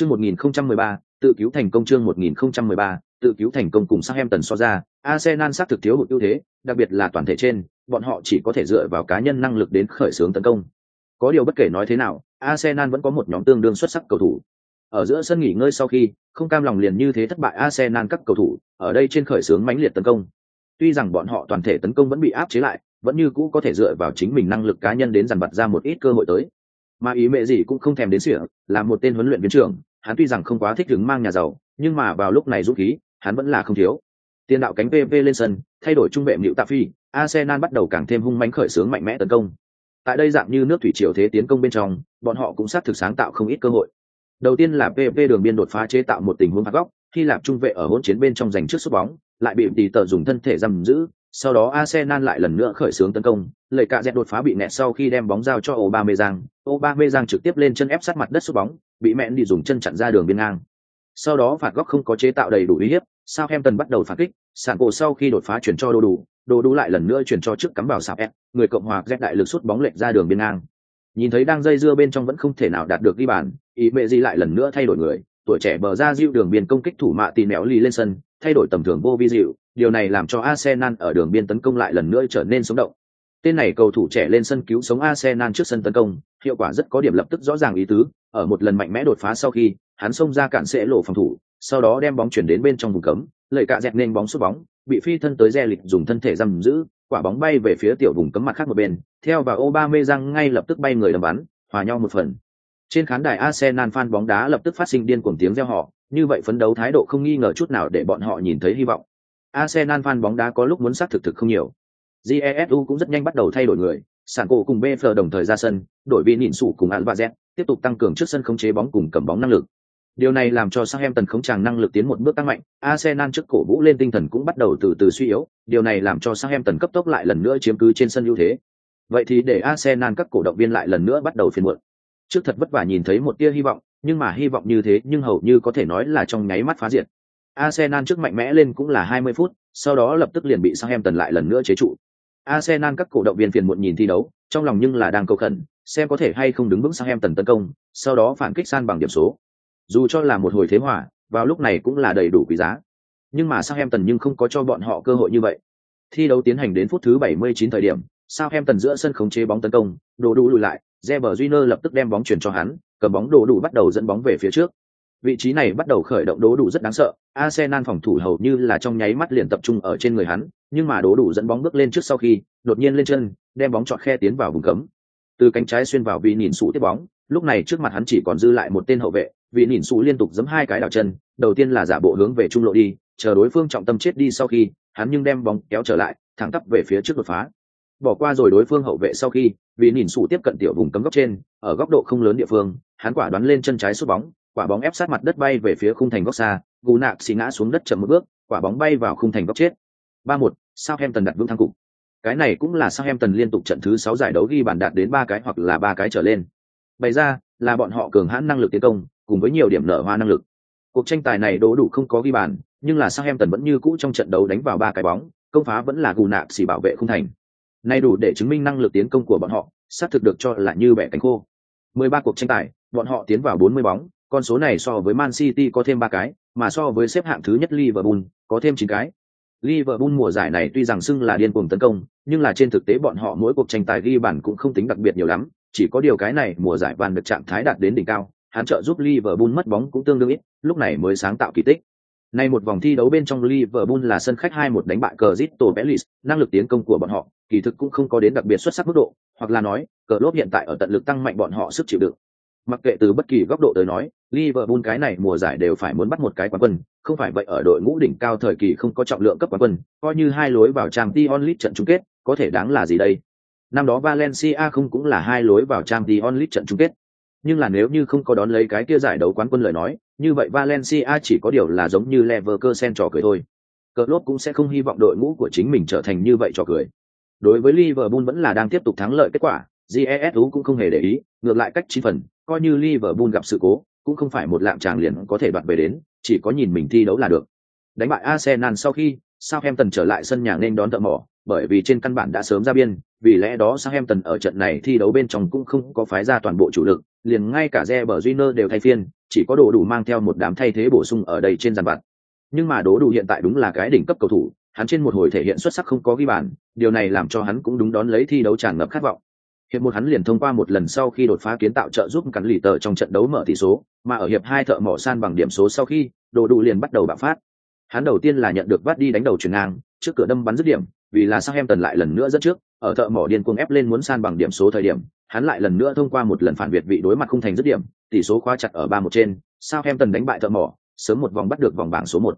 Chương 1013, tự cứu thành công chương 1013, tự cứu thành công cùng Southampton so ra, Arsenal xác thực thiếu hụt ưu thế, đặc biệt là toàn thể trên, bọn họ chỉ có thể dựa vào cá nhân năng lực đến khởi xướng tấn công. Có điều bất kể nói thế nào, Arsenal vẫn có một nhóm tương đương xuất sắc cầu thủ. Ở giữa sân nghỉ ngơi sau khi, không cam lòng liền như thế thất bại Arsenal các cầu thủ, ở đây trên khởi xướng mãnh liệt tấn công. Tuy rằng bọn họ toàn thể tấn công vẫn bị áp chế lại, vẫn như cũ có thể dựa vào chính mình năng lực cá nhân đến dàn bật ra một ít cơ hội tới. Mà ý mẹ gì cũng không thèm đến sỉa, là một tên huấn luyện viên trưởng, hắn tuy rằng không quá thích đứng mang nhà giàu, nhưng mà vào lúc này dũng khí, hắn vẫn là không thiếu. Tiền đạo cánh PV lên sân, thay đổi trung vệ mịu Tạ Phi, Arsenal bắt đầu càng thêm hung mãnh khởi xướng mạnh mẽ tấn công. Tại đây dạng như nước thủy triều thế tiến công bên trong, bọn họ cũng sát thực sáng tạo không ít cơ hội. Đầu tiên là PV đường biên đột phá chế tạo một tình huống phạt góc, khi làm trung vệ ở hỗn chiến bên trong giành trước sút bóng, lại bị tỷ tờ dùng thân thể giam giữ, sau đó Arsenal lại lần nữa khởi xướng tấn công, lời cạ dẹt đột phá bị nẹt sau khi đem bóng giao cho Aubameyang, Aubameyang trực tiếp lên chân ép sát mặt đất sút bóng, bị mẹn đi dùng chân chặn ra đường biên ngang. Sau đó phạt góc không có chế tạo đầy đủ uy hiếp, Southampton bắt đầu phản kích, sàn cổ sau khi đột phá chuyển cho đồ đủ, đồ đủ lại lần nữa chuyển cho trước cắm vào sạp ép, người cộng hòa Z đại lực sút bóng lệch ra đường biên ngang. Nhìn thấy đang dây dưa bên trong vẫn không thể nào đạt được ghi bàn, ý mẹ gì lại lần nữa thay đổi người, tuổi trẻ bờ ra diêu đường biên công kích thủ mạ tì mẹo lì lên sân, thay đổi tầm thường vô vi diệu, điều này làm cho Arsenal ở đường biên tấn công lại lần nữa trở nên sống động. Tên này cầu thủ trẻ lên sân cứu sống Arsenal trước sân tấn công, hiệu quả rất có điểm lập tức rõ ràng ý tứ, ở một lần mạnh mẽ đột phá sau khi, hắn xông ra cản sẽ lộ phòng thủ, sau đó đem bóng chuyển đến bên trong vùng cấm, lợi cạ dẹt nên bóng sút bóng, bị phi thân tới re lịch dùng thân thể giam giữ, quả bóng bay về phía tiểu vùng cấm mặt khác một bên, theo và Aubameyang ngay lập tức bay người đâm bắn, hòa nhau một phần. Trên khán đài Arsenal fan bóng đá lập tức phát sinh điên cuồng tiếng reo họ, như vậy phấn đấu thái độ không nghi ngờ chút nào để bọn họ nhìn thấy hy vọng. Arsenal fan bóng đá có lúc muốn xác thực thực không nhiều. Jesu cũng rất nhanh bắt đầu thay đổi người, sản cổ cùng BF đồng thời ra sân, đổi vị nhìn sủ cùng Alvarez, tiếp tục tăng cường trước sân khống chế bóng cùng cầm bóng năng lực. Điều này làm cho Southampton khống tràng năng lực tiến một bước tăng mạnh, Arsenal trước cổ vũ lên tinh thần cũng bắt đầu từ từ suy yếu, điều này làm cho Southampton cấp tốc lại lần nữa chiếm cứ trên sân ưu thế. Vậy thì để Arsenal các cổ động viên lại lần nữa bắt đầu phiền muộn. Trước thật vất vả nhìn thấy một tia hy vọng, nhưng mà hy vọng như thế nhưng hầu như có thể nói là trong nháy mắt phá diệt. Arsenal trước mạnh mẽ lên cũng là 20 phút, sau đó lập tức liền bị Southampton lại lần nữa chế trụ. Arsenal các cổ động viên phiền muộn nhìn thi đấu, trong lòng nhưng là đang cầu khẩn, xem có thể hay không đứng vững Southampton tấn công, sau đó phản kích san bằng điểm số. Dù cho là một hồi thế hòa, vào lúc này cũng là đầy đủ quý giá. Nhưng mà Southampton nhưng không có cho bọn họ cơ hội như vậy. Thi đấu tiến hành đến phút thứ 79 thời điểm, Southampton giữa sân khống chế bóng tấn công, đồ đủ lùi lại, Reber Júnior lập tức đem bóng chuyển cho hắn, cầm bóng đổ đủ bắt đầu dẫn bóng về phía trước. Vị trí này bắt đầu khởi động đố đủ rất đáng sợ, Arsenal phòng thủ hầu như là trong nháy mắt liền tập trung ở trên người hắn, nhưng mà đố đủ dẫn bóng bước lên trước sau khi, đột nhiên lên chân, đem bóng chọn khe tiến vào vùng cấm. Từ cánh trái xuyên vào vị nhìn sủ tiếp bóng, lúc này trước mặt hắn chỉ còn dư lại một tên hậu vệ, vị nhìn sủ liên tục giẫm hai cái đảo chân, đầu tiên là giả bộ hướng về trung lộ đi, chờ đối phương trọng tâm chết đi sau khi, hắn nhưng đem bóng kéo trở lại, thẳng tắp về phía trước đột phá. Bỏ qua rồi đối phương hậu vệ sau khi, vì nhìn sụ tiếp cận tiểu vùng cấm góc trên, ở góc độ không lớn địa phương, hắn quả đoán lên chân trái sút bóng, quả bóng ép sát mặt đất bay về phía khung thành góc xa, Gù Nạc xì ngã xuống đất chậm một bước, quả bóng bay vào khung thành góc chết. 3-1, Southampton đặt vững thắng cục. Cái này cũng là Southampton liên tục trận thứ 6 giải đấu ghi bàn đạt đến ba cái hoặc là ba cái trở lên. Bày ra, là bọn họ cường hãn năng lực tiến công, cùng với nhiều điểm nở hoa năng lực. Cuộc tranh tài này đố đủ không có ghi bàn, nhưng là Southampton vẫn như cũ trong trận đấu đánh vào ba cái bóng, công phá vẫn là Gù Nạc xì bảo vệ khung thành. Này đủ để chứng minh năng lực tiến công của bọn họ, xác thực được cho là như bẻ cánh khô. 13 cuộc tranh tài, bọn họ tiến vào 40 bóng, con số này so với Man City có thêm ba cái, mà so với xếp hạng thứ nhất Liverpool có thêm chín cái. Liverpool mùa giải này tuy rằng xưng là điên cuồng tấn công, nhưng là trên thực tế bọn họ mỗi cuộc tranh tài ghi bàn cũng không tính đặc biệt nhiều lắm, chỉ có điều cái này mùa giải bàn được trạng thái đạt đến đỉnh cao, hắn trợ giúp Liverpool mất bóng cũng tương đương ít, lúc này mới sáng tạo kỳ tích. Nay một vòng thi đấu bên trong Liverpool là sân khách 2-1 đánh bại Crystal Palace, năng lực tiến công của bọn họ, kỳ thực cũng không có đến đặc biệt xuất sắc mức độ, hoặc là nói, cờ lốp hiện tại ở tận lực tăng mạnh bọn họ sức chịu đựng. Mặc kệ từ bất kỳ góc độ tới nói, Liverpool cái này mùa giải đều phải muốn bắt một cái quán quân, không phải vậy ở đội ngũ đỉnh cao thời kỳ không có trọng lượng cấp quán quân, coi như hai lối vào trang Champions League trận chung kết, có thể đáng là gì đây? Năm đó Valencia không cũng là hai lối vào trang Champions League trận chung kết. Nhưng là nếu như không có đón lấy cái kia giải đấu quán quân lời nói, như vậy Valencia chỉ có điều là giống như Leverkusen trò cười thôi. Klopp cũng sẽ không hy vọng đội ngũ của chính mình trở thành như vậy trò cười. Đối với Liverpool vẫn là đang tiếp tục thắng lợi kết quả, GESU cũng không hề để ý, ngược lại cách chín phần, coi như Liverpool gặp sự cố, cũng không phải một lạng tràng liền có thể đoạt về đến, chỉ có nhìn mình thi đấu là được. Đánh bại Arsenal sau khi, Southampton trở lại sân nhà nên đón thợ mỏ, bởi vì trên căn bản đã sớm ra biên, vì lẽ đó Southampton ở trận này thi đấu bên trong cũng không có phái ra toàn bộ chủ lực, liền ngay cả Reber Júnior đều thay phiên, chỉ có đồ đủ mang theo một đám thay thế bổ sung ở đây trên dàn vặt. Nhưng mà đồ đủ hiện tại đúng là cái đỉnh cấp cầu thủ, hắn trên một hồi thể hiện xuất sắc không có ghi bàn, điều này làm cho hắn cũng đúng đón lấy thi đấu tràn ngập khát vọng. Hiệp một hắn liền thông qua một lần sau khi đột phá kiến tạo trợ giúp cắn lì tờ trong trận đấu mở tỷ số, mà ở hiệp hai thợ mỏ san bằng điểm số sau khi, đồ đủ liền bắt đầu bạo phát. Hắn đầu tiên là nhận được vắt đi đánh đầu chuyền ngang, trước cửa đâm bắn dứt điểm, vì là Southampton lại lần nữa dẫn trước, ở thợ mỏ điên cuồng ép lên muốn san bằng điểm số thời điểm, hắn lại lần nữa thông qua một lần phản biệt vị đối mặt không thành dứt điểm, tỷ số khóa chặt ở ba một trên, Southampton đánh bại thợ mỏ, sớm một vòng bắt được vòng bảng số một.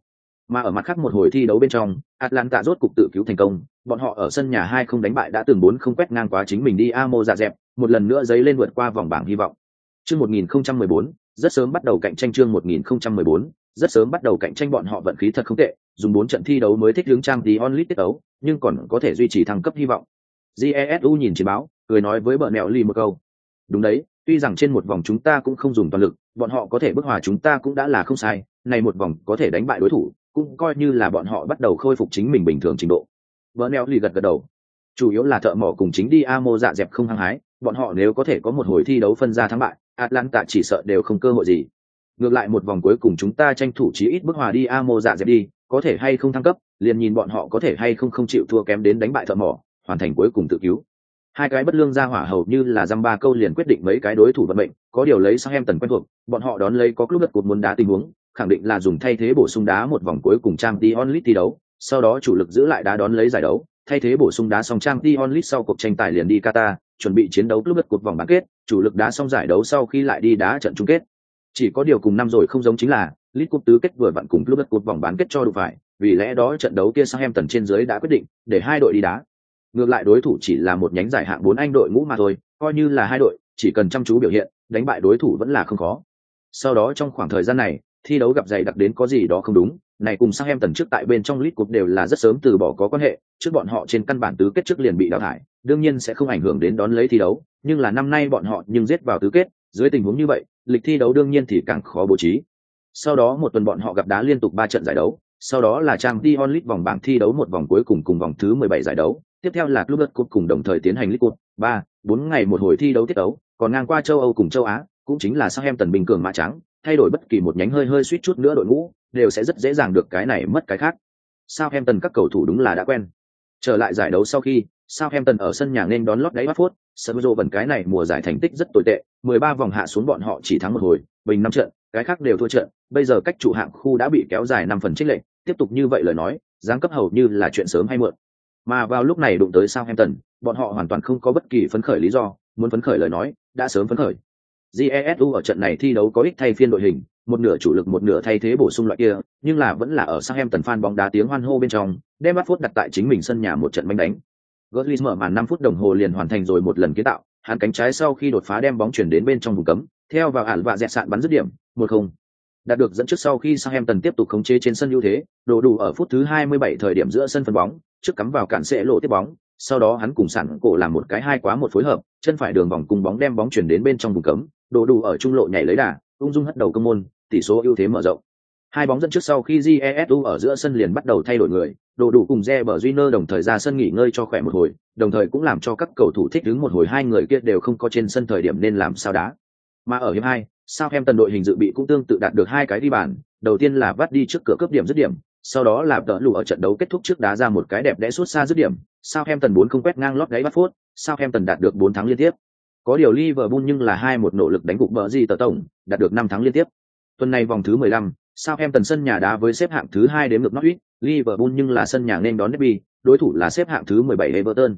Mà ở mặt khác một hồi thi đấu bên trong, Atlanta rốt cục tự cứu thành công, bọn họ ở sân nhà hai không đánh bại đã từng bốn không quét ngang quá chính mình đi Amo dạ dẹp, một lần nữa giấy lên vượt qua vòng bảng hy vọng. Chương 1014, rất sớm bắt đầu cạnh tranh chương 1014, rất sớm bắt đầu cạnh tranh bọn họ vận khí thật không tệ, dùng bốn trận thi đấu mới thích hướng trang tí onlit tiết đấu, nhưng còn có thể duy trì thăng cấp hy vọng. Jesu nhìn chiến báo, cười nói với bợ mẹo lì một câu. Đúng đấy, tuy rằng trên một vòng chúng ta cũng không dùng toàn lực, bọn họ có thể bức hòa chúng ta cũng đã là không sai, này một vòng có thể đánh bại đối thủ, cũng coi như là bọn họ bắt đầu khôi phục chính mình bình thường trình độ. Bợ mẹo lì gật gật đầu. Chủ yếu là thợ mỏ cùng chính đi Amo dạ dẹp không hăng hái, bọn họ nếu có thể có một hồi thi đấu phân ra thắng bại, Atlanta chỉ sợ đều không cơ hội gì. Ngược lại một vòng cuối cùng chúng ta tranh thủ chí ít bức hòa đi Amo dạ dẹp đi, có thể hay không thăng cấp, liền nhìn bọn họ có thể hay không không chịu thua kém đến đánh bại thợ mỏ, hoàn thành cuối cùng tự cứu. Hai cái bất lương ra hỏa hầu như là dăm ba câu liền quyết định mấy cái đối thủ vận mệnh, có điều lấy sang em tần quen thuộc, bọn họ đón lấy có club đất cột muốn đá tình huống, khẳng định là dùng thay thế bổ sung đá một vòng cuối cùng trang Dion Lit thi đấu, sau đó chủ lực giữ lại đá đón lấy giải đấu, thay thế bổ sung đá xong trang Dion Lit sau cuộc tranh tài liền đi Qatar, chuẩn bị chiến đấu club đất cột vòng bán kết, chủ lực đá xong giải đấu sau khi lại đi đá trận chung kết. Chỉ có điều cùng năm rồi không giống chính là, Lit Cup tứ kết vừa vặn cùng club đất cột vòng bán kết cho đủ phải, vì lẽ đó trận đấu kia sang em tần trên dưới đã quyết định để hai đội đi đá ngược lại đối thủ chỉ là một nhánh giải hạng bốn anh đội ngũ mà thôi coi như là hai đội chỉ cần chăm chú biểu hiện đánh bại đối thủ vẫn là không khó. Sau đó trong khoảng thời gian này thi đấu gặp dày đặc đến có gì đó không đúng này cùng sang em tần trước tại bên trong lit cục đều là rất sớm từ bỏ có quan hệ trước bọn họ trên căn bản tứ kết trước liền bị đào thải đương nhiên sẽ không ảnh hưởng đến đón lấy thi đấu nhưng là năm nay bọn họ nhưng giết vào tứ kết dưới tình huống như vậy lịch thi đấu đương nhiên thì càng khó bố trí. Sau đó một tuần bọn họ gặp đá liên tục ba trận giải đấu sau đó là trang Dion League vòng bảng thi đấu một vòng cuối cùng cùng vòng thứ 17 giải đấu, tiếp theo là Club Cup cùng đồng thời tiến hành League Cup, 3, 4 ngày một hồi thi đấu tiết đấu, còn ngang qua châu Âu cùng châu Á, cũng chính là Southampton bình cường mã trắng, thay đổi bất kỳ một nhánh hơi hơi suýt chút nữa đội ngũ, đều sẽ rất dễ dàng được cái này mất cái khác. Southampton các cầu thủ đúng là đã quen. Trở lại giải đấu sau khi, Southampton ở sân nhà nên đón lót đáy Watford, sergio vần cái này mùa giải thành tích rất tồi tệ, 13 vòng hạ xuống bọn họ chỉ thắng một hồi, bình năm trận, cái khác đều thua trận, bây giờ cách trụ hạng khu đã bị kéo dài 5 phần chênh lệch, tiếp tục như vậy lời nói, giáng cấp hầu như là chuyện sớm hay muộn. Mà vào lúc này đụng tới Southampton, bọn họ hoàn toàn không có bất kỳ phấn khởi lý do, muốn phấn khởi lời nói, đã sớm phấn khởi. Jesu ở trận này thi đấu có ích thay phiên đội hình, một nửa chủ lực một nửa thay thế bổ sung loại kia, nhưng là vẫn là ở Southampton fan bóng đá tiếng hoan hô bên trong, đem bắt phút đặt tại chính mình sân nhà một trận bánh đánh. Götze mở màn 5 phút đồng hồ liền hoàn thành rồi một lần kiến tạo, hắn cánh trái sau khi đột phá đem bóng chuyển đến bên trong vùng cấm, theo vào ản và dẹt sạn bắn dứt điểm, một không. Đạt được dẫn trước sau khi Southampton tiếp tục khống chế trên sân ưu thế, đồ đủ ở phút thứ 27 thời điểm giữa sân phân bóng, trước cắm vào cản sẽ lộ tiếp bóng, sau đó hắn cùng sẵn cổ làm một cái hai quá một phối hợp, chân phải đường vòng cùng bóng đem bóng chuyển đến bên trong vùng cấm, đồ đủ ở trung lộ nhảy lấy đà, ung dung hất đầu cơ môn, tỷ số ưu thế mở rộng. Hai bóng dẫn trước sau khi Jesu ở giữa sân liền bắt đầu thay đổi người, đồ đủ cùng Reber Júnior đồng thời ra sân nghỉ ngơi cho khỏe một hồi, đồng thời cũng làm cho các cầu thủ thích đứng một hồi hai người kia đều không có trên sân thời điểm nên làm sao đá. Mà ở hiệp hai, Southampton đội hình dự bị cũng tương tự đạt được hai cái đi bàn, đầu tiên là vắt đi trước cửa cướp điểm dứt điểm, sau đó là đỡ lù ở trận đấu kết thúc trước đá ra một cái đẹp đẽ suốt xa dứt điểm, Southampton 4 không quét ngang lót gáy bắt phốt, Southampton đạt được 4 thắng liên tiếp. Có điều Liverpool nhưng là hai một nỗ lực đánh gục bờ gì tờ tổng, đạt được 5 thắng liên tiếp. Tuần này vòng thứ 15, Southampton sân nhà đá với xếp hạng thứ hai đến ngược Norwich, Liverpool nhưng là sân nhà nên đón Derby, đối thủ là xếp hạng thứ 17 Everton.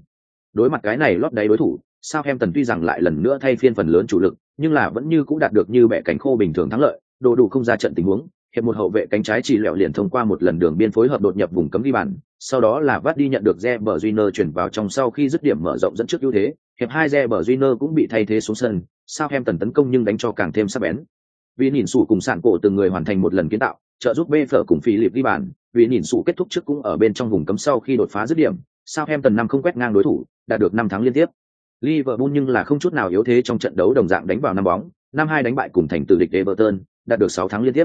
Đối mặt cái này lót đáy đối thủ, Southampton tuy rằng lại lần nữa thay phiên phần lớn chủ lực, nhưng là vẫn như cũng đạt được như bẻ cánh khô bình thường thắng lợi, đồ đủ không ra trận tình huống, hiệp một hậu vệ cánh trái chỉ lẹo liền thông qua một lần đường biên phối hợp đột nhập vùng cấm ghi bàn, sau đó là vắt đi nhận được Reber Júnior chuyển vào trong sau khi dứt điểm mở rộng dẫn trước ưu thế, hiệp hai Reber Júnior cũng bị thay thế xuống sân, Southampton tấn công nhưng đánh cho càng thêm sắc bén. Vì nhìn sủ cùng sản cổ từng người hoàn thành một lần kiến tạo, trợ giúp bê phở cùng Philip ghi bàn, vì nhìn sủ kết thúc trước cũng ở bên trong vùng cấm sau khi đột phá dứt điểm, Southampton năm không quét ngang đối thủ, đạt được năm thắng liên tiếp. Liverpool nhưng là không chút nào yếu thế trong trận đấu đồng dạng đánh vào năm bóng, năm hai đánh bại cùng thành tử địch Everton, đạt được sáu thắng liên tiếp.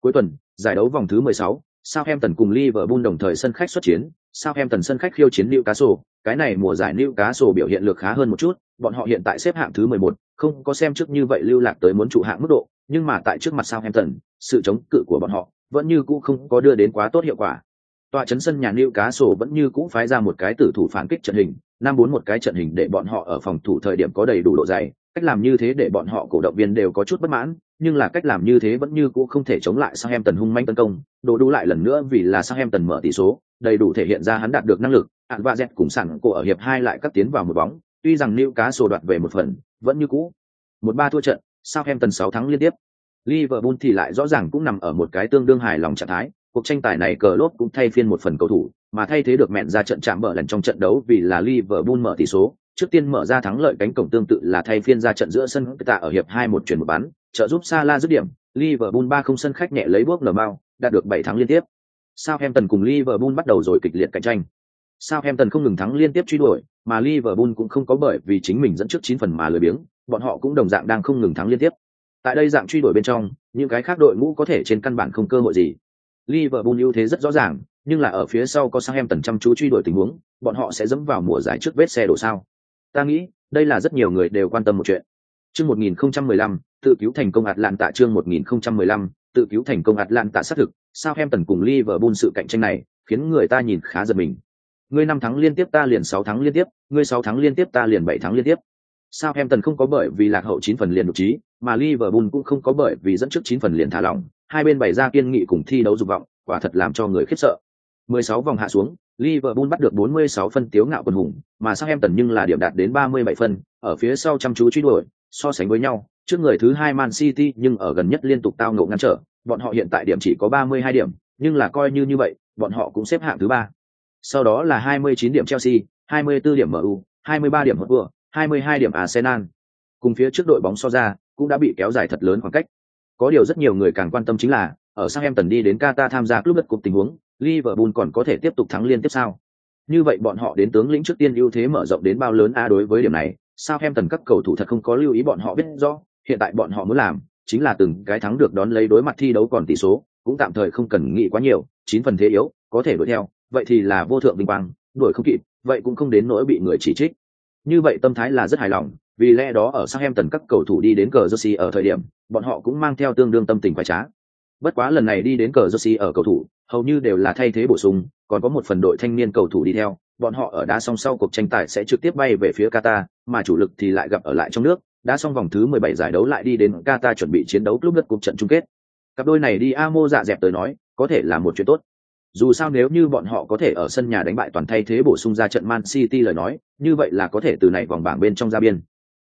Cuối tuần, giải đấu vòng thứ 16, Southampton cùng Liverpool đồng thời sân khách xuất chiến, Southampton sân khách khiêu chiến Newcastle, cái này mùa giải Newcastle biểu hiện lược khá hơn một chút, bọn họ hiện tại xếp hạng thứ 11, không có xem trước như vậy lưu lạc tới muốn trụ hạng mức độ, nhưng mà tại trước mặt Southampton, sự chống cự của bọn họ vẫn như cũ không có đưa đến quá tốt hiệu quả. Tọa chấn sân nhà cá sổ vẫn như cũ phái ra một cái tử thủ phản kích trận hình, năm bốn một cái trận hình để bọn họ ở phòng thủ thời điểm có đầy đủ độ dày, cách làm như thế để bọn họ cổ động viên đều có chút bất mãn, nhưng là cách làm như thế vẫn như cũ không thể chống lại Southampton hung manh tấn công, đồ đủ lại lần nữa vì là Southampton mở tỷ số, đầy đủ thể hiện ra hắn đạt được năng lực, ạn và dẹt cùng sẵn cổ ở hiệp hai lại cắt tiến vào một bóng, tuy rằng cá sổ đoạt về một phần, vẫn như cũ. Một ba thua trận, Southampton sáu thắng liên tiếp. Liverpool thì lại rõ ràng cũng nằm ở một cái tương đương hài lòng trạng thái, cuộc tranh tài này cờ lốt cũng thay phiên một phần cầu thủ, mà thay thế được mẹn ra trận chạm bờ lần trong trận đấu vì là Liverpool mở tỷ số, trước tiên mở ra thắng lợi cánh cổng tương tự là thay phiên ra trận giữa sân tạ ở hiệp hai một chuyển một bán, trợ giúp Salah dứt điểm, Liverpool ba không sân khách nhẹ lấy bước lờ mau, đạt được bảy thắng liên tiếp. Southampton cùng Liverpool bắt đầu rồi kịch liệt cạnh tranh. Southampton không ngừng thắng liên tiếp truy đuổi, mà Liverpool cũng không có bởi vì chính mình dẫn trước chín phần mà lười biếng, bọn họ cũng đồng dạng đang không ngừng thắng liên tiếp. Tại đây dạng truy đuổi bên trong, những cái khác đội ngũ có thể trên căn bản không cơ hội gì. Liverpool ưu thế rất rõ ràng, nhưng là ở phía sau có sao em tần chăm chú truy đuổi tình huống, bọn họ sẽ dẫm vào mùa giải trước vết xe đổ sao. Ta nghĩ, đây là rất nhiều người đều quan tâm một chuyện. Chương 1015, tự cứu thành công Atlanta chương 1015, tự cứu thành công Atlanta xác thực, Sao em tần cùng Liverpool sự cạnh tranh này, khiến người ta nhìn khá giật mình. Ngươi năm tháng liên tiếp ta liền sáu tháng liên tiếp, ngươi sáu tháng liên tiếp ta liền bảy tháng liên tiếp. Sao em tần không có bởi vì lạc hậu chín phần liền đột trí, mà Liverpool cũng không có bởi vì dẫn trước chín phần liền thả lỏng, hai bên bày ra kiên nghị cùng thi đấu dục vọng, quả thật làm cho người khiếp sợ. 16 vòng hạ xuống, Liverpool bắt được 46 phân tiếu ngạo quần hùng, mà Southampton nhưng là điểm đạt đến 37 phân, ở phía sau chăm chú truy đuổi, so sánh với nhau, trước người thứ hai Man City nhưng ở gần nhất liên tục tao ngộ ngăn trở, bọn họ hiện tại điểm chỉ có 32 điểm, nhưng là coi như như vậy, bọn họ cũng xếp hạng thứ ba. Sau đó là 29 điểm Chelsea, 24 điểm MU, 23 điểm Hotspur, 22 điểm Arsenal. Cùng phía trước đội bóng so ra, cũng đã bị kéo dài thật lớn khoảng cách. Có điều rất nhiều người càng quan tâm chính là, ở Southampton đi đến Qatar tham gia club đất cục tình huống, Liverpool còn có thể tiếp tục thắng liên tiếp sao? Như vậy bọn họ đến tướng lĩnh trước tiên ưu thế mở rộng đến bao lớn a đối với điểm này, Southampton các cầu thủ thật không có lưu ý bọn họ biết rõ, hiện tại bọn họ muốn làm chính là từng cái thắng được đón lấy đối mặt thi đấu còn tỷ số, cũng tạm thời không cần nghĩ quá nhiều, chín phần thế yếu, có thể đuổi theo, vậy thì là vô thượng vinh quang, đuổi không kịp, vậy cũng không đến nỗi bị người chỉ trích. Như vậy tâm thái là rất hài lòng, vì lẽ đó ở Southampton các cầu thủ đi đến cờ Jersey ở thời điểm, bọn họ cũng mang theo tương đương tâm tình quái trá. Bất quá lần này đi đến cờ Jersey ở cầu thủ, hầu như đều là thay thế bổ sung, còn có một phần đội thanh niên cầu thủ đi theo, bọn họ ở đá song sau cuộc tranh tài sẽ trực tiếp bay về phía Qatar, mà chủ lực thì lại gặp ở lại trong nước, đã xong vòng thứ 17 giải đấu lại đi đến Qatar chuẩn bị chiến đấu club đất cuộc trận chung kết. Cặp đôi này đi Amo dạ dẹp tới nói, có thể là một chuyện tốt. Dù sao nếu như bọn họ có thể ở sân nhà đánh bại toàn thay thế bổ sung ra trận Man City lời nói, như vậy là có thể từ này vòng bảng bên trong ra biên.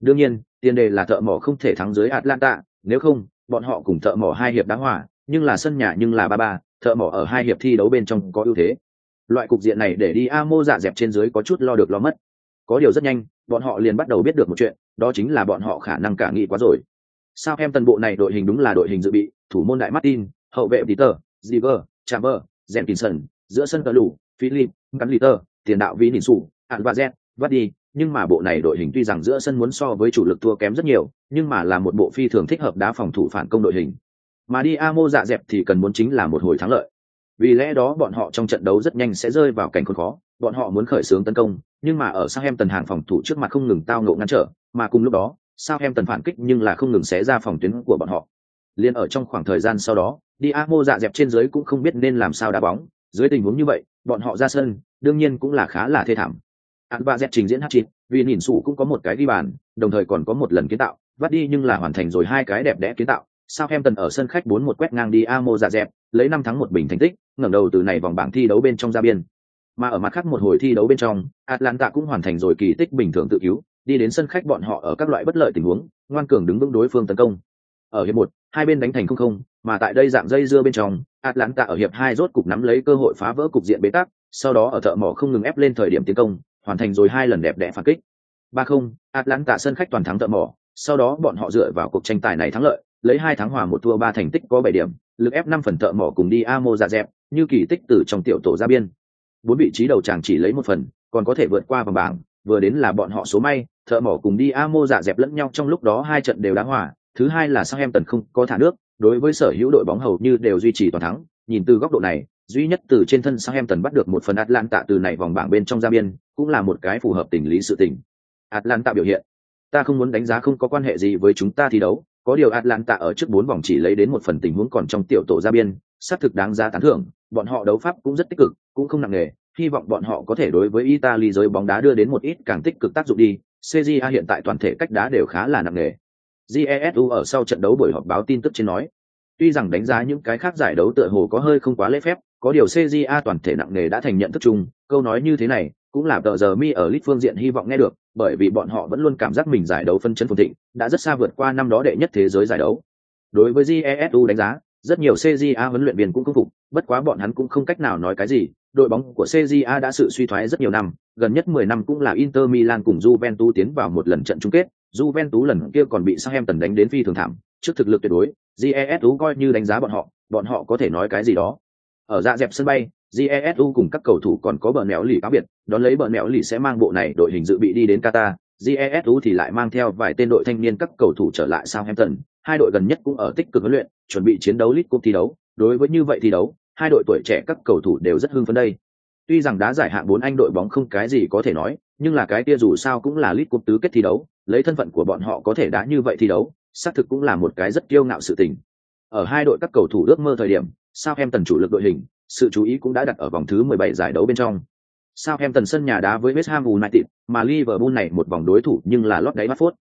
Đương nhiên, tiền đề là thợ mỏ không thể thắng dưới Atlanta, nếu không, bọn họ cùng thợ mỏ hai hiệp đá hòa, nhưng là sân nhà nhưng là ba ba, thợ mỏ ở hai hiệp thi đấu bên trong có ưu thế. Loại cục diện này để đi Amo dạ dẹp trên dưới có chút lo được lo mất. Có điều rất nhanh, bọn họ liền bắt đầu biết được một chuyện, đó chính là bọn họ khả năng cả nghị quá rồi. Sao em tần bộ này đội hình đúng là đội hình dự bị, thủ môn đại Martin, hậu vệ Peter, Ziver, Chamber, Jenkinson, giữa sân cờ lù Philip, Gắn Liter, tiền đạo Vĩ Nỉn Sủ, Ản và Z, vắt đi, nhưng mà bộ này đội hình tuy rằng giữa sân muốn so với chủ lực thua kém rất nhiều, nhưng mà là một bộ phi thường thích hợp đá phòng thủ phản công đội hình. Mà đi Amo dạ dẹp thì cần muốn chính là một hồi thắng lợi. Vì lẽ đó bọn họ trong trận đấu rất nhanh sẽ rơi vào cảnh khốn khó, bọn họ muốn khởi xướng tấn công, nhưng mà ở Southampton hàng phòng thủ trước mặt không ngừng tao ngộ ngăn trở, mà cùng lúc đó, Southampton phản kích nhưng là không ngừng xé ra phòng tuyến của bọn họ. Liên ở trong khoảng thời gian sau đó, Diamo dạ dẹp trên dưới cũng không biết nên làm sao đá bóng, dưới tình huống như vậy, bọn họ ra sân, đương nhiên cũng là khá là thê thảm. Án ba dẹp trình diễn hat-trick, vì nhìn sủ cũng có một cái ghi bàn, đồng thời còn có một lần kiến tạo, vắt đi nhưng là hoàn thành rồi hai cái đẹp đẽ kiến tạo. Southampton ở sân khách 4-1 quét ngang đi Amo dạ dẹp, lấy năm thắng một bình thành tích, ngẩng đầu từ này vòng bảng thi đấu bên trong ra biên. Mà ở mặt khác một hồi thi đấu bên trong, Atlanta cũng hoàn thành rồi kỳ tích bình thường tự cứu, đi đến sân khách bọn họ ở các loại bất lợi tình huống, ngoan cường đứng vững đối phương tấn công. Ở hiệp một, hai bên đánh thành không không, mà tại đây dạng dây dưa bên trong, Atlanta ở hiệp hai rốt cục nắm lấy cơ hội phá vỡ cục diện bế tắc, sau đó ở thợ mỏ không ngừng ép lên thời điểm tiến công, hoàn thành rồi hai lần đẹp đẽ phản kích. Ba không, Atlanta sân khách toàn thắng thợ mỏ, sau đó bọn họ dựa vào cuộc tranh tài này thắng lợi, lấy hai thắng hòa một thua ba thành tích có bảy điểm, lực ép năm phần thợ mỏ cùng đi Amo ra dẹp, như kỳ tích từ trong tiểu tổ ra biên. Bốn vị trí đầu chàng chỉ lấy một phần, còn có thể vượt qua vòng bảng, vừa đến là bọn họ số may, thợ mỏ cùng đi Amo dạ dẹp lẫn nhau trong lúc đó hai trận đều đá hòa, thứ hai là Southampton không có thả nước, đối với sở hữu đội bóng hầu như đều duy trì toàn thắng, nhìn từ góc độ này, duy nhất từ trên thân sang em tần bắt được một phần Atlanta từ này vòng bảng bên trong ra biên, cũng là một cái phù hợp tình lý sự tình. Atlanta biểu hiện, ta không muốn đánh giá không có quan hệ gì với chúng ta thi đấu, có điều Atlanta ở trước bốn vòng chỉ lấy đến một phần tình huống còn trong tiểu tổ ra biên, xác thực đáng giá tán thưởng, bọn họ đấu pháp cũng rất tích cực, cũng không nặng nề, hy vọng bọn họ có thể đối với Italy giới bóng đá đưa đến một ít càng tích cực tác dụng đi. CJA hiện tại toàn thể cách đá đều khá là nặng nề. GESU ở sau trận đấu buổi họp báo tin tức trên nói, tuy rằng đánh giá những cái khác giải đấu tựa hồ có hơi không quá lễ phép, có điều CJA toàn thể nặng nề đã thành nhận thức chung, câu nói như thế này cũng là tờ giờ mi ở lit phương diện hy vọng nghe được, bởi vì bọn họ vẫn luôn cảm giác mình giải đấu phân chân phồn thịnh, đã rất xa vượt qua năm đó đệ nhất thế giới giải đấu. Đối với GESU đánh giá, rất nhiều CJA huấn luyện viên cũng không phục, bất quá bọn hắn cũng không cách nào nói cái gì, đội bóng của CJA đã sự suy thoái rất nhiều năm, gần nhất 10 năm cũng là Inter Milan cùng Juventus tiến vào một lần trận chung kết, Juventus lần kia còn bị Southampton đánh đến phi thường thảm, trước thực lực tuyệt đối, JESU coi như đánh giá bọn họ, bọn họ có thể nói cái gì đó. Ở dạ dẹp sân bay, JESU cùng các cầu thủ còn có bờ mẹo lì cáo biệt, đón lấy bờ mẹo lì sẽ mang bộ này đội hình dự bị đi đến Qatar, JESU thì lại mang theo vài tên đội thanh niên các cầu thủ trở lại Southampton, hai đội gần nhất cũng ở tích cực huấn luyện, chuẩn bị chiến đấu lit Cup thi đấu, đối với như vậy thi đấu, hai đội tuổi trẻ các cầu thủ đều rất hưng phấn đây. Tuy rằng đá giải hạng bốn Anh đội bóng không cái gì có thể nói, nhưng là cái kia dù sao cũng là lit Cup tứ kết thi đấu, lấy thân phận của bọn họ có thể đá như vậy thi đấu, xác thực cũng là một cái rất kiêu ngạo sự tình. Ở hai đội các cầu thủ ước mơ thời điểm, Southampton chủ lực đội hình, sự chú ý cũng đã đặt ở vòng thứ 17 giải đấu bên trong. Southampton sân nhà đá với West Ham United, mà Liverpool này một vòng đối thủ nhưng là lót đáy Watford.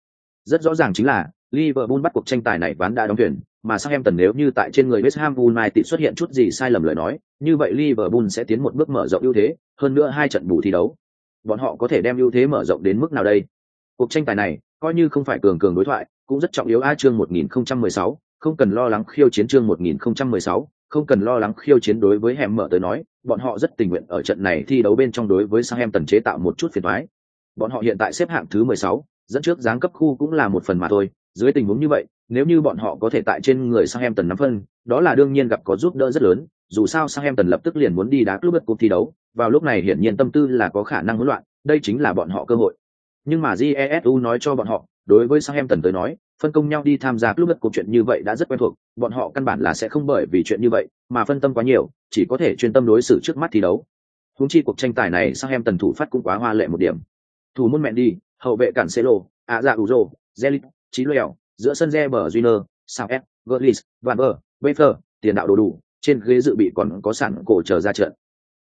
Rất rõ ràng chính là Liverpool bắt cuộc tranh tài này ván đã đóng thuyền, mà Southampton nếu như tại trên người West Ham United xuất hiện chút gì sai lầm lời nói, như vậy Liverpool sẽ tiến một bước mở rộng ưu thế, hơn nữa hai trận bù thi đấu. Bọn họ có thể đem ưu thế mở rộng đến mức nào đây? Cuộc tranh tài này, coi như không phải cường cường đối thoại, cũng rất trọng yếu a chương 1016, không cần lo lắng khiêu chiến chương 1016, không cần lo lắng khiêu chiến đối với hẻm mở tới nói, bọn họ rất tình nguyện ở trận này thi đấu bên trong đối với Southampton chế tạo một chút phiền toái. Bọn họ hiện tại xếp hạng thứ 16, dẫn trước giáng cấp khu cũng là một phần mà thôi, dưới tình huống như vậy, nếu như bọn họ có thể tại trên người Southampton nắm phân, đó là đương nhiên gặp có giúp đỡ rất lớn, dù sao Southampton lập tức liền muốn đi đá club cup thi đấu, vào lúc này hiển nhiên tâm tư là có khả năng hỗn loạn, đây chính là bọn họ cơ hội. Nhưng mà Jesu nói cho bọn họ, đối với Southampton tới nói, phân công nhau đi tham gia club cuộc chuyện như vậy đã rất quen thuộc, bọn họ căn bản là sẽ không bởi vì chuyện như vậy mà phân tâm quá nhiều, chỉ có thể chuyên tâm đối xử trước mắt thi đấu. Huống chi cuộc tranh tài này Southampton thủ phát cũng quá hoa lệ một điểm. Thủ môn mẹ đi, hậu vệ cản Celo, À dạ Uzo, Zelit, Chí Lèo, giữa sân Reber Junior, Sao F, Van Ver, Wefer, tiền đạo đồ đủ, trên ghế dự bị còn có sẵn cổ chờ ra trận.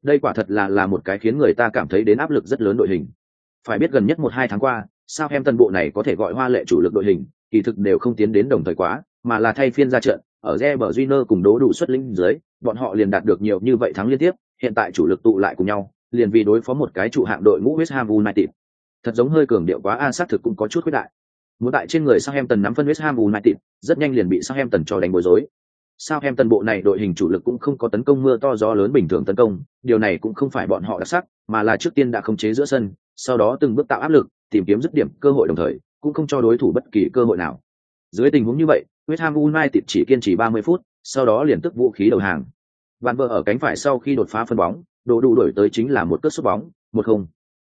Đây quả thật là là một cái khiến người ta cảm thấy đến áp lực rất lớn đội hình. Phải biết gần nhất một hai tháng qua, sao em tân bộ này có thể gọi hoa lệ chủ lực đội hình, kỳ thực đều không tiến đến đồng thời quá, mà là thay phiên ra trận, ở Reber Júnior cùng đố đủ xuất lĩnh dưới, bọn họ liền đạt được nhiều như vậy thắng liên tiếp, hiện tại chủ lực tụ lại cùng nhau, liền vì đối phó một cái trụ hạng đội ngũ West Ham United. Thật giống hơi cường điệu quá a sát thực cũng có chút khuyết đại. Muốn tại trên người Southampton nắm phân West Ham United, rất nhanh liền bị Southampton cho đánh bối rối. Southampton bộ này đội hình chủ lực cũng không có tấn công mưa to gió lớn bình thường tấn công, điều này cũng không phải bọn họ đặc sắc, mà là trước tiên đã khống chế giữa sân, sau đó từng bước tạo áp lực, tìm kiếm dứt điểm cơ hội đồng thời, cũng không cho đối thủ bất kỳ cơ hội nào. Dưới tình huống như vậy, West Ham United chỉ kiên trì 30 phút, sau đó liền tức vũ khí đầu hàng. Van vợ ở cánh phải sau khi đột phá phân bóng, đồ đủ đổi tới chính là một cước sút bóng, một không.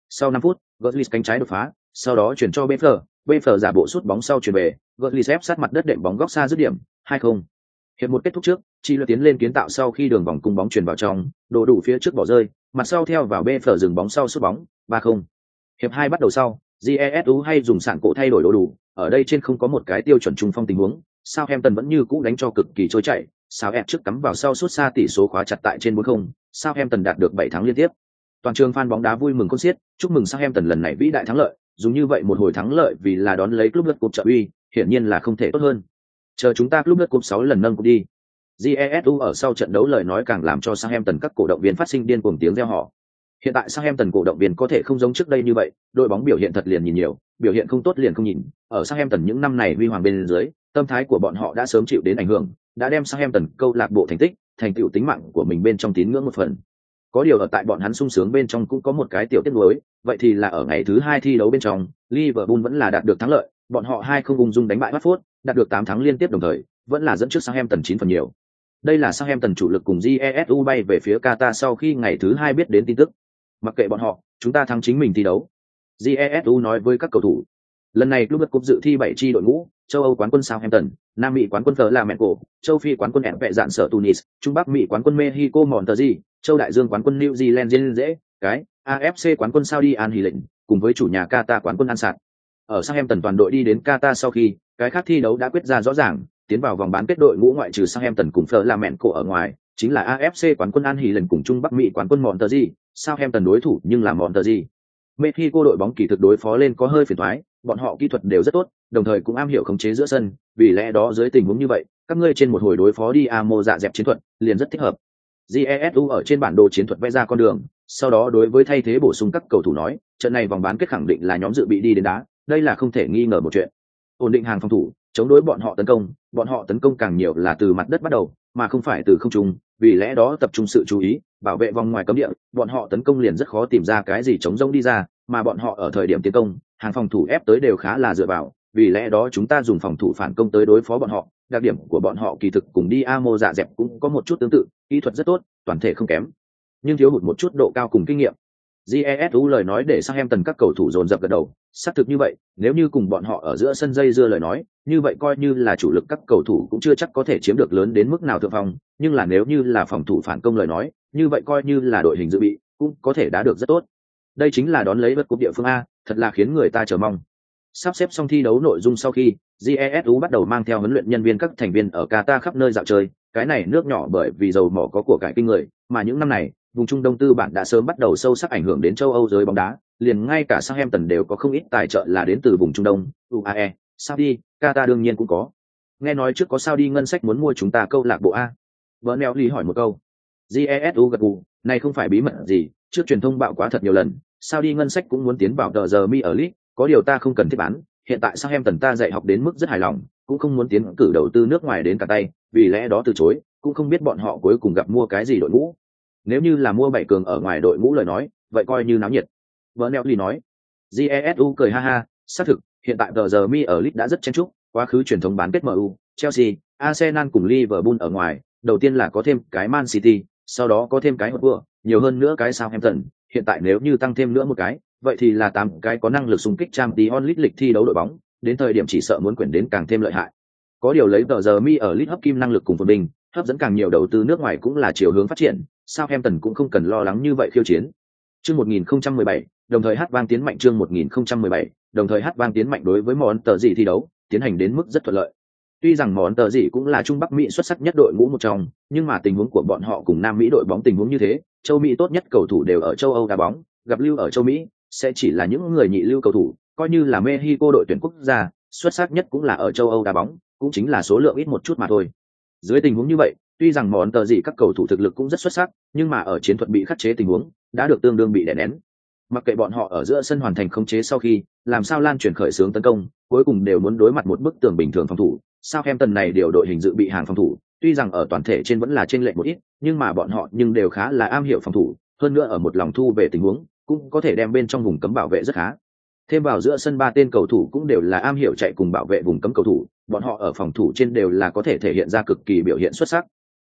Sau 5 phút, Götze cánh trái đột phá, sau đó chuyển cho Beffer, Beffer giả bộ sút bóng sau chuyển về, Götze ép sát mặt đất đệm bóng góc xa dứt điểm, 2-0. Hiệp một kết thúc trước, Chi Luyện tiến lên kiến tạo sau khi đường vòng cung bóng chuyển vào trong, đồ đủ phía trước bỏ rơi, mặt sau theo vào Befler dừng bóng sau sút bóng, 3-0. Hiệp hai bắt đầu sau, Jesu hay dùng sản cổ thay đổi đồ đủ, ở đây trên không có một cái tiêu chuẩn trung phong tình huống, sao Southampton vẫn như cũ đánh cho cực kỳ trôi chảy, sao em trước cắm vào sau suốt xa tỷ số khóa chặt tại trên 4-0, sao Southampton đạt được 7 thắng liên tiếp. Toàn trường fan bóng đá vui mừng con xiết, chúc mừng Sao Hemtần lần này vĩ đại thắng lợi, dùng như vậy một hồi thắng lợi vì là đón lấy club lượt cúp trợ uy, hiển nhiên là không thể tốt hơn. Chờ chúng ta club lượt cúp 6 lần nâng cúp đi. Jesu ở sau trận đấu lời nói càng làm cho Sao Hemtần các cổ động viên phát sinh điên cuồng tiếng reo hò. Hiện tại Southampton cổ động viên có thể không giống trước đây như vậy, đội bóng biểu hiện thật liền nhìn nhiều, biểu hiện không tốt liền không nhìn. Ở Southampton những năm này huy hoàng bên dưới, tâm thái của bọn họ đã sớm chịu đến ảnh hưởng, đã đem Southampton câu lạc bộ thành tích, thành tựu tính mạng của mình bên trong tín ngưỡng một phần. Có điều ở tại bọn hắn sung sướng bên trong cũng có một cái tiểu tiết nuối, vậy thì là ở ngày thứ hai thi đấu bên trong, Liverpool vẫn là đạt được thắng lợi, bọn họ hai không ung dung đánh bại Watford, đạt được 8 thắng liên tiếp đồng thời, vẫn là dẫn trước Southampton 9 phần nhiều. Đây là Southampton chủ lực cùng GESU bay về phía Qatar sau khi ngày thứ hai biết đến tin tức. Mặc kệ bọn họ, chúng ta thắng chính mình thi đấu. JESU nói với các cầu thủ. Lần này club cup dự thi bảy chi đội ngũ, châu Âu quán quân Southampton, nam mỹ quán quân thờ là mẹ cổ châu phi quán quân hẹn vệ dạn sở tunis trung bắc mỹ quán quân mexico Ngọn Tờ gì, châu đại dương quán quân new zealand dễ dễ cái afc quán quân saudi an Hỷ lệnh cùng với chủ nhà qatar quán quân an sạt ở southampton toàn đội đi đến qatar sau khi cái khác thi đấu đã quyết ra rõ ràng tiến vào vòng bán kết đội ngũ ngoại trừ southampton cùng phở là mẹn cổ ở ngoài chính là afc quán quân an hỉ lần cùng trung bắc mỹ quán quân monterrey sao em tần đối thủ nhưng là monterrey Mexico đội bóng kỳ thực đối phó lên có hơi phiền toái, bọn họ kỹ thuật đều rất tốt, đồng thời cũng am hiểu khống chế giữa sân, vì lẽ đó dưới tình huống như vậy, các ngươi trên một hồi đối phó đi Amo dạ dẹp chiến thuật, liền rất thích hợp. GESU ở trên bản đồ chiến thuật vẽ ra con đường, sau đó đối với thay thế bổ sung các cầu thủ nói, trận này vòng bán kết khẳng định là nhóm dự bị đi đến đá, đây là không thể nghi ngờ một chuyện. Ổn định hàng phòng thủ, chống đối bọn họ tấn công, bọn họ tấn công càng nhiều là từ mặt đất bắt đầu, mà không phải từ không trung, vì lẽ đó tập trung sự chú ý, bảo vệ vòng ngoài cấm địa, bọn họ tấn công liền rất khó tìm ra cái gì chống rông đi ra, mà bọn họ ở thời điểm tiến công, hàng phòng thủ ép tới đều khá là dựa vào, vì lẽ đó chúng ta dùng phòng thủ phản công tới đối phó bọn họ, đặc điểm của bọn họ kỳ thực cùng đi Amo dạ dẹp cũng có một chút tương tự, kỹ thuật rất tốt, toàn thể không kém, nhưng thiếu hụt một chút độ cao cùng kinh nghiệm. Jesu lời nói để sang em tần các cầu thủ dồn dập gật đầu, xác thực như vậy, nếu như cùng bọn họ ở giữa sân dây dưa lời nói, như vậy coi như là chủ lực các cầu thủ cũng chưa chắc có thể chiếm được lớn đến mức nào thượng phong, nhưng là nếu như là phòng thủ phản công lời nói, như vậy coi như là đội hình dự bị, cũng có thể đã được rất tốt. Đây chính là đón lấy bất cúp địa phương a, thật là khiến người ta chờ mong. Sắp xếp xong thi đấu nội dung sau khi, GESU bắt đầu mang theo huấn luyện nhân viên các thành viên ở Qatar khắp nơi dạo chơi, cái này nước nhỏ bởi vì dầu mỏ có của cải kinh người, mà những năm này, vùng Trung Đông tư bản đã sớm bắt đầu sâu sắc ảnh hưởng đến châu Âu giới bóng đá, liền ngay cả Southampton đều có không ít tài trợ là đến từ vùng Trung Đông, UAE, Saudi, Qatar đương nhiên cũng có. Nghe nói trước có Saudi ngân sách muốn mua chúng ta câu lạc bộ A. Bernel lý hỏi một câu. GESU gật gù, này không phải bí mật gì, trước truyền thông bạo quá thật nhiều lần, Saudi ngân sách cũng muốn tiến vào tờ giờ mi ở League, có điều ta không cần thiết bán, hiện tại Southampton ta dạy học đến mức rất hài lòng, cũng không muốn tiến cử đầu tư nước ngoài đến cả tay, vì lẽ đó từ chối, cũng không biết bọn họ cuối cùng gặp mua cái gì đội ngũ. Nếu như là mua bảy cường ở ngoài đội ngũ lời nói, vậy coi như náo nhiệt. Bernelli nói. Jesu cười ha ha, xác thực, hiện tại tờ giờ mi ở Lit đã rất chen chúc, quá khứ truyền thống bán kết MU, Chelsea, Arsenal cùng Liverpool ở ngoài, đầu tiên là có thêm cái Man City, sau đó có thêm cái Hotspur, nhiều hơn nữa cái Southampton, hiện tại nếu như tăng thêm nữa một cái, vậy thì là tám cái có năng lực xung kích trang tí onlit lịch thi đấu đội bóng, đến thời điểm chỉ sợ muốn quyển đến càng thêm lợi hại. Có điều lấy tờ giờ mi ở lit hấp kim năng lực cùng phần bình, hấp dẫn càng nhiều đầu tư nước ngoài cũng là chiều hướng phát triển, Southampton cũng không cần lo lắng như vậy khiêu chiến. Chương 1017, đồng thời hát vang tiến mạnh chương 1017, đồng thời hát vang tiến mạnh đối với món tờ gì thi đấu, tiến hành đến mức rất thuận lợi. Tuy rằng món tờ gì cũng là Trung Bắc Mỹ xuất sắc nhất đội ngũ một trong, nhưng mà tình huống của bọn họ cùng Nam Mỹ đội bóng tình huống như thế, châu Mỹ tốt nhất cầu thủ đều ở châu Âu đá bóng, gặp lưu ở châu Mỹ, sẽ chỉ là những người nhị lưu cầu thủ, coi như là Mexico đội tuyển quốc gia, xuất sắc nhất cũng là ở châu Âu đá bóng, cũng chính là số lượng ít một chút mà thôi. Dưới tình huống như vậy, tuy rằng món tờ gì các cầu thủ thực lực cũng rất xuất sắc, nhưng mà ở chiến thuật bị khắc chế tình huống, đã được tương đương bị đè nén. Mặc kệ bọn họ ở giữa sân hoàn thành khống chế sau khi, làm sao lan truyền khởi xướng tấn công, cuối cùng đều muốn đối mặt một bức tường bình thường phòng thủ. Sao em tần này điều đội hình dự bị hàng phòng thủ, tuy rằng ở toàn thể trên vẫn là trên lệnh một ít, nhưng mà bọn họ nhưng đều khá là am hiểu phòng thủ, hơn nữa ở một lòng thu về tình huống, cũng có thể đem bên trong vùng cấm bảo vệ rất khá thêm vào giữa sân ba tên cầu thủ cũng đều là am hiểu chạy cùng bảo vệ vùng cấm cầu thủ, bọn họ ở phòng thủ trên đều là có thể thể hiện ra cực kỳ biểu hiện xuất sắc.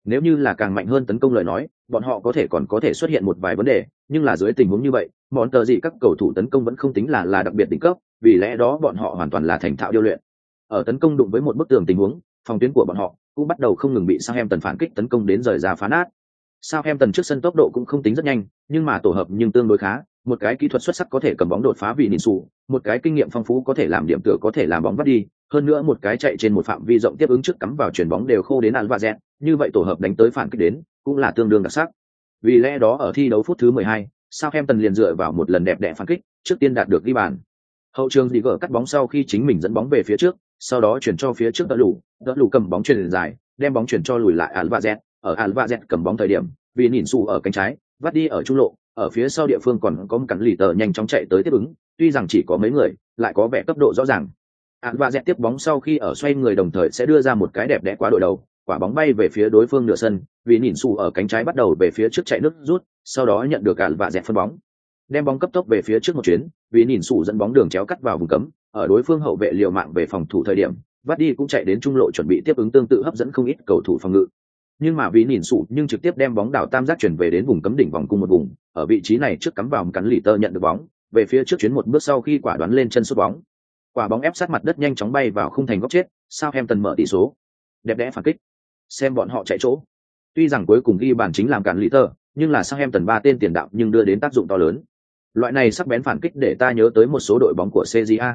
Nếu như là càng mạnh hơn tấn công lời nói, bọn họ có thể còn có thể xuất hiện một vài vấn đề, nhưng là dưới tình huống như vậy, bọn tờ gì các cầu thủ tấn công vẫn không tính là là đặc biệt đỉnh cấp, vì lẽ đó bọn họ hoàn toàn là thành thạo điêu luyện. Ở tấn công đụng với một bức tường tình huống, phòng tuyến của bọn họ cũng bắt đầu không ngừng bị sang em tần phản kích tấn công đến rời ra phá nát. Sao em tần trước sân tốc độ cũng không tính rất nhanh, nhưng mà tổ hợp nhưng tương đối khá một cái kỹ thuật xuất sắc có thể cầm bóng đột phá vì nịn xù một cái kinh nghiệm phong phú có thể làm điểm tựa có thể làm bóng bắt đi hơn nữa một cái chạy trên một phạm vi rộng tiếp ứng trước cắm vào chuyển bóng đều khô đến ăn và dẹt như vậy tổ hợp đánh tới phản kích đến cũng là tương đương đặc sắc. Vì lẽ đó ở thi đấu phút thứ 12, Southampton liền dựa vào một lần đẹp đẽ phản kích trước tiên đạt được ghi bàn. Hậu trường thì gỡ cắt bóng sau khi chính mình dẫn bóng về phía trước sau đó chuyển cho phía trước đỡ lù đỡ lù cầm bóng chuyền dài đem bóng chuyển cho lùi lại alva dẹt ở alva dẹt cầm bóng thời điểm vì nhìn xù ở cánh trái vắt đi ở trung lộ ở phía sau địa phương còn có một cắn lì tờ nhanh chóng chạy tới tiếp ứng, tuy rằng chỉ có mấy người, lại có vẻ cấp độ rõ ràng. Ạn và dẹp tiếp bóng sau khi ở xoay người đồng thời sẽ đưa ra một cái đẹp đẽ quá đội đầu, quả bóng bay về phía đối phương nửa sân, vì nhìn xù ở cánh trái bắt đầu về phía trước chạy nước rút, sau đó nhận được ạn và dẹp phân bóng. Đem bóng cấp tốc về phía trước một chuyến, vì nhìn xù dẫn bóng đường chéo cắt vào vùng cấm, ở đối phương hậu vệ liều mạng về phòng thủ thời điểm vắt đi cũng chạy đến trung lộ chuẩn bị tiếp ứng tương tự hấp dẫn không ít cầu thủ phòng ngự nhưng mà vì nhìn sụ nhưng trực tiếp đem bóng đảo tam giác chuyển về đến vùng cấm đỉnh vòng cung một vùng, ở vị trí này trước cắm vào cắn lì tơ nhận được bóng, về phía trước chuyến một bước sau khi quả đoán lên chân sút bóng. Quả bóng ép sát mặt đất nhanh chóng bay vào khung thành góc chết, sao em tần mở tỷ số. Đẹp đẽ phản kích. Xem bọn họ chạy chỗ. Tuy rằng cuối cùng ghi bàn chính làm cản lì tơ, nhưng là sao em tần ba tên tiền đạo nhưng đưa đến tác dụng to lớn. Loại này sắc bén phản kích để ta nhớ tới một số đội bóng của cja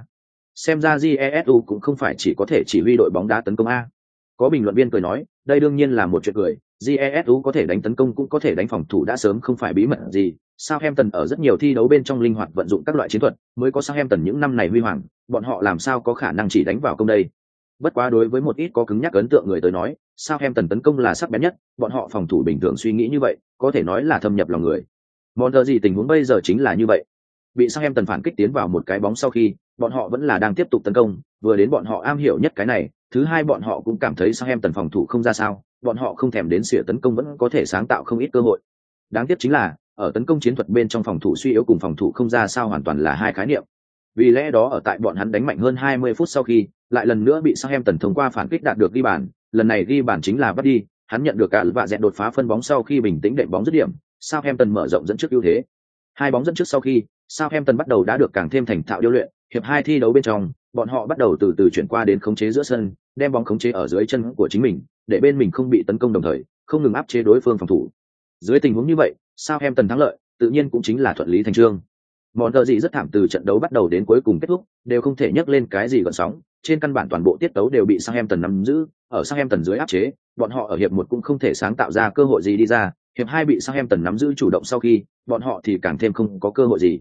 xem ra jesu cũng không phải chỉ có thể chỉ huy đội bóng đá tấn công a có bình luận viên cười nói, đây đương nhiên là một chuyện cười jesu có thể đánh tấn công cũng có thể đánh phòng thủ đã sớm không phải bí mật gì. Sao Southampton ở rất nhiều thi đấu bên trong linh hoạt vận dụng các loại chiến thuật, mới có Sao Southampton những năm này huy hoàng, bọn họ làm sao có khả năng chỉ đánh vào công đây? Bất quá đối với một ít có cứng nhắc ấn tượng người tới nói Sao Southampton tấn công là sắc bén nhất, bọn họ phòng thủ bình thường suy nghĩ như vậy, có thể nói là thâm nhập lòng người. Monter gì tình huống bây giờ chính là như vậy. Bị Sao Southampton phản kích tiến vào một cái bóng sau khi bọn họ vẫn là đang tiếp tục tấn công, vừa đến bọn họ am hiểu nhất cái này, thứ hai bọn họ cũng cảm thấy sao em tần phòng thủ không ra sao, bọn họ không thèm đến sửa tấn công vẫn có thể sáng tạo không ít cơ hội. Đáng tiếc chính là, ở tấn công chiến thuật bên trong phòng thủ suy yếu cùng phòng thủ không ra sao hoàn toàn là hai khái niệm. Vì lẽ đó ở tại bọn hắn đánh mạnh hơn 20 phút sau khi, lại lần nữa bị sao em tần thông qua phản kích đạt được ghi bàn, lần này ghi bàn chính là bắt đi, hắn nhận được cả và dẹn đột phá phân bóng sau khi bình tĩnh đệm bóng dứt điểm Southampton mở rộng dẫn trước ưu thế. Hai bóng dẫn trước sau khi Southampton bắt đầu đã được càng thêm thành thạo điêu luyện hiệp hai thi đấu bên trong, bọn họ bắt đầu từ từ chuyển qua đến khống chế giữa sân, đem bóng khống chế ở dưới chân của chính mình, để bên mình không bị tấn công đồng thời, không ngừng áp chế đối phương phòng thủ. Dưới tình huống như vậy sao em tần thắng lợi, tự nhiên cũng chính là thuận lý thành trương. Bọn thợ gì rất thảm từ trận đấu bắt đầu đến cuối cùng kết thúc, đều không thể nhấc lên cái gì gọn sóng, trên căn bản toàn bộ tiết tấu đều bị sang em tần nắm giữ, ở sang em tần dưới áp chế, bọn họ ở hiệp một cũng không thể sáng tạo ra cơ hội gì đi ra, hiệp hai bị sang em tần nắm giữ chủ động sau khi, bọn họ thì càng thêm không có cơ hội gì.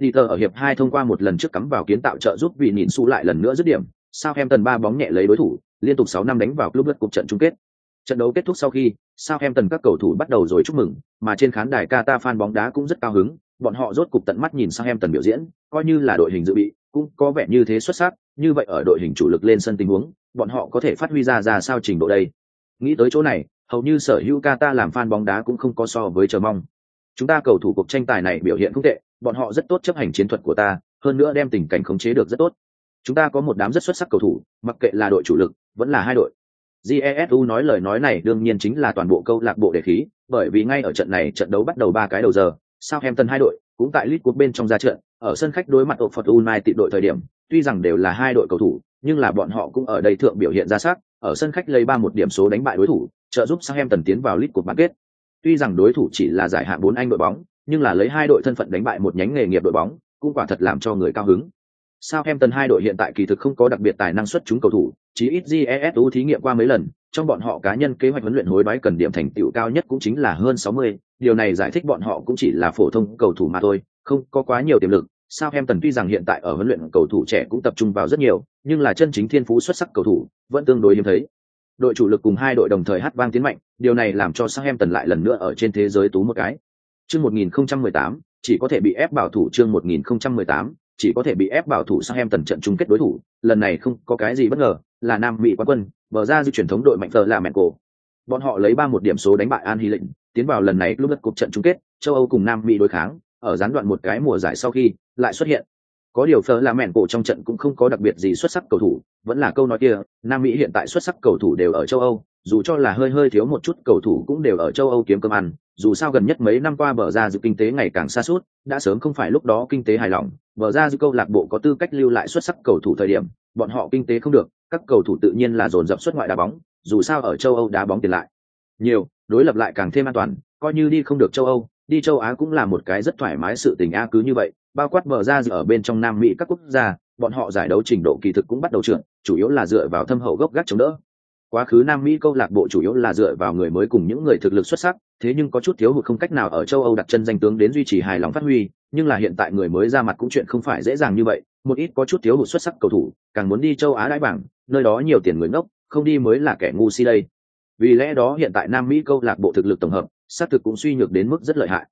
Peter ở hiệp hai thông qua một lần trước cắm vào kiến tạo trợ giúp vị nhìn su lại lần nữa dứt điểm sao em tần ba bóng nhẹ lấy đối thủ liên tục sáu năm đánh vào club đất cuộc trận chung kết Trận đấu kết thúc sau khi, Southampton các cầu thủ bắt đầu rồi chúc mừng, mà trên khán đài Qatar fan bóng đá cũng rất cao hứng, bọn họ rốt cục tận mắt nhìn Southampton biểu diễn, coi như là đội hình dự bị, cũng có vẻ như thế xuất sắc, như vậy ở đội hình chủ lực lên sân tình huống, bọn họ có thể phát huy ra ra sao trình độ đây. Nghĩ tới chỗ này, hầu như sở hữu Qatar làm fan bóng đá cũng không có so với chờ mong. Chúng ta cầu thủ cuộc tranh tài này biểu hiện không tệ, bọn họ rất tốt chấp hành chiến thuật của ta, hơn nữa đem tình cảnh khống chế được rất tốt. Chúng ta có một đám rất xuất sắc cầu thủ, mặc kệ là đội chủ lực, vẫn là hai đội, jesu nói lời nói này đương nhiên chính là toàn bộ câu lạc bộ đề khí bởi vì ngay ở trận này trận đấu bắt đầu ba cái đầu giờ Southampton hai đội cũng tại lit cuộc bên trong ra trận ở sân khách đối mặt Oxford United đội thời điểm tuy rằng đều là hai đội cầu thủ nhưng là bọn họ cũng ở đây thượng biểu hiện ra sắc ở sân khách lấy ba một điểm số đánh bại đối thủ trợ giúp Southampton tiến vào lit cuộc bán kết tuy rằng đối thủ chỉ là giải hạng bốn anh đội bóng nhưng là lấy hai đội thân phận đánh bại một nhánh nghề nghiệp đội bóng cũng quả thật làm cho người cao hứng Southampton hai đội hiện tại kỳ thực không có đặc biệt tài năng xuất chúng cầu thủ, chỉ ít GESU thí nghiệm qua mấy lần, trong bọn họ cá nhân kế hoạch huấn luyện hối đoái cần điểm thành tựu cao nhất cũng chính là hơn 60, điều này giải thích bọn họ cũng chỉ là phổ thông cầu thủ mà thôi, không có quá nhiều tiềm lực. Southampton tuy rằng hiện tại ở huấn luyện cầu thủ trẻ cũng tập trung vào rất nhiều, nhưng là chân chính thiên phú xuất sắc cầu thủ vẫn tương đối hiếm thấy. Đội chủ lực cùng hai đội đồng thời hát vang tiến mạnh, điều này làm cho Southampton lại lần nữa ở trên thế giới tú một cái. Chương 1018, chỉ có thể bị ép bảo thủ chương 1018, chỉ có thể bị ép bảo thủ sang em tần trận chung kết đối thủ. Lần này không có cái gì bất ngờ là nam mỹ quán quân bờ ra di truyền thống đội mạnh thờ là mẹn cổ. Bọn họ lấy ba một điểm số đánh bại an hy lệnh tiến vào lần này lúc đất cuộc trận chung kết châu âu cùng nam mỹ đối kháng ở gián đoạn một cái mùa giải sau khi lại xuất hiện. Có điều phở là mẹn cổ trong trận cũng không có đặc biệt gì xuất sắc cầu thủ vẫn là câu nói kia nam mỹ hiện tại xuất sắc cầu thủ đều ở châu âu dù cho là hơi hơi thiếu một chút cầu thủ cũng đều ở châu âu kiếm cơm ăn dù sao gần nhất mấy năm qua bờ ra dự kinh tế ngày càng xa suốt, đã sớm không phải lúc đó kinh tế hài lòng, bờ ra dự câu lạc bộ có tư cách lưu lại xuất sắc cầu thủ thời điểm, bọn họ kinh tế không được, các cầu thủ tự nhiên là dồn dập xuất ngoại đá bóng, dù sao ở châu âu đá bóng tiền lại. Nhiều, đối lập lại càng thêm an toàn, coi như đi không được châu âu, đi châu á cũng là một cái rất thoải mái sự tình a, cứ như vậy, bao quát bờ ra dự ở bên trong nam mỹ các quốc gia, bọn họ giải đấu trình độ kỳ thực cũng bắt đầu trượt chủ yếu là dựa vào thâm hậu gốc gác chống đỡ quá khứ nam mỹ câu lạc bộ chủ yếu là dựa vào người mới cùng những người thực lực xuất sắc, thế nhưng có chút thiếu hụt không cách nào ở châu âu đặt chân danh tướng đến duy trì hài lòng phát huy, nhưng là hiện tại người mới ra mặt cũng chuyện không phải dễ dàng như vậy, một ít có chút thiếu hụt xuất sắc cầu thủ, càng muốn đi châu á đãi bảng, nơi đó nhiều tiền người ngốc, không đi mới là kẻ ngu si đây. Vì lẽ đó hiện tại nam mỹ câu lạc bộ thực lực tổng hợp, xác thực cũng suy nhược đến mức rất lợi hại.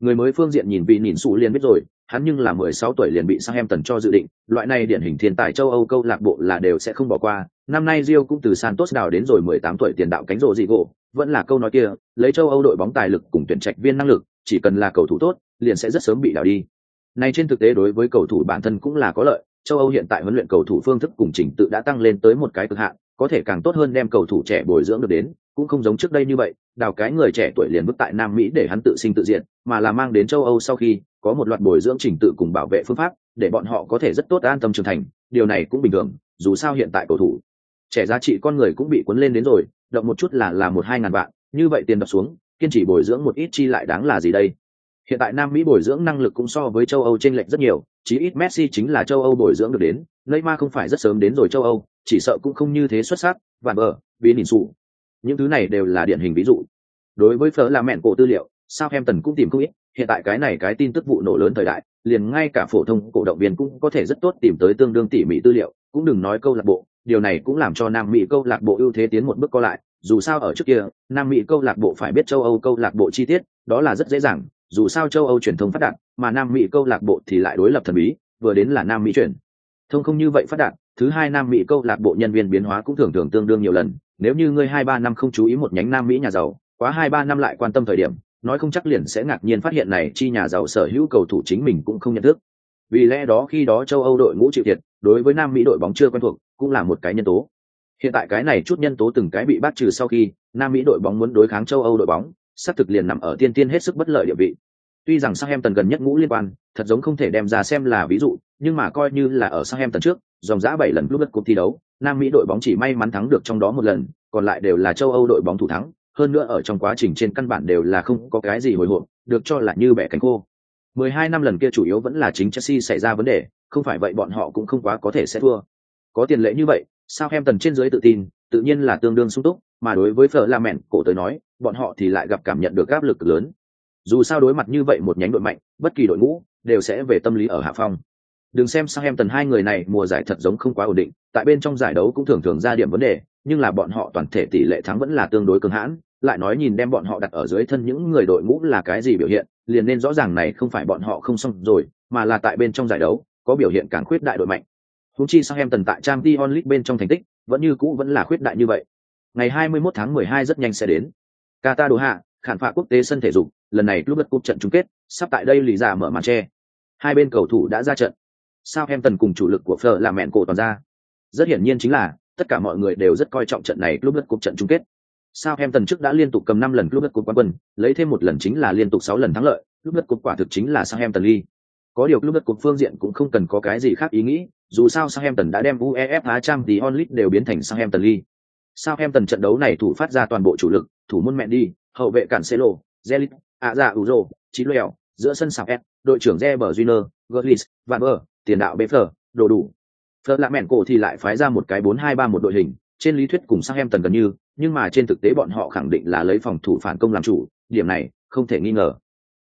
Người mới phương diện nhìn vị nhìn sụ liền biết rồi, hắn nhưng là mười sáu tuổi liền bị sang em tần cho dự định, loại này điển hình thiên tài châu âu câu lạc bộ là đều sẽ không bỏ qua năm nay rio cũng từ santos đào đến rồi mười tám tuổi tiền đạo cánh rộ dị gỗ, vẫn là câu nói kia, lấy châu âu đội bóng tài lực cùng tuyển trạch viên năng lực, chỉ cần là cầu thủ tốt, liền sẽ rất sớm bị đào đi. Này trên thực tế đối với cầu thủ bản thân cũng là có lợi, châu âu hiện tại huấn luyện cầu thủ phương thức cùng trình tự đã tăng lên tới một cái cực hạn, có thể càng tốt hơn đem cầu thủ trẻ bồi dưỡng được đến, cũng không giống trước đây như vậy, đào cái người trẻ tuổi liền bước tại nam mỹ để hắn tự sinh tự diện, mà là mang đến châu âu sau khi có một loạt bồi dưỡng trình tự cùng bảo vệ phương pháp, để bọn họ có thể rất tốt an tâm trưởng thành, điều này cũng bình thường, dù sao hiện tại cầu thủ trẻ giá trị con người cũng bị cuốn lên đến rồi, động một chút là là một hai ngàn vạn, như vậy tiền đập xuống, kiên trì bồi dưỡng một ít chi lại đáng là gì đây? Hiện tại nam mỹ bồi dưỡng năng lực cũng so với châu âu t r ê n lệch rất nhiều, chí ít messi chính là châu âu bồi dưỡng được đến, neymar không phải rất sớm đến rồi châu âu, chỉ sợ cũng không như thế xuất sắc, và bờ vì nhìn xù những thứ này đều là điển hình ví dụ. Đối với phở là mẹn cổ tư liệu sao em tần cũng tìm không ít, hiện tại cái này cái tin tức vụ nổ lớn thời đại, liền ngay cả phổ thông cổ động viên cũng có thể rất tốt tìm tới tương đương tỉ mỉ tư liệu, cũng đừng nói câu lạc bộ điều này cũng làm cho nam mỹ câu lạc bộ ưu thế tiến một bước co lại. Dù sao ở trước kia, nam mỹ câu lạc bộ phải biết châu âu câu lạc bộ chi tiết, đó là rất dễ dàng. Dù sao châu âu truyền thông phát đạt, mà nam mỹ câu lạc bộ thì lại đối lập thần bí, vừa đến là nam mỹ truyền thông không như vậy phát đạt, thứ hai nam mỹ câu lạc bộ nhân viên biến hóa cũng thường thường tương đương nhiều lần. Nếu như ngươi hai ba năm không chú ý một nhánh nam mỹ nhà giàu, quá hai ba năm lại quan tâm thời điểm, nói không chắc liền sẽ ngạc nhiên phát hiện này chi nhà giàu sở hữu cầu thủ chính mình cũng không nhận thức vì lẽ đó khi đó châu âu đội ngũ chịu thiệt đối với nam mỹ đội bóng chưa quen thuộc cũng là một cái nhân tố Hiện tại cái này chút nhân tố từng cái bị bắt trừ sau khi Nam Mỹ đội bóng muốn đối kháng châu Âu đội bóng, xác thực liền nằm ở tiên tiên hết sức bất lợi địa vị. Tuy rằng sang em tần gần nhất ngũ liên quan, thật giống không thể đem ra xem là ví dụ, nhưng mà coi như là ở sang em tần trước, dòng dã bảy lần club cuộc thi đấu, Nam Mỹ đội bóng chỉ may mắn thắng được trong đó một lần, còn lại đều là châu Âu đội bóng thủ thắng, hơn nữa ở trong quá trình trên căn bản đều là không có cái gì hồi hộp, được cho là như bẻ cánh khô. 12 năm lần kia chủ yếu vẫn là chính Chelsea xảy ra vấn đề, không phải vậy bọn họ cũng không quá có thể sẽ thua. Có tiền lệ như vậy, sao em tần trên dưới tự tin tự nhiên là tương đương sung túc mà đối với phở la mẹn cổ tới nói bọn họ thì lại gặp cảm nhận được áp lực lớn. Dù sao đối mặt như vậy một nhánh đội mạnh bất kỳ đội ngũ đều sẽ về tâm lý ở hạ phong. Đừng xem sao em tần hai người này mùa giải thật giống không quá ổn định tại bên trong giải đấu cũng thường thường ra điểm vấn đề nhưng là bọn họ toàn thể tỷ lệ thắng vẫn là tương đối cường hãn lại nói nhìn đem bọn họ đặt ở dưới thân những người đội ngũ là cái gì biểu hiện liền nên rõ ràng này không phải bọn họ không xong rồi mà là tại bên trong giải đấu có biểu hiện càng khuyết đại đội mạnh Húng chi sang em tần tại trang Dion League bên trong thành tích, vẫn như cũ vẫn là khuyết đại như vậy. Ngày 21 tháng 12 rất nhanh sẽ đến. Qatar đồ hạ, khản phạ quốc tế sân thể dục, lần này club cup trận chung kết, sắp tại đây lì giả mở màn che. Hai bên cầu thủ đã ra trận. Sao em tần cùng chủ lực của Fleur là mẹn cổ toàn ra. Rất hiển nhiên chính là, tất cả mọi người đều rất coi trọng trận này club cup trận chung kết. Sao em tần trước đã liên tục cầm 5 lần club cup quán quân, lấy thêm một lần chính là liên tục 6 lần thắng lợi, club cup quả thực chính là Sao em tần ly. Có điều club cup phương diện cũng không cần có cái gì khác ý nghĩ, dù sao Southampton đã đem UEFA Champions League đều biến thành Southampton League. Southampton trận đấu này thủ phát ra toàn bộ chủ lực, thủ môn mẹ đi, hậu vệ Cancelo, Zelit, Aza Uzo, Chí Lèo, giữa sân sạc S, đội trưởng Zebra Junior, Gullis, Van Ber, tiền đạo Beffer, đồ đủ. Phật lạ mẹn cổ thì lại phái ra một cái 4-2-3 một đội hình, trên lý thuyết cùng Southampton gần như, nhưng mà trên thực tế bọn họ khẳng định là lấy phòng thủ phản công làm chủ, điểm này không thể nghi ngờ.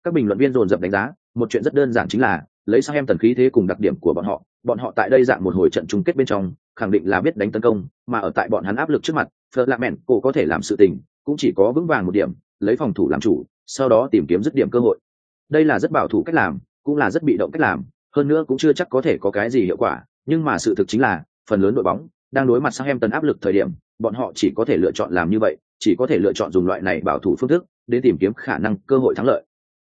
Các bình luận viên dồn dập đánh giá, một chuyện rất đơn giản chính là lấy Southampton khí thế cùng đặc điểm của bọn họ, bọn họ tại đây dạng một hồi trận chung kết bên trong khẳng định là biết đánh tấn công mà ở tại bọn hắn áp lực trước mặt phật cổ có thể làm sự tình cũng chỉ có vững vàng một điểm lấy phòng thủ làm chủ sau đó tìm kiếm dứt điểm cơ hội đây là rất bảo thủ cách làm cũng là rất bị động cách làm hơn nữa cũng chưa chắc có thể có cái gì hiệu quả nhưng mà sự thực chính là phần lớn đội bóng đang đối mặt sang em tấn áp lực thời điểm bọn họ chỉ có thể lựa chọn làm như vậy, chỉ có thể lựa chọn dùng loại này bảo thủ phương thức đến tìm kiếm khả năng cơ hội thắng lợi.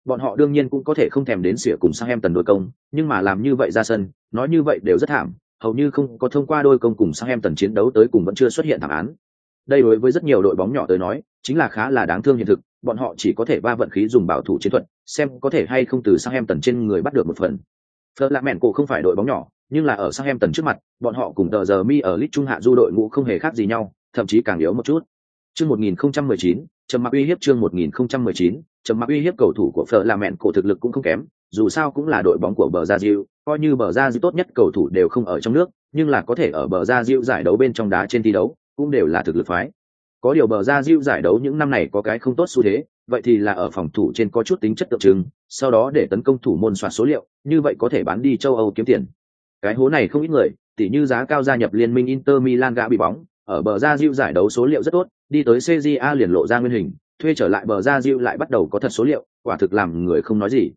Bọn họ đương nhiên cũng có thể không thèm đến xỉa cùng sang em tần đôi công, nhưng mà làm như vậy ra sân, nói như vậy đều rất thảm, hầu như không có thông qua đôi công cùng sang em tần chiến đấu tới cùng vẫn chưa xuất hiện thảm án. Đây đối với rất nhiều đội bóng nhỏ tới nói, chính là khá là đáng thương hiện thực, bọn họ chỉ có thể va vận khí dùng bảo thủ chiến thuật, xem có thể hay không từ sang em tần trên người bắt được một phần. Phật là mẹn cổ không phải đội bóng nhỏ, nhưng là ở sang em tần trước mặt, bọn họ cùng tờ giờ mi ở lit trung hạ du đội ngũ không hề khác gì nhau thậm chí càng yếu một chút chương 1019, trầm mặc uy hiếp chương 1019, trầm mặc uy hiếp cầu thủ của Phở là mẹn cổ thực lực cũng không kém, dù sao cũng là đội bóng của bờ ra Diu, coi như bờ ra Diu tốt nhất cầu thủ đều không ở trong nước, nhưng là có thể ở bờ ra Diu giải đấu bên trong đá trên thi đấu, cũng đều là thực lực phái. Có điều bờ ra Diu giải đấu những năm này có cái không tốt xu thế, vậy thì là ở phòng thủ trên có chút tính chất tượng trưng, sau đó để tấn công thủ môn soạt số liệu, như vậy có thể bán đi châu Âu kiếm tiền. Cái hố này không ít người, tỉ như giá cao gia nhập liên minh Inter Milan gã bị bóng, ở bờ ra Diu giải đấu số liệu rất tốt, đi tới CJA liền lộ ra nguyên hình, thuê trở lại bờ ra diệu lại bắt đầu có thật số liệu quả thực làm người không nói gì.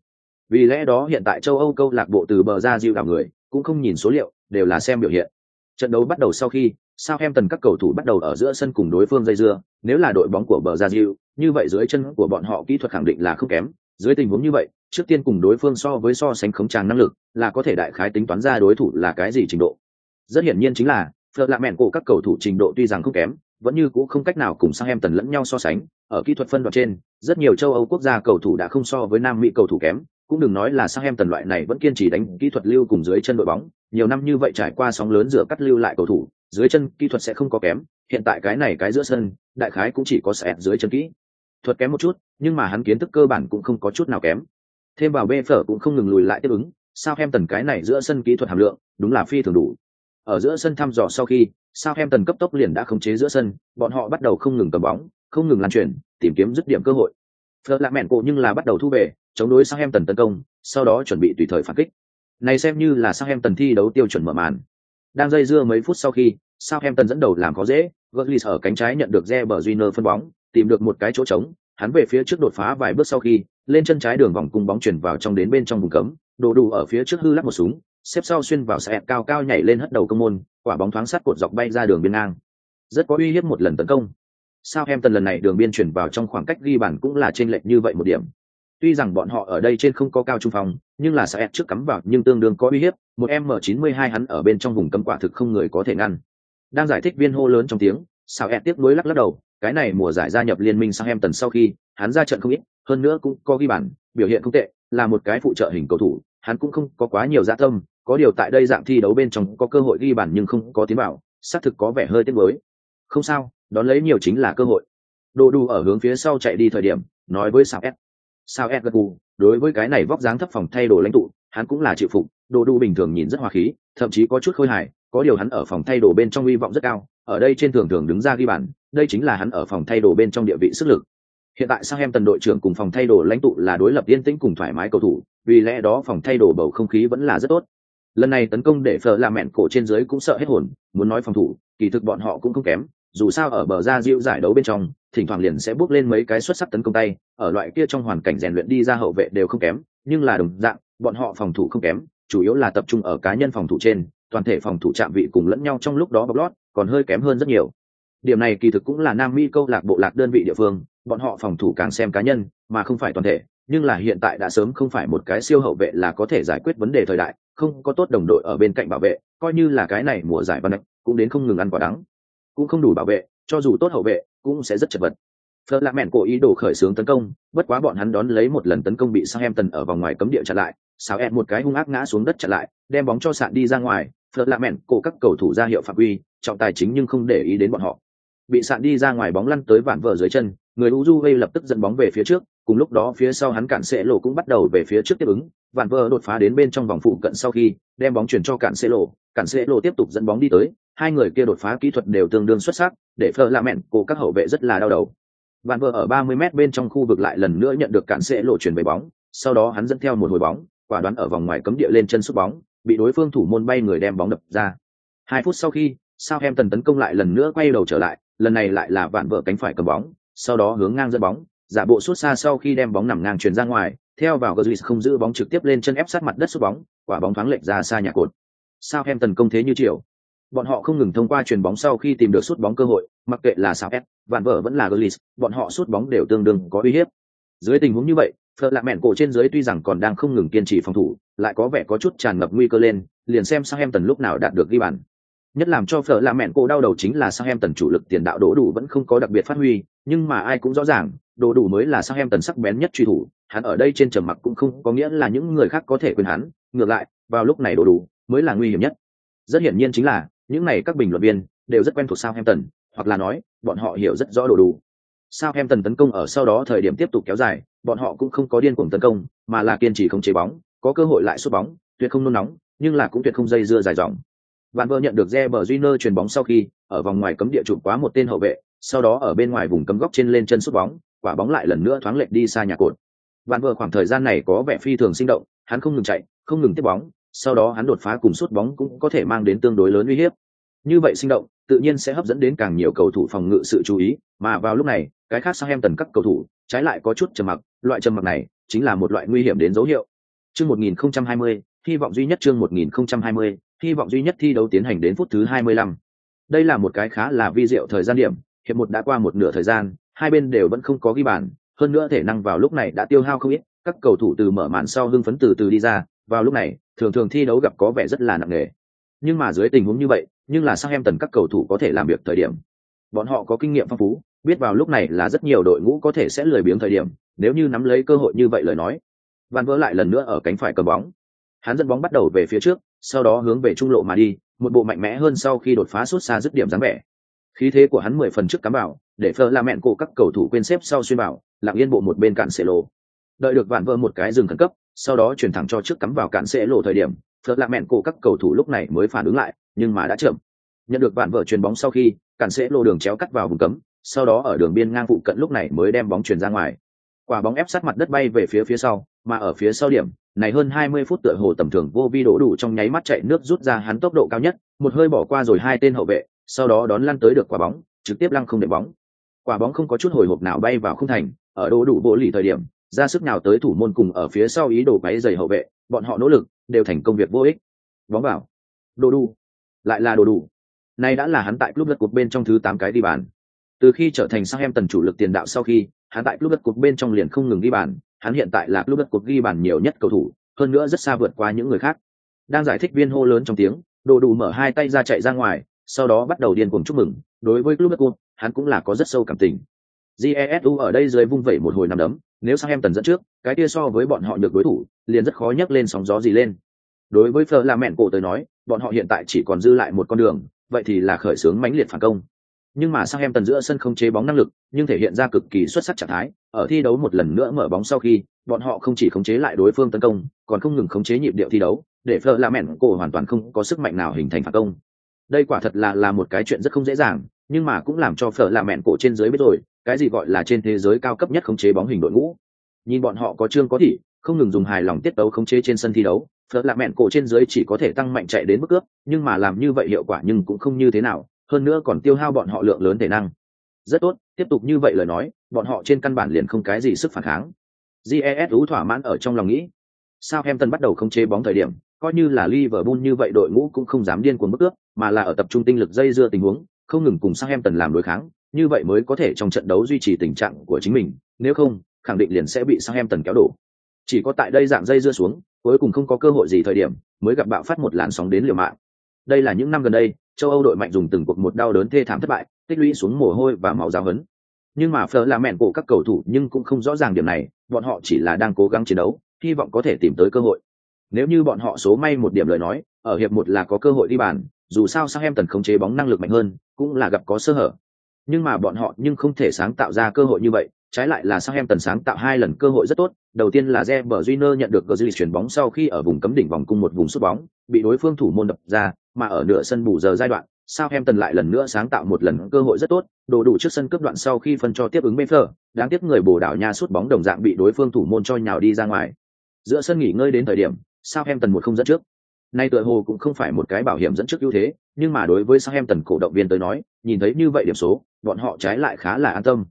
Vì lẽ đó hiện tại châu âu câu lạc bộ từ bờ ra diệu đảo người cũng không nhìn số liệu đều là xem biểu hiện. Trận đấu bắt đầu sau khi sao em tần các cầu thủ bắt đầu ở giữa sân cùng đối phương dây dưa nếu là đội bóng của bờ ra diệu như vậy dưới chân của bọn họ kỹ thuật khẳng định là không kém. Dưới tình huống như vậy trước tiên cùng đối phương so với so sánh khống tràng năng lực là có thể đại khái tính toán ra đối thủ là cái gì trình độ. Rất hiển nhiên chính là phật lạ mẹn cổ các cầu thủ trình độ tuy rằng không kém, vẫn như cũ không cách nào cùng sang em tần lẫn nhau so sánh. Ở kỹ thuật phân đoạn trên, rất nhiều châu âu quốc gia cầu thủ đã không so với nam mỹ cầu thủ kém. Cũng đừng nói là sang em tần loại này vẫn kiên trì đánh kỹ thuật lưu cùng dưới chân đội bóng. Nhiều năm như vậy trải qua sóng lớn giữa cắt lưu lại cầu thủ, dưới chân kỹ thuật sẽ không có kém. Hiện tại cái này cái giữa sân, đại khái cũng chỉ có sẹt dưới chân kỹ. Thuật kém một chút, nhưng mà hắn kiến thức cơ bản cũng không có chút nào kém. Thêm vào bê phở cũng không ngừng lùi lại tiếp ứng. Sao em tần cái này giữa sân kỹ thuật hàm lượng, đúng là phi thường đủ ở giữa sân thăm dò sau khi sao em tần cấp tốc liền đã khống chế giữa sân bọn họ bắt đầu không ngừng cầm bóng không ngừng lan truyền tìm kiếm dứt điểm cơ hội. Phở lạ mẹn cổ nhưng là bắt đầu thu về chống đối sao em tần tấn công sau đó chuẩn bị tùy thời phản kích. Này xem như là sao em tần thi đấu tiêu chuẩn mở màn. Đang dây dưa mấy phút sau khi sao em tần dẫn đầu làm khó dễ Gutlis ở cánh trái nhận được Reber Júnior phân bóng, tìm được một cái chỗ trống, hắn về phía trước đột phá vài bước sau khi, lên chân trái đường vòng cung bóng chuyển vào trong đến bên trong vùng cấm, đồ đủ ở phía trước hư lắc một súng, xếp sau xuyên vào xe cao cao nhảy lên hất đầu công môn, quả bóng thoáng sát cột dọc bay ra đường biên ngang. Rất có uy hiếp một lần tấn công. Sao em tần lần này đường biên chuyển vào trong khoảng cách ghi bàn cũng là trên lệch như vậy một điểm. Tuy rằng bọn họ ở đây trên không có cao trung phòng, nhưng là sẽ trước cắm vào nhưng tương đương có uy hiếp, một M92 hắn ở bên trong vùng cấm quả thực không người có thể ngăn. Đang giải thích viên hô lớn trong tiếng, sao em tiếp nối lắc lắc đầu cái này mùa giải gia nhập liên minh sang em tần sau khi hắn ra trận không ít hơn nữa cũng có ghi bàn biểu hiện không tệ là một cái phụ trợ hình cầu thủ hắn cũng không có quá nhiều dạ tâm có điều tại đây dạng thi đấu bên trong có cơ hội ghi bàn nhưng không có tiến bảo xác thực có vẻ hơi tiếc mới không sao đón lấy nhiều chính là cơ hội đồ đủ ở hướng phía sau chạy đi thời điểm nói với sao s. sao s gật gù đối với cái này vóc dáng thấp phòng thay đồ lãnh tụ hắn cũng là chịu phục đồ đủ bình thường nhìn rất hòa khí thậm chí có chút khôi hài có điều hắn ở phòng thay đồ bên trong hy vọng rất cao ở đây trên thường thường đứng ra ghi bàn, đây chính là hắn ở phòng thay đồ bên trong địa vị sức lực. Hiện tại sang em tần đội trưởng cùng phòng thay đồ lãnh tụ là đối lập yên tĩnh cùng thoải mái cầu thủ, vì lẽ đó phòng thay đồ bầu không khí vẫn là rất tốt. Lần này tấn công để phở làm mẹn cổ trên dưới cũng sợ hết hồn, muốn nói phòng thủ, kỳ thực bọn họ cũng không kém, dù sao ở bờ ra diệu giải đấu bên trong, thỉnh thoảng liền sẽ bước lên mấy cái xuất sắc tấn công tay, ở loại kia trong hoàn cảnh rèn luyện đi ra hậu vệ đều không kém, nhưng là đồng dạng, bọn họ phòng thủ không kém, chủ yếu là tập trung ở cá nhân phòng thủ trên, toàn thể phòng thủ chạm vị cùng lẫn nhau trong lúc đó bọc lót còn hơi kém hơn rất nhiều. Điểm này kỳ thực cũng là nam mỹ câu lạc bộ lạc đơn vị địa phương bọn họ phòng thủ càng xem cá nhân mà không phải toàn thể nhưng là hiện tại đã sớm không phải một cái siêu hậu vệ là có thể giải quyết vấn đề thời đại không có tốt đồng đội ở bên cạnh bảo vệ coi như là cái này mùa giải văn đạch cũng đến không ngừng ăn quả đắng. Cũng không đủ bảo vệ cho dù tốt hậu vệ cũng sẽ rất chật vật. Phật lạc mẹn cố ý đổ khởi xướng tấn công, bất quá bọn hắn đón lấy một lần tấn công bị Southampton ở vòng ngoài cấm địa chặn lại, sao ẹt một cái hung ác ngã xuống đất chặn lại, đem bóng cho sạn đi ra ngoài, Phật lạ mẹn cổ các cầu thủ ra hiệu phạm quy, trọng tài chính nhưng không để ý đến bọn họ. Bị sạn đi ra ngoài bóng lăn tới vạn vợ dưới chân người Uruguay lập tức dẫn bóng về phía trước cùng lúc đó phía sau hắn cản sẽ lộ cũng bắt đầu về phía trước tiếp ứng vạn vơ đột phá đến bên trong vòng phụ cận sau khi đem bóng chuyển cho cản sẽ lộ cản sẽ lộ tiếp tục dẫn bóng đi tới hai người kia đột phá kỹ thuật đều tương đương xuất sắc để phờ lạ mẹn cổ các hậu vệ rất là đau đầu vạn vơ ở 30 m bên trong khu vực lại lần nữa nhận được cản sẽ lộ chuyển về bóng sau đó hắn dẫn theo một hồi bóng quả đoán ở vòng ngoài cấm địa lên chân sút bóng bị đối phương thủ môn bay người đem bóng đập ra. Hai phút sau khi, sao em tấn công lại lần nữa quay đầu trở lại, lần này lại là vạn vợ cánh phải cầm bóng, sau đó hướng ngang dẫn bóng, giả bộ suốt xa sau khi đem bóng nằm ngang truyền ra ngoài, theo vào Gazis không giữ bóng trực tiếp lên chân ép sát mặt đất sút bóng, quả bóng thoáng lệch ra xa nhà cột. Southampton công thế như chiều. Bọn họ không ngừng thông qua truyền bóng sau khi tìm được sút bóng cơ hội, mặc kệ là Southampton, vạn vợ vẫn là Gazis, bọn họ sút bóng đều tương đương có uy hiếp. Dưới tình huống như vậy, Phật lạc mẹn cổ trên dưới tuy rằng còn đang không ngừng kiên trì phòng thủ, lại có vẻ có chút tràn ngập nguy cơ lên, liền xem sang em tần lúc nào đạt được ghi bàn. Nhất làm cho Phở lạc mẹn cô đau đầu chính là sang em tần chủ lực tiền đạo đổ đủ vẫn không có đặc biệt phát huy, nhưng mà ai cũng rõ ràng, đổ đủ mới là sang em tần sắc bén nhất truy thủ, hắn ở đây trên trầm mặc cũng không có nghĩa là những người khác có thể quyền hắn, ngược lại, vào lúc này đổ đủ mới là nguy hiểm nhất. Rất hiển nhiên chính là, những này các bình luận viên đều rất quen thuộc sao em tần hoặc là nói, bọn họ hiểu rất rõ đồ đủ. sao em tần tấn công ở sau đó thời điểm tiếp tục kéo dài, bọn họ cũng không có điên cuồng tấn công, mà là kiên trì không chế bóng, có cơ hội lại sút bóng, tuyệt không nôn nóng, nhưng là cũng tuyệt không dây dưa dài dòng. Vạn Vơ nhận được Reber Júnior truyền bóng sau khi, ở vòng ngoài cấm địa chụp quá một tên hậu vệ, sau đó ở bên ngoài vùng cấm góc trên lên chân sút bóng, quả bóng lại lần nữa thoáng lệch đi xa nhà cột. Vạn Vơ khoảng thời gian này có vẻ phi thường sinh động, hắn không ngừng chạy, không ngừng tiếp bóng, sau đó hắn đột phá cùng sút bóng cũng có thể mang đến tương đối lớn uy hiếp. Như vậy sinh động, tự nhiên sẽ hấp dẫn đến càng nhiều cầu thủ phòng ngự sự chú ý, mà vào lúc này, cái khác sang em tần các cầu thủ, trái lại có chút trầm mặc, loại trầm mặc này chính là một loại nguy hiểm đến dấu hiệu. Chương 1020, hy vọng duy nhất chương 1020, hy vọng duy nhất thi đấu tiến hành đến phút thứ 25. Đây là một cái khá là vi diệu thời gian điểm, hiệp một đã qua một nửa thời gian, hai bên đều vẫn không có ghi bàn, hơn nữa thể năng vào lúc này đã tiêu hao không ít, các cầu thủ từ mở màn sau hưng phấn từ từ đi ra, vào lúc này, thường thường thi đấu gặp có vẻ rất là nặng nề. Nhưng mà dưới tình huống như vậy, nhưng là sang em tần các cầu thủ có thể làm việc thời điểm. Bọn họ có kinh nghiệm phong phú, biết vào lúc này là rất nhiều đội ngũ có thể sẽ lười biếng thời điểm, nếu như nắm lấy cơ hội như vậy lời nói. Van vỡ lại lần nữa ở cánh phải cầm bóng. Hắn dẫn bóng bắt đầu về phía trước, sau đó hướng về trung lộ mà đi, một bộ mạnh mẽ hơn sau khi đột phá suốt xa dứt điểm dáng vẻ. Khí thế của hắn mười phần trước cắm bảo để phơ la mẹn cổ các cầu thủ quên xếp sau xuyên bảo lặng yên bộ một bên cạn xệ lộ. Đợi được vạn vỡ một cái dừng khẩn cấp sau đó chuyển thẳng cho trước cắm vào cạn xệ lộ thời điểm phơ la mẹn cổ các cầu thủ lúc này mới phản ứng lại nhưng mà đã chậm. Nhận được vạn vỡ chuyền bóng sau khi cạn sẽ lộ đường chéo cắt vào vùng cấm sau đó ở đường biên ngang phụ cận lúc này mới đem bóng truyền ra ngoài. Quả bóng ép sát mặt đất bay về phía phía sau mà ở phía sau điểm này hơn 20 phút tựa hồ tầm thường vô vi đổ đủ trong nháy mắt chạy nước rút ra hắn tốc độ cao nhất, một hơi bỏ qua rồi hai tên hậu vệ, sau đó đón lăn tới được quả bóng, trực tiếp lăng không để bóng. Quả bóng không có chút hồi hộp nào bay vào không thành, ở đổ đủ bộ lì thời điểm, ra sức nào tới thủ môn cùng ở phía sau ý đồ quấy giày hậu vệ, bọn họ nỗ lực, đều thành công việc vô ích. Bóng vào. Đồ đủ. Lại là đồ đủ. Này đã là hắn tại club lật cột bên trong thứ tám cái đi bàn. Từ khi trở thành sang em tần chủ lực tiền đạo sau khi, hắn tại club lật cột bên trong liền không ngừng đi bàn hắn hiện tại là lúc đất cuộc ghi bàn nhiều nhất cầu thủ, hơn nữa rất xa vượt qua những người khác. Đang giải thích viên hô lớn trong tiếng, đồ đủ mở hai tay ra chạy ra ngoài, sau đó bắt đầu điên cuồng chúc mừng. Đối với club đất hắn cũng là có rất sâu cảm tình. Jesu ở đây dưới vung vẩy một hồi nằm đấm, nếu sang em tần dẫn trước, cái kia so với bọn họ được đối thủ, liền rất khó nhấc lên sóng gió gì lên. Đối với Fleur là mẹn cổ tới nói, bọn họ hiện tại chỉ còn dư lại một con đường, vậy thì là khởi xướng mãnh liệt phản công nhưng mà sang em tần giữa sân không chế bóng năng lực, nhưng thể hiện ra cực kỳ xuất sắc trạng thái. Ở thi đấu một lần nữa mở bóng sau khi, bọn họ không chỉ khống chế lại đối phương tấn công, còn không ngừng khống chế nhịp điệu thi đấu, để Fleur là mẹn cổ hoàn toàn không có sức mạnh nào hình thành phản công. Đây quả thật là là một cái chuyện rất không dễ dàng, nhưng mà cũng làm cho Fleur là mẹn cổ trên dưới biết rồi, cái gì gọi là trên thế giới cao cấp nhất khống chế bóng hình đội ngũ. Nhìn bọn họ có chương có thị không ngừng dùng hài lòng tiết đấu khống chế trên sân thi đấu phật lạc mẹn cổ trên dưới chỉ có thể tăng mạnh chạy đến mức cướp nhưng mà làm như vậy hiệu quả nhưng cũng không như thế nào hơn nữa còn tiêu hao bọn họ lượng lớn thể năng. Rất tốt, tiếp tục như vậy lời nói, bọn họ trên căn bản liền không cái gì sức phản kháng. Jesu thỏa mãn ở trong lòng nghĩ. Sao em bắt đầu không chế bóng thời điểm, coi như là liverpool như vậy đội ngũ cũng không dám điên cuồng mức cướp mà là ở tập trung tinh lực dây dưa tình huống, không ngừng cùng Southampton làm đối kháng, như vậy mới có thể trong trận đấu duy trì tình trạng của chính mình, nếu không, khẳng định liền sẽ bị Southampton kéo đổ. Chỉ có tại đây dạng dây dưa xuống, cuối cùng không có cơ hội gì thời điểm, mới gặp bạo phát một làn sóng đến liều mạng. Đây là những năm gần đây châu âu đội mạnh dùng từng cuộc một đau đớn thê thảm thất bại, tích lũy xuống mồ hôi và máu giáo hấn nhưng mà phở là mẹn cổ các cầu thủ nhưng cũng không rõ ràng điểm này, bọn họ chỉ là đang cố gắng chiến đấu, hy vọng có thể tìm tới cơ hội. Nếu như bọn họ số may một điểm lời nói, ở hiệp một là có cơ hội đi bàn, dù sao sang em tần khống chế bóng năng lực mạnh hơn, cũng là gặp có sơ hở. Nhưng mà bọn họ nhưng không thể sáng tạo ra cơ hội như vậy, trái lại là sang em tần sáng tạo hai lần cơ hội rất tốt đầu tiên là Reber Júnior nhận được Götze chuyển bóng sau khi ở vùng cấm đỉnh vòng cung một vùng sút bóng, bị đối phương thủ môn đập ra, mà ở nửa sân bù giờ giai đoạn, Southampton tần lại lần nữa sáng tạo một lần cơ hội rất tốt, đồ đủ trước sân cướp đoạn sau khi phân cho tiếp ứng Benfer đáng tiếc người bồ đảo nha sút bóng đồng dạng bị đối phương thủ môn cho nhào đi ra ngoài. Giữa sân nghỉ ngơi đến thời điểm, Southampton tần một không dẫn trước. Nay tựa hồ cũng không phải một cái bảo hiểm dẫn trước ưu thế, nhưng mà đối với Southampton tần cổ động viên tới nói, nhìn thấy như vậy điểm số, bọn họ trái lại khá là an tâm.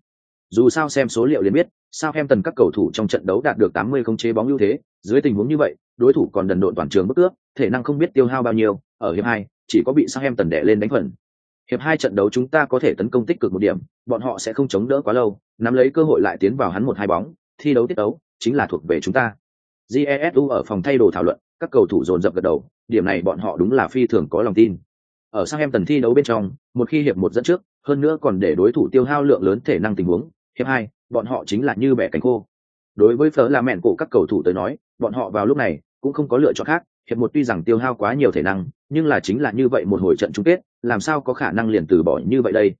Dù sao xem số liệu liền biết sao em tần các cầu thủ trong trận đấu đạt được 80 không chế bóng ưu thế. Dưới tình huống như vậy, đối thủ còn đần độn toàn trường bất ước, thể năng không biết tiêu hao bao nhiêu. Ở hiệp hai, chỉ có bị sao em tần đè lên đánh phần. Hiệp hai trận đấu chúng ta có thể tấn công tích cực một điểm, bọn họ sẽ không chống đỡ quá lâu. Nắm lấy cơ hội lại tiến vào hắn một hai bóng, thi đấu tiết đấu chính là thuộc về chúng ta. Jesu ở phòng thay đồ thảo luận, các cầu thủ dồn dập gật đầu, điểm này bọn họ đúng là phi thường có lòng tin. Ở sang em tần thi đấu bên trong, một khi hiệp một dẫn trước, hơn nữa còn để đối thủ tiêu hao lượng lớn thể năng tình huống, hiệp hai bọn họ chính là như bẻ cánh khô. Đối với phở là mẹn cổ các cầu thủ tới nói, bọn họ vào lúc này cũng không có lựa chọn khác, hiệp một tuy rằng tiêu hao quá nhiều thể năng, nhưng là chính là như vậy một hồi trận chung kết, làm sao có khả năng liền từ bỏ như vậy đây?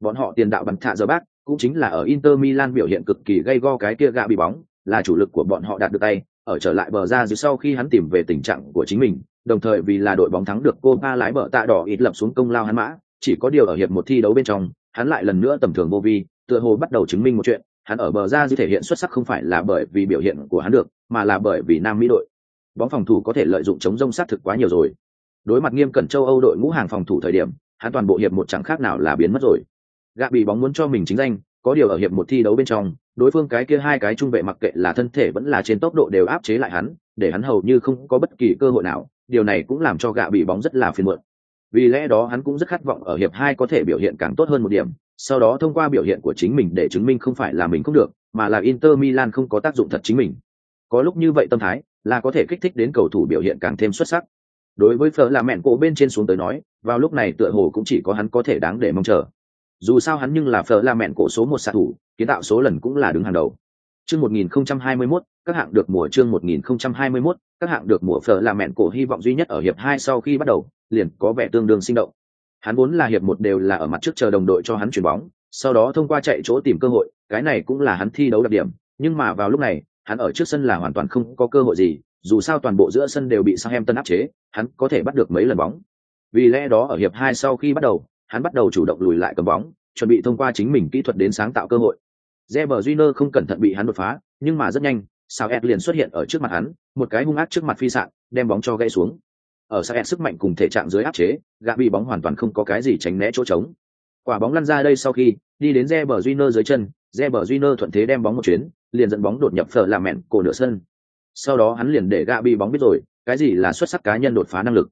Bọn họ tiền đạo bắn thạ giờ bác, cũng chính là ở inter milan biểu hiện cực kỳ gây go cái kia gạ bị bóng, là chủ lực của bọn họ đạt được tay, ở trở lại bờ ra dưới sau khi hắn tìm về tình trạng của chính mình, đồng thời vì là đội bóng thắng được cô ba lái bờ tạ đỏ ít lập xuống công lao hắn mã, chỉ có điều ở hiệp một thi đấu bên trong, hắn lại lần nữa tầm thường vô vi, tựa hồ bắt đầu chứng minh một chuyện hắn ở bờ ra dư thể hiện xuất sắc không phải là bởi vì biểu hiện của hắn được, mà là bởi vì nam mỹ đội. Bóng phòng thủ có thể lợi dụng chống rông sát thực quá nhiều rồi. Đối mặt nghiêm cẩn châu âu đội ngũ hàng phòng thủ thời điểm, hắn toàn bộ hiệp một chẳng khác nào là biến mất rồi. Gạ bị bóng muốn cho mình chính danh, có điều ở hiệp một thi đấu bên trong, đối phương cái kia hai cái trung vệ mặc kệ là thân thể vẫn là trên tốc độ đều áp chế lại hắn, để hắn hầu như không có bất kỳ cơ hội nào. Điều này cũng làm cho gạ bị bóng rất là phiền muộn vì lẽ đó hắn cũng rất khát vọng ở hiệp hai có thể biểu hiện càng tốt hơn một điểm sau đó thông qua biểu hiện của chính mình để chứng minh không phải là mình không được mà là inter milan không có tác dụng thật chính mình. Có lúc như vậy tâm thái là có thể kích thích đến cầu thủ biểu hiện càng thêm xuất sắc. Đối với phở là mẹn cổ bên trên xuống tới nói vào lúc này tựa hồ cũng chỉ có hắn có thể đáng để mong chờ. Dù sao hắn nhưng là phở là mẹn cổ số một xạ thủ kiến tạo số lần cũng là đứng hàng đầu. Chương 1021, các hạng được mùa chương 1021, các hạng được mùa phở là mẹn cổ hy vọng duy nhất ở hiệp hai sau khi bắt đầu, liền có vẻ tương đương sinh động. Hắn vốn là hiệp một đều là ở mặt trước chờ đồng đội cho hắn chuyển bóng, sau đó thông qua chạy chỗ tìm cơ hội, cái này cũng là hắn thi đấu đặc điểm, nhưng mà vào lúc này, hắn ở trước sân là hoàn toàn không có cơ hội gì, dù sao toàn bộ giữa sân đều bị Southampton áp chế, hắn có thể bắt được mấy lần bóng. Vì lẽ đó ở hiệp hai sau khi bắt đầu, hắn bắt đầu chủ động lùi lại cầm bóng, chuẩn bị thông qua chính mình kỹ thuật đến sáng tạo cơ hội. Reber Júnior không cẩn thận bị hắn đột phá, nhưng mà rất nhanh, sao ed liền xuất hiện ở trước mặt hắn, một cái hung ác trước mặt phi sạn, đem bóng cho gãy xuống. Ở sao ed sức mạnh cùng thể trạng dưới áp chế gạ bị bóng hoàn toàn không có cái gì tránh né chỗ trống. Quả bóng lăn ra đây sau khi, đi đến Reber Júnior dưới chân Reber Júnior thuận thế đem bóng một chuyến, liền dẫn bóng đột nhập phở làm mẹn cổ nửa sân. Sau đó hắn liền để gạ bị bóng biết rồi, cái gì là xuất sắc cá nhân đột phá năng lực.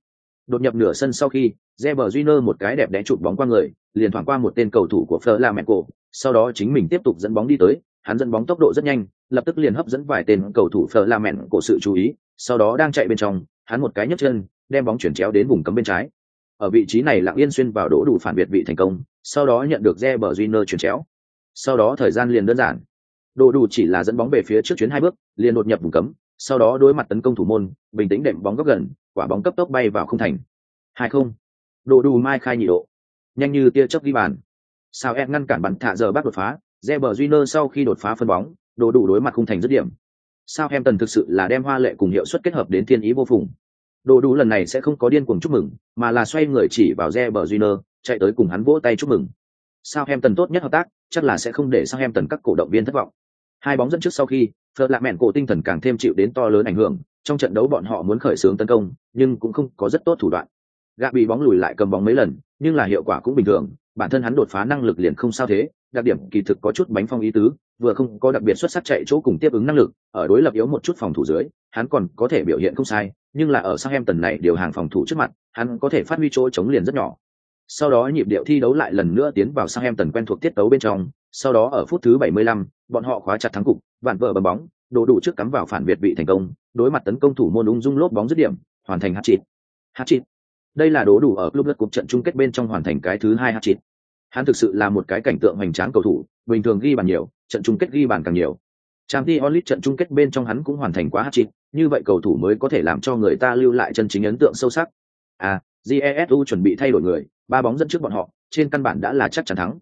Đột nhập nửa sân sau khi Reber Júnior một cái đẹp đẽ chụp bóng qua người, liền thoảng qua một tên cầu thủ của phở làm mẹn cổ, sau đó chính mình tiếp tục dẫn bóng đi tới hắn dẫn bóng tốc độ rất nhanh, lập tức liền hấp dẫn vài tên cầu thủ phở la mẹn của sự chú ý, sau đó đang chạy bên trong, hắn một cái nhấc chân, đem bóng chuyển chéo đến vùng cấm bên trái. Ở vị trí này lặng yên xuyên vào đỗ đủ phản biệt vị thành công, sau đó nhận được Reber bờ Junior chuyển chéo. Sau đó thời gian liền đơn giản. Đỗ đủ chỉ là dẫn bóng về phía trước chuyến hai bước, liền đột nhập vùng cấm, sau đó đối mặt tấn công thủ môn, bình tĩnh đệm bóng góc gần, quả bóng cấp tốc bay vào không thành. hai không. Đỗ đủ mai khai nhị độ. Nhanh như tia chớp ghi bàn. Sao em ngăn cản bắn thả giờ bắt đột phá? Reber Júnior sau khi đột phá phân bóng, đồ đủ đối mặt khung thành dứt điểm. Sao em tần thực sự là đem hoa lệ cùng hiệu suất kết hợp đến thiên ý vô phùng. Đồ đủ lần này sẽ không có điên cuồng chúc mừng, mà là xoay người chỉ vào Reber Júnior, chạy tới cùng hắn vỗ tay chúc mừng. Sao em tần tốt nhất hợp tác, chắc là sẽ không để sao em tần các cổ động viên thất vọng. Hai bóng dẫn trước sau khi, Phật lạc mẹn cổ tinh thần càng thêm chịu đến to lớn ảnh hưởng, trong trận đấu bọn họ muốn khởi xướng tấn công, nhưng cũng không có rất tốt thủ đoạn. Gạ bị bóng lùi lại cầm bóng mấy lần, nhưng là hiệu quả cũng bình thường, bản thân hắn đột phá năng lực liền không sao thế, đặc điểm kỳ thực có chút bánh phong ý tứ vừa không có đặc biệt xuất sắc chạy chỗ cùng tiếp ứng năng lực ở đối lập yếu một chút phòng thủ dưới hắn còn có thể biểu hiện không sai nhưng là ở sang em tần này điều hàng phòng thủ trước mặt hắn có thể phát huy chỗ chống liền rất nhỏ. Sau đó nhịp điệu thi đấu lại lần nữa tiến vào sang em tần quen thuộc tiết tấu bên trong sau đó ở phút thứ 75, bọn họ khóa chặt thắng cục vạn vợ bấm bóng đồ đủ trước cắm vào phản việt vị thành công đối mặt tấn công thủ môn ung dung lốp bóng dứt điểm hoàn thành hát chịt hát chịt đây là đố đủ ở club lượt cuộc trận chung kết bên trong hoàn thành cái thứ hai hát chịt hắn thực sự là một cái cảnh tượng hoành tráng cầu thủ bình thường ghi bàn nhiều trận chung kết ghi bàn càng nhiều. Trang t trận chung kết bên trong hắn cũng hoàn thành quá hát chịt như vậy cầu thủ mới có thể làm cho người ta lưu lại chân chính ấn tượng sâu sắc. À jesu chuẩn bị thay đổi người ba bóng dẫn trước bọn họ trên căn bản đã là chắc chắn thắng.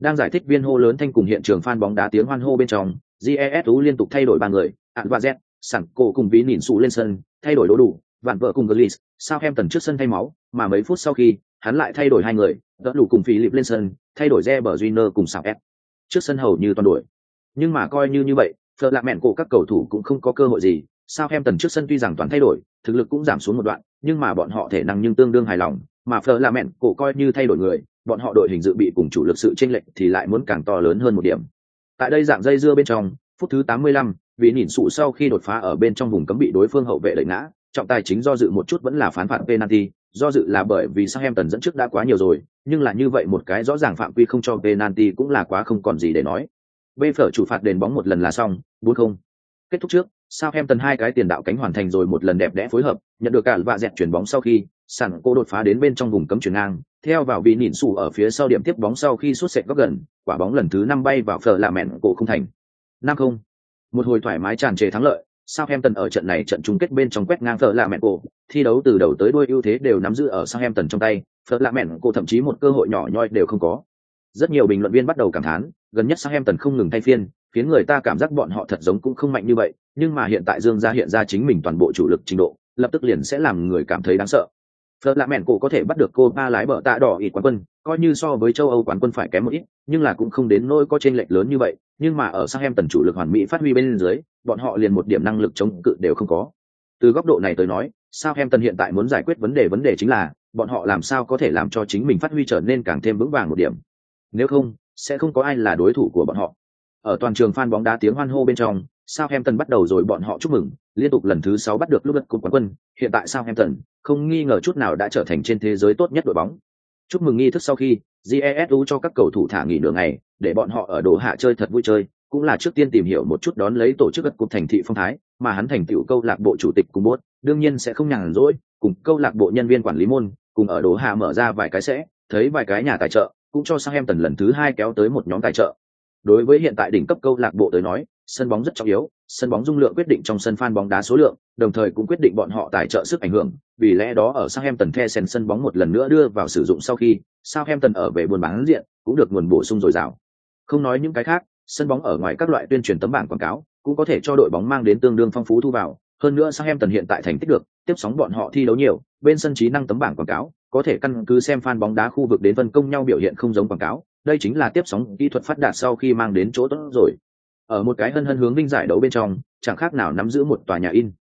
Đang giải thích viên hô lớn thanh cùng hiện trường fan bóng đá tiếng hoan hô bên trong jesu liên tục thay đổi ba người ạn và z sẵn cổ cùng ví nhìn sụ lên sân thay đổi đủ đủ vạn vợ cùng Gullis, sao em tần trước sân thay máu mà mấy phút sau khi hắn lại thay đổi hai người đỡ đủ cùng philip lên sân thay đổi re bờ junior cùng sao ép trước sân hầu như toàn đổi nhưng mà coi như như vậy phở lạc mẹn cổ các cầu thủ cũng không có cơ hội gì. Sao em tần trước sân tuy rằng toàn thay đổi thực lực cũng giảm xuống một đoạn nhưng mà bọn họ thể năng nhưng tương đương hài lòng. Mà phở lạc mẹn cổ coi như thay đổi người bọn họ đội hình dự bị cùng chủ lực sự chênh lệch thì lại muốn càng to lớn hơn một điểm. Tại đây dạng dây dưa bên trong phút thứ 85, vì nhìn sụ sau khi đột phá ở bên trong vùng cấm bị đối phương hậu vệ đẩy ngã trọng tài chính do dự một chút vẫn là phán phạt penalty do dự là bởi vì Southampton dẫn trước đã quá nhiều rồi, nhưng là như vậy một cái rõ ràng phạm quy không cho penalty cũng là quá không còn gì để nói. Bê phở chủ phạt đền bóng một lần là xong, 4-0. Kết thúc trước, Southampton hai cái tiền đạo cánh hoàn thành rồi một lần đẹp đẽ phối hợp, nhận được cả vạ dẹt chuyển bóng sau khi, sẵn cô đột phá đến bên trong vùng cấm chuyển ngang, theo vào vị nhìn sủ ở phía sau điểm tiếp bóng sau khi suốt sệt góc gần, quả bóng lần thứ năm bay vào phở là mẹn cổ không thành. 5-0. Một hồi thoải mái tràn trề thắng lợi, Southampton ở trận này trận chung kết bên trong quét ngang phở lạ mẹn cổ, thi đấu từ đầu tới đuôi ưu thế đều nắm giữ ở Southampton trong tay, phở lạ mẹn cổ thậm chí một cơ hội nhỏ nhoi đều không có. Rất nhiều bình luận viên bắt đầu cảm thán, gần nhất Southampton không ngừng thay phiên, khiến người ta cảm giác bọn họ thật giống cũng không mạnh như vậy, nhưng mà hiện tại Dương gia hiện ra chính mình toàn bộ chủ lực trình độ, lập tức liền sẽ làm người cảm thấy đáng sợ. Phật lạ mẹn cổ có thể bắt được cô ba lái bờ tạ đỏ ít quán quân, coi như so với châu Âu quán quân phải kém một ít, nhưng là cũng không đến nỗi có chênh lệch lớn như vậy, nhưng mà ở sang em tần chủ lực hoàn mỹ phát huy bên dưới, bọn họ liền một điểm năng lực chống cự đều không có. Từ góc độ này tới nói, sao em tần hiện tại muốn giải quyết vấn đề vấn đề chính là, bọn họ làm sao có thể làm cho chính mình phát huy trở nên càng thêm vững vàng một điểm. Nếu không, sẽ không có ai là đối thủ của bọn họ. Ở toàn trường fan bóng đá tiếng hoan hô bên trong, Southampton bắt đầu rồi bọn họ chúc mừng, liên tục lần thứ 6 bắt được lúc đất cột quán quân, hiện tại Southampton không nghi ngờ chút nào đã trở thành trên thế giới tốt nhất đội bóng. Chúc mừng nghi thức sau khi, GESU cho các cầu thủ thả nghỉ nửa ngày, để bọn họ ở đồ hạ chơi thật vui chơi, cũng là trước tiên tìm hiểu một chút đón lấy tổ chức đất cúp thành thị phong thái, mà hắn thành Tiểu câu lạc bộ chủ tịch cùng bốt, đương nhiên sẽ không nhàn rỗi, cùng câu lạc bộ nhân viên quản lý môn, cùng ở đồ hạ mở ra vài cái sẽ, thấy vài cái nhà tài trợ, cũng cho Southampton lần thứ hai kéo tới một nhóm tài trợ. Đối với hiện tại đỉnh cấp câu lạc bộ tới nói, sân bóng rất trọng yếu, sân bóng dung lượng quyết định trong sân fan bóng đá số lượng, đồng thời cũng quyết định bọn họ tài trợ sức ảnh hưởng, vì lẽ đó ở Southampton Kesen sân bóng một lần nữa đưa vào sử dụng sau khi, Southampton ở về buôn bán diện cũng được nguồn bổ sung dồi dào. Không nói những cái khác, sân bóng ở ngoài các loại tuyên truyền tấm bảng quảng cáo, cũng có thể cho đội bóng mang đến tương đương phong phú thu vào, hơn nữa Southampton hiện tại thành tích được, tiếp sóng bọn họ thi đấu nhiều, bên sân trí năng tấm bảng quảng cáo, có thể căn cứ xem fan bóng đá khu vực đến phân công nhau biểu hiện không giống quảng cáo, đây chính là tiếp sóng kỹ thuật phát đạt sau khi mang đến chỗ tốt rồi. Ở một cái hân hân hướng vinh giải đấu bên trong, chẳng khác nào nắm giữ một tòa nhà in.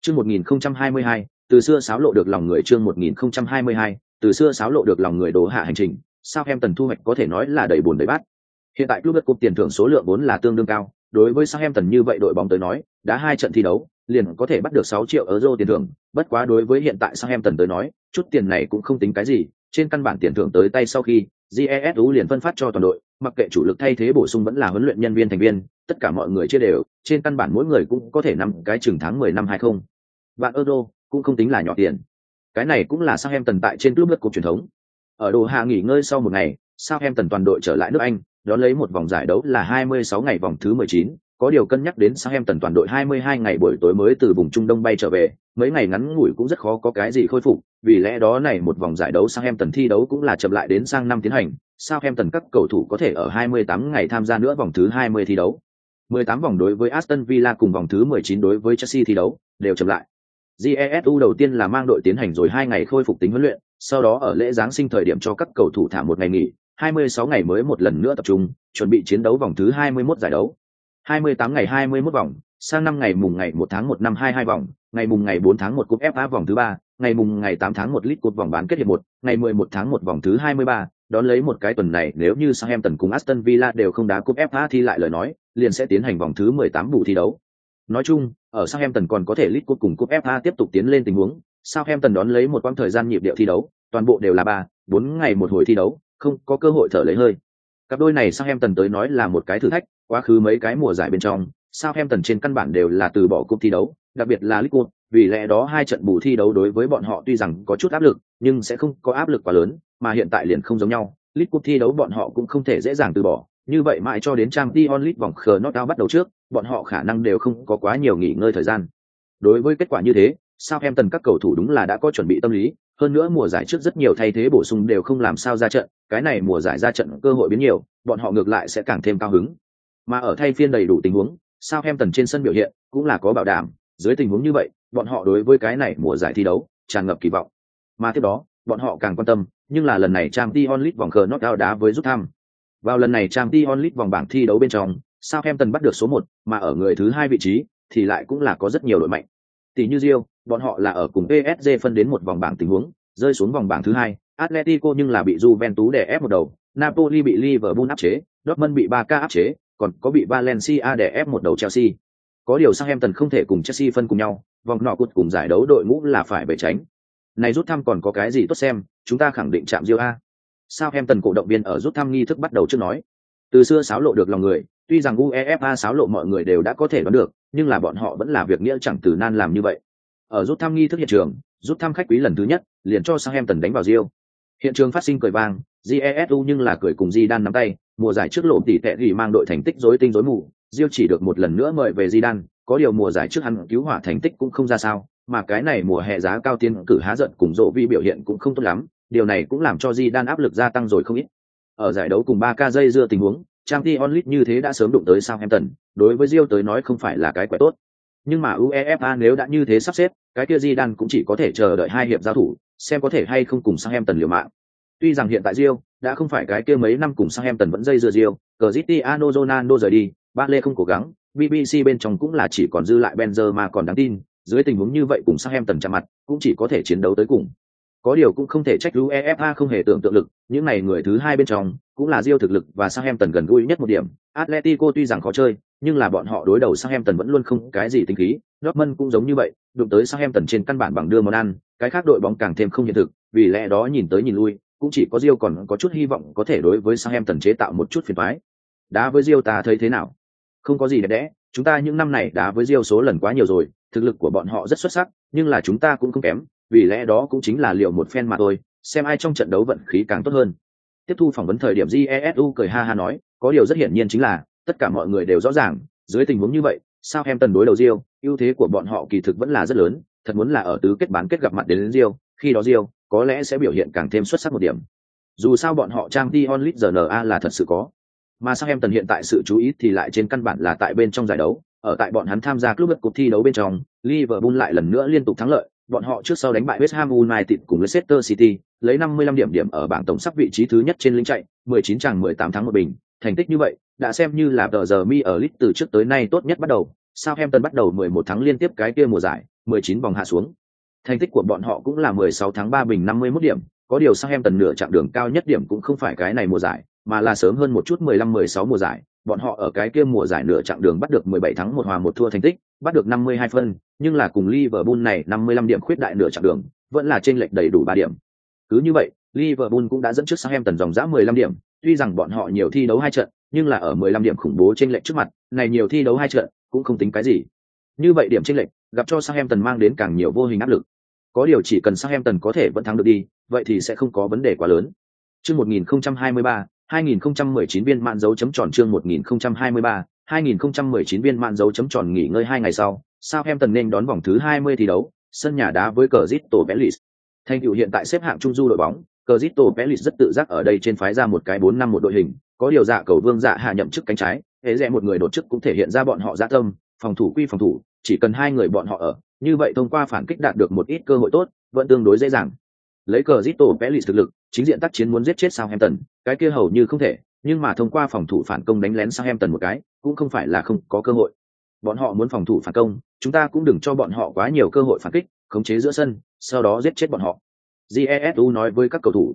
Chương 1022, từ xưa sáo lộ được lòng người chương 1022, từ xưa sáo lộ được lòng người đổ hạ hành trình, sao em tần thu hoạch có thể nói là đầy buồn đầy bát. Hiện tại club đất cục tiền thưởng số lượng vốn là tương đương cao, đối với sao em tần như vậy đội bóng tới nói, đã hai trận thi đấu, liền có thể bắt được 6 triệu euro tiền thưởng, bất quá đối với hiện tại Southampton tới nói, chút tiền này cũng không tính cái gì, trên căn bản tiền thưởng tới tay sau khi, GESU liền phân phát cho toàn đội, mặc kệ chủ lực thay thế bổ sung vẫn là huấn luyện nhân viên thành viên, tất cả mọi người chia đều, trên căn bản mỗi người cũng có thể nắm cái chừng tháng 10 năm 20. Vạn euro cũng không tính là nhỏ tiền. Cái này cũng là sao em tần tại trên club cuộc truyền thống. Ở đồ hạ nghỉ ngơi sau một ngày, sang em tần toàn đội trở lại nước Anh, đón lấy một vòng giải đấu là 26 ngày vòng thứ 19, có điều cân nhắc đến sang em tần toàn đội 22 ngày buổi tối mới từ vùng Trung Đông bay trở về, mấy ngày ngắn ngủi cũng rất khó có cái gì khôi phục, vì lẽ đó này một vòng giải đấu sang em tần thi đấu cũng là chậm lại đến sang năm tiến hành, sang em tần các cầu thủ có thể ở 28 ngày tham gia nữa vòng thứ 20 thi đấu. 18 vòng đối với Aston Villa cùng vòng thứ 19 đối với Chelsea thi đấu, đều chậm lại. GESU đầu tiên là mang đội tiến hành rồi hai ngày khôi phục tính huấn luyện, sau đó ở lễ Giáng sinh thời điểm cho các cầu thủ thả một ngày nghỉ, 26 ngày mới một lần nữa tập trung, chuẩn bị chiến đấu vòng thứ 21 giải đấu. 28 ngày 21 vòng, sang năm ngày mùng ngày 1 tháng 1 năm 22 vòng, ngày mùng ngày 4 tháng 1 cúp FA vòng thứ 3, ngày mùng ngày 8 tháng 1 lít cột vòng bán kết hiệp 1, ngày 11 tháng 1 vòng thứ 23, đón lấy một cái tuần này nếu như Southampton cùng Aston Villa đều không đá cúp FA thì lại lời nói, liền sẽ tiến hành vòng thứ 18 bù thi đấu. Nói chung, ở Southampton còn có thể lít cúp cùng cúp FA tiếp tục tiến lên tình huống, Southampton đón lấy một quãng thời gian nhịp điệu thi đấu, toàn bộ đều là 3, 4 ngày một hồi thi đấu, không có cơ hội thở lấy hơi. Cặp đôi này Southampton tới nói là một cái thử thách, quá khứ mấy cái mùa giải bên trong, Southampton trên căn bản đều là từ bỏ cúp thi đấu, đặc biệt là Liverpool, Cup, vì lẽ đó hai trận bù thi đấu đối với bọn họ tuy rằng có chút áp lực, nhưng sẽ không có áp lực quá lớn, mà hiện tại liền không giống nhau, League Cup thi đấu bọn họ cũng không thể dễ dàng từ bỏ, như vậy mãi cho đến trang Dion League vòng khờ knockout bắt đầu trước, bọn họ khả năng đều không có quá nhiều nghỉ ngơi thời gian. Đối với kết quả như thế, Southampton các cầu thủ đúng là đã có chuẩn bị tâm lý, hơn nữa mùa giải trước rất nhiều thay thế bổ sung đều không làm sao ra trận, cái này mùa giải ra trận cơ hội biến nhiều, bọn họ ngược lại sẽ càng thêm cao hứng. Mà ở thay phiên đầy đủ tình huống, sao em tần trên sân biểu hiện cũng là có bảo đảm, dưới tình huống như vậy, bọn họ đối với cái này mùa giải thi đấu tràn ngập kỳ vọng. Mà tiếp đó, bọn họ càng quan tâm, nhưng là lần này trang t onlit vòng cờ knockout đá với rút thăm. Vào lần này trang t onlit vòng bảng thi đấu bên trong, sao em tần bắt được số một, mà ở người thứ hai vị trí thì lại cũng là có rất nhiều đội mạnh. Tỷ như Rio, bọn họ là ở cùng PSG phân đến một vòng bảng tình huống, rơi xuống vòng bảng thứ hai, Atletico nhưng là bị Juventus đè ép một đầu, Napoli bị Liverpool áp chế, Dortmund bị Barca áp chế, còn có bị Valencia đè ép một đầu Chelsea. Có điều Southampton không thể cùng Chelsea phân cùng nhau, vòng nọ cút cùng giải đấu đội ngũ là phải bể tránh. Này rút thăm còn có cái gì tốt xem, chúng ta khẳng định chạm Diêu A. Southampton cổ động viên ở rút thăm nghi thức bắt đầu trước nói. Từ xưa sáo lộ được lòng người, tuy rằng UEFA sáo lộ mọi người đều đã có thể đoán được, nhưng là bọn họ vẫn là việc nghĩa chẳng từ nan làm như vậy. Ở rút thăm nghi thức hiện trường, rút thăm khách quý lần thứ nhất, liền cho Southampton đánh vào Diêu. Hiện trường phát sinh cười vang, Jesu nhưng là cười cùng Zidane nắm tay, mùa giải trước lộ tỷ tệ gỉ mang đội thành tích rối tinh rối mù, Diêu chỉ được một lần nữa mời về Zidane, có điều mùa giải trước hắn cứu hỏa thành tích cũng không ra sao, mà cái này mùa hè giá cao tiên cử há giận cùng rộ vi biểu hiện cũng không tốt lắm, điều này cũng làm cho Zidane áp lực gia tăng rồi không ít. Ở giải đấu cùng 3K dây dưa tình huống, Champions League như thế đã sớm đụng tới Southampton, đối với Diêu tới nói không phải là cái quẻ tốt. Nhưng mà UEFA nếu đã như thế sắp xếp, cái kia Zidane cũng chỉ có thể chờ đợi hai hiệp giao thủ, xem có thể hay không cùng sang em tần liều mạng. Tuy rằng hiện tại Rio đã không phải cái kia mấy năm cùng sang em tần vẫn dây dưa Rio, Cristiano Ronaldo rời đi, Bale không cố gắng, BBC bên trong cũng là chỉ còn dư lại Benzema còn đáng tin, dưới tình huống như vậy cùng sang em tần chạm mặt, cũng chỉ có thể chiến đấu tới cùng. Có điều cũng không thể trách UEFA không hề tưởng tượng lực, những này người thứ hai bên trong cũng là Rio thực lực và sang em tần gần gũi nhất một điểm. Atletico tuy rằng khó chơi, nhưng là bọn họ đối đầu Southampton vẫn luôn không cái gì tính khí. Dortmund cũng giống như vậy, đụng tới Southampton trên căn bản bằng đưa món ăn, cái khác đội bóng càng thêm không hiện thực, vì lẽ đó nhìn tới nhìn lui, cũng chỉ có Rio còn có chút hy vọng có thể đối với Southampton chế tạo một chút phiền toái. Đá với Rio ta thấy thế nào? Không có gì đẹp đẽ, chúng ta những năm này đá với Rio số lần quá nhiều rồi, thực lực của bọn họ rất xuất sắc, nhưng là chúng ta cũng không kém, vì lẽ đó cũng chính là liệu một phen mà thôi, xem ai trong trận đấu vận khí càng tốt hơn. Tiếp thu phỏng vấn thời điểm Jesu cười ha ha nói, có điều rất hiển nhiên chính là Tất cả mọi người đều rõ ràng, dưới tình huống như vậy, sao em tần đối đầu diêu, ưu thế của bọn họ kỳ thực vẫn là rất lớn, thật muốn là ở tứ kết bán kết gặp mặt đến, đến khi đó diêu, có lẽ sẽ biểu hiện càng thêm xuất sắc một điểm. Dù sao bọn họ trang Dion Lit GNA là thật sự có. Mà sao em tần hiện tại sự chú ý thì lại trên căn bản là tại bên trong giải đấu, ở tại bọn hắn tham gia club cuộc thi đấu bên trong, Liverpool lại lần nữa liên tục thắng lợi, bọn họ trước sau đánh bại West Ham United cùng Leicester City, lấy 55 điểm điểm ở bảng tổng sắp vị trí thứ nhất trên lĩnh chạy, 19 chàng 18 thắng một bình, thành tích như vậy, đã xem như là tờ giờ mi ở League từ trước tới nay tốt nhất bắt đầu. Southampton bắt đầu 11 tháng liên tiếp cái kia mùa giải, 19 vòng hạ xuống. Thành tích của bọn họ cũng là 16 tháng 3 bình 51 điểm, có điều Southampton nửa chặng đường cao nhất điểm cũng không phải cái này mùa giải, mà là sớm hơn một chút 15-16 mùa giải, bọn họ ở cái kia mùa giải nửa chặng đường bắt được 17 thắng một hòa một thua thành tích, bắt được 52 phân, nhưng là cùng Liverpool này 55 điểm khuyết đại nửa chặng đường, vẫn là trên lệch đầy đủ 3 điểm. Cứ như vậy, Liverpool cũng đã dẫn trước Southampton dòng dã 15 điểm, tuy rằng bọn họ nhiều thi đấu hai trận, nhưng là ở 15 điểm khủng bố trên lệch trước mặt, này nhiều thi đấu hai trận cũng không tính cái gì. Như vậy điểm trên lệch, gặp cho Southampton mang đến càng nhiều vô hình áp lực. Có điều chỉ cần Southampton có thể vẫn thắng được đi, vậy thì sẽ không có vấn đề quá lớn. Chương 1023, 2019 viên mạn dấu chấm tròn chương 1023, 2019 viên mạn dấu chấm tròn nghỉ ngơi hai ngày sau, Southampton nên đón vòng thứ 20 thi đấu, sân nhà đá với cờ Zito Palace. Thành tựu hiện tại xếp hạng trung du đội bóng, Crystal pelis rất tự giác ở đây trên phái ra một cái 4 năm một đội hình, có điều dạ cầu vương dạ hạ nhậm chức cánh trái, hễ rẽ một người đột chức cũng thể hiện ra bọn họ dạ tâm, phòng thủ quy phòng thủ, chỉ cần hai người bọn họ ở, như vậy thông qua phản kích đạt được một ít cơ hội tốt, vẫn tương đối dễ dàng. Lấy Crystal pelis thực lực, chính diện tác chiến muốn giết chết Southampton, cái kia hầu như không thể, nhưng mà thông qua phòng thủ phản công đánh lén Southampton một cái, cũng không phải là không có cơ hội. Bọn họ muốn phòng thủ phản công, chúng ta cũng đừng cho bọn họ quá nhiều cơ hội phản kích, khống chế giữa sân, sau đó giết chết bọn họ. Jesu nói với các cầu thủ.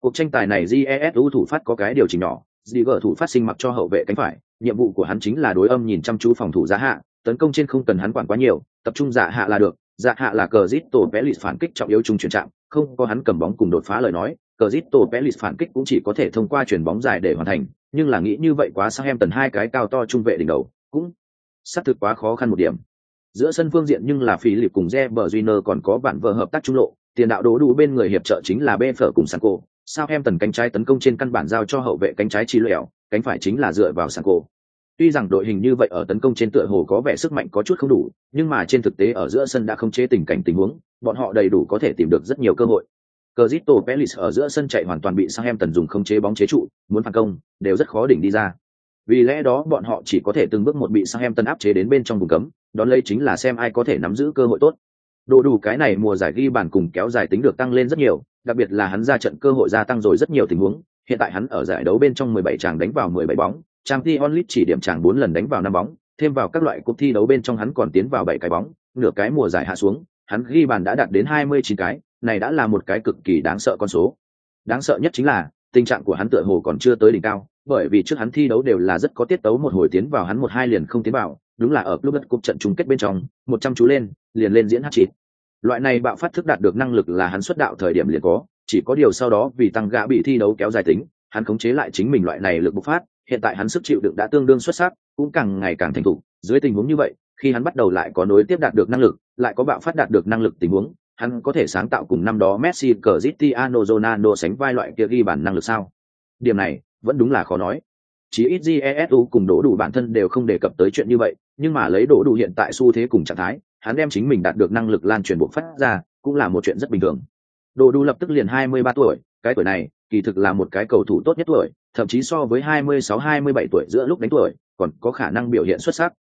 Cuộc tranh tài này Jesu thủ phát có cái điều chỉnh nhỏ, Ziger thủ phát sinh mặc cho hậu vệ cánh phải, nhiệm vụ của hắn chính là đối âm nhìn chăm chú phòng thủ giá hạ, tấn công trên không cần hắn quản quá nhiều, tập trung giả hạ là được, giả hạ là cờ Zito Pelis phản kích trọng yếu trung chuyển trạng, không có hắn cầm bóng cùng đột phá lời nói, cờ Zito Pelis phản kích cũng chỉ có thể thông qua chuyển bóng dài để hoàn thành, nhưng là nghĩ như vậy quá sang em tần hai cái cao to trung vệ đỉnh đầu, cũng sát thực quá khó khăn một điểm. Giữa sân phương diện nhưng là phí lịp cùng Reber còn có bạn vợ hợp tác trung lộ, tiền đạo đố đủ bên người hiệp trợ chính là Bê Phở cùng Sanko. Sao em tần cánh trái tấn công trên căn bản giao cho hậu vệ cánh trái chi lẻo, cánh phải chính là dựa vào Sanko. Tuy rằng đội hình như vậy ở tấn công trên tựa hồ có vẻ sức mạnh có chút không đủ, nhưng mà trên thực tế ở giữa sân đã không chế tình cảnh tình huống, bọn họ đầy đủ có thể tìm được rất nhiều cơ hội. Cristo Pelis ở giữa sân chạy hoàn toàn bị Southampton dùng không chế bóng chế trụ, muốn phản công đều rất khó đỉnh đi ra. Vì lẽ đó bọn họ chỉ có thể từng bước một bị Southampton áp chế đến bên trong vùng cấm, đón lấy chính là xem ai có thể nắm giữ cơ hội tốt. Đồ đủ cái này mùa giải ghi bàn cùng kéo dài tính được tăng lên rất nhiều, đặc biệt là hắn ra trận cơ hội gia tăng rồi rất nhiều tình huống, hiện tại hắn ở giải đấu bên trong 17 chàng đánh vào 17 bóng, Champions League chỉ điểm chàng 4 lần đánh vào 5 bóng, thêm vào các loại cuộc thi đấu bên trong hắn còn tiến vào 7 cái bóng, nửa cái mùa giải hạ xuống, hắn ghi bàn đã đạt đến 29 cái, này đã là một cái cực kỳ đáng sợ con số. Đáng sợ nhất chính là, tình trạng của hắn tựa hồ còn chưa tới đỉnh cao, bởi vì trước hắn thi đấu đều là rất có tiết tấu một hồi tiến vào hắn một hai liền không tiến vào, đúng là ở lúc đất cục trận chung kết bên trong, 100 chú lên, liền lên diễn hát chín. Loại này bạo phát thức đạt được năng lực là hắn xuất đạo thời điểm liền có, chỉ có điều sau đó vì tăng gã bị thi đấu kéo dài tính, hắn khống chế lại chính mình loại này lực bộc phát, hiện tại hắn sức chịu đựng đã tương đương xuất sắc, cũng càng ngày càng thành thục. Dưới tình huống như vậy, khi hắn bắt đầu lại có nối tiếp đạt được năng lực, lại có bạo phát đạt được năng lực tình huống, hắn có thể sáng tạo cùng năm đó Messi, Cristiano Ronaldo sánh vai loại kia ghi bản năng lực sao? Điểm này vẫn đúng là khó nói. Chỉ ít Jesu cùng đổ đủ bản thân đều không đề cập tới chuyện như vậy, nhưng mà lấy đổ đủ hiện tại xu thế cùng trạng thái, hắn đem chính mình đạt được năng lực lan truyền bộ phát ra, cũng là một chuyện rất bình thường. Đồ đủ lập tức liền 23 tuổi, cái tuổi này, kỳ thực là một cái cầu thủ tốt nhất tuổi, thậm chí so với 26-27 tuổi giữa lúc đánh tuổi, còn có khả năng biểu hiện xuất sắc.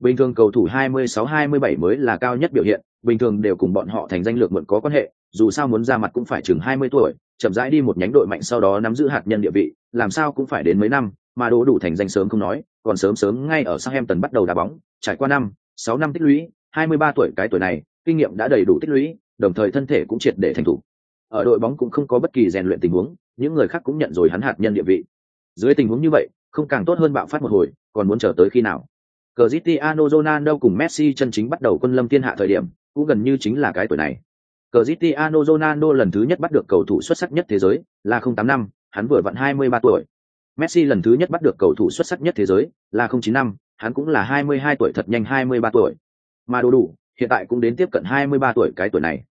Bình thường cầu thủ 26-27 mới là cao nhất biểu hiện, bình thường đều cùng bọn họ thành danh lược mượn có quan hệ, dù sao muốn ra mặt cũng phải chừng 20 tuổi, chậm rãi đi một nhánh đội mạnh sau đó nắm giữ hạt nhân địa vị, làm sao cũng phải đến mấy năm, mà đỗ đủ thành danh sớm không nói, còn sớm sớm ngay ở Southampton bắt đầu đá bóng, trải qua năm, 6 năm tích lũy, 23 tuổi cái tuổi này, kinh nghiệm đã đầy đủ tích lũy, đồng thời thân thể cũng triệt để thành thủ. Ở đội bóng cũng không có bất kỳ rèn luyện tình huống, những người khác cũng nhận rồi hắn hạt nhân địa vị. Dưới tình huống như vậy, không càng tốt hơn bạo phát một hồi, còn muốn chờ tới khi nào? Cristiano Ronaldo cùng Messi chân chính bắt đầu quân lâm thiên hạ thời điểm, cũng gần như chính là cái tuổi này. Cristiano Ronaldo lần thứ nhất bắt được cầu thủ xuất sắc nhất thế giới, là 08 năm, hắn vừa vặn 23 tuổi. Messi lần thứ nhất bắt được cầu thủ xuất sắc nhất thế giới, là 09 năm, hắn cũng là 22 tuổi thật nhanh 23 tuổi. Mà đồ đủ, hiện tại cũng đến tiếp cận 23 tuổi cái tuổi này.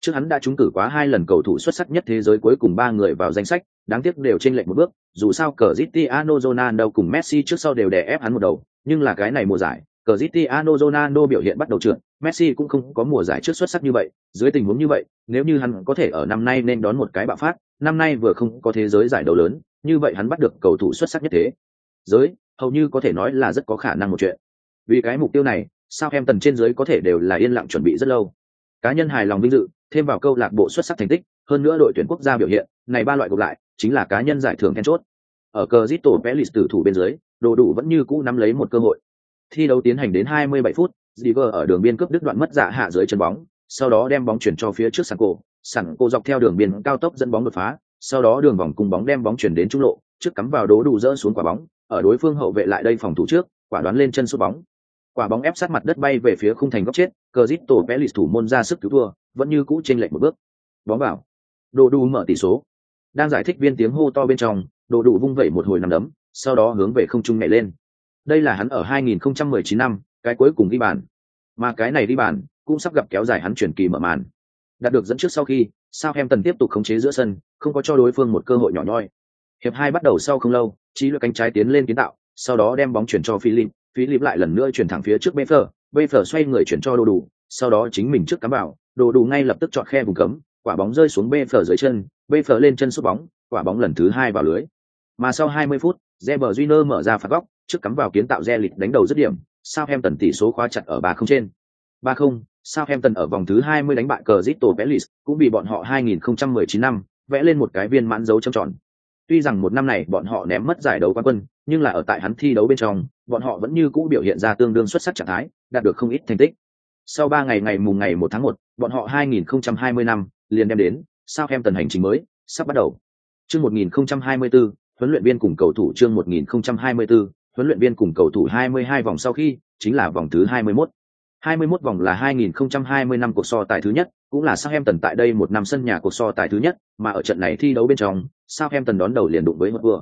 Trước hắn đã trúng cử quá hai lần cầu thủ xuất sắc nhất thế giới cuối cùng ba người vào danh sách, đáng tiếc đều trên lệch một bước, dù sao Cristiano Ronaldo cùng Messi trước sau đều đè ép hắn một đầu, nhưng là cái này mùa giải, Cristiano Ronaldo biểu hiện bắt đầu trượt, Messi cũng không có mùa giải trước xuất sắc như vậy, dưới tình huống như vậy, nếu như hắn có thể ở năm nay nên đón một cái bạo phát, năm nay vừa không có thế giới giải đấu lớn, như vậy hắn bắt được cầu thủ xuất sắc nhất thế. Giới, hầu như có thể nói là rất có khả năng một chuyện. Vì cái mục tiêu này, sao em tần trên dưới có thể đều là yên lặng chuẩn bị rất lâu. Cá nhân hài lòng vinh dự, thêm vào câu lạc bộ xuất sắc thành tích, hơn nữa đội tuyển quốc gia biểu hiện, này ba loại gộp lại, chính là cá nhân giải thưởng then chốt. Ở Cristo Pelis tử thủ bên dưới, đồ đủ vẫn như cũ nắm lấy một cơ hội. Thi đấu tiến hành đến 27 phút, Ziver ở đường biên cướp đứt đoạn mất dạ hạ dưới chân bóng, sau đó đem bóng chuyển cho phía trước Sanko, sẵn cô dọc theo đường biên cao tốc dẫn bóng đột phá, sau đó đường vòng cùng bóng đem bóng chuyển đến trung lộ, trước cắm vào đố đủ rỡ xuống quả bóng, ở đối phương hậu vệ lại đây phòng thủ trước, quả đoán lên chân sút bóng. Quả bóng ép sát mặt đất bay về phía khung thành góc chết, Cristo Pelis thủ môn ra sức cứu thua, vẫn như cũ chênh lệch một bước. Bóng vào. Đồ đủ mở tỷ số. Đang giải thích viên tiếng hô to bên trong, đồ đủ vung vẩy một hồi nằm đấm, sau đó hướng về không trung nhảy lên. Đây là hắn ở 2019 năm, cái cuối cùng ghi bàn. Mà cái này ghi bàn cũng sắp gặp kéo dài hắn chuyển kỳ mở màn. Đạt được dẫn trước sau khi, Southampton tiếp tục khống chế giữa sân, không có cho đối phương một cơ hội nhỏ nhoi. Hiệp hai bắt đầu sau không lâu, trí lực cánh trái tiến lên kiến tạo, sau đó đem bóng chuyển cho Philip, Philip lại lần nữa chuyển thẳng phía trước Befer, Befer xoay người chuyển cho Đồ Đủ, sau đó chính mình trước cắm vào, Đồ Đủ ngay lập tức chọn khe vùng cấm, quả bóng rơi xuống Befer dưới chân, Befer lên chân sút bóng, quả bóng lần thứ hai vào lưới. Mà sau 20 phút, Reber Júnior mở ra phạt góc, trước cắm vào kiến tạo Zelit đánh đầu dứt điểm, Southampton tỷ số khóa chặt ở 3-0 trên. 3-0, Southampton ở vòng thứ 20 đánh bại Crystal Palace, cũng bị bọn họ 2019 năm vẽ lên một cái viên mãn dấu trong tròn. Tuy rằng một năm này bọn họ ném mất giải đấu quán quân, nhưng là ở tại hắn thi đấu bên trong, bọn họ vẫn như cũ biểu hiện ra tương đương xuất sắc trạng thái, đạt được không ít thành tích. Sau 3 ngày ngày mùng ngày 1 tháng 1, bọn họ 2020 năm liền đem đến Southampton hành trình mới sắp bắt đầu. Chương 1024, huấn luyện viên cùng cầu thủ chương 1024, huấn luyện viên cùng cầu thủ 22 vòng sau khi, chính là vòng thứ 21. 21 vòng là 2020 năm cuộc so tài thứ nhất, cũng là Southampton tại đây một năm sân nhà cuộc so tài thứ nhất, mà ở trận này thi đấu bên trong, Southampton đón đầu liền đụng với Hotspur.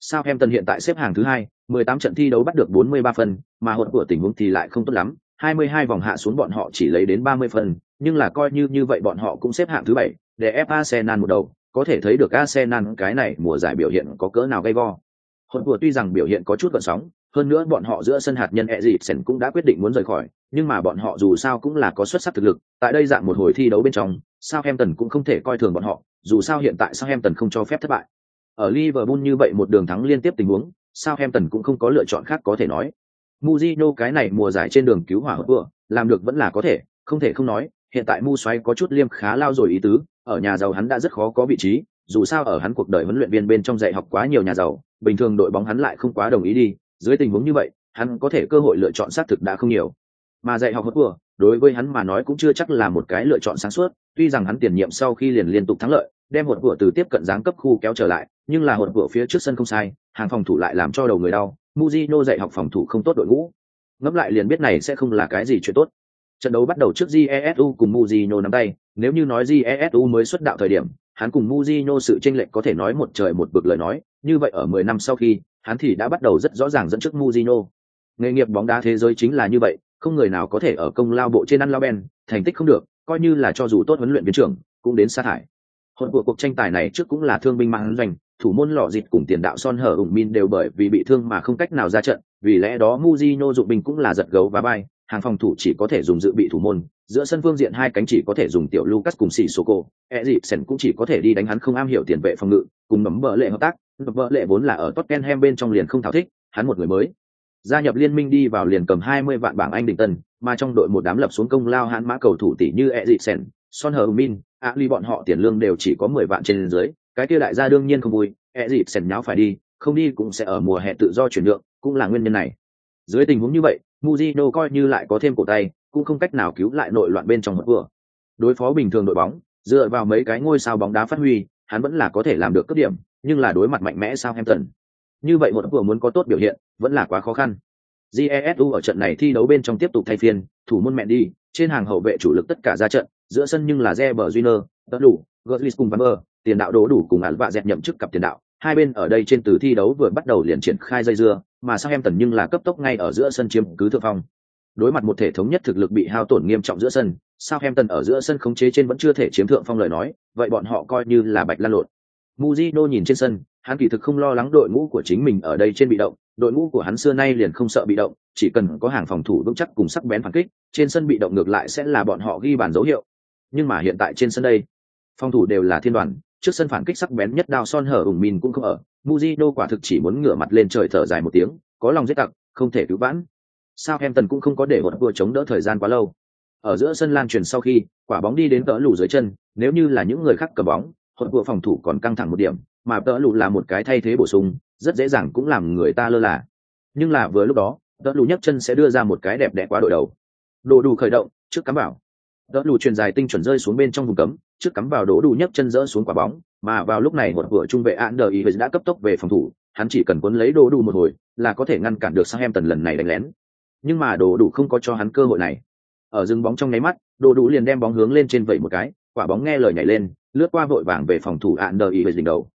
Southampton hiện tại xếp hàng thứ hai, 18 trận thi đấu bắt được 43 phần, mà Hotspur tình huống thì lại không tốt lắm, 22 vòng hạ xuống bọn họ chỉ lấy đến 30 phần, nhưng là coi như như vậy bọn họ cũng xếp hạng thứ bảy, để ép Arsenal một đầu, có thể thấy được Arsenal cái này mùa giải biểu hiện có cỡ nào gay go. Hồn vừa tuy rằng biểu hiện có chút gợn sóng, hơn nữa bọn họ giữa sân hạt nhân Eriksen cũng đã quyết định muốn rời khỏi, nhưng mà bọn họ dù sao cũng là có xuất sắc thực lực, tại đây dạng một hồi thi đấu bên trong, Southampton cũng không thể coi thường bọn họ, dù sao hiện tại Southampton không cho phép thất bại. Ở Liverpool như vậy một đường thắng liên tiếp tình huống, Southampton cũng không có lựa chọn khác có thể nói. Mujino cái này mùa giải trên đường cứu hỏa hợp vừa, làm được vẫn là có thể, không thể không nói, hiện tại Mu xoay có chút liêm khá lao rồi ý tứ, ở nhà giàu hắn đã rất khó có vị trí, dù sao ở hắn cuộc đời huấn luyện viên bên trong dạy học quá nhiều nhà giàu, bình thường đội bóng hắn lại không quá đồng ý đi, dưới tình huống như vậy, hắn có thể cơ hội lựa chọn xác thực đã không nhiều. Mà dạy học hớt vừa, đối với hắn mà nói cũng chưa chắc là một cái lựa chọn sáng suốt, tuy rằng hắn tiền nhiệm sau khi liền liên tục thắng lợi, đem hột vừa từ tiếp cận giáng cấp khu kéo trở lại, nhưng là hột vừa phía trước sân không sai, hàng phòng thủ lại làm cho đầu người đau, Mujino dạy học phòng thủ không tốt đội ngũ. Ngẫm lại liền biết này sẽ không là cái gì chuyện tốt. Trận đấu bắt đầu trước Jesu cùng Mujino nắm tay, nếu như nói Jesu mới xuất đạo thời điểm, hắn cùng Mujino sự tranh lệch có thể nói một trời một vực lời nói, như vậy ở 10 năm sau khi, hắn thì đã bắt đầu rất rõ ràng dẫn trước Mujino. Nghề nghiệp bóng đá thế giới chính là như vậy, không người nào có thể ở công lao bộ trên ăn lao ben, thành tích không được, coi như là cho dù tốt huấn luyện viên trưởng, cũng đến sa thải. Hôn của cuộc tranh tài này trước cũng là thương binh mang doanh, thủ môn lọ dịch cùng tiền đạo son hở ủng min đều bởi vì bị thương mà không cách nào ra trận, vì lẽ đó Mujino dụng binh cũng là giật gấu và bay, hàng phòng thủ chỉ có thể dùng dự bị thủ môn, giữa sân phương diện hai cánh chỉ có thể dùng tiểu Lucas cùng xỉ Soko, Eriksen cũng chỉ có thể đi đánh hắn không am hiểu tiền vệ phòng ngự, cùng nấm bờ lệ hợp tác, Vợ lệ vốn là ở Tottenham bên trong liền không thảo thích, hắn một người mới gia nhập liên minh đi vào liền cầm 20 vạn bảng Anh đỉnh tân, mà trong đội một đám lập xuống công lao hãn mã cầu thủ tỷ như Eriksen, Son Heung-min, Ali bọn họ tiền lương đều chỉ có 10 vạn trên dưới, cái kia đại gia đương nhiên không vui, Eriksen nháo phải đi, không đi cũng sẽ ở mùa hè tự do chuyển nhượng, cũng là nguyên nhân này. Dưới tình huống như vậy, Mujino coi như lại có thêm cổ tay, cũng không cách nào cứu lại nội loạn bên trong một vừa. Đối phó bình thường đội bóng, dựa vào mấy cái ngôi sao bóng đá phát huy, hắn vẫn là có thể làm được cấp điểm, nhưng là đối mặt mạnh mẽ Southampton. Như vậy một vừa muốn có tốt biểu hiện, vẫn là quá khó khăn. Jesu ở trận này thi đấu bên trong tiếp tục thay phiên, thủ môn mẹ đi, trên hàng hậu vệ chủ lực tất cả ra trận, giữa sân nhưng là Reber Júnior, Tất đủ, Götze cùng Van Bơ, tiền đạo đố đủ cùng án vạ dẹp nhậm chức cặp tiền đạo. Hai bên ở đây trên từ thi đấu vừa bắt đầu liền triển khai dây dưa, mà Southampton nhưng là cấp tốc ngay ở giữa sân chiếm cứ thượng phong. đối mặt một thể thống nhất thực lực bị hao tổn nghiêm trọng giữa sân Southampton ở giữa sân khống chế trên vẫn chưa thể chiếm thượng phong lời nói vậy bọn họ coi như là bạch lan lộn Mujino nhìn trên sân, hắn kỳ thực không lo lắng đội ngũ của chính mình ở đây trên bị động, đội ngũ của hắn xưa nay liền không sợ bị động, chỉ cần có hàng phòng thủ vững chắc cùng sắc bén phản kích, trên sân bị động ngược lại sẽ là bọn họ ghi bàn dấu hiệu. Nhưng mà hiện tại trên sân đây, phòng thủ đều là thiên đoàn, trước sân phản kích sắc bén nhất đao son hở ủng min cũng không ở. Mujino quả thực chỉ muốn ngửa mặt lên trời thở dài một tiếng, có lòng giết tặc, không thể cứu vãn. Sao em tần cũng không có để một vừa chống đỡ thời gian quá lâu. Ở giữa sân lan truyền sau khi, quả bóng đi đến tỡ lù dưới chân, nếu như là những người khác cầm bóng hội của phòng thủ còn căng thẳng một điểm, mà tợ lụ là một cái thay thế bổ sung, rất dễ dàng cũng làm người ta lơ là. Nhưng là vừa lúc đó, tợ lụ nhấc chân sẽ đưa ra một cái đẹp đẽ quá đội đầu. Đồ đủ khởi động, trước cắm vào. Tỡ lù truyền dài tinh chuẩn rơi xuống bên trong vùng cấm, trước cắm vào đỗ đủ nhấc chân rỡ xuống quả bóng, mà vào lúc này một vừa trung vệ an đờ ý đã cấp tốc về phòng thủ, hắn chỉ cần cuốn lấy đồ đủ một hồi, là có thể ngăn cản được sang em tần lần này đánh lén. Nhưng mà đồ đủ không có cho hắn cơ hội này. Ở dừng bóng trong nháy mắt đồ đủ liền đem bóng hướng lên trên vẩy một cái, quả bóng nghe lời nhảy lên lướt qua vội vàng về phòng thủ ạn đờ ý về đỉnh đầu.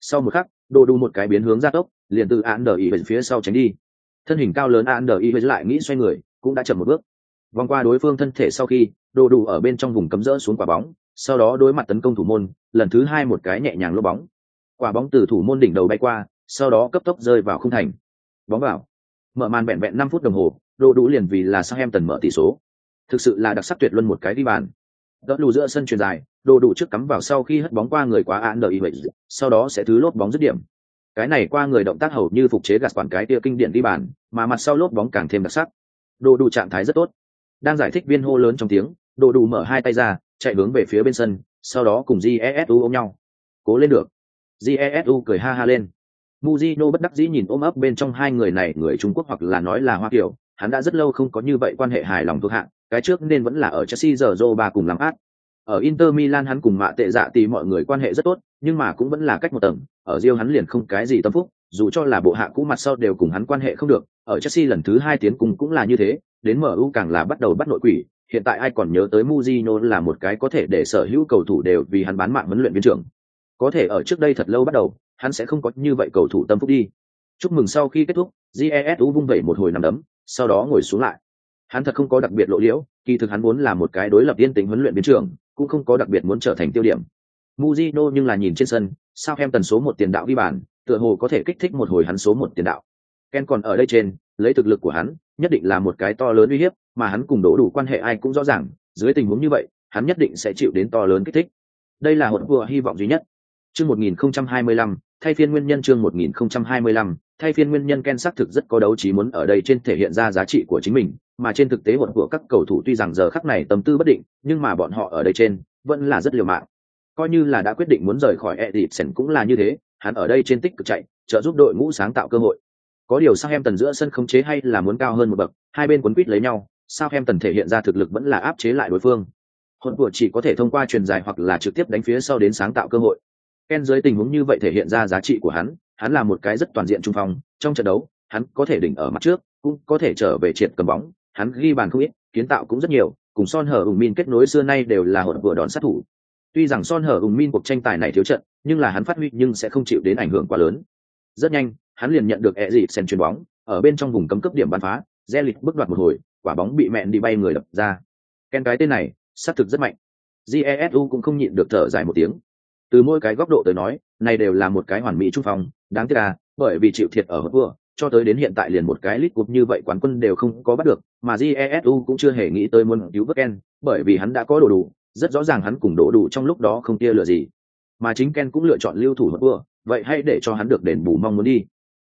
Sau một khắc, đồ đu một cái biến hướng ra tốc, liền từ ạn đờ ý về phía sau tránh đi. Thân hình cao lớn ạn đờ ý về lại nghĩ xoay người, cũng đã chậm một bước. Vòng qua đối phương thân thể sau khi, đồ đủ ở bên trong vùng cấm rỡ xuống quả bóng, sau đó đối mặt tấn công thủ môn, lần thứ hai một cái nhẹ nhàng lốp bóng. Quả bóng từ thủ môn đỉnh đầu bay qua, sau đó cấp tốc rơi vào khung thành. Bóng vào. Mở màn vẹn vẹn năm phút đồng hồ, đồ đủ liền vì là sang em tần mở tỷ số. Thực sự là đặc sắc tuyệt luân một cái đi bàn. Đỡ lù giữa sân truyền dài đồ đủ trước cắm vào sau khi hất bóng qua người quá án lợi vậy sau đó sẽ thứ lốp bóng dứt điểm. Cái này qua người động tác hầu như phục chế gạt quản cái tia kinh điển đi bàn mà mặt sau lốp bóng càng thêm đặc sắc. Đồ đủ trạng thái rất tốt. Đang giải thích viên hô lớn trong tiếng đồ đủ mở hai tay ra chạy hướng về phía bên sân sau đó cùng jesu ôm nhau. Cố lên được. Jesu cười ha ha lên. Muzino bất đắc dĩ nhìn ôm ấp bên trong hai người này người Trung Quốc hoặc là nói là Hoa Kiều, hắn đã rất lâu không có như vậy quan hệ hài lòng thuộc hạng, cái trước nên vẫn là ở Chelsea giờ Zoba cùng làm át. Ở Inter Milan hắn cùng mạ tệ dạ thì mọi người quan hệ rất tốt, nhưng mà cũng vẫn là cách một tầng, ở Real hắn liền không cái gì tâm phúc, dù cho là bộ hạ cũ mặt sau đều cùng hắn quan hệ không được, ở Chelsea lần thứ hai tiến cùng cũng là như thế, đến MU càng là bắt đầu bắt nội quỷ, hiện tại ai còn nhớ tới Mujino là một cái có thể để sở hữu cầu thủ đều vì hắn bán mạng huấn luyện viên trưởng. Có thể ở trước đây thật lâu bắt đầu, hắn sẽ không có như vậy cầu thủ tâm phúc đi. Chúc mừng sau khi kết thúc jesu vung vẩy một hồi nằm đấm sau đó ngồi xuống lại. Hắn thật không có đặc biệt lộ liễu kỳ thực hắn muốn là một cái đối lập yên tính huấn luyện viên trưởng cũng không có đặc biệt muốn trở thành tiêu điểm Mujino nhưng là nhìn trên sân, sao em tần số một tiền đạo ghi bàn, tựa hồ có thể kích thích một hồi hắn số một tiền đạo. Ken còn ở đây trên, lấy thực lực của hắn, nhất định là một cái to lớn uy hiếp, mà hắn cùng đổ đủ quan hệ ai cũng rõ ràng, dưới tình huống như vậy, hắn nhất định sẽ chịu đến to lớn kích thích. Đây là hột vừa hy vọng duy nhất. Chương 1025, thay phiên nguyên nhân chương 1025, thay phiên nguyên nhân Ken xác thực rất có đấu trí muốn ở đây trên thể hiện ra giá trị của chính mình, mà trên thực tế hỗn của các cầu thủ tuy rằng giờ khắc này tâm tư bất định, nhưng mà bọn họ ở đây trên vẫn là rất liều mạng. Coi như là đã quyết định muốn rời khỏi Eriksen cũng là như thế, hắn ở đây trên tích cực chạy, trợ giúp đội ngũ sáng tạo cơ hội. Có điều sao em tần giữa sân khống chế hay là muốn cao hơn một bậc, hai bên quấn quýt lấy nhau, sao em tần thể hiện ra thực lực vẫn là áp chế lại đối phương. hồn của chỉ có thể thông qua truyền dài hoặc là trực tiếp đánh phía sau đến sáng tạo cơ hội. Ken dưới tình huống như vậy thể hiện ra giá trị của hắn, hắn là một cái rất toàn diện trung phong, trong trận đấu, hắn có thể đỉnh ở mặt trước, cũng có thể trở về triệt cầm bóng, hắn ghi bàn không ít, kiến tạo cũng rất nhiều, cùng Son Hở Ung Min kết nối xưa nay đều là hỗn vừa đòn sát thủ. Tuy rằng Son Hở Ung Min cuộc tranh tài này thiếu trận, nhưng là hắn phát huy nhưng sẽ không chịu đến ảnh hưởng quá lớn. Rất nhanh, hắn liền nhận được ẻ dịp sen chuyền bóng, ở bên trong vùng cấm cấp điểm bắn phá, Zelit bước đoạt một hồi, quả bóng bị mẹn đi bay người đập ra. Ken cái tên này, sát thực rất mạnh. Jesu cũng không nhịn được thở dài một tiếng từ mỗi cái góc độ tới nói, này đều là một cái hoàn mỹ trung phong, đáng tiếc là bởi vì chịu thiệt ở hớt vừa, cho tới đến hiện tại liền một cái lít cục như vậy quán quân đều không có bắt được, mà jesu cũng chưa hề nghĩ tới muốn cứu vớt ken, bởi vì hắn đã có đồ đủ, rất rõ ràng hắn cùng đổ đủ trong lúc đó không tia lựa gì. Mà chính ken cũng lựa chọn lưu thủ hớt vừa, vậy hãy để cho hắn được đền bù mong muốn đi.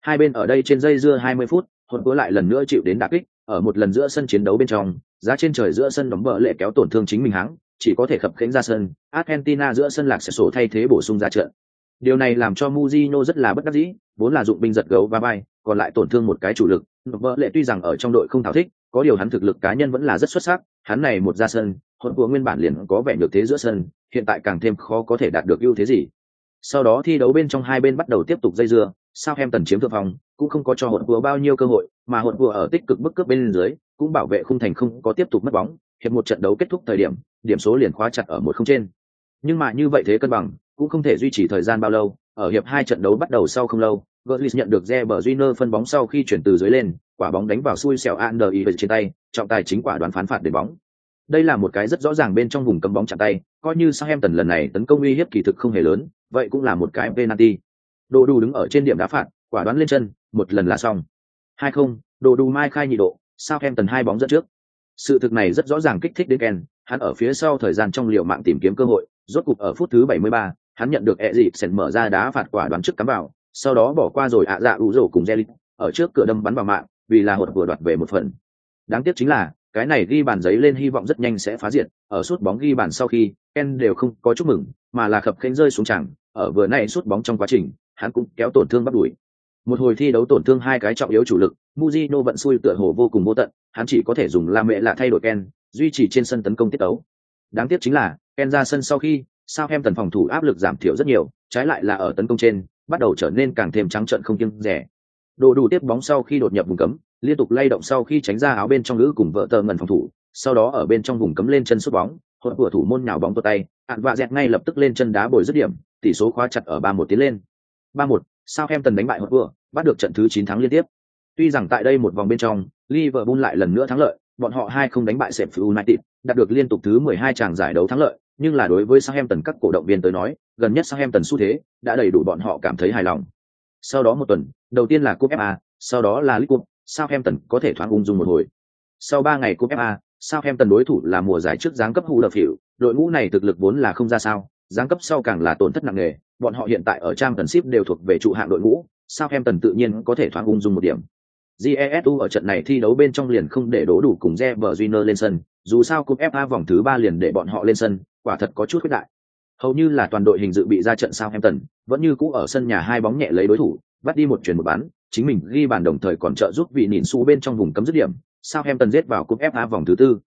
Hai bên ở đây trên dây dưa 20 phút hớt vừa lại lần nữa chịu đến đả kích, ở một lần giữa sân chiến đấu bên trong, giá trên trời giữa sân đóng bờ lệ kéo tổn thương chính mình hắng chỉ có thể khập khiễng ra sân, Argentina giữa sân lạc sẽ sổ thay thế bổ sung ra trận. Điều này làm cho Mujino rất là bất đắc dĩ, vốn là dụng binh giật gấu và bay, còn lại tổn thương một cái chủ lực. Vợ lệ tuy rằng ở trong đội không thảo thích, có điều hắn thực lực cá nhân vẫn là rất xuất sắc, hắn này một ra sân, hỗn của nguyên bản liền có vẻ được thế giữa sân, hiện tại càng thêm khó có thể đạt được ưu thế gì. Sau đó thi đấu bên trong hai bên bắt đầu tiếp tục dây dưa, Southampton chiếm thượng phòng, cũng không có cho hỗn của bao nhiêu cơ hội, mà hỗn của ở tích cực bức cướp bên dưới, cũng bảo vệ khung thành không có tiếp tục mất bóng, hiệp một trận đấu kết thúc thời điểm điểm số liền khóa chặt ở một không trên nhưng mà như vậy thế cân bằng cũng không thể duy trì thời gian bao lâu ở hiệp hai trận đấu bắt đầu sau không lâu Götze nhận được Reber Júnior phân bóng sau khi chuyển từ dưới lên, quả bóng đánh vào xui xẻo Ander trên tay, trọng tài chính quả đoán phán phạt để bóng. Đây là một cái rất rõ ràng bên trong vùng cấm bóng chạm tay, coi như Southampton lần này tấn công uy hiếp kỳ thực không hề lớn, vậy cũng là một cái penalty. Đồ đủ đứng ở trên điểm đá phạt, quả đoán lên chân, một lần là xong. Hai không, đồ đủ mai khai nhị độ, Southampton hai bóng dẫn trước. Sự thực này rất rõ ràng kích thích đến Ken, hắn ở phía sau thời gian trong liều mạng tìm kiếm cơ hội, rốt cục ở phút thứ 73, hắn nhận được Ezic dịp mở ra đá phạt quả đoán trước cắm vào, sau đó bỏ qua rồi ạ dạ ủ rổ cùng Zelit, ở trước cửa đâm bắn vào mạng, vì là hụt vừa đoạt về một phần. Đáng tiếc chính là, cái này ghi bàn giấy lên hy vọng rất nhanh sẽ phá diệt, ở suốt bóng ghi bàn sau khi, Ken đều không có chúc mừng, mà là khập khiễng rơi xuống chẳng, ở vừa nãy suốt bóng trong quá trình, hắn cũng kéo tổn thương bắt đuổi. Một hồi thi đấu tổn thương hai cái trọng yếu chủ lực, Mujino vận xui tựa hồ vô cùng vô tận, hắn chỉ có thể dùng la mẹ là thay đổi Ken, duy trì trên sân tấn công tiết tấu. Đáng tiếc chính là, Ken ra sân sau khi, sao em tần phòng thủ áp lực giảm thiểu rất nhiều, trái lại là ở tấn công trên, bắt đầu trở nên càng thêm trắng trợn không kiêng rẻ. Đồ đủ tiếp bóng sau khi đột nhập vùng cấm, liên tục lay động sau khi tránh ra áo bên trong nữ cùng vợ tờ ngần phòng thủ, sau đó ở bên trong vùng cấm lên chân sút bóng, hỗn của thủ môn nhào bóng vào tay, ạn vạ dẹt ngay lập tức lên chân đá bồi dứt điểm, tỷ số khóa chặt ở ba một tiến lên. ba một, sao em tần đánh bại hỗn vừa, bắt được trận thứ chín thắng liên tiếp. Tuy rằng tại đây một vòng bên trong, Liverpool lại lần nữa thắng lợi, bọn họ hai không đánh bại Sheffield United, đạt được liên tục thứ 12 tràng giải đấu thắng lợi, nhưng là đối với Southampton các cổ động viên tới nói, gần nhất Southampton xu thế đã đầy đủ bọn họ cảm thấy hài lòng. Sau đó một tuần, đầu tiên là cúp FA, sau đó là League Cup, Southampton có thể thoáng ung dung một hồi. Sau 3 ngày cúp FA, Southampton đối thủ là mùa giải trước giáng cấp Huddersfield, đội ngũ này thực lực vốn là không ra sao, giáng cấp sau càng là tổn thất nặng nề, bọn họ hiện tại ở Championship đều thuộc về trụ hạng đội ngũ, Southampton tự nhiên có thể thoáng ung dung một điểm. Jesu ở trận này thi đấu bên trong liền không để đổ đủ cùng Reber Junior lên sân, dù sao cúp FA vòng thứ ba liền để bọn họ lên sân, quả thật có chút khuyết đại. Hầu như là toàn đội hình dự bị ra trận Southampton, vẫn như cũ ở sân nhà hai bóng nhẹ lấy đối thủ, bắt đi một chuyển một bán, chính mình ghi bàn đồng thời còn trợ giúp vị nhìn su bên trong vùng cấm dứt điểm, Southampton giết vào cúp FA vòng thứ tư.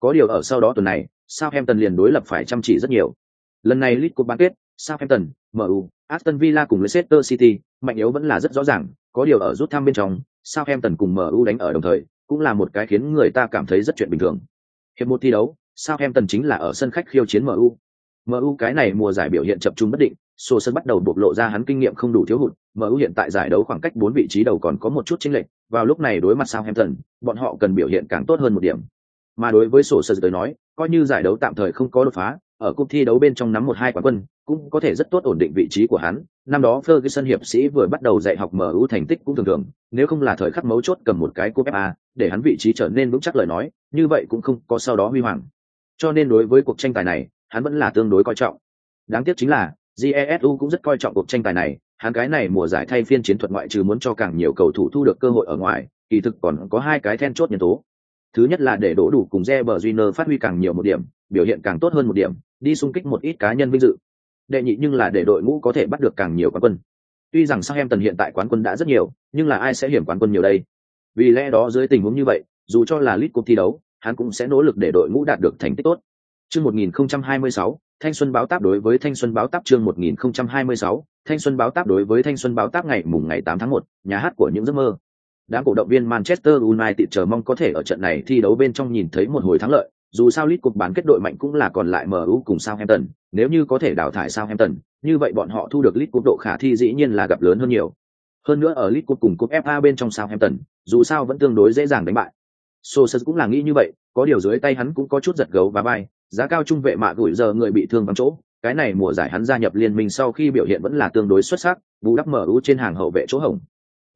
Có điều ở sau đó tuần này, Southampton liền đối lập phải chăm chỉ rất nhiều. Lần này League Cup bán kết, Southampton, MU, Aston Villa cùng Leicester City, mạnh yếu vẫn là rất rõ ràng, có điều ở rút thăm bên trong, Southampton cùng MU đánh ở đồng thời, cũng là một cái khiến người ta cảm thấy rất chuyện bình thường. Hiệp một thi đấu, Southampton chính là ở sân khách khiêu chiến MU. MU cái này mùa giải biểu hiện chập trung bất định, sổ sân bắt đầu bộc lộ ra hắn kinh nghiệm không đủ thiếu hụt, MU hiện tại giải đấu khoảng cách bốn vị trí đầu còn có một chút chênh lệch, vào lúc này đối mặt Southampton, bọn họ cần biểu hiện càng tốt hơn một điểm. Mà đối với sổ sân tới nói, coi như giải đấu tạm thời không có đột phá, ở cuộc thi đấu bên trong nắm một hai quán quân, cũng có thể rất tốt ổn định vị trí của hắn. Năm đó Ferguson hiệp sĩ vừa bắt đầu dạy học MU thành tích cũng thường thường, nếu không là thời khắc mấu chốt cầm một cái cúp FA, để hắn vị trí trở nên vững chắc lời nói, như vậy cũng không có sau đó huy hoàng. Cho nên đối với cuộc tranh tài này, hắn vẫn là tương đối coi trọng. Đáng tiếc chính là, Jesu cũng rất coi trọng cuộc tranh tài này, hắn cái này mùa giải thay phiên chiến thuật ngoại trừ muốn cho càng nhiều cầu thủ thu được cơ hội ở ngoài, kỳ thực còn có hai cái then chốt nhân tố. Thứ nhất là để đổ đủ cùng Reber Júnior phát huy càng nhiều một điểm, biểu hiện càng tốt hơn một điểm, đi xung kích một ít cá nhân vinh dự. Đệ nhị nhưng là để đội ngũ có thể bắt được càng nhiều quán quân. Tuy rằng Southampton hiện tại quán quân đã rất nhiều, nhưng là ai sẽ hiểm quán quân nhiều đây? Vì lẽ đó dưới tình huống như vậy, dù cho là League Cup thi đấu, hắn cũng sẽ nỗ lực để đội ngũ đạt được thành tích tốt. Chương 1026, Thanh xuân báo táp đối với Thanh xuân báo táp chương 1026, Thanh xuân báo táp đối với Thanh xuân báo táp ngày mùng ngày 8 tháng 1, nhà hát của những giấc mơ. Đám cổ động viên Manchester United chờ mong có thể ở trận này thi đấu bên trong nhìn thấy một hồi thắng lợi, dù sao lít Cup bán kết đội mạnh cũng là còn lại MU cùng Southampton, nếu như có thể đào thải Southampton, như vậy bọn họ thu được lít Cup độ khả thi dĩ nhiên là gặp lớn hơn nhiều. Hơn nữa ở lít Cup cùng cúp FA bên trong Southampton, dù sao vẫn tương đối dễ dàng đánh bại. Solskjaer cũng là nghĩ như vậy, có điều dưới tay hắn cũng có chút giật gấu và bay, giá cao trung vệ mạ gửi giờ người bị thương vắng chỗ, cái này mùa giải hắn gia nhập liên minh sau khi biểu hiện vẫn là tương đối xuất sắc, bù đắp mở trên hàng hậu vệ chỗ hỏng.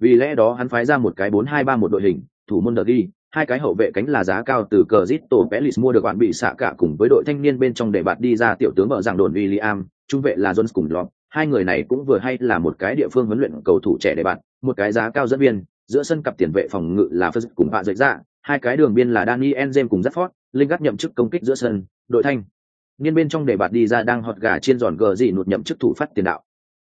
Vì lẽ đó hắn phái ra một cái 4-2-3 một đội hình, thủ môn đờ ghi, hai cái hậu vệ cánh là giá cao từ cờ tổ Pelis mua được bạn bị xạ cả cùng với đội thanh niên bên trong để bạn đi ra tiểu tướng mở rằng đồn William, trung vệ là Jones cùng Lọt, hai người này cũng vừa hay là một cái địa phương huấn luyện cầu thủ trẻ để bạn, một cái giá cao dẫn viên, giữa sân cặp tiền vệ phòng ngự là Phật cùng bạn dậy ra, hai cái đường biên là Daniel James cùng Rashford, linh gắt nhậm chức công kích giữa sân, đội thanh. Niên bên trong để bạn đi ra đang hot gà trên giòn gờ gì nụt nhậm chức thủ phát tiền đạo.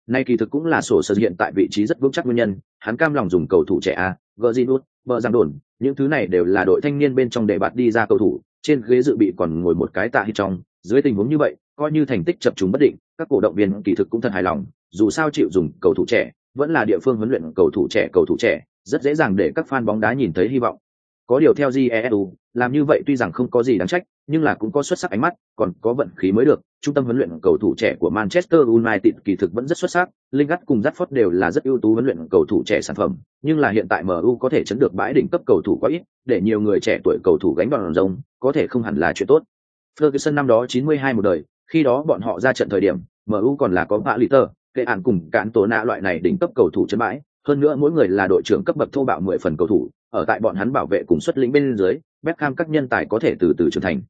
Nay kỳ thực cũng là sổ sở hiện tại vị trí rất vững chắc nguyên nhân, hắn cam lòng dùng cầu thủ trẻ A, vợ gì vợ giang đồn, những thứ này đều là đội thanh niên bên trong để bạt đi ra cầu thủ, trên ghế dự bị còn ngồi một cái tạ hít trong, dưới tình huống như vậy, coi như thành tích chập trùng bất định, các cổ động viên kỳ thực cũng thật hài lòng, dù sao chịu dùng cầu thủ trẻ, vẫn là địa phương huấn luyện cầu thủ trẻ cầu thủ trẻ, rất dễ dàng để các fan bóng đá nhìn thấy hy vọng. Có điều theo jesu làm như vậy tuy rằng không có gì đáng trách, nhưng là cũng có xuất sắc ánh mắt, còn có vận khí mới được. Trung tâm huấn luyện cầu thủ trẻ của Manchester United kỳ thực vẫn rất xuất sắc, Lingard cùng Rashford đều là rất ưu tú huấn luyện cầu thủ trẻ sản phẩm, nhưng là hiện tại MU có thể chấn được bãi đỉnh cấp cầu thủ quá ít, để nhiều người trẻ tuổi cầu thủ gánh đòn rồng, có thể không hẳn là chuyện tốt. Ferguson năm đó 92 một đời, khi đó bọn họ ra trận thời điểm, MU còn là có Vạ Liter, kệ ản cùng cản tổ nạ loại này đỉnh cấp cầu thủ chân bãi, hơn nữa mỗi người là đội trưởng cấp bậc thô bạo 10 phần cầu thủ, ở tại bọn hắn bảo vệ cùng xuất lĩnh bên dưới, Beckham các nhân tài có thể từ từ trưởng thành.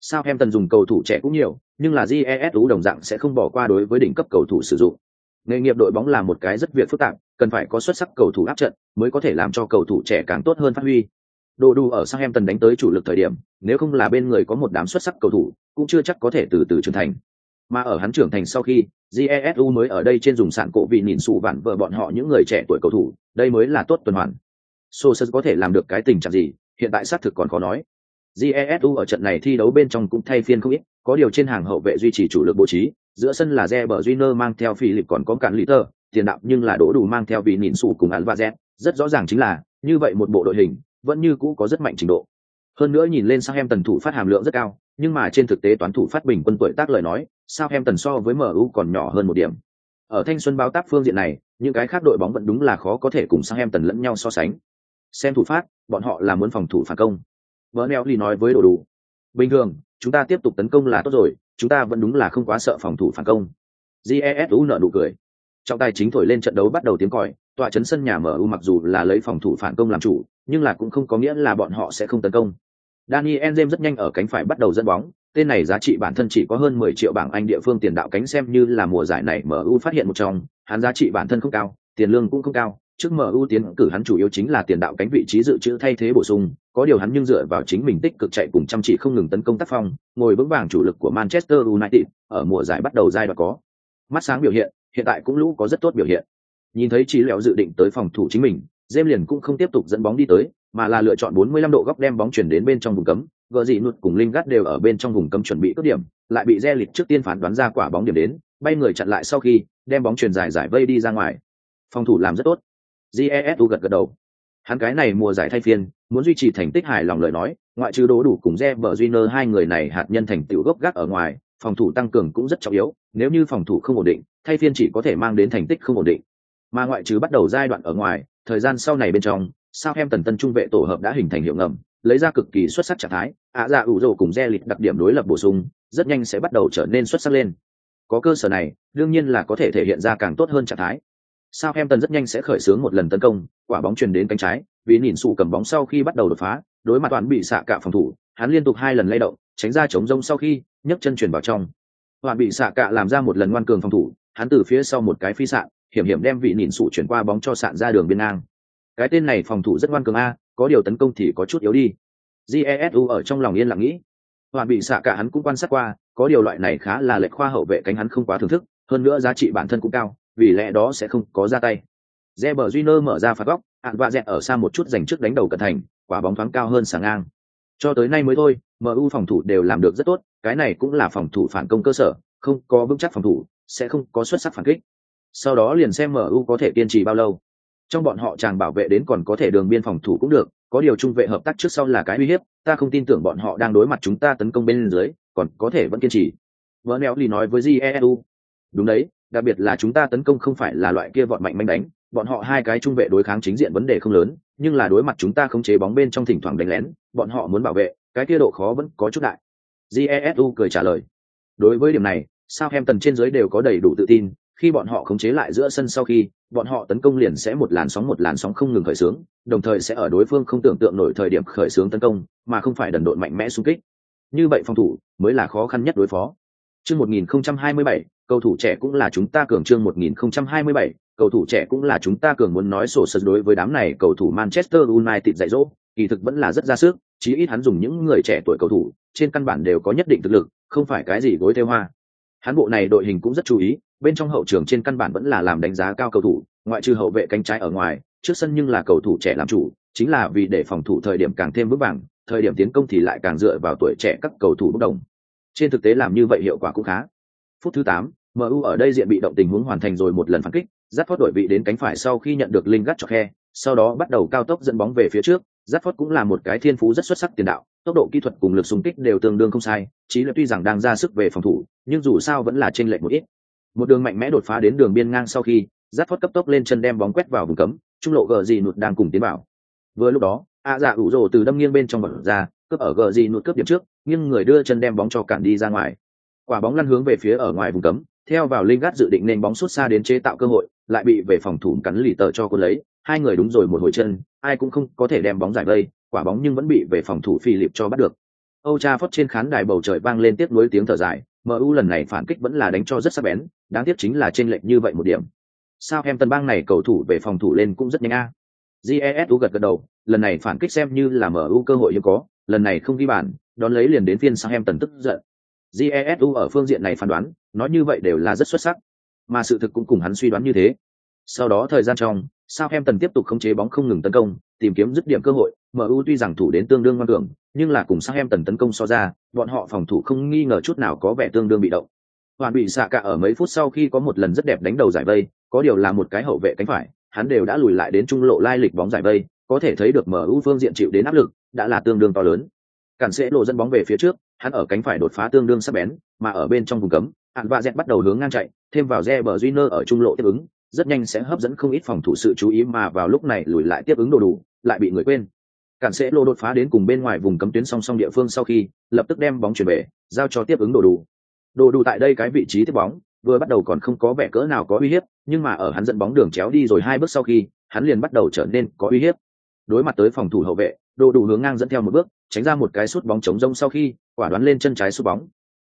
Sao em tần dùng cầu thủ trẻ cũng nhiều, nhưng là GESU đồng dạng sẽ không bỏ qua đối với đỉnh cấp cầu thủ sử dụng. Nghề nghiệp đội bóng là một cái rất việc phức tạp, cần phải có xuất sắc cầu thủ áp trận mới có thể làm cho cầu thủ trẻ càng tốt hơn phát huy. Đồ đủ ở Southampton đánh tới chủ lực thời điểm, nếu không là bên người có một đám xuất sắc cầu thủ, cũng chưa chắc có thể từ từ trưởng thành. Mà ở hắn trưởng thành sau khi, GESU mới ở đây trên dùng sạn cổ vì nhìn sụ vạn vợ bọn họ những người trẻ tuổi cầu thủ, đây mới là tốt tuần hoàn. Sosa có thể làm được cái tình trạng gì, hiện tại xác thực còn khó nói. Jesu ở trận này thi đấu bên trong cũng thay phiên không ít, có điều trên hàng hậu vệ duy trì chủ lực bố trí, giữa sân là Reber Junior mang theo Philip còn có cản Liter, tiền đạo nhưng là đổ đủ mang theo vị nhìn sủ cùng Alvarez, rất rõ ràng chính là, như vậy một bộ đội hình, vẫn như cũ có rất mạnh trình độ. Hơn nữa nhìn lên sang em tần thủ phát hàm lượng rất cao, nhưng mà trên thực tế toán thủ phát bình quân tuổi tác lời nói, sao em tần so với MU còn nhỏ hơn một điểm. Ở thanh xuân báo táp phương diện này, những cái khác đội bóng vẫn đúng là khó có thể cùng sang em tần lẫn nhau so sánh. Xem thủ phát, bọn họ là muốn phòng thủ phản công. Vợ nói với đồ đủ. Bình thường chúng ta tiếp tục tấn công là tốt rồi chúng ta vẫn đúng là không quá sợ phòng thủ phản công. Jesu nợ nụ cười. Trọng tài chính thổi lên trận đấu bắt đầu tiếng còi tọa chấn sân nhà mu mặc dù là lấy phòng thủ phản công làm chủ nhưng là cũng không có nghĩa là bọn họ sẽ không tấn công. Daniel james rất nhanh ở cánh phải bắt đầu dẫn bóng tên này giá trị bản thân chỉ có hơn 10 triệu bảng anh địa phương tiền đạo cánh xem như là mùa giải này mu phát hiện một trong hắn giá trị bản thân không cao tiền lương cũng không cao trước MU tiến cử hắn chủ yếu chính là tiền đạo cánh vị trí dự trữ thay thế bổ sung, có điều hắn nhưng dựa vào chính mình tích cực chạy cùng chăm chỉ không ngừng tấn công tác phong, ngồi vững vàng chủ lực của Manchester United, ở mùa giải bắt đầu giai đoạn có. Mắt sáng biểu hiện, hiện tại cũng lũ có rất tốt biểu hiện. Nhìn thấy Chí Lẹo dự định tới phòng thủ chính mình, James liền cũng không tiếp tục dẫn bóng đi tới, mà là lựa chọn 45 độ góc đem bóng chuyển đến bên trong vùng cấm, gờ gì nụt cùng Lingard đều ở bên trong vùng cấm chuẩn bị cướp điểm, lại bị Zelit trước tiên phán đoán ra quả bóng điểm đến, bay người chặn lại sau khi đem bóng truyền dài giải vây đi ra ngoài. Phòng thủ làm rất tốt. Jesu gật gật đầu. Hắn cái này mùa giải thay phiên muốn duy trì thành tích hài lòng lời nói ngoại trừ đố đủ cùng re bờ junior hai người này hạt nhân thành tựu gốc gác ở ngoài phòng thủ tăng cường cũng rất trọng yếu nếu như phòng thủ không ổn định thay phiên chỉ có thể mang đến thành tích không ổn định. Mà ngoại trừ bắt đầu giai đoạn ở ngoài thời gian sau này bên trong sao em tần tân trung vệ tổ hợp đã hình thành hiệu ngầm lấy ra cực kỳ xuất sắc trạng thái ạ dạ ủ rồ cùng re lịch đặc điểm đối lập bổ sung rất nhanh sẽ bắt đầu trở nên xuất sắc lên có cơ sở này đương nhiên là có thể thể hiện ra càng tốt hơn trạng thái Sao em tần rất nhanh sẽ khởi xướng một lần tấn công, quả bóng truyền đến cánh trái, vì nhìn sụ cầm bóng sau khi bắt đầu đột phá, đối mặt toàn bị xạ cả phòng thủ, hắn liên tục hai lần lay động, tránh ra chống rông sau khi nhấc chân chuyển vào trong. Toàn bị xạ cả làm ra một lần ngoan cường phòng thủ, hắn từ phía sau một cái phi sạn, hiểm hiểm đem vị nhìn sụ chuyển qua bóng cho sạn ra đường biên ngang. Cái tên này phòng thủ rất ngoan cường a, có điều tấn công thì có chút yếu đi. Jesu ở trong lòng yên lặng nghĩ. hoàn bị xạ cả hắn cũng quan sát qua, có điều loại này khá là lệch khoa hậu vệ cánh hắn không quá thưởng thức, hơn nữa giá trị bản thân cũng cao, vì lẽ đó sẽ không có ra tay. Reber Junior mở ra phạt góc, hạn vạ dẹt ở xa một chút giành trước đánh đầu cận thành, quả bóng thoáng cao hơn sáng ngang. Cho tới nay mới thôi, MU phòng thủ đều làm được rất tốt, cái này cũng là phòng thủ phản công cơ sở, không có vững chắc phòng thủ, sẽ không có xuất sắc phản kích. Sau đó liền xem MU có thể kiên trì bao lâu. Trong bọn họ chàng bảo vệ đến còn có thể đường biên phòng thủ cũng được, có điều trung vệ hợp tác trước sau là cái uy hiếp, ta không tin tưởng bọn họ đang đối mặt chúng ta tấn công bên dưới, còn có thể vẫn kiên trì. Vỡ neo lì nói với Jesu. Đúng đấy, đặc biệt là chúng ta tấn công không phải là loại kia vọt mạnh manh đánh bọn họ hai cái trung vệ đối kháng chính diện vấn đề không lớn nhưng là đối mặt chúng ta không chế bóng bên trong thỉnh thoảng đánh lén bọn họ muốn bảo vệ cái kia độ khó vẫn có chút đại jesu cười trả lời đối với điểm này sao em tần trên dưới đều có đầy đủ tự tin khi bọn họ khống chế lại giữa sân sau khi bọn họ tấn công liền sẽ một làn sóng một làn sóng không ngừng khởi xướng đồng thời sẽ ở đối phương không tưởng tượng nổi thời điểm khởi xướng tấn công mà không phải đần độn mạnh mẽ xung kích. Như vậy phòng thủ mới là khó khăn nhất đối phó. Chương 1027, cầu thủ trẻ cũng là chúng ta cường. Chương 1027, cầu thủ trẻ cũng là chúng ta cường muốn nói sổ sật đối với đám này cầu thủ Manchester United dạy dỗ, kỳ thực vẫn là rất ra sức, chí ít hắn dùng những người trẻ tuổi cầu thủ, trên căn bản đều có nhất định thực lực, không phải cái gì gối theo hoa. Hắn bộ này đội hình cũng rất chú ý, bên trong hậu trường trên căn bản vẫn là làm đánh giá cao cầu thủ, ngoại trừ hậu vệ cánh trái ở ngoài, trước sân nhưng là cầu thủ trẻ làm chủ, chính là vì để phòng thủ thời điểm càng thêm vững vàng, thời điểm tiến công thì lại càng dựa vào tuổi trẻ các cầu thủ bất đồng. Trên thực tế làm như vậy hiệu quả cũng khá. Phút thứ 8, MU ở đây diện bị động tình huống hoàn thành rồi một lần phản kích, giáp thoát đổi vị đến cánh phải sau khi nhận được linh gắt cho khe, sau đó bắt đầu cao tốc dẫn bóng về phía trước, Giáp cũng là một cái thiên phú rất xuất sắc tiền đạo, tốc độ kỹ thuật cùng lực xung kích đều tương đương không sai, chí là tuy rằng đang ra sức về phòng thủ, nhưng dù sao vẫn là trên lệch một ít. Một đường mạnh mẽ đột phá đến đường biên ngang sau khi, Giáp cấp tốc lên chân đem bóng quét vào vùng cấm, trung lộ gờ gì nụt đang cùng tiến vào. Vừa lúc đó, A Dạ ủ rồ từ đâm nghiêng bên trong bật ra, cướp ở gờ gì nụt cướp điểm trước, nhưng người đưa chân đem bóng cho cản đi ra ngoài. Quả bóng lăn hướng về phía ở ngoài vùng cấm, theo vào linh gắt dự định nên bóng xuất xa đến chế tạo cơ hội, lại bị về phòng thủ cắn lì tờ cho cô lấy, hai người đúng rồi một hồi chân, ai cũng không có thể đem bóng giải vây, quả bóng nhưng vẫn bị về phòng thủ phi lịp cho bắt được. Âu Cha phót trên khán đài bầu trời vang lên tiếp nối tiếng thở dài, MU lần này phản kích vẫn là đánh cho rất sắc bén, đáng tiếc chính là trên lệch như vậy một điểm. Sao em tần bang này cầu thủ về phòng thủ lên cũng rất nhanh a. À. GESU gật gật đầu, lần này phản kích xem như là mở ưu cơ hội hiếm có, lần này không ghi bàn, đón lấy liền đến phiên tần tức giận. GESU ở phương diện này phán đoán, nói như vậy đều là rất xuất sắc, mà sự thực cũng cùng hắn suy đoán như thế. Sau đó thời gian trong, sang em tần tiếp tục khống chế bóng không ngừng tấn công, tìm kiếm dứt điểm cơ hội, MU tuy rằng thủ đến tương đương ngoan cường, nhưng là cùng sang em tần tấn công so ra, bọn họ phòng thủ không nghi ngờ chút nào có vẻ tương đương bị động. Hoàn bị xạ cả ở mấy phút sau khi có một lần rất đẹp đánh đầu giải vây, có điều là một cái hậu vệ cánh phải, hắn đều đã lùi lại đến trung lộ lai lịch bóng giải vây, có thể thấy được MU phương diện chịu đến áp lực, đã là tương đương to lớn. Cản sẽ lộ dẫn bóng về phía trước, hắn ở cánh phải đột phá tương đương sắc bén, mà ở bên trong vùng cấm, Hạn và Dẹt bắt đầu hướng ngang chạy, thêm vào jeber junior ở trung lộ tiếp ứng, rất nhanh sẽ hấp dẫn không ít phòng thủ sự chú ý mà vào lúc này lùi lại tiếp ứng đồ đủ, lại bị người quên. Cản sẽ lộ đột phá đến cùng bên ngoài vùng cấm tuyến song song địa phương sau khi, lập tức đem bóng chuyển về, giao cho tiếp ứng đồ đủ. Đồ đủ tại đây cái vị trí tiếp bóng, vừa bắt đầu còn không có vẻ cỡ nào có uy hiếp, nhưng mà ở hắn dẫn bóng đường chéo đi rồi hai bước sau khi, hắn liền bắt đầu trở nên có uy hiếp. Đối mặt tới phòng thủ hậu vệ, đồ đủ hướng ngang dẫn theo một bước, tránh ra một cái sút bóng chống rông sau khi, quả đoán lên chân trái sút bóng.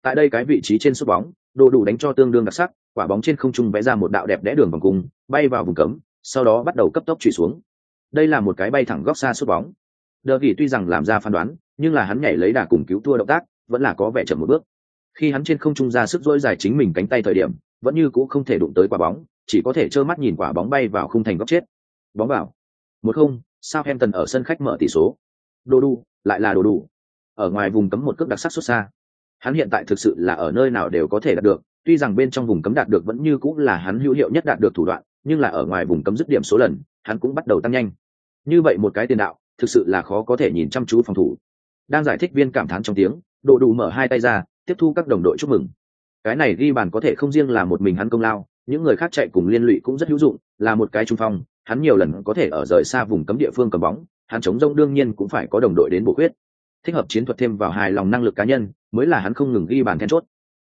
Tại đây cái vị trí trên sút bóng, đồ đủ đánh cho tương đương đặc sắc, quả bóng trên không trung vẽ ra một đạo đẹp đẽ đường vòng cung, bay vào vùng cấm, sau đó bắt đầu cấp tốc chủy xuống. Đây là một cái bay thẳng góc xa sút bóng. Đờ Gỉ tuy rằng làm ra phán đoán, nhưng là hắn nhảy lấy đà cùng cứu thua động tác, vẫn là có vẻ chậm một bước. Khi hắn trên không trung ra sức dỗi dài chính mình cánh tay thời điểm, vẫn như cũ không thể đụng tới quả bóng, chỉ có thể trơ mắt nhìn quả bóng bay vào khung thành góc chết. Bóng vào. Một không, sao em tần ở sân khách mở tỷ số. Đồ đủ, lại là đồ đủ. Ở ngoài vùng cấm một cước đặc sắc xuất xa. Hắn hiện tại thực sự là ở nơi nào đều có thể đạt được, tuy rằng bên trong vùng cấm đạt được vẫn như cũng là hắn hữu hiệu nhất đạt được thủ đoạn, nhưng là ở ngoài vùng cấm dứt điểm số lần, hắn cũng bắt đầu tăng nhanh. Như vậy một cái tiền đạo, thực sự là khó có thể nhìn chăm chú phòng thủ. Đang giải thích viên cảm thán trong tiếng, Đồ đủ mở hai tay ra, tiếp thu các đồng đội chúc mừng. Cái này ghi bàn có thể không riêng là một mình hắn công lao, những người khác chạy cùng liên lụy cũng rất hữu dụng, là một cái trung phong, hắn nhiều lần có thể ở rời xa vùng cấm địa phương cầm bóng, hắn chống rông đương nhiên cũng phải có đồng đội đến bổ khuyết. Thích hợp chiến thuật thêm vào hài lòng năng lực cá nhân, mới là hắn không ngừng ghi bàn then chốt.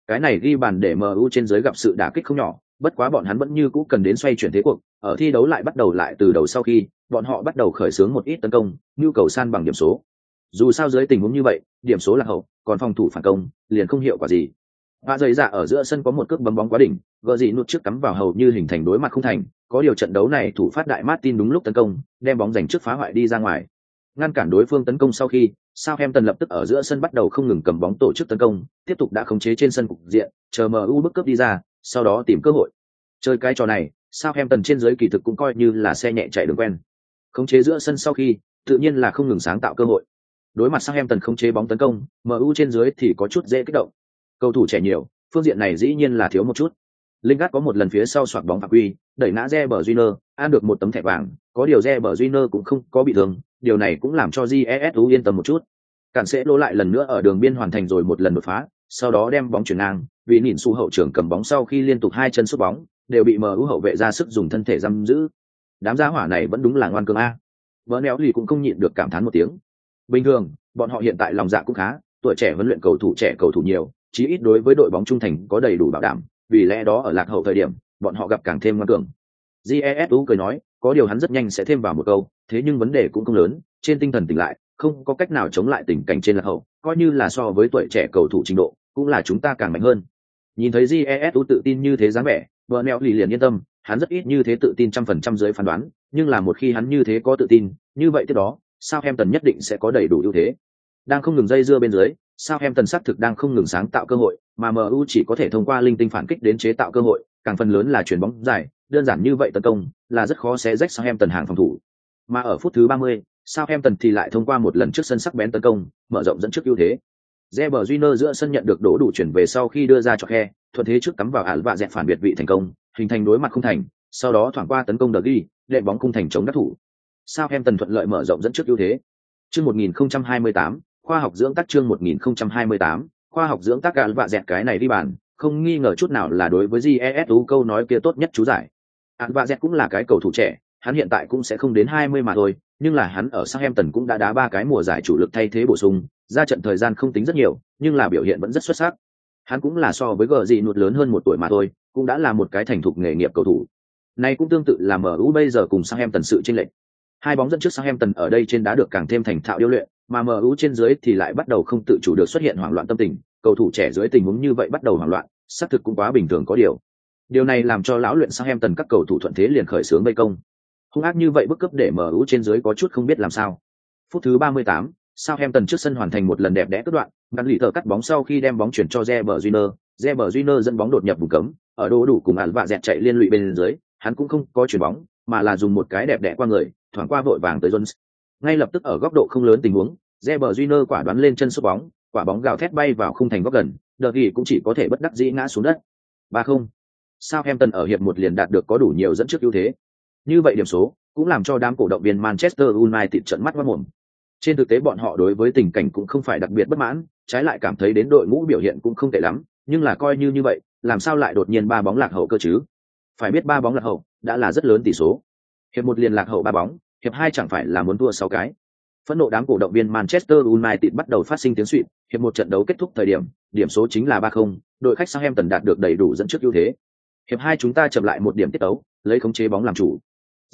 Cái này ghi bàn để MU trên dưới gặp sự đả kích không nhỏ, bất quá bọn hắn vẫn như cũ cần đến xoay chuyển thế cuộc, ở thi đấu lại bắt đầu lại từ đầu sau khi, bọn họ bắt đầu khởi xướng một ít tấn công, nhu cầu san bằng điểm số. Dù sao dưới tình huống như vậy, điểm số là hậu, còn phòng thủ phản công, liền không hiệu quả gì. Và dày dạ ở giữa sân có một cước bấm bóng quá đỉnh, gợ gì nút trước cắm vào hầu như hình thành đối mặt không thành, có điều trận đấu này thủ phát đại Martin đúng lúc tấn công, đem bóng giành trước phá hoại đi ra ngoài. Ngăn cản đối phương tấn công sau khi, Southampton lập tức ở giữa sân bắt đầu không ngừng cầm bóng tổ chức tấn công, tiếp tục đã khống chế trên sân cục diện, chờ MU bức cướp đi ra, sau đó tìm cơ hội. Chơi cái trò này, Southampton trên dưới kỳ thực cũng coi như là xe nhẹ chạy đường quen. Khống chế giữa sân sau khi, tự nhiên là không ngừng sáng tạo cơ hội. Đối mặt Southampton không chế bóng tấn công, MU trên dưới thì có chút dễ kích động. Cầu thủ trẻ nhiều, phương diện này dĩ nhiên là thiếu một chút. Lingard có một lần phía sau soạt bóng phạm quy, đẩy ngã Reber Júnior, ăn được một tấm thẻ vàng, có điều Reber Júnior cũng không có bị thương, điều này cũng làm cho jesu yên tâm một chút cản sẽ lỗ lại lần nữa ở đường biên hoàn thành rồi một lần đột phá sau đó đem bóng chuyển ngang vì nhìn su hậu trưởng cầm bóng sau khi liên tục hai chân sút bóng đều bị mu hậu vệ ra sức dùng thân thể giam giữ đám gia hỏa này vẫn đúng là ngoan cường a vỡ néo lì cũng không nhịn được cảm thán một tiếng bình thường, bọn họ hiện tại lòng dạ cũng khá, tuổi trẻ huấn luyện cầu thủ trẻ cầu thủ nhiều, chí ít đối với đội bóng trung thành có đầy đủ bảo đảm, vì lẽ đó ở lạc hậu thời điểm, bọn họ gặp càng thêm ngoan cường. Jesu cười nói, có điều hắn rất nhanh sẽ thêm vào một câu, thế nhưng vấn đề cũng không lớn, trên tinh thần tỉnh lại, không có cách nào chống lại tình cảnh trên lạc hậu, coi như là so với tuổi trẻ cầu thủ trình độ, cũng là chúng ta càng mạnh hơn. Nhìn thấy jesu tự tin như thế dáng vẻ vợ neo lì liền yên tâm, hắn rất ít như thế tự tin trăm phần trăm dưới phán đoán, nhưng là một khi hắn như thế có tự tin, như vậy tiếp đó sao em tần nhất định sẽ có đầy đủ ưu thế đang không ngừng dây dưa bên dưới sao em tần xác thực đang không ngừng sáng tạo cơ hội mà mu chỉ có thể thông qua linh tinh phản kích đến chế tạo cơ hội càng phần lớn là chuyền bóng dài đơn giản như vậy tấn công là rất khó sẽ rách Southampton hàng phòng thủ. Mà ở phút thứ 30, Southampton thì lại thông qua một lần trước sân sắc bén tấn công, mở rộng dẫn trước ưu thế. Reber Júnior giữa sân nhận được đổ đủ chuyển về sau khi đưa ra cho khe, thuận thế trước cắm vào ảo và dẹp phản biệt vị thành công, hình thành đối mặt không thành, sau đó thoảng qua tấn công đờ ghi, đệ bóng cung thành chống đắc thủ. Southampton thuận lợi mở rộng dẫn trước ưu thế, Chương 1028, khoa học dưỡng tác chương 1028, khoa học dưỡng tác gạn vạ dẹt cái này đi bàn, không nghi ngờ chút nào là đối với GESU câu nói kia tốt nhất chú giải. Án vạ dẹt cũng là cái cầu thủ trẻ, hắn hiện tại cũng sẽ không đến 20 mà thôi, nhưng là hắn ở Southampton cũng đã đá ba cái mùa giải chủ lực thay thế bổ sung, ra trận thời gian không tính rất nhiều, nhưng là biểu hiện vẫn rất xuất sắc. Hắn cũng là so với gờ gì nụt lớn hơn một tuổi mà thôi, cũng đã là một cái thành thục nghề nghiệp cầu thủ. Này cũng tương tự là MU bây giờ cùng Southampton sự chênh lệch. Hai bóng dẫn trước Southampton ở đây trên đá được càng thêm thành thạo điêu luyện, mà MU trên dưới thì lại bắt đầu không tự chủ được xuất hiện hoảng loạn tâm tình, cầu thủ trẻ dưới tình huống như vậy bắt đầu hoảng loạn, xác thực cũng quá bình thường có điều. Điều này làm cho lão luyện Southampton các cầu thủ thuận thế liền khởi xướng vây công. Hung ác như vậy bức cấp để MU trên dưới có chút không biết làm sao. Phút thứ 38, Southampton trước sân hoàn thành một lần đẹp đẽ cắt đoạn, ngắn lì thở cắt bóng sau khi đem bóng chuyển cho Reber Júnior, Reber Júnior dẫn bóng đột nhập vùng cấm, ở đồ đủ cùng ản vạ dẹt chạy liên lụy bên dưới, hắn cũng không có chuyển bóng, mà là dùng một cái đẹp đẽ qua người, thoảng qua vội vàng tới Jones. Ngay lập tức ở góc độ không lớn tình huống, Reber Júnior quả đoán lên chân sút bóng, quả bóng gào thét bay vào khung thành góc gần, Đợt Gỉ cũng chỉ có thể bất đắc dĩ ngã xuống đất. Ba không. Southampton ở hiệp một liền đạt được có đủ nhiều dẫn trước ưu thế. Như vậy điểm số cũng làm cho đám cổ động viên Manchester United trợn mắt quát mồm. Trên thực tế bọn họ đối với tình cảnh cũng không phải đặc biệt bất mãn, trái lại cảm thấy đến đội ngũ biểu hiện cũng không tệ lắm, nhưng là coi như như vậy, làm sao lại đột nhiên ba bóng lạc hậu cơ chứ? Phải biết ba bóng lạc hậu đã là rất lớn tỷ số. Hiệp một liền lạc hậu ba bóng, hiệp hai chẳng phải là muốn thua sáu cái. Phẫn nộ đám cổ động viên Manchester United bắt đầu phát sinh tiếng xuýt, hiệp một trận đấu kết thúc thời điểm, điểm số chính là ba không, đội khách Southampton đạt được đầy đủ dẫn trước ưu thế. Hiệp hai chúng ta chậm lại một điểm tiết đấu, lấy khống chế bóng làm chủ.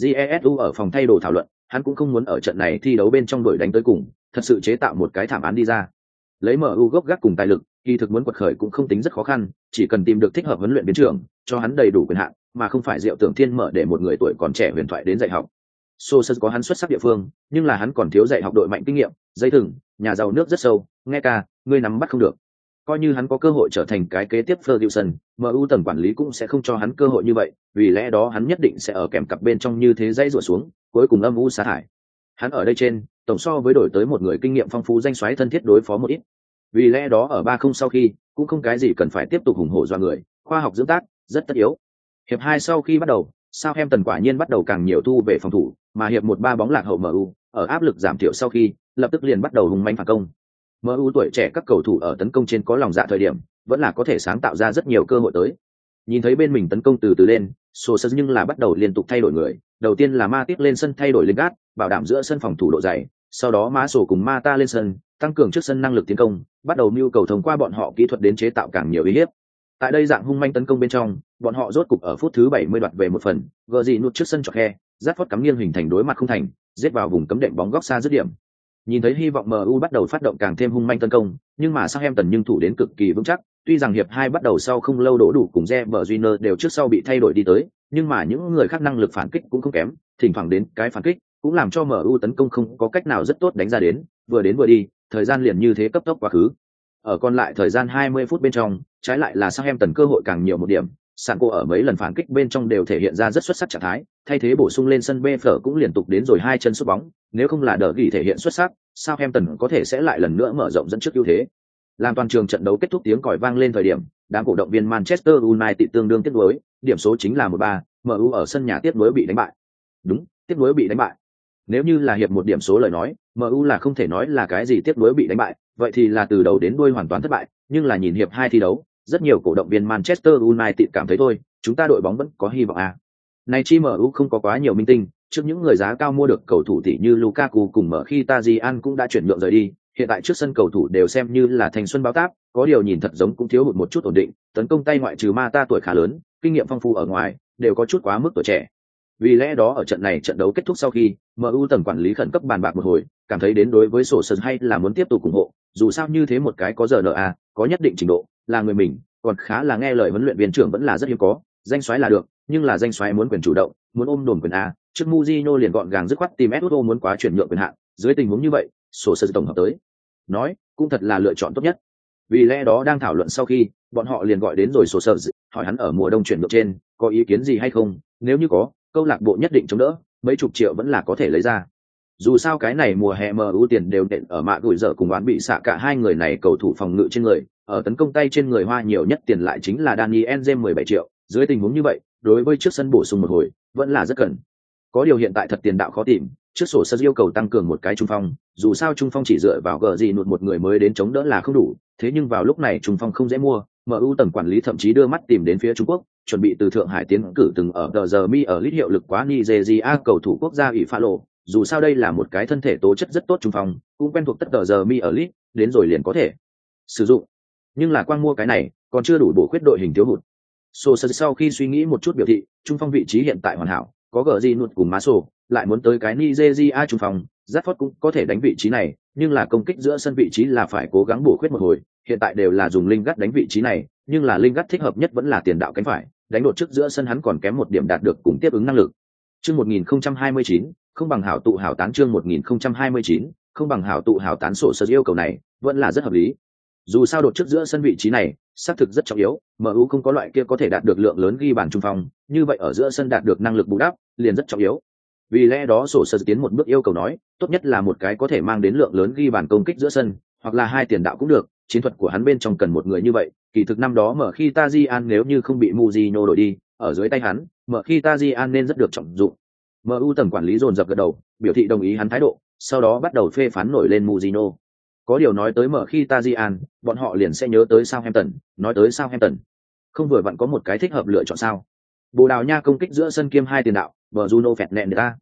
Jesu ở phòng thay đồ thảo luận, hắn cũng không muốn ở trận này thi đấu bên trong đội đánh tới cùng, thật sự chế tạo một cái thảm án đi ra. Lấy MU gốc gác cùng tài lực, kỳ thực muốn quật khởi cũng không tính rất khó khăn, chỉ cần tìm được thích hợp huấn luyện biến trưởng, cho hắn đầy đủ quyền hạn, mà không phải Diệu Tưởng Thiên mở để một người tuổi còn trẻ huyền thoại đến dạy học. Sosa có hắn xuất sắc địa phương, nhưng là hắn còn thiếu dạy học đội mạnh kinh nghiệm, dây thừng, nhà giàu nước rất sâu, nghe ca, ngươi nắm bắt không được. Coi như hắn có cơ hội trở thành cái kế tiếp Ferguson, MU tầng quản lý cũng sẽ không cho hắn cơ hội như vậy, vì lẽ đó hắn nhất định sẽ ở kèm cặp bên trong như thế dây rủa xuống, cuối cùng âm u sa thải. Hắn ở đây trên, tổng so với đổi tới một người kinh nghiệm phong phú danh xoáy thân thiết đối phó một ít. Vì lẽ đó ở ba không sau khi, cũng không cái gì cần phải tiếp tục hùng hổ do người, khoa học dưỡng tác rất tất yếu. Hiệp hai sau khi bắt đầu, Southampton quả nhiên bắt đầu càng nhiều thu về phòng thủ, mà hiệp một ba bóng lạc hậu MU, ở áp lực giảm thiểu sau khi, lập tức liền bắt đầu hùng mạnh phản công. MU tuổi trẻ các cầu thủ ở tấn công trên có lòng dạ thời điểm, vẫn là có thể sáng tạo ra rất nhiều cơ hội tới. Nhìn thấy bên mình tấn công từ từ lên, Sosa nhưng là bắt đầu liên tục thay đổi người, đầu tiên là Ma lên sân thay đổi Lingard, bảo đảm giữa sân phòng thủ độ dày, sau đó Ma Sổ cùng Mata lên sân, tăng cường trước sân năng lực tiến công, bắt đầu nhu cầu thông qua bọn họ kỹ thuật đến chế tạo càng nhiều uy hiếp. Tại đây dạng hung manh tấn công bên trong, bọn họ rốt cục ở phút thứ 70 đoạt về một phần, gờ gì nút trước sân chọc khe, giáp phốt cắm nghiêng hình thành đối mặt không thành, giết vào vùng cấm đệm bóng góc xa dứt điểm. Nhìn thấy hy vọng MU bắt đầu phát động càng thêm hung manh tấn công, nhưng mà Southampton nhưng thủ đến cực kỳ vững chắc, tuy rằng hiệp hai bắt đầu sau không lâu đổ đủ cùng Zebra Junior đều trước sau bị thay đổi đi tới, nhưng mà những người khác năng lực phản kích cũng không kém, thỉnh thoảng đến cái phản kích, cũng làm cho MU tấn công không có cách nào rất tốt đánh ra đến, vừa đến vừa đi, thời gian liền như thế cấp tốc quá khứ. Ở còn lại thời gian 20 phút bên trong, trái lại là sang em tần cơ hội càng nhiều một điểm, sàn cô ở mấy lần phản kích bên trong đều thể hiện ra rất xuất sắc trạng thái, thay thế bổ sung lên sân bê phở cũng liên tục đến rồi hai chân sút bóng, nếu không là đỡ gỉ thể hiện xuất sắc, sao em tần có thể sẽ lại lần nữa mở rộng dẫn trước ưu thế. Làm toàn trường trận đấu kết thúc tiếng còi vang lên thời điểm, đám cổ động viên Manchester United tương đương tiếp nối điểm số chính là 1-3, MU ở sân nhà tiếp nối bị đánh bại. Đúng, tiếp nối bị đánh bại. Nếu như là hiệp một điểm số lời nói, MU là không thể nói là cái gì tiếp nối bị đánh bại, vậy thì là từ đầu đến đuôi hoàn toàn thất bại, nhưng là nhìn hiệp hai thi đấu, rất nhiều cổ động viên Manchester United cảm thấy thôi, chúng ta đội bóng vẫn có hy vọng à. Này chi MU không có quá nhiều minh tinh, trước những người giá cao mua được cầu thủ tỷ như Lukaku cùng mở khi Tajian cũng đã chuyển nhượng rời đi, hiện tại trước sân cầu thủ đều xem như là thành xuân báo táp, có điều nhìn thật giống cũng thiếu hụt một chút ổn định, tấn công tay ngoại trừ Mata tuổi khá lớn, kinh nghiệm phong phú ở ngoài, đều có chút quá mức tuổi trẻ. Vì lẽ đó ở trận này trận đấu kết thúc sau khi, MU tầng quản lý khẩn cấp bàn bạc một hồi, cảm thấy đến đối với sổ sân hay là muốn tiếp tục ủng hộ, dù sao như thế một cái có giờ NA, có nhất định trình độ, là người mình, còn khá là nghe lời huấn luyện viên trưởng vẫn là rất hiếm có, danh soái là được, nhưng là danh soái muốn quyền chủ động, muốn ôm đồn quyền a, trước Mujino liền gọn gàng dứt khoát tìm Eto'o muốn quá chuyển nhượng quyền hạn, dưới tình huống như vậy, sổ sơ tổng hợp tới. Nói, cũng thật là lựa chọn tốt nhất. Vì lẽ đó đang thảo luận sau khi, bọn họ liền gọi đến rồi sổ sơ hỏi hắn ở mùa đông chuyển nhượng trên, có ý kiến gì hay không, nếu như có, câu lạc bộ nhất định chống đỡ, mấy chục triệu vẫn là có thể lấy ra dù sao cái này mùa hè MU tiền đều nện ở mạ gửi dở cùng oán bị xạ cả hai người này cầu thủ phòng ngự trên người, ở tấn công tay trên người hoa nhiều nhất tiền lại chính là Daniel James 17 triệu, dưới tình huống như vậy, đối với trước sân bổ sung một hồi, vẫn là rất cần. Có điều hiện tại thật tiền đạo khó tìm, trước sổ sân yêu cầu tăng cường một cái trung phong dù sao trung phong chỉ dựa vào gờ gì nụt một người mới đến chống đỡ là không đủ thế nhưng vào lúc này trung phong không dễ mua mu tầng quản lý thậm chí đưa mắt tìm đến phía trung quốc chuẩn bị từ thượng hải tiến cử từng ở tờ giờ mi ở lít hiệu lực quá nigeria cầu thủ quốc gia ủy pha lộ dù sao đây là một cái thân thể tố chất rất tốt trung phong cũng quen thuộc tất tờ giờ mi ở Lit đến rồi liền có thể sử dụng. Nhưng là quang mua cái này còn chưa đủ bổ khuyết đội hình thiếu hụt. Sô sơ sau khi suy nghĩ một chút biểu thị trung phong vị trí hiện tại hoàn hảo có gờ gì nụt cùng má sổ lại muốn tới cái nigeria trung phong giáp phót cũng có thể đánh vị trí này nhưng là công kích giữa sân vị trí là phải cố gắng bổ khuyết một hồi hiện tại đều là dùng linh gắt đánh vị trí này nhưng là linh gắt thích hợp nhất vẫn là tiền đạo cánh phải đánh đột trước giữa sân hắn còn kém một điểm đạt được cùng tiếp ứng năng lực. Chương 1029, không bằng hảo tụ hảo tán chương 1029, không bằng hảo tụ hảo tán sổ sơ yêu cầu này vẫn là rất hợp lý. Dù sao đột trước giữa sân vị trí này xác thực rất trọng yếu mu không có loại kia có thể đạt được lượng lớn ghi bàn trung phong như vậy ở giữa sân đạt được năng lực bù đắp liền rất trọng yếu. Vì lẽ đó sổ sơ tiến một bước yêu cầu nói tốt nhất là một cái có thể mang đến lượng lớn ghi bàn công kích giữa sân hoặc là hai tiền đạo cũng được chiến thuật của hắn bên trong cần một người như vậy kỳ thực năm đó mở khi Tajian nếu như không bị Mujino đổi đi ở dưới tay hắn mở khi Tajian nên rất được trọng dụng MU tầng quản lý dồn dập gật đầu biểu thị đồng ý hắn thái độ sau đó bắt đầu phê phán nổi lên Mujino. Có điều nói tới mở khi Tajian bọn họ liền sẽ nhớ tới Southampton nói tới Southampton. Không vừa vặn có một cái thích hợp lựa chọn sao. Bồ Đào Nha công kích giữa sân kiêm hai tiền đạo, vợ Juno phẹt nẹn ra.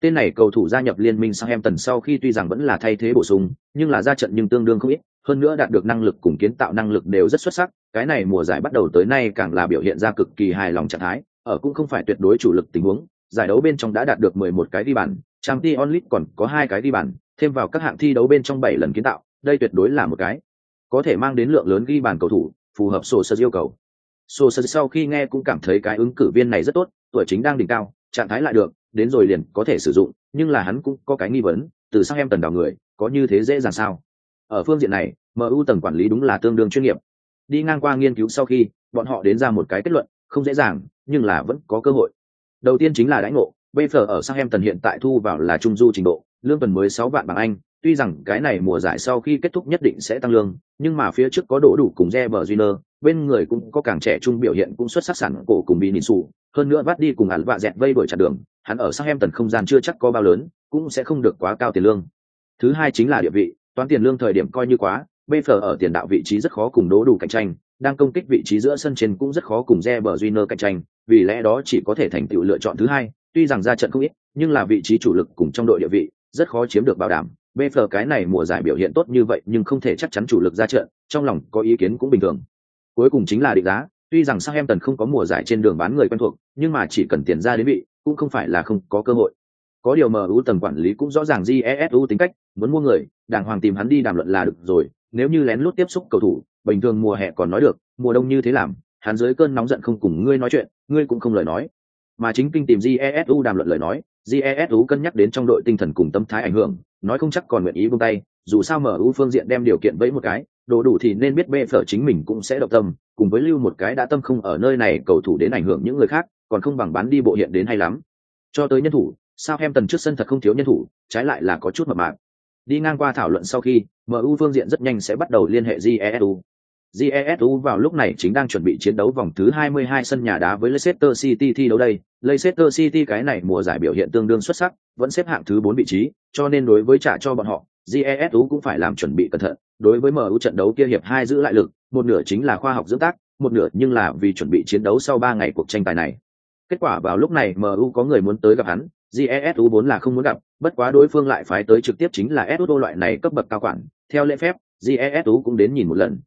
Tên này cầu thủ gia nhập liên minh Southampton sau khi tuy rằng vẫn là thay thế bổ sung, nhưng là ra trận nhưng tương đương không ít, hơn nữa đạt được năng lực cùng kiến tạo năng lực đều rất xuất sắc, cái này mùa giải bắt đầu tới nay càng là biểu hiện ra cực kỳ hài lòng trạng thái, ở cũng không phải tuyệt đối chủ lực tình huống, giải đấu bên trong đã đạt được 11 cái đi bàn, Champions League còn có hai cái đi bàn, thêm vào các hạng thi đấu bên trong 7 lần kiến tạo, đây tuyệt đối là một cái có thể mang đến lượng lớn ghi bàn cầu thủ, phù hợp sổ sơ yêu cầu. Sổ sơ sau khi nghe cũng cảm thấy cái ứng cử viên này rất tốt, tuổi chính đang đỉnh cao, trạng thái lại được, đến rồi liền có thể sử dụng, nhưng là hắn cũng có cái nghi vấn, từ sao em tần đào người, có như thế dễ dàng sao? Ở phương diện này, MU tầng quản lý đúng là tương đương chuyên nghiệp. Đi ngang qua nghiên cứu sau khi, bọn họ đến ra một cái kết luận, không dễ dàng, nhưng là vẫn có cơ hội. Đầu tiên chính là đãi ngộ, bây giờ ở Southampton hiện tại thu vào là trung du trình độ, lương tuần mới sáu vạn bảng Anh, tuy rằng cái này mùa giải sau khi kết thúc nhất định sẽ tăng lương, nhưng mà phía trước có đổ đủ cùng Reber Júnior, bên người cũng có càng trẻ trung biểu hiện cũng xuất sắc sản cổ cùng bị níu sụ. hơn nữa bắt đi cùng hắn vạ dẹt vây đuổi chặt đường, hắn ở Southampton không gian chưa chắc có bao lớn, cũng sẽ không được quá cao tiền lương. Thứ hai chính là địa vị, toán tiền lương thời điểm coi như quá, bây giờ ở tiền đạo vị trí rất khó cùng đố đủ cạnh tranh, đang công kích vị trí giữa sân trên cũng rất khó cùng Reber Júnior cạnh tranh, vì lẽ đó chỉ có thể thành tựu lựa chọn thứ hai, tuy rằng ra trận không ít, nhưng là vị trí chủ lực cùng trong đội địa vị, rất khó chiếm được bảo đảm. BF cái này mùa giải biểu hiện tốt như vậy nhưng không thể chắc chắn chủ lực ra trận, trong lòng có ý kiến cũng bình thường. Cuối cùng chính là định giá, tuy rằng Southampton không có mùa giải trên đường bán người quen thuộc, nhưng mà chỉ cần tiền ra đến vị, cũng không phải là không có cơ hội. Có điều MU tầng quản lý cũng rõ ràng GESU tính cách, muốn mua người, đàng hoàng tìm hắn đi đàm luận là được rồi, nếu như lén lút tiếp xúc cầu thủ, bình thường mùa hè còn nói được, mùa đông như thế làm, hắn dưới cơn nóng giận không cùng ngươi nói chuyện, ngươi cũng không lời nói. Mà chính kinh tìm GESU đàm luận lời nói, GESU cân nhắc đến trong đội tinh thần cùng tâm thái ảnh hưởng, nói không chắc còn nguyện ý buông tay, dù sao MU phương diện đem điều kiện vẫy một cái, đồ đủ thì nên biết bê phở chính mình cũng sẽ động tâm, cùng với lưu một cái đã tâm không ở nơi này cầu thủ đến ảnh hưởng những người khác, còn không bằng bán đi bộ hiện đến hay lắm. Cho tới nhân thủ, sao em tần trước sân thật không thiếu nhân thủ, trái lại là có chút mập mạp. Đi ngang qua thảo luận sau khi, MU phương diện rất nhanh sẽ bắt đầu liên hệ GESU. GESU vào lúc này chính đang chuẩn bị chiến đấu vòng thứ 22 sân nhà đá với Leicester City thi đấu đây. Leicester City cái này mùa giải biểu hiện tương đương xuất sắc, vẫn xếp hạng thứ 4 vị trí, cho nên đối với trả cho bọn họ, GESU cũng phải làm chuẩn bị cẩn thận. Đối với MU trận đấu kia hiệp hai giữ lại lực, một nửa chính là khoa học dưỡng tác, một nửa nhưng là vì chuẩn bị chiến đấu sau 3 ngày cuộc tranh tài này. Kết quả vào lúc này MU có người muốn tới gặp hắn, GESU vốn là không muốn gặp, bất quá đối phương lại phái tới trực tiếp chính là Esudo loại này cấp bậc cao quản, theo lễ phép, GESU cũng đến nhìn một lần.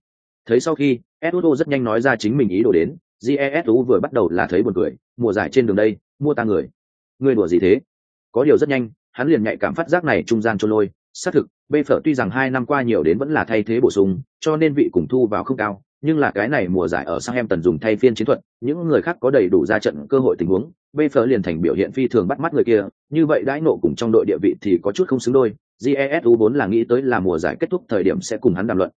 Thấy sau khi, Esudo rất nhanh nói ra chính mình ý đồ đến, GESU vừa bắt đầu là thấy buồn cười, mùa giải trên đường đây, mua ta người. Người đùa gì thế? Có điều rất nhanh, hắn liền nhạy cảm phát giác này trung gian cho lôi, xác thực, bê phở tuy rằng hai năm qua nhiều đến vẫn là thay thế bổ sung, cho nên vị cùng thu vào không cao, nhưng là cái này mùa giải ở sang em tần dùng thay phiên chiến thuật, những người khác có đầy đủ ra trận cơ hội tình huống, bê phở liền thành biểu hiện phi thường bắt mắt người kia, như vậy đãi nộ cùng trong đội địa vị thì có chút không xứng đôi, GESU vốn là nghĩ tới là mùa giải kết thúc thời điểm sẽ cùng hắn đàm luận.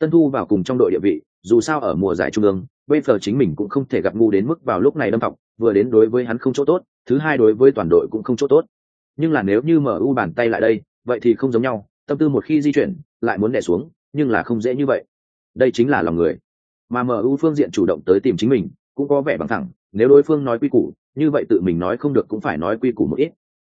Tân thu vào cùng trong đội địa vị, dù sao ở mùa giải trung ương, bê chính mình cũng không thể gặp ngu đến mức vào lúc này đâm học, vừa đến đối với hắn không chỗ tốt, thứ hai đối với toàn đội cũng không chỗ tốt. Nhưng là nếu như MU bàn tay lại đây, vậy thì không giống nhau, tâm tư một khi di chuyển, lại muốn đè xuống, nhưng là không dễ như vậy. Đây chính là lòng người. Mà MU phương diện chủ động tới tìm chính mình, cũng có vẻ bằng thẳng, nếu đối phương nói quy củ, như vậy tự mình nói không được cũng phải nói quy củ một ít.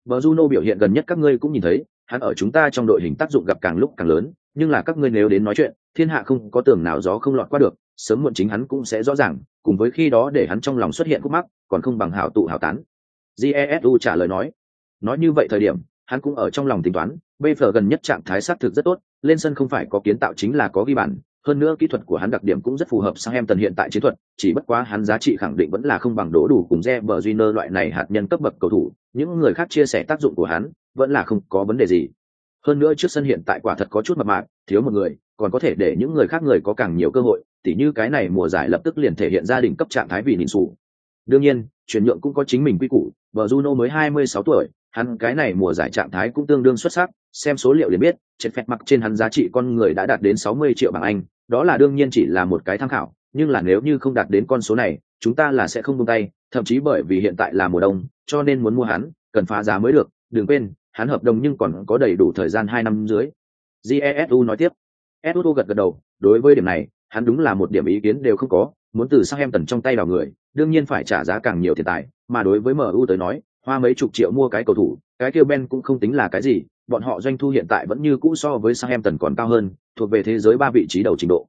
Bờ Juno biểu hiện gần nhất các ngươi cũng nhìn thấy, hắn ở chúng ta trong đội hình tác dụng gặp càng lúc càng lớn, nhưng là các ngươi nếu đến nói chuyện, thiên hạ không có tường nào gió không lọt qua được, sớm muộn chính hắn cũng sẽ rõ ràng, cùng với khi đó để hắn trong lòng xuất hiện khúc mắc, còn không bằng hảo tụ hảo tán. Jesu trả lời nói. Nói như vậy thời điểm, hắn cũng ở trong lòng tính toán, BF gần nhất trạng thái sát thực rất tốt, lên sân không phải có kiến tạo chính là có ghi bàn, hơn nữa kỹ thuật của hắn đặc điểm cũng rất phù hợp sang em tần hiện tại chiến thuật, chỉ bất quá hắn giá trị khẳng định vẫn là không bằng đổ đủ cùng Reber Júnior loại này hạt nhân cấp bậc cầu thủ, những người khác chia sẻ tác dụng của hắn, vẫn là không có vấn đề gì. Hơn nữa trước sân hiện tại quả thật có chút mập mạc thiếu một người, còn có thể để những người khác người có càng nhiều cơ hội, tỉ như cái này mùa giải lập tức liền thể hiện gia đình cấp trạng thái vì nhìn sụ. Đương nhiên, chuyển nhượng cũng có chính mình quy củ, Bờ Juno mới 26 tuổi, hắn cái này mùa giải trạng thái cũng tương đương xuất sắc, xem số liệu liền biết, trên phép mặc trên hắn giá trị con người đã đạt đến 60 triệu bảng Anh, đó là đương nhiên chỉ là một cái tham khảo, nhưng là nếu như không đạt đến con số này, chúng ta là sẽ không buông tay, thậm chí bởi vì hiện tại là mùa đông, cho nên muốn mua hắn, cần phá giá mới được, đừng quên, hắn hợp đồng nhưng còn có đầy đủ thời gian 2 năm dưới. Jesu nói tiếp. Esu gật gật đầu, đối với điểm này, hắn đúng là một điểm ý kiến đều không có, muốn từ Southampton trong tay vào người, đương nhiên phải trả giá càng nhiều tiền tài, mà đối với MU tới nói, hoa mấy chục triệu mua cái cầu thủ, cái kêu Ben cũng không tính là cái gì, bọn họ doanh thu hiện tại vẫn như cũ so với Southampton còn cao hơn, thuộc về thế giới ba vị trí đầu trình độ.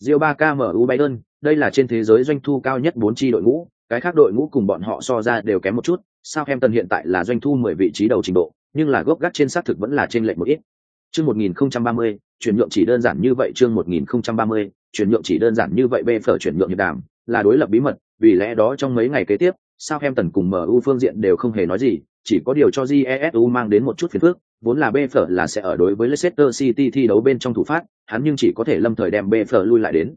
Rio 3K MU Bayern, đây là trên thế giới doanh thu cao nhất bốn chi đội ngũ, cái khác đội ngũ cùng bọn họ so ra đều kém một chút, Southampton hiện tại là doanh thu 10 vị trí đầu trình độ, nhưng là gốc gác trên xác thực vẫn là trên lệch một ít. Chương 1030, chuyển nhượng chỉ đơn giản như vậy chương 1030, chuyển nhượng chỉ đơn giản như vậy bê phở chuyển nhượng hiệp đàm, là đối lập bí mật, vì lẽ đó trong mấy ngày kế tiếp, Southampton cùng MU phương diện đều không hề nói gì, chỉ có điều cho GESU mang đến một chút phiền phức, vốn là BF là sẽ ở đối với Leicester City thi đấu bên trong thủ phát, hắn nhưng chỉ có thể lâm thời đem BF lui lại đến.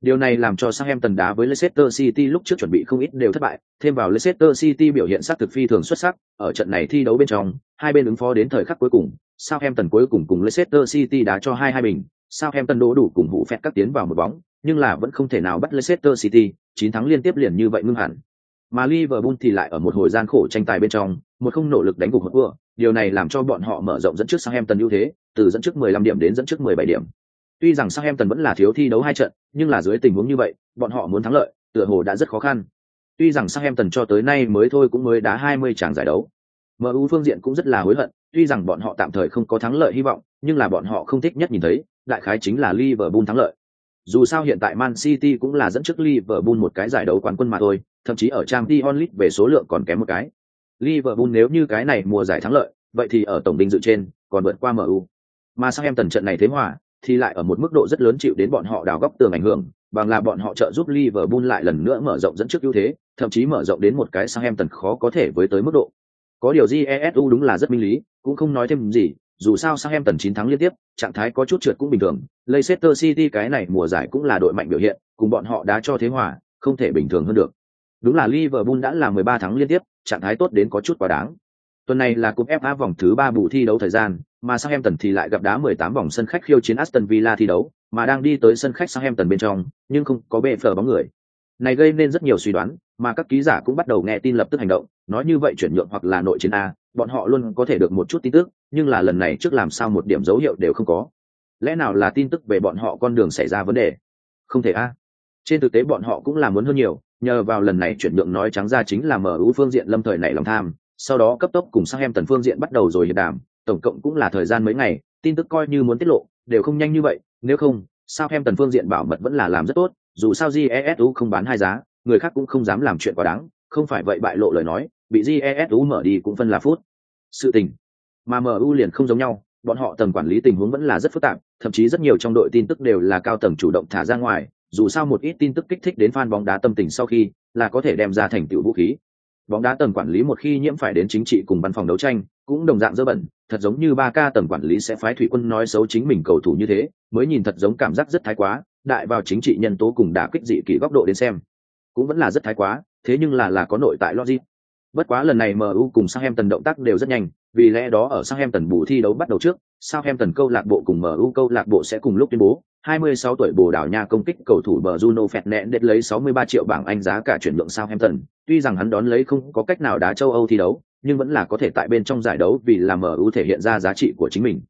Điều này làm cho Southampton đá với Leicester City lúc trước chuẩn bị không ít đều thất bại, thêm vào Leicester City biểu hiện sắc thực phi thường xuất sắc, ở trận này thi đấu bên trong, hai bên ứng phó đến thời khắc cuối cùng, Southampton cuối cùng cùng Leicester City đá cho hai hai bình, Southampton đổ đủ cùng hụ phẹt các tiến vào một bóng, nhưng là vẫn không thể nào bắt Leicester City, chín thắng liên tiếp liền như vậy ngưng hẳn. Mà Liverpool thì lại ở một hồi gian khổ tranh tài bên trong, một không nỗ lực đánh gục hụt vừa, điều này làm cho bọn họ mở rộng dẫn trước Southampton ưu thế, từ dẫn trước 15 điểm đến dẫn trước 17 điểm. Tuy rằng Southampton vẫn là thiếu thi đấu hai trận, nhưng là dưới tình huống như vậy, bọn họ muốn thắng lợi, tựa hồ đã rất khó khăn. Tuy rằng Southampton cho tới nay mới thôi cũng mới đá 20 trận giải đấu. MU phương diện cũng rất là hối hận, tuy rằng bọn họ tạm thời không có thắng lợi hy vọng, nhưng là bọn họ không thích nhất nhìn thấy, đại khái chính là Liverpool thắng lợi. Dù sao hiện tại Man City cũng là dẫn trước Liverpool một cái giải đấu quán quân mà thôi, thậm chí ở Champions League về số lượng còn kém một cái. Liverpool nếu như cái này mùa giải thắng lợi, vậy thì ở tổng đinh dự trên, còn vượt qua MU. Mà sang em tần trận này thế hòa, thì lại ở một mức độ rất lớn chịu đến bọn họ đào góc tường ảnh hưởng, bằng là bọn họ trợ giúp Liverpool lại lần nữa mở rộng dẫn trước ưu thế, thậm chí mở rộng đến một cái sang em tần khó có thể với tới mức độ. Có điều Jesu đúng là rất minh lý, cũng không nói thêm gì, dù sao sang em tần 9 thắng liên tiếp, trạng thái có chút trượt cũng bình thường. Leicester City cái này mùa giải cũng là đội mạnh biểu hiện, cùng bọn họ đã cho thế hòa, không thể bình thường hơn được. Đúng là Liverpool đã là 13 thắng liên tiếp, trạng thái tốt đến có chút quá đáng. Tuần này là cúp FA vòng thứ 3 bù thi đấu thời gian, mà Southampton thì lại gặp đá 18 vòng sân khách khiêu chiến Aston Villa thi đấu, mà đang đi tới sân khách Southampton bên trong, nhưng không có bệ phở bóng người. Này gây nên rất nhiều suy đoán, mà các ký giả cũng bắt đầu nghe tin lập tức hành động, nói như vậy chuyển nhượng hoặc là nội chiến A, bọn họ luôn có thể được một chút tin tức, nhưng là lần này trước làm sao một điểm dấu hiệu đều không có. Lẽ nào là tin tức về bọn họ con đường xảy ra vấn đề? Không thể A. Trên thực tế bọn họ cũng làm muốn hơn nhiều, nhờ vào lần này chuyển nhượng nói trắng ra chính là mở ưu phương diện lâm thời này lòng tham, sau đó cấp tốc cùng sang em tần phương diện bắt đầu rồi hiệp đàm, tổng cộng cũng là thời gian mấy ngày, tin tức coi như muốn tiết lộ, đều không nhanh như vậy, nếu không, sao em tần phương diện bảo mật vẫn là làm rất tốt, dù sao GESU không bán hai giá, người khác cũng không dám làm chuyện quá đáng, không phải vậy bại lộ lời nói, bị GESU mở đi cũng phân là phút. Sự tình, mà MU liền không giống nhau, bọn họ tầng quản lý tình huống vẫn là rất phức tạp, thậm chí rất nhiều trong đội tin tức đều là cao tầng chủ động thả ra ngoài, dù sao một ít tin tức kích thích đến fan bóng đá tâm tình sau khi là có thể đem ra thành tựu vũ khí bóng đá tầng quản lý một khi nhiễm phải đến chính trị cùng văn phòng đấu tranh, cũng đồng dạng dơ bẩn, thật giống như ba ca tầng quản lý sẽ phái thủy quân nói xấu chính mình cầu thủ như thế, mới nhìn thật giống cảm giác rất thái quá, đại vào chính trị nhân tố cùng đả kích dị kỳ góc độ đến xem. Cũng vẫn là rất thái quá, thế nhưng là là có nội tại logic. Bất quá lần này mu cùng sang em tần động tác đều rất nhanh, vì lẽ đó ở sang em tần bù thi đấu bắt đầu trước sao em tần câu lạc bộ cùng mu câu lạc bộ sẽ cùng lúc tuyên bố 26 tuổi Bồ Đào Nha công kích cầu thủ bờ Juno phẹt nẹn lấy 63 triệu bảng Anh giá cả chuyển nhượng Southampton, tuy rằng hắn đón lấy không có cách nào đá châu Âu thi đấu, nhưng vẫn là có thể tại bên trong giải đấu vì là MU thể hiện ra giá trị của chính mình.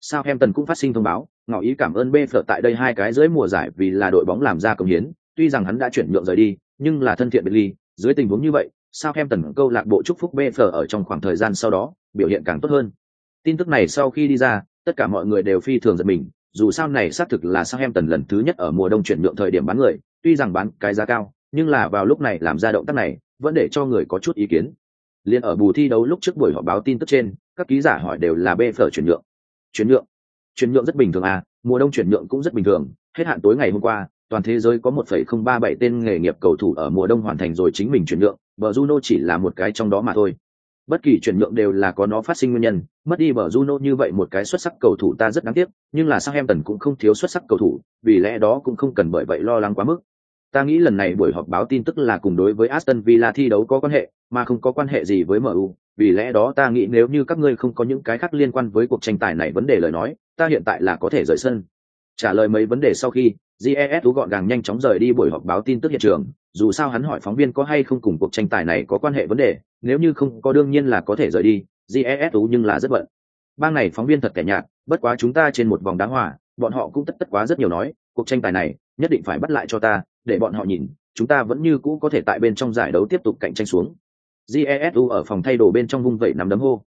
Southampton cũng phát sinh thông báo, ngỏ ý cảm ơn BF tại đây hai cái dưới mùa giải vì là đội bóng làm ra công hiến, tuy rằng hắn đã chuyển nhượng rời đi, nhưng là thân thiện biệt ly, dưới tình huống như vậy, Southampton câu lạc bộ chúc phúc BF ở trong khoảng thời gian sau đó, biểu hiện càng tốt hơn. Tin tức này sau khi đi ra, tất cả mọi người đều phi thường giật mình, dù sao này xác thực là sang em tần lần thứ nhất ở mùa đông chuyển nhượng thời điểm bán người, tuy rằng bán cái giá cao, nhưng là vào lúc này làm ra động tác này, vẫn để cho người có chút ý kiến. Liên ở bù thi đấu lúc trước buổi họp báo tin tức trên, các ký giả hỏi đều là bê phở chuyển nhượng. Chuyển nhượng? Chuyển nhượng rất bình thường à, mùa đông chuyển nhượng cũng rất bình thường, hết hạn tối ngày hôm qua, toàn thế giới có 1,037 tên nghề nghiệp cầu thủ ở mùa đông hoàn thành rồi chính mình chuyển nhượng, bờ Juno chỉ là một cái trong đó mà thôi. Bất kỳ chuyển nhượng đều là có nó phát sinh nguyên nhân, mất đi bờ Juno như vậy một cái xuất sắc cầu thủ ta rất đáng tiếc, nhưng là Southampton cũng không thiếu xuất sắc cầu thủ, vì lẽ đó cũng không cần bởi vậy lo lắng quá mức. Ta nghĩ lần này buổi họp báo tin tức là cùng đối với Aston Villa thi đấu có quan hệ, mà không có quan hệ gì với MU, vì lẽ đó ta nghĩ nếu như các ngươi không có những cái khác liên quan với cuộc tranh tài này vấn đề lời nói, ta hiện tại là có thể rời sân. Trả lời mấy vấn đề sau khi, jesu gọn gàng nhanh chóng rời đi buổi họp báo tin tức hiện trường. Dù sao hắn hỏi phóng viên có hay không cùng cuộc tranh tài này có quan hệ vấn đề, nếu như không có đương nhiên là có thể rời đi jesu nhưng là rất bận. Bang này phóng viên thật kẻ nhạt, bất quá chúng ta trên một vòng đá hỏa bọn họ cũng tất tất quá rất nhiều nói, cuộc tranh tài này, nhất định phải bắt lại cho ta, để bọn họ nhìn, chúng ta vẫn như cũ có thể tại bên trong giải đấu tiếp tục cạnh tranh xuống. Jesu ở phòng thay đồ bên trong vung vẩy nắm đấm hô.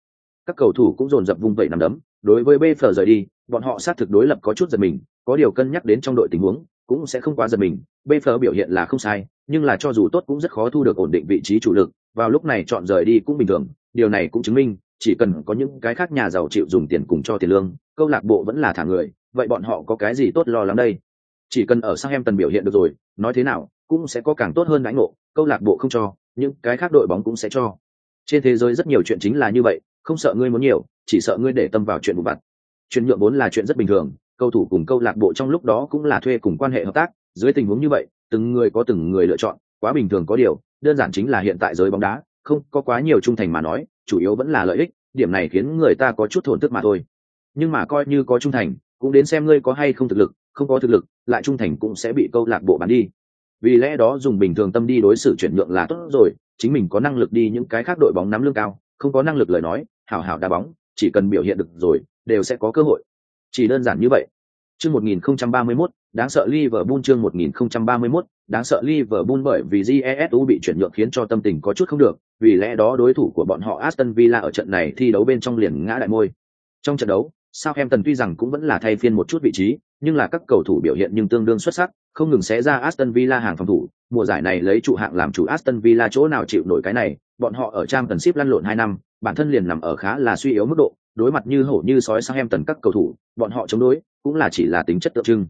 Các cầu thủ cũng dồn dập vung vẩy nắm đấm, đối với bf rời đi, bọn họ xác thực đối lập có chút giật mình có điều cân nhắc đến trong đội tình huống, cũng sẽ không quá giật mình bf biểu hiện là không sai, nhưng là cho dù tốt cũng rất khó thu được ổn định vị trí chủ lực, vào lúc này chọn rời đi cũng bình thường, điều này cũng chứng minh, chỉ cần có những cái khác nhà giàu chịu dùng tiền cùng cho tiền lương, câu lạc bộ vẫn là thả người, vậy bọn họ có cái gì tốt lo lắng đây? Chỉ cần ở sang em tần biểu hiện được rồi, nói thế nào, cũng sẽ có càng tốt hơn đãi ngộ, câu lạc bộ không cho, những cái khác đội bóng cũng sẽ cho. Trên thế giới rất nhiều chuyện chính là như vậy, không sợ ngươi muốn nhiều, chỉ sợ ngươi để tâm vào chuyện vụ vặt. Chuyển nhượng vốn là chuyện rất bình thường cầu thủ cùng câu lạc bộ trong lúc đó cũng là thuê cùng quan hệ hợp tác, dưới tình huống như vậy, từng người có từng người lựa chọn, quá bình thường có điều, đơn giản chính là hiện tại giới bóng đá, không có quá nhiều trung thành mà nói, chủ yếu vẫn là lợi ích, điểm này khiến người ta có chút thổn tức mà thôi. Nhưng mà coi như có trung thành, cũng đến xem ngươi có hay không thực lực, không có thực lực, lại trung thành cũng sẽ bị câu lạc bộ bán đi. Vì lẽ đó dùng bình thường tâm đi đối xử chuyển nhượng là tốt rồi, chính mình có năng lực đi những cái khác đội bóng nắm lương cao, không có năng lực lời nói, hảo hảo đá bóng, chỉ cần biểu hiện được rồi, đều sẽ có cơ hội chỉ đơn giản như vậy. Chương 1031 đáng sợ Liverpool chương 1031 đáng sợ Liverpool bởi vì Jesu bị chuyển nhượng khiến cho tâm tình có chút không được, vì lẽ đó đối thủ của bọn họ Aston Villa ở trận này thi đấu bên trong liền ngã đại môi. Trong trận đấu, Southampton tuy rằng cũng vẫn là thay phiên một chút vị trí, nhưng là các cầu thủ biểu hiện nhưng tương đương xuất sắc, không ngừng xé ra Aston Villa hàng phòng thủ. Mùa giải này lấy trụ hạng làm chủ Aston Villa chỗ nào chịu nổi cái này, bọn họ ở trang tần ship lăn lộn hai năm, bản thân liền nằm ở khá là suy yếu mức độ đối mặt như hổ như sói sang em tần các cầu thủ bọn họ chống đối cũng là chỉ là tính chất tượng trưng.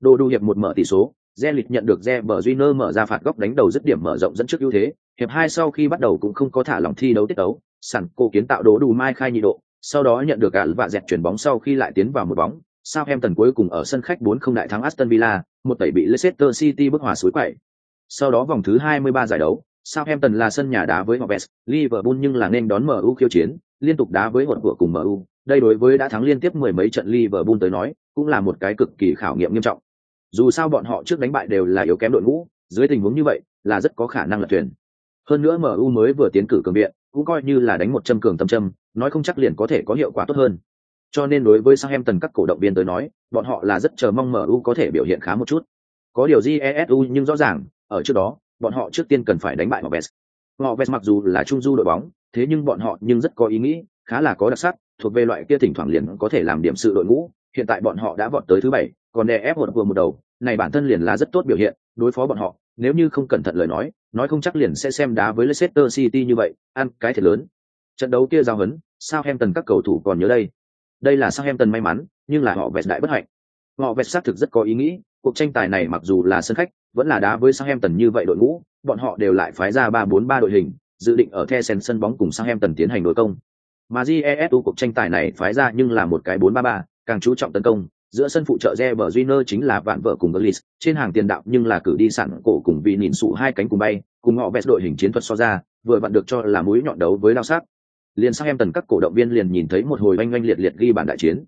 Đồ đu hiệp một mở tỷ số re lịch nhận được re bờ duy mở ra phạt góc đánh đầu dứt điểm mở rộng dẫn trước ưu thế. Hiệp hai sau khi bắt đầu cũng không có thả lỏng thi đấu tiết đấu sẵn cô kiến tạo đồ đủ mai khai nhị độ sau đó nhận được gạn và dẹt chuyển bóng sau khi lại tiến vào một bóng. Southampton tần cuối cùng ở sân khách 4 không đại thắng Aston Villa, một tẩy bị Leicester City bức hòa suối quậy. Sau đó vòng thứ 23 giải đấu, Southampton là sân nhà đá với Hobbes, Liverpool nhưng là nên đón MU khiêu chiến, liên tục đá với hỗn của cùng MU. Đây đối với đã thắng liên tiếp mười mấy trận Liverpool tới nói, cũng là một cái cực kỳ khảo nghiệm nghiêm trọng. Dù sao bọn họ trước đánh bại đều là yếu kém đội ngũ, dưới tình huống như vậy, là rất có khả năng là tuyển. Hơn nữa MU mới vừa tiến cử cường viện, cũng coi như là đánh một châm cường tâm châm, nói không chắc liền có thể có hiệu quả tốt hơn. Cho nên đối với Southampton các cổ động viên tới nói, bọn họ là rất chờ mong MU có thể biểu hiện khá một chút. Có điều Jesu nhưng rõ ràng, ở trước đó, bọn họ trước tiên cần phải đánh bại Mobes. Mobes mặc dù là trung du đội bóng, thế nhưng bọn họ nhưng rất có ý nghĩ, khá là có đặc sắc, thuộc về loại kia thỉnh thoảng liền có thể làm điểm sự đội ngũ. Hiện tại bọn họ đã vọt tới thứ bảy, còn đè ép một vừa một đầu, này bản thân liền là rất tốt biểu hiện, đối phó bọn họ, nếu như không cẩn thận lời nói, nói không chắc liền sẽ xem đá với Leicester City như vậy, ăn cái thiệt lớn. Trận đấu kia giao hấn, Southampton các cầu thủ còn nhớ đây. Đây là Southampton may mắn, nhưng là họ vẹt đại bất hạnh. Họ vẹt xác thực rất có ý nghĩ, cuộc tranh tài này mặc dù là sân khách, vẫn là đá với Southampton như vậy đội ngũ, bọn họ đều lại phái ra 3-4-3 đội hình, dự định ở the sen sân bóng cùng Southampton tiến hành đối công. Mà GESU cuộc tranh tài này phái ra nhưng là một cái 4-3-3, càng chú trọng tấn công, giữa sân phụ trợ Reber Júnior chính là vạn vợ cùng Gullis, trên hàng tiền đạo nhưng là cử đi sẵn cổ cùng vì nhìn sụ hai cánh cùng bay, cùng họ vẹt đội hình chiến thuật so ra, vừa vặn được cho là mũi nhọn đấu với lao sắc. Liền Southampton các cổ động viên liền nhìn thấy một hồi oanh oanh liệt liệt ghi bàn đại chiến.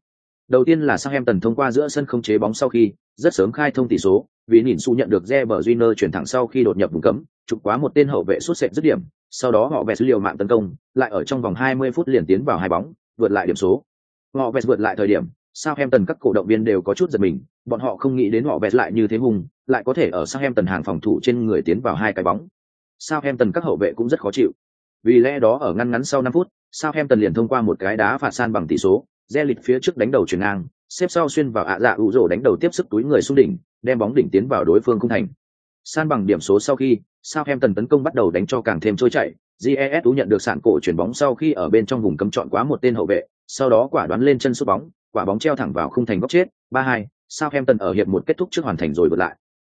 Đầu tiên là Southampton thông qua giữa sân không chế bóng sau khi, rất sớm khai thông tỷ số, vì nhìn su nhận được Reber Júnior chuyển thẳng sau khi đột nhập vùng cấm, chụp quá một tên hậu vệ suốt sệt dứt điểm, sau đó họ vẹt liều mạng tấn công, lại ở trong vòng 20 phút liền tiến vào hai bóng, vượt lại điểm số. Họ vẹt vượt lại thời điểm, Southampton các cổ động viên đều có chút giật mình, bọn họ không nghĩ đến họ vẹt lại như thế hùng, lại có thể ở Southampton hàng phòng thủ trên người tiến vào hai cái bóng. Southampton các hậu vệ cũng rất khó chịu. Vì lẽ đó ở ngăn ngắn sau 5 phút, Southampton liền thông qua một cái đá phạt san bằng tỷ số, Zelit phía trước đánh đầu chuyển ngang, xếp sau xuyên vào ạ dạ ủ rổ đánh đầu tiếp sức túi người xuống đỉnh, đem bóng đỉnh tiến vào đối phương khung thành. San bằng điểm số sau khi, Southampton tấn công bắt đầu đánh cho càng thêm trôi chảy, GES nhận được sản cổ chuyển bóng sau khi ở bên trong vùng cấm chọn quá một tên hậu vệ, sau đó quả đoán lên chân sút bóng, quả bóng treo thẳng vào khung thành góc chết, 3-2, Southampton ở hiệp một kết thúc trước hoàn thành rồi vượt lại.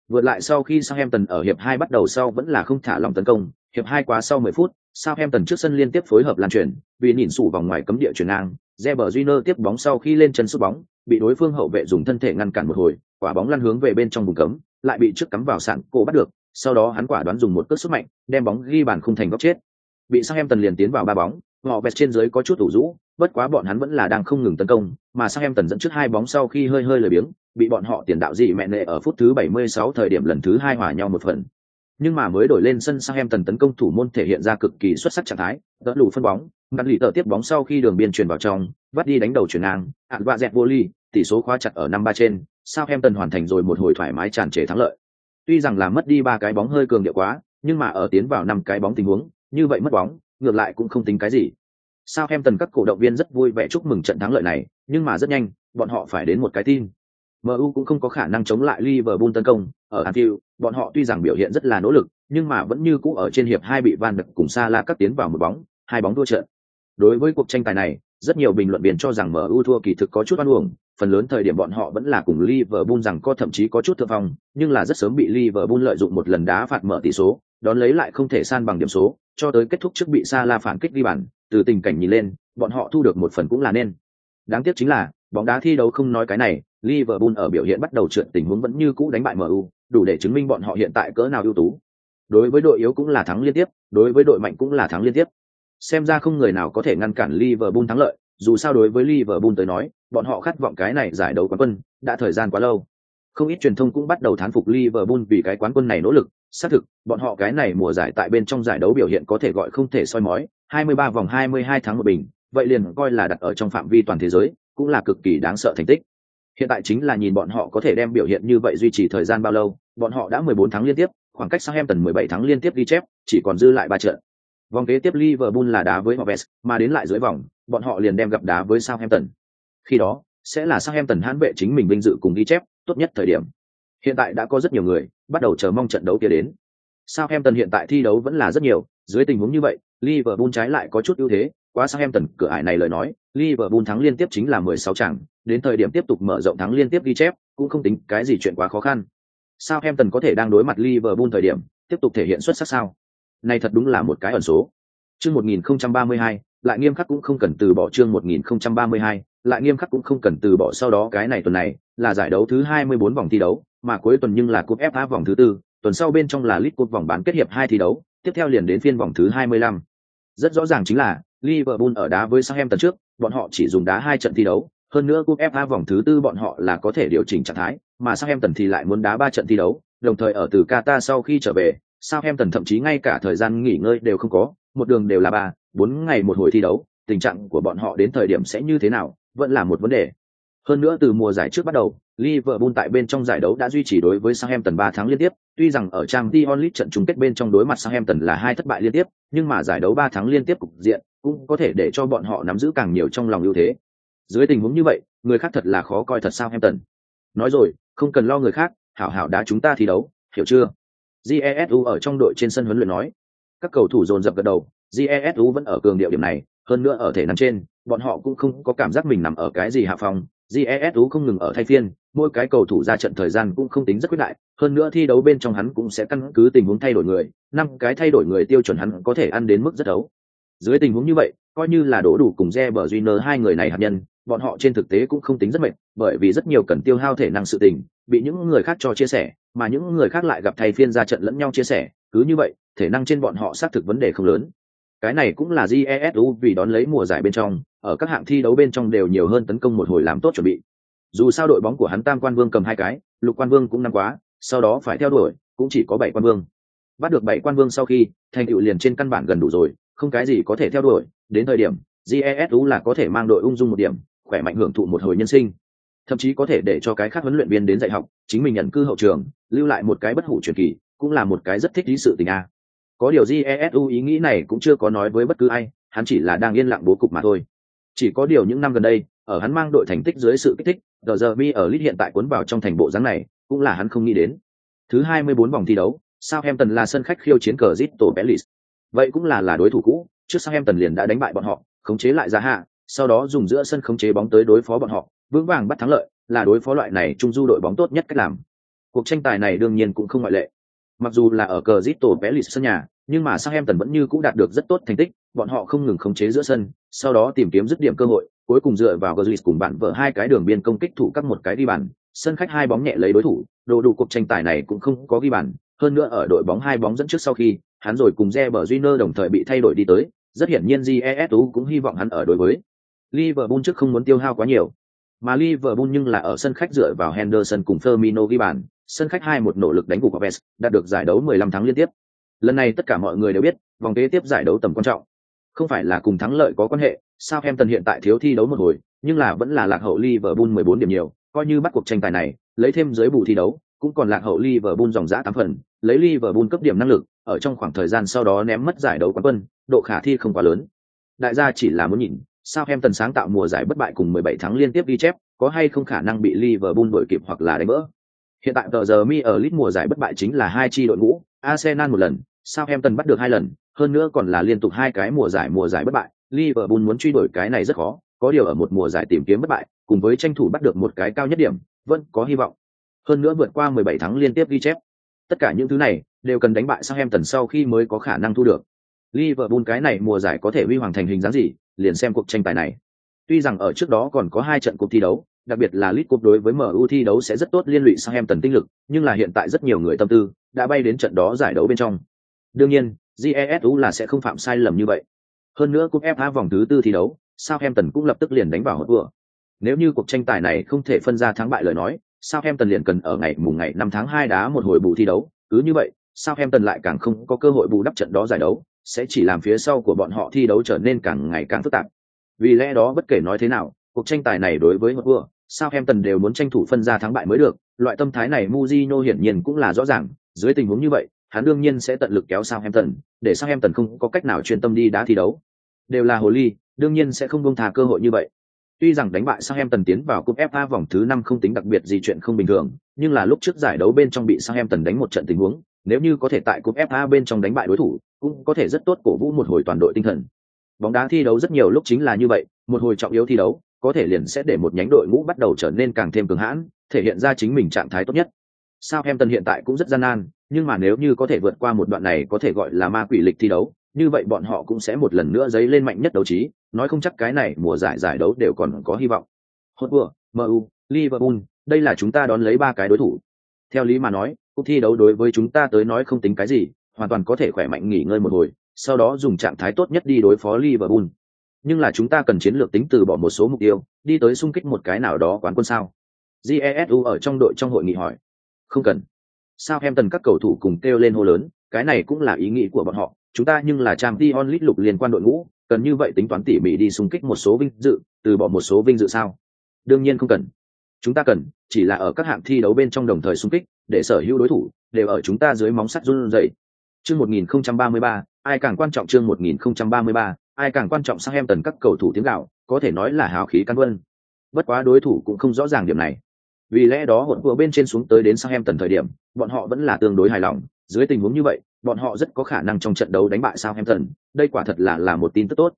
Vượt lại sau khi Southampton ở hiệp 2 bắt đầu sau vẫn là không thả lòng tấn công, hiệp 2 quá sau 10 phút, Southampton trước sân liên tiếp phối hợp lan chuyển, vì nhìn sủ vòng ngoài cấm địa chuyển ngang, Reber Júnior tiếp bóng sau khi lên chân sút bóng, bị đối phương hậu vệ dùng thân thể ngăn cản một hồi, quả bóng lăn hướng về bên trong vùng cấm, lại bị trước cắm vào sạn cổ bắt được, sau đó hắn quả đoán dùng một cước sức mạnh, đem bóng ghi bàn khung thành góc chết. Bị Southampton liền tiến vào ba bóng, họ bẹt trên dưới có chút ủ rũ, bất quá bọn hắn vẫn là đang không ngừng tấn công, mà Southampton dẫn trước hai bóng sau khi hơi hơi lười biếng, bị bọn họ tiền đạo dị mẹ nệ ở phút thứ 76 thời điểm lần thứ hai hòa nhau một phần. Nhưng mà mới đổi lên sân Southampton tấn công thủ môn thể hiện ra cực kỳ xuất sắc trạng thái, đỡ lù phân bóng, ngăn lì tờ tiếp bóng sau khi đường biên chuyển vào trong, vắt đi đánh đầu chuyển ngang, ạn vạ dẹt vô ly, tỷ số khóa chặt ở năm ba trên, Southampton hoàn thành rồi một hồi thoải mái tràn trề thắng lợi. Tuy rằng là mất đi ba cái bóng hơi cường điệu quá, nhưng mà ở tiến vào năm cái bóng tình huống, như vậy mất bóng, ngược lại cũng không tính cái gì. Sao em tần các cổ động viên rất vui vẻ chúc mừng trận thắng lợi này, nhưng mà rất nhanh, bọn họ phải đến một cái tin. MU cũng không có khả năng chống lại Liverpool tấn công, ở Anfield, bọn họ tuy rằng biểu hiện rất là nỗ lực, nhưng mà vẫn như cũ ở trên hiệp hai bị Van Đực cùng Salah cắt tiến vào một bóng, hai bóng thua trận. Đối với cuộc tranh tài này, rất nhiều bình luận viên cho rằng MU thua kỳ thực có chút oan uổng, phần lớn thời điểm bọn họ vẫn là cùng Liverpool rằng có thậm chí có chút thượng phong, nhưng là rất sớm bị Liverpool lợi dụng một lần đá phạt mở tỷ số, đón lấy lại không thể san bằng điểm số, cho tới kết thúc trước bị Salah phản kích đi bàn, từ tình cảnh nhìn lên, bọn họ thu được một phần cũng là nên. Đáng tiếc chính là, bóng đá thi đấu không nói cái này, Liverpool ở biểu hiện bắt đầu trượt tình huống vẫn như cũ đánh bại MU, đủ để chứng minh bọn họ hiện tại cỡ nào ưu tú. Đối với đội yếu cũng là thắng liên tiếp, đối với đội mạnh cũng là thắng liên tiếp. Xem ra không người nào có thể ngăn cản Liverpool thắng lợi, dù sao đối với Liverpool tới nói, bọn họ khát vọng cái này giải đấu quán quân, đã thời gian quá lâu. Không ít truyền thông cũng bắt đầu thán phục Liverpool vì cái quán quân này nỗ lực, xác thực, bọn họ cái này mùa giải tại bên trong giải đấu biểu hiện có thể gọi không thể soi mói, 23 vòng 22 tháng một bình, vậy liền coi là đặt ở trong phạm vi toàn thế giới, cũng là cực kỳ đáng sợ thành tích. Hiện tại chính là nhìn bọn họ có thể đem biểu hiện như vậy duy trì thời gian bao lâu, bọn họ đã 14 tháng liên tiếp, khoảng cách Southampton 17 tháng liên tiếp ghi chép, chỉ còn dư lại ba trận. Vòng kế tiếp Liverpool là đá với Hobbes, mà đến lại dưới vòng, bọn họ liền đem gặp đá với Southampton. Khi đó, sẽ là Southampton hãn vệ chính mình vinh dự cùng ghi chép, tốt nhất thời điểm. Hiện tại đã có rất nhiều người bắt đầu chờ mong trận đấu kia đến. Southampton hiện tại thi đấu vẫn là rất nhiều, dưới tình huống như vậy, Liverpool trái lại có chút ưu thế, quá Southampton cửa ải này lời nói, Liverpool thắng liên tiếp chính là 16 trận, đến thời điểm tiếp tục mở rộng thắng liên tiếp ghi chép, cũng không tính cái gì chuyện quá khó khăn. Southampton có thể đang đối mặt Liverpool thời điểm, tiếp tục thể hiện xuất sắc sao? Này thật đúng là một cái ẩn số. Chương 1032, lại nghiêm khắc cũng không cần từ bỏ chương 1032, lại nghiêm khắc cũng không cần từ bỏ sau đó cái này tuần này, là giải đấu thứ 24 vòng thi đấu, mà cuối tuần nhưng là cúp FA vòng thứ tư, tuần sau bên trong là League Cup vòng bán kết hiệp hai thi đấu, tiếp theo liền đến phiên vòng thứ 25. Rất rõ ràng chính là Liverpool ở đá với Southampton trước, bọn họ chỉ dùng đá hai trận thi đấu, hơn nữa cúp FA vòng thứ tư bọn họ là có thể điều chỉnh trạng thái, mà Southampton thì lại muốn đá ba trận thi đấu, đồng thời ở từ Qatar sau khi trở về, Southampton thậm chí ngay cả thời gian nghỉ ngơi đều không có, một đường đều là ba, bốn ngày một hồi thi đấu, tình trạng của bọn họ đến thời điểm sẽ như thế nào, vẫn là một vấn đề. Hơn nữa từ mùa giải trước bắt đầu, Liverpool tại bên trong giải đấu đã duy trì đối với Southampton 3 tháng liên tiếp, tuy rằng ở trang Champions League trận chung kết bên trong đối mặt Southampton là hai thất bại liên tiếp, nhưng mà giải đấu 3 tháng liên tiếp cục diện cũng có thể để cho bọn họ nắm giữ càng nhiều trong lòng ưu thế. Dưới tình huống như vậy, người khác thật là khó coi thật Southampton. Nói rồi, không cần lo người khác, hảo hảo đá chúng ta thi đấu, hiểu chưa? Jesu ở trong đội trên sân huấn luyện nói. Các cầu thủ dồn dập gật đầu, Jesu vẫn ở cường điệu điểm này, hơn nữa ở thể nằm trên, bọn họ cũng không có cảm giác mình nằm ở cái gì hạ phòng, jesu không ngừng ở thay phiên mỗi cái cầu thủ ra trận thời gian cũng không tính rất quyết đại hơn nữa thi đấu bên trong hắn cũng sẽ căn cứ tình huống thay đổi người năm cái thay đổi người tiêu chuẩn hắn có thể ăn đến mức rất đấu dưới tình huống như vậy coi như là đổ đủ cùng re bờ duy nơ hai người này hạt nhân bọn họ trên thực tế cũng không tính rất mệt bởi vì rất nhiều cần tiêu hao thể năng sự tình bị những người khác cho chia sẻ mà những người khác lại gặp thay phiên ra trận lẫn nhau chia sẻ cứ như vậy thể năng trên bọn họ xác thực vấn đề không lớn. Cái này cũng là jesu vì đón lấy mùa giải bên trong, ở các hạng thi đấu bên trong đều nhiều hơn tấn công một hồi làm tốt chuẩn bị. Dù sao đội bóng của hắn tam quan vương cầm hai cái, lục quan vương cũng năm quá, sau đó phải theo đuổi, cũng chỉ có bảy quan vương. Bắt được bảy quan vương sau khi, thành tựu liền trên căn bản gần đủ rồi, không cái gì có thể theo đuổi. Đến thời điểm jesu là có thể mang đội ung dung một điểm, khỏe mạnh hưởng thụ một hồi nhân sinh. Thậm chí có thể để cho cái khác huấn luyện viên đến dạy học, chính mình nhận cư hậu trường, lưu lại một cái bất hủ truyền kỳ, cũng là một cái rất thích lý sự tình a. Có điều Jesu ý nghĩ này cũng chưa có nói với bất cứ ai, hắn chỉ là đang yên lặng bố cục mà thôi. Chỉ có điều những năm gần đây, ở hắn mang đội thành tích dưới sự kích thích, giờ giờ mi ở lit hiện tại cuốn vào trong thành bộ dáng này, cũng là hắn không nghĩ đến. Thứ 24 vòng thi đấu, Southampton là sân khách khiêu chiến cờ zit tổ bellis Vậy cũng là là đối thủ cũ, trước Southampton liền đã đánh bại bọn họ, khống chế lại ra hạ, sau đó dùng giữa sân khống chế bóng tới đối phó bọn họ, vững vàng bắt thắng lợi, là đối phó loại này trung du đội bóng tốt nhất cách làm. Cuộc tranh tài này đương nhiên cũng không ngoại lệ. Mặc dù là ở cờ Crystal Palace sân nhà, nhưng mà Southampton vẫn như cũng đạt được rất tốt thành tích, bọn họ không ngừng khống chế giữa sân, sau đó tìm kiếm dứt điểm cơ hội, cuối cùng dựa vào Gazlis cùng bạn vợ hai cái đường biên công kích thủ các một cái đi bàn, sân khách hai bóng nhẹ lấy đối thủ, đồ đủ cuộc tranh tài này cũng không có ghi bàn, hơn nữa ở đội bóng hai bóng dẫn trước sau khi, hắn rồi cùng Reber Júnior đồng thời bị thay đổi đi tới, rất hiển nhiên GESU cũng hy vọng hắn ở đối với Liverpool trước không muốn tiêu hao quá nhiều. Mà Liverpool nhưng là ở sân khách dựa vào Henderson cùng Firmino ghi bàn, sân khách hai một nỗ lực đánh gục Aves, đạt được giải đấu 15 tháng liên tiếp. Lần này tất cả mọi người đều biết, vòng kế tiếp giải đấu tầm quan trọng. Không phải là cùng thắng lợi có quan hệ, Southampton hiện tại thiếu thi đấu một hồi, nhưng là vẫn là lạc hậu Liverpool 14 điểm nhiều, coi như bắt cuộc tranh tài này, lấy thêm dưới bù thi đấu, cũng còn lạc hậu Liverpool dòng dã 8 phần, lấy Liverpool cấp điểm năng lực, ở trong khoảng thời gian sau đó ném mất giải đấu quán quân, độ khả thi không quá lớn. Đại gia chỉ là muốn nhìn, Southampton sáng tạo mùa giải bất bại cùng 17 tháng liên tiếp ghi chép, có hay không khả năng bị Liverpool đuổi kịp hoặc là đánh vỡ. Hiện tại tờ giờ mi ở Leeds mùa giải bất bại chính là hai chi đội ngũ, Arsenal một lần, Southampton bắt được hai lần, hơn nữa còn là liên tục hai cái mùa giải mùa giải bất bại, Liverpool muốn truy đuổi cái này rất khó, có điều ở một mùa giải tìm kiếm bất bại, cùng với tranh thủ bắt được một cái cao nhất điểm, vẫn có hy vọng. Hơn nữa vượt qua 17 thắng liên tiếp ghi chép. Tất cả những thứ này đều cần đánh bại Southampton sau khi mới có khả năng thu được. Liverpool cái này mùa giải có thể huy hoàng thành hình dáng gì, liền xem cuộc tranh tài này. Tuy rằng ở trước đó còn có hai trận cuộc thi đấu, đặc biệt là lit Cup đối với MU thi đấu sẽ rất tốt liên lụy sao em tần tinh lực, nhưng là hiện tại rất nhiều người tâm tư đã bay đến trận đó giải đấu bên trong. Đương nhiên, GESU là sẽ không phạm sai lầm như vậy. Hơn nữa cúp FA vòng thứ tư thi đấu, Southampton cũng lập tức liền đánh vào hụt vừa. Nếu như cuộc tranh tài này không thể phân ra thắng bại lời nói, Southampton liền cần ở ngày mùng ngày 5 tháng 2 đá một hồi bù thi đấu, cứ như vậy, Southampton lại càng không có cơ hội bù đắp trận đó giải đấu, sẽ chỉ làm phía sau của bọn họ thi đấu trở nên càng ngày càng phức tạp. Vì lẽ đó bất kể nói thế nào, cuộc tranh tài này đối với Hotspur, Southampton đều muốn tranh thủ phân ra thắng bại mới được, loại tâm thái này Mujino hiển nhiên cũng là rõ ràng, dưới tình huống như vậy, hắn đương nhiên sẽ tận lực kéo Southampton, để Southampton không có cách nào chuyên tâm đi đá thi đấu. Đều là hồ ly, đương nhiên sẽ không buông tha cơ hội như vậy. Tuy rằng đánh bại Southampton tiến vào cúp FA vòng thứ 5 không tính đặc biệt gì chuyện không bình thường, nhưng là lúc trước giải đấu bên trong bị Southampton đánh một trận tình huống, nếu như có thể tại cúp FA bên trong đánh bại đối thủ, cũng có thể rất tốt cổ vũ một hồi toàn đội tinh thần. Bóng đá thi đấu rất nhiều lúc chính là như vậy, một hồi trọng yếu thi đấu, có thể liền sẽ để một nhánh đội ngũ bắt đầu trở nên càng thêm cường hãn, thể hiện ra chính mình trạng thái tốt nhất. Southampton hiện tại cũng rất gian nan, nhưng mà nếu như có thể vượt qua một đoạn này có thể gọi là ma quỷ lịch thi đấu, như vậy bọn họ cũng sẽ một lần nữa dấy lên mạnh nhất đấu trí, nói không chắc cái này mùa giải giải đấu đều còn có hy vọng. Hốt vừa, MU, Liverpool, đây là chúng ta đón lấy ba cái đối thủ. Theo lý mà nói, cuộc thi đấu đối với chúng ta tới nói không tính cái gì, hoàn toàn có thể khỏe mạnh nghỉ ngơi một hồi, sau đó dùng trạng thái tốt nhất đi đối phó Liverpool. Nhưng là chúng ta cần chiến lược tính từ bỏ một số mục tiêu, đi tới xung kích một cái nào đó quán quân sao? Jesu ở trong đội trong hội nghị hỏi. Không cần. Sao em tần các cầu thủ cùng kêu lên hô lớn, cái này cũng là ý nghĩ của bọn họ, chúng ta nhưng là trang Dion onlit lục liên quan đội ngũ, cần như vậy tính toán tỉ mỉ đi xung kích một số vinh dự, từ bỏ một số vinh dự sao? Đương nhiên không cần. Chúng ta cần, chỉ là ở các hạng thi đấu bên trong đồng thời xung kích, để sở hữu đối thủ đều ở chúng ta dưới móng sắt run rẩy. Chương 1033, ai càng quan trọng chương 1033, ai càng quan trọng sang em tần các cầu thủ tiếng gạo, có thể nói là hào khí căn vân. Bất quá đối thủ cũng không rõ ràng điểm này. Vì lẽ đó hỗn vừa bên trên xuống tới đến sang em tần thời điểm, bọn họ vẫn là tương đối hài lòng. Dưới tình huống như vậy, bọn họ rất có khả năng trong trận đấu đánh bại sang em tần. đây quả thật là là một tin tức tốt.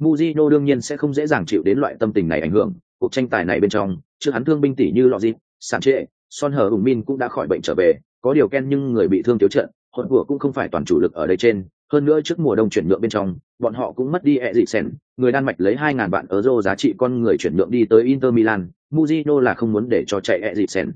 Mujino đương nhiên sẽ không dễ dàng chịu đến loại tâm tình này ảnh hưởng, cuộc tranh tài này bên trong, trước hắn thương binh tỷ như lọ dịp, sản trệ, Son Hờ Hùng Min cũng đã khỏi bệnh trở về, có điều Ken nhưng người bị thương thiếu trận, hỗn vừa cũng không phải toàn chủ lực ở đây trên, hơn nữa trước mùa đông chuyển nhượng bên trong, bọn họ cũng mất đi Eriksen, người Đan Mạch lấy 2.000 vạn euro giá trị con người chuyển nhượng đi tới Inter Milan, Mujino là không muốn để cho chạy Eriksen.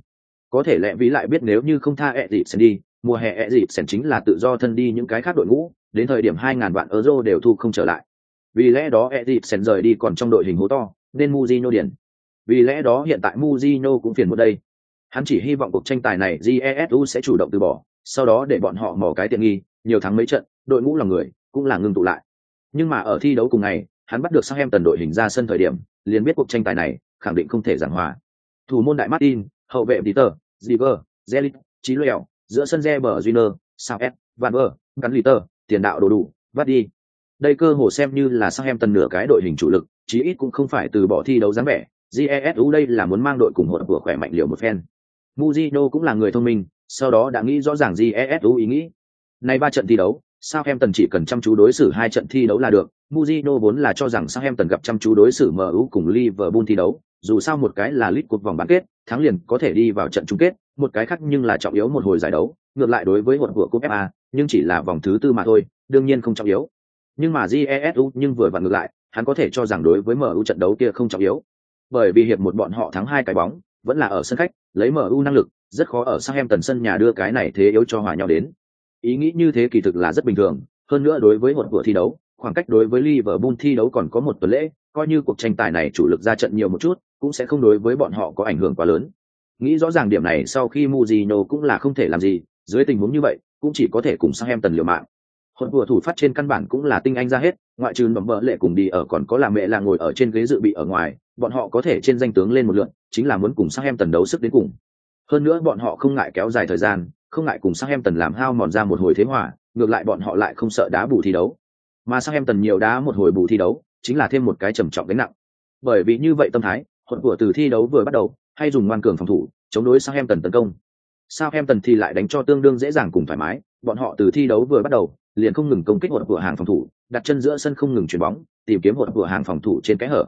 Có thể lẽ ví lại biết nếu như không tha Eriksen đi, mùa hè Eriksen chính là tự do thân đi những cái khác đội ngũ, đến thời điểm 2.000 vạn euro đều thu không trở lại. Vì lẽ đó Eriksen rời đi còn trong đội hình hố to, nên Mujino điền Vì lẽ đó hiện tại Mujino cũng phiền một đây. Hắn chỉ hy vọng cuộc tranh tài này GESU sẽ chủ động từ bỏ, sau đó để bọn họ mò cái tiện nghi, nhiều thắng mấy trận, đội ngũ là người, cũng là ngưng tụ lại. Nhưng mà ở thi đấu cùng ngày, hắn bắt được Southampton đội hình ra sân thời điểm, liền biết cuộc tranh tài này khẳng định không thể giảng hòa. Thủ môn đại Martin, hậu vệ Peter, Ziver, Zelit, Chí Lẹo, giữa sân Reber Júnior, South Van Ver, Gắn Liter, tiền đạo đồ đủ, bắt đi. Đây cơ hồ xem như là sang em tần nửa cái đội hình chủ lực, chí ít cũng không phải từ bỏ thi đấu dáng vẻ. Jesu đây là muốn mang đội cùng hỗn vừa khỏe mạnh liệu một phen. Mujino cũng là người thông minh, sau đó đã nghĩ rõ ràng Jesu ý nghĩ nay ba trận thi đấu, Southampton chỉ cần chăm chú đối xử hai trận thi đấu là được. Mujino vốn là cho rằng Southampton gặp chăm chú đối xử MU cùng Liverpool thi đấu, dù sao một cái là lít cuộc vòng bán kết, thắng liền có thể đi vào trận chung kết, một cái khác nhưng là trọng yếu một hồi giải đấu, ngược lại đối với hụt của cúp FA, nhưng chỉ là vòng thứ tư mà thôi, đương nhiên không trọng yếu. Nhưng mà GESU nhưng vừa vặn ngược lại, hắn có thể cho rằng đối với MU trận đấu kia không trọng yếu. Bởi vì hiệp một bọn họ thắng hai cái bóng, vẫn là ở sân khách, lấy MU năng lực, rất khó ở Southampton sân nhà đưa cái này thế yếu cho hòa nhau đến. Ý nghĩ như thế kỳ thực là rất bình thường, hơn nữa đối với một cửa thi đấu, khoảng cách đối với Liverpool thi đấu còn có một tuần lễ, coi như cuộc tranh tài này chủ lực ra trận nhiều một chút, cũng sẽ không đối với bọn họ có ảnh hưởng quá lớn. Nghĩ rõ ràng điểm này sau khi Mujino cũng là không thể làm gì, dưới tình huống như vậy, cũng chỉ có thể cùng Southampton liều mạng. Hỗn vừa thủ phát trên căn bản cũng là tinh anh ra hết, ngoại trừ nằm bờ lệ cùng đi ở còn có là mẹ là ngồi ở trên ghế dự bị ở ngoài, bọn họ có thể trên danh tướng lên một lượt, chính là muốn cùng Southampton đấu sức đến cùng. Hơn nữa bọn họ không ngại kéo dài thời gian, không ngại cùng Southampton làm hao mòn ra một hồi thế hòa, ngược lại bọn họ lại không sợ đá bù thi đấu. Mà Southampton nhiều đá một hồi bù thi đấu, chính là thêm một cái trầm trọng gánh nặng. Bởi vì như vậy tâm thái, hỗn của từ thi đấu vừa bắt đầu, hay dùng ngoan cường phòng thủ, chống đối Southampton tấn công. Southampton thì lại đánh cho tương đương dễ dàng cùng thoải mái, bọn họ từ thi đấu vừa bắt đầu, liền không ngừng công kích hỗn của hàng phòng thủ, đặt chân giữa sân không ngừng chuyển bóng, tìm kiếm hỗn của hàng phòng thủ trên cái hở.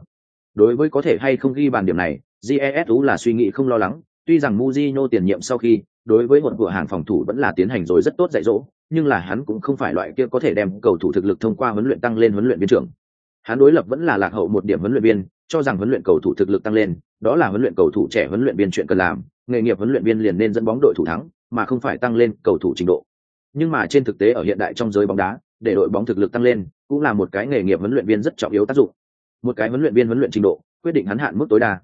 Đối với có thể hay không ghi bàn điểm này, GESU là suy nghĩ không lo lắng, tuy rằng Mujino tiền nhiệm sau khi, đối với một cửa hàng phòng thủ vẫn là tiến hành rồi rất tốt dạy dỗ, nhưng là hắn cũng không phải loại kia có thể đem cầu thủ thực lực thông qua huấn luyện tăng lên huấn luyện viên trưởng. Hắn đối lập vẫn là lạc hậu một điểm huấn luyện viên, cho rằng huấn luyện cầu thủ thực lực tăng lên, đó là huấn luyện cầu thủ trẻ huấn luyện viên chuyện cần làm, nghề nghiệp huấn luyện viên liền nên dẫn bóng đội thủ thắng, mà không phải tăng lên cầu thủ trình độ. Nhưng mà trên thực tế ở hiện đại trong giới bóng đá, để đội bóng thực lực tăng lên, cũng là một cái nghề nghiệp huấn luyện viên rất trọng yếu tác dụng. Một cái huấn luyện viên huấn luyện trình độ, quyết định hắn hạn mức tối đa.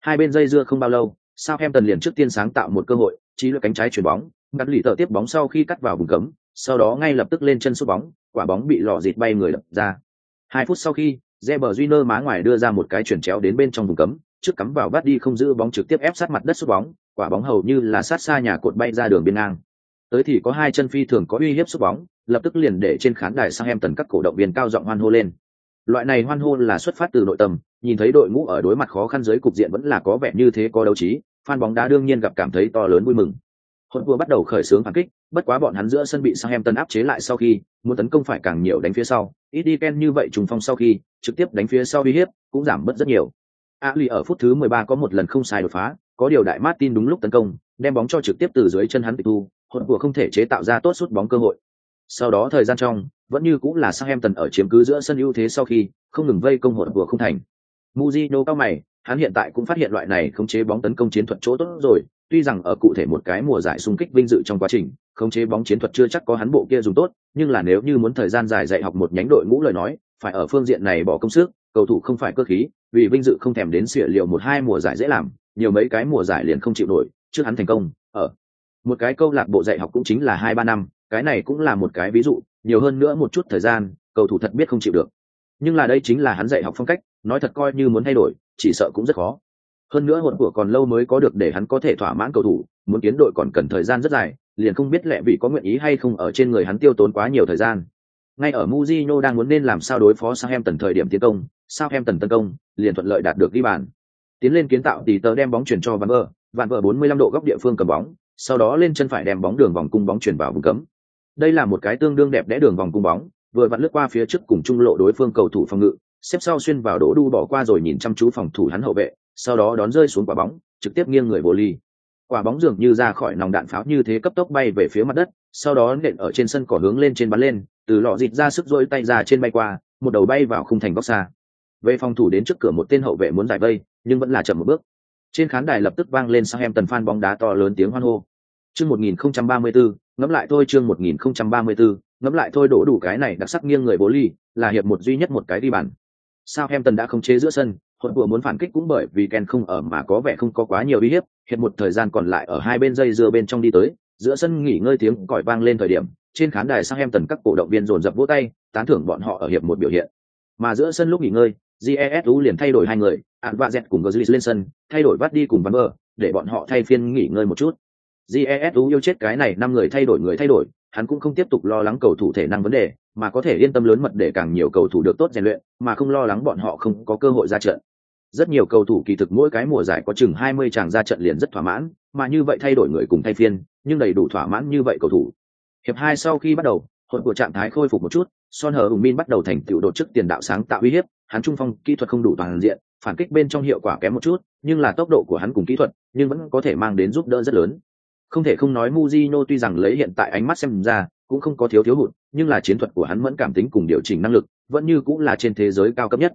Hai bên dây dưa không bao lâu, Southampton liền trước tiên sáng tạo một cơ hội, trí lực cánh trái chuyển bóng, ngắt lì tờ tiếp bóng sau khi cắt vào vùng cấm, sau đó ngay lập tức lên chân sút bóng, quả bóng bị lò dịt bay người đập ra. Hai phút sau khi, Reber Júnior má ngoài đưa ra một cái chuyển chéo đến bên trong vùng cấm, trước cắm vào bắt đi không giữ bóng trực tiếp ép sát mặt đất sút bóng, quả bóng hầu như là sát xa nhà cột bay ra đường biên ngang. Tới thì có hai chân phi thường có uy hiếp sút bóng, lập tức liền để trên khán đài Southampton các cổ động viên cao giọng hoan hô lên. Loại này hoan hô là xuất phát từ nội tâm, nhìn thấy đội ngũ ở đối mặt khó khăn dưới cục diện vẫn là có vẻ như thế có đấu trí, fan bóng đá đương nhiên gặp cảm thấy to lớn vui mừng. Hỗn vừa bắt đầu khởi xướng phản kích, bất quá bọn hắn giữa sân bị Southampton áp chế lại sau khi, muốn tấn công phải càng nhiều đánh phía sau, Idiken như vậy trùng phong sau khi, trực tiếp đánh phía sau uy hiếp, cũng giảm bớt rất nhiều. Ali ở phút thứ 13 có một lần không sai đột phá, có điều đại Martin đúng lúc tấn công, đem bóng cho trực tiếp từ dưới chân hắn tịch thu, hỗn vừa không thể chế tạo ra tốt sút bóng cơ hội. Sau đó thời gian trong, vẫn như cũng là Southampton ở chiếm cứ giữa sân ưu thế sau khi, không ngừng vây công hỗn vừa không thành. Mujino cao mày, hắn hiện tại cũng phát hiện loại này khống chế bóng tấn công chiến thuật chỗ tốt rồi, tuy rằng ở cụ thể một cái mùa giải xung kích vinh dự trong quá trình, khống chế bóng chiến thuật chưa chắc có hắn bộ kia dùng tốt, nhưng là nếu như muốn thời gian dài dạy học một nhánh đội ngũ lời nói, phải ở phương diện này bỏ công sức, cầu thủ không phải cơ khí, vì vinh dự không thèm đến xỉa liệu một hai mùa giải dễ làm, nhiều mấy cái mùa giải liền không chịu nổi, trước hắn thành công, ở một cái câu lạc bộ dạy học cũng chính là hai ba năm, cái này cũng là một cái ví dụ, nhiều hơn nữa một chút thời gian, cầu thủ thật biết không chịu được. Nhưng là đây chính là hắn dạy học phong cách, nói thật coi như muốn thay đổi, chỉ sợ cũng rất khó. Hơn nữa hồn của còn lâu mới có được để hắn có thể thỏa mãn cầu thủ muốn kiến đội còn cần thời gian rất dài liền không biết lẹ vì có nguyện ý hay không ở trên người hắn tiêu tốn quá nhiều thời gian. Ngay ở Mujino đang muốn nên làm sao đối phó Southampton thời điểm tiến công Southampton tấn công liền thuận lợi đạt được ghi bàn. Tiến lên kiến tạo tỷ tờ đem bóng chuyển cho Van Ver Van Ver 45 độ góc địa phương cầm bóng sau đó lên chân phải đem bóng đường vòng cung bóng chuyển vào vùng cấm. Đây là một cái tương đương đẹp đẽ đường vòng cung bóng vừa vặn lướt qua phía trước cùng trung lộ đối phương cầu thủ phòng ngự xếp sau xuyên vào đỗ đu bỏ qua rồi nhìn chăm chú phòng thủ hắn hậu vệ sau đó đón rơi xuống quả bóng trực tiếp nghiêng người vô ly. Quả bóng dường như ra khỏi nòng đạn pháo như thế cấp tốc bay về phía mặt đất sau đó nện ở trên sân cỏ hướng lên trên bắn lên từ lọ dịt ra sức rỗi tay ra trên bay qua một đầu bay vào khung thành góc xa. Về phòng thủ đến trước cửa một tên hậu vệ muốn giải vây nhưng vẫn là chậm một bước. Trên khán đài lập tức vang lên sang em tần phan bóng đá to lớn tiếng hoan hô. Chương 1034, ngẫm lại thôi chương 1034, ngẫm lại thôi đổ đủ cái này đặc sắc nghiêng người bố ly, là hiệp một duy nhất một cái đi bàn. Sao em tần đã không chế giữa sân hội vừa muốn phản kích cũng bởi vì ken không ở mà có vẻ không có quá nhiều uy hiếp hiện một thời gian còn lại ở hai bên dây dưa bên trong đi tới, giữa sân nghỉ ngơi tiếng còi vang lên thời điểm, trên khán đài sang em tần các cổ động viên dồn dập vỗ tay, tán thưởng bọn họ ở hiệp một biểu hiện. Mà giữa sân lúc nghỉ ngơi jesu liền thay đổi hai người ạn và dẹt cùng gozlis lên sân, thay đổi vắt đi cùng văn bờ để bọn họ thay phiên nghỉ ngơi một chút. Jesu yêu chết cái này năm người thay đổi người thay đổi hắn cũng không tiếp tục lo lắng cầu thủ thể năng vấn đề, mà có thể yên tâm lớn mật để càng nhiều cầu thủ được tốt rèn luyện, mà không lo lắng bọn họ không có cơ hội ra trận. Rất nhiều cầu thủ kỳ thực mỗi cái mùa giải có chừng 20 chàng ra trận liền rất thỏa mãn, mà như vậy thay đổi người cùng thay phiên, nhưng đầy đủ thỏa mãn như vậy cầu thủ. Hiệp hai sau khi bắt đầu, hỗn của trạng thái khôi phục một chút, Son Hờ Hùng Min bắt đầu thành tựu đột chức tiền đạo sáng tạo uy hiếp, hắn trung phong kỹ thuật không đủ toàn diện, phản kích bên trong hiệu quả kém một chút, nhưng là tốc độ của hắn cùng kỹ thuật, nhưng vẫn có thể mang đến giúp đỡ rất lớn. Không thể không nói Mujino tuy rằng lấy hiện tại ánh mắt xem ra, cũng không có thiếu thiếu hụt, nhưng là chiến thuật của hắn vẫn cảm tính cùng điều chỉnh năng lực, vẫn như cũng là trên thế giới cao cấp nhất.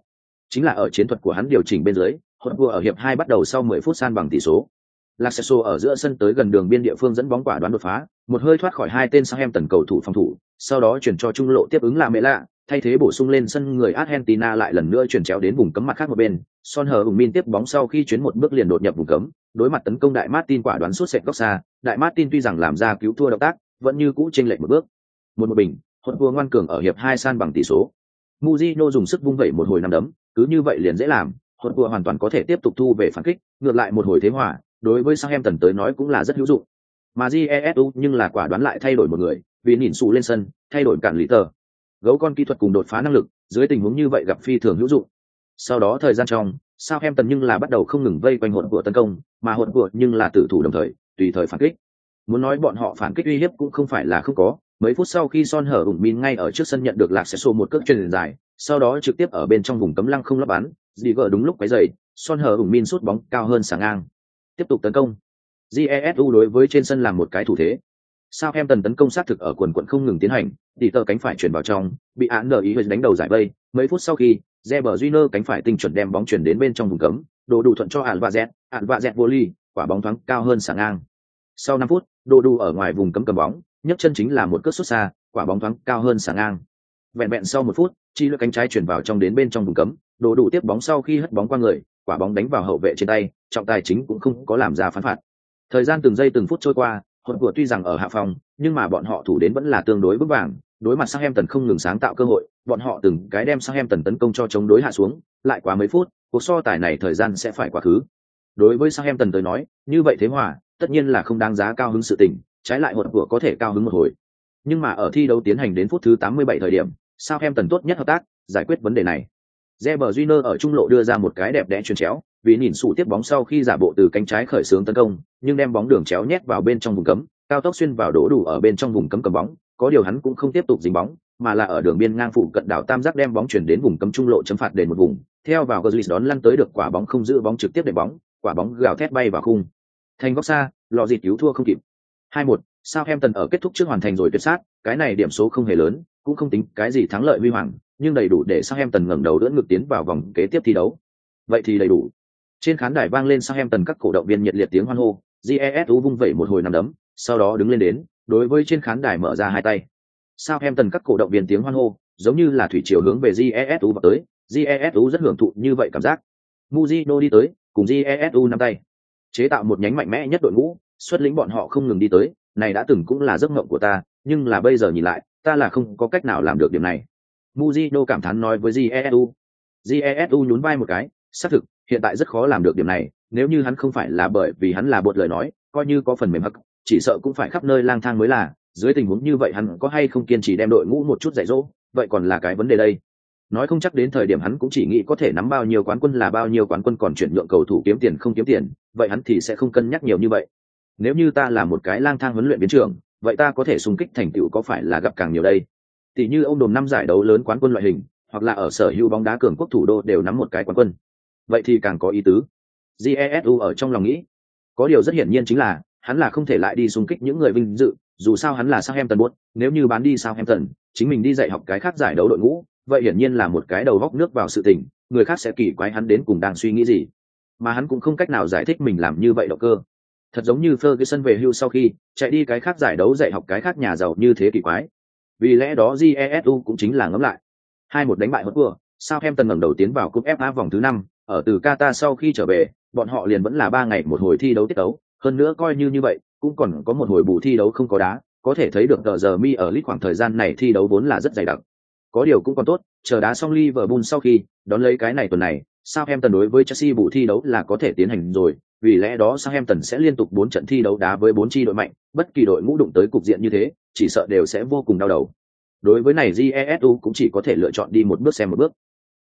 Chính là ở chiến thuật của hắn điều chỉnh bên dưới, hỗn vua ở hiệp hai bắt đầu sau 10 phút san bằng tỷ số. Lacesso ở giữa sân tới gần đường biên địa phương dẫn bóng quả đoán đột phá, một hơi thoát khỏi hai tên sang tần cầu thủ phòng thủ, sau đó chuyển cho trung lộ tiếp ứng là mẹ lạ, thay thế bổ sung lên sân người Argentina lại lần nữa chuyển chéo đến vùng cấm mặt khác một bên, Son hờ Hùng Min tiếp bóng sau khi chuyến một bước liền đột nhập vùng cấm, đối mặt tấn công đại Martin quả đoán suốt sệt góc xa, đại Martin tuy rằng làm ra cứu thua động tác, vẫn như cũ chênh lệch một bước. Một một bình, hỗn vua ngoan cường ở hiệp hai san bằng tỷ số. Mujino dùng sức vung vẩy một hồi năm đấm, cứ như vậy liền dễ làm, hỗn vua hoàn toàn có thể tiếp tục thu về phản kích, ngược lại một hồi thế hòa, đối với Southampton tới nói cũng là rất hữu dụng. Mà Jesu nhưng là quả đoán lại thay đổi một người, vì nhìn sụ lên sân, thay đổi cản lý tờ. Gấu con kỹ thuật cùng đột phá năng lực, dưới tình huống như vậy gặp phi thường hữu dụng. Sau đó thời gian trong, Southampton nhưng là bắt đầu không ngừng vây quanh hỗn của tấn công, mà hỗn của nhưng là tử thủ đồng thời, tùy thời phản kích. Muốn nói bọn họ phản kích uy hiếp cũng không phải là không có, mấy phút sau khi Son hở ủng min ngay ở trước sân nhận được lạc sẽ xô một cước truyền dài, sau đó trực tiếp ở bên trong vùng cấm lăng không lắp bắn, dì vợ đúng lúc quấy giày, Son hở ủng min sút bóng cao hơn sáng ngang. Tiếp tục tấn công. Jesu đối với trên sân làm một cái thủ thế. Sao em tần tấn công sát thực ở quần quận không ngừng tiến hành, tỉ tờ cánh phải chuyển vào trong, bị án nở ý đánh đầu giải vây. Mấy phút sau khi, Reber Júnior cánh phải tinh chuẩn đem bóng chuyển đến bên trong vùng cấm, đồ đủ thuận cho Ản Alvarez Ản vô ly, quả bóng thoáng cao hơn sảng ngang. Sau 5 phút, đồ đủ ở ngoài vùng cấm cầm bóng, nhấc chân chính là một cước sút xa, quả bóng thoáng cao hơn sảng ngang. Vẹn vẹn sau một phút, chi lực cánh trái chuyển vào trong đến bên trong vùng cấm, đồ đủ tiếp bóng sau khi hất bóng qua người, quả bóng đánh vào hậu vệ trên tay, trọng tài chính cũng không có làm ra phán phạt. Thời gian từng giây từng phút trôi qua, hỗn của tuy rằng ở hạ phòng, nhưng mà bọn họ thủ đến vẫn là tương đối vững vàng, đối mặt Southampton không ngừng sáng tạo cơ hội, bọn họ từng cái đem Southampton tấn công cho chống đối hạ xuống, lại quá mấy phút, cuộc so tài này thời gian sẽ phải quá khứ. Đối với Southampton tới nói, như vậy thế hòa, tất nhiên là không đáng giá cao hứng sự tình, trái lại một của có thể cao hứng một hồi. Nhưng mà ở thi đấu tiến hành đến phút thứ 87 thời điểm, Southampton tốt nhất hợp tác, giải quyết vấn đề này. Reber Júnior ở trung lộ đưa ra một cái đẹp đẽ chuyền chéo, vì nhìn sụ tiếp bóng sau khi giả bộ từ cánh trái khởi xướng tấn công, nhưng đem bóng đường chéo nhét vào bên trong vùng cấm, cao tốc xuyên vào đổ đủ ở bên trong vùng cấm cầm bóng, có điều hắn cũng không tiếp tục dính bóng, mà là ở đường biên ngang phụ cận đảo tam giác đem bóng chuyển đến vùng cấm trung lộ chấm phạt đền một vùng, theo vào Gazlis đón lăn tới được quả bóng không giữ bóng trực tiếp để bóng, quả bóng gào thét bay vào khung. Thành góc xa, lò dịt cứu thua không kịp. 2-1, Southampton ở kết thúc trước hoàn thành rồi tuyệt sát, cái này điểm số không hề lớn, cũng không tính cái gì thắng lợi huy hoàng, nhưng đầy đủ để Southampton ngẩng đầu đỡ ngược tiến vào vòng kế tiếp thi đấu. Vậy thì đầy đủ. Trên khán đài vang lên Southampton các cổ động viên nhiệt liệt tiếng hoan hô, JESU vung vẩy một hồi nằm đấm, sau đó đứng lên đến, đối với trên khán đài mở ra hai tay. Southampton các cổ động viên tiếng hoan hô, giống như là thủy triều hướng về JESU vào tới, JESU rất hưởng thụ như vậy cảm giác. Mujino đi tới, cùng GESU nắm tay. Chế tạo một nhánh mạnh mẽ nhất đội ngũ, xuất lĩnh bọn họ không ngừng đi tới, này đã từng cũng là giấc mộng của ta, nhưng là bây giờ nhìn lại, ta là không có cách nào làm được điểm này. Mujino cảm thán nói với Jesu. Jesu nhún vai một cái, xác thực, hiện tại rất khó làm được điểm này, nếu như hắn không phải là bởi vì hắn là bột lời nói, coi như có phần mềm hắc, chỉ sợ cũng phải khắp nơi lang thang mới là, dưới tình huống như vậy hắn có hay không kiên trì đem đội ngũ một chút dạy dỗ, vậy còn là cái vấn đề đây. Nói không chắc đến thời điểm hắn cũng chỉ nghĩ có thể nắm bao nhiêu quán quân là bao nhiêu quán quân còn chuyển nhượng cầu thủ kiếm tiền không kiếm tiền, vậy hắn thì sẽ không cân nhắc nhiều như vậy. Nếu như ta là một cái lang thang huấn luyện biến trường, vậy ta có thể xung kích thành tựu có phải là gặp càng nhiều đây? Tỷ như ông đồn năm giải đấu lớn quán quân loại hình, hoặc là ở sở hữu bóng đá cường quốc thủ đô đều nắm một cái quán quân. Vậy thì càng có ý tứ. Jesu ở trong lòng nghĩ, có điều rất hiển nhiên chính là hắn là không thể lại đi xung kích những người vinh dự, dù sao hắn là Southampton buốt, nếu như bán đi Southampton, chính mình đi dạy học cái khác giải đấu đội ngũ, vậy hiển nhiên là một cái đầu góc nước vào sự tình, người khác sẽ kỳ quái hắn đến cùng đang suy nghĩ gì. Mà hắn cũng không cách nào giải thích mình làm như vậy động cơ. Thật giống như Ferguson về hưu sau khi chạy đi cái khác giải đấu dạy học cái khác nhà giàu như thế kỳ quái. Vì lẽ đó Jesu cũng chính là ngẫm lại. Hai một đánh bại hốt vừa, sao em tần ngẩng đầu tiến vào cúp FA vòng thứ năm, ở từ Qatar sau khi trở về, bọn họ liền vẫn là ba ngày một hồi thi đấu tiết đấu, hơn nữa coi như như vậy, cũng còn có một hồi bù thi đấu không có đá, có thể thấy được tờ giờ mi ở lít khoảng thời gian này thi đấu vốn là rất dày đặc. Có điều cũng còn tốt, chờ đá xong Liverpool sau khi đón lấy cái này tuần này, Southampton đối với Chelsea bù thi đấu là có thể tiến hành rồi, vì lẽ đó Southampton sẽ liên tục 4 trận thi đấu đá với 4 chi đội mạnh, bất kỳ đội ngũ đụng tới cục diện như thế, chỉ sợ đều sẽ vô cùng đau đầu. Đối với này Jesu cũng chỉ có thể lựa chọn đi một bước xem một bước.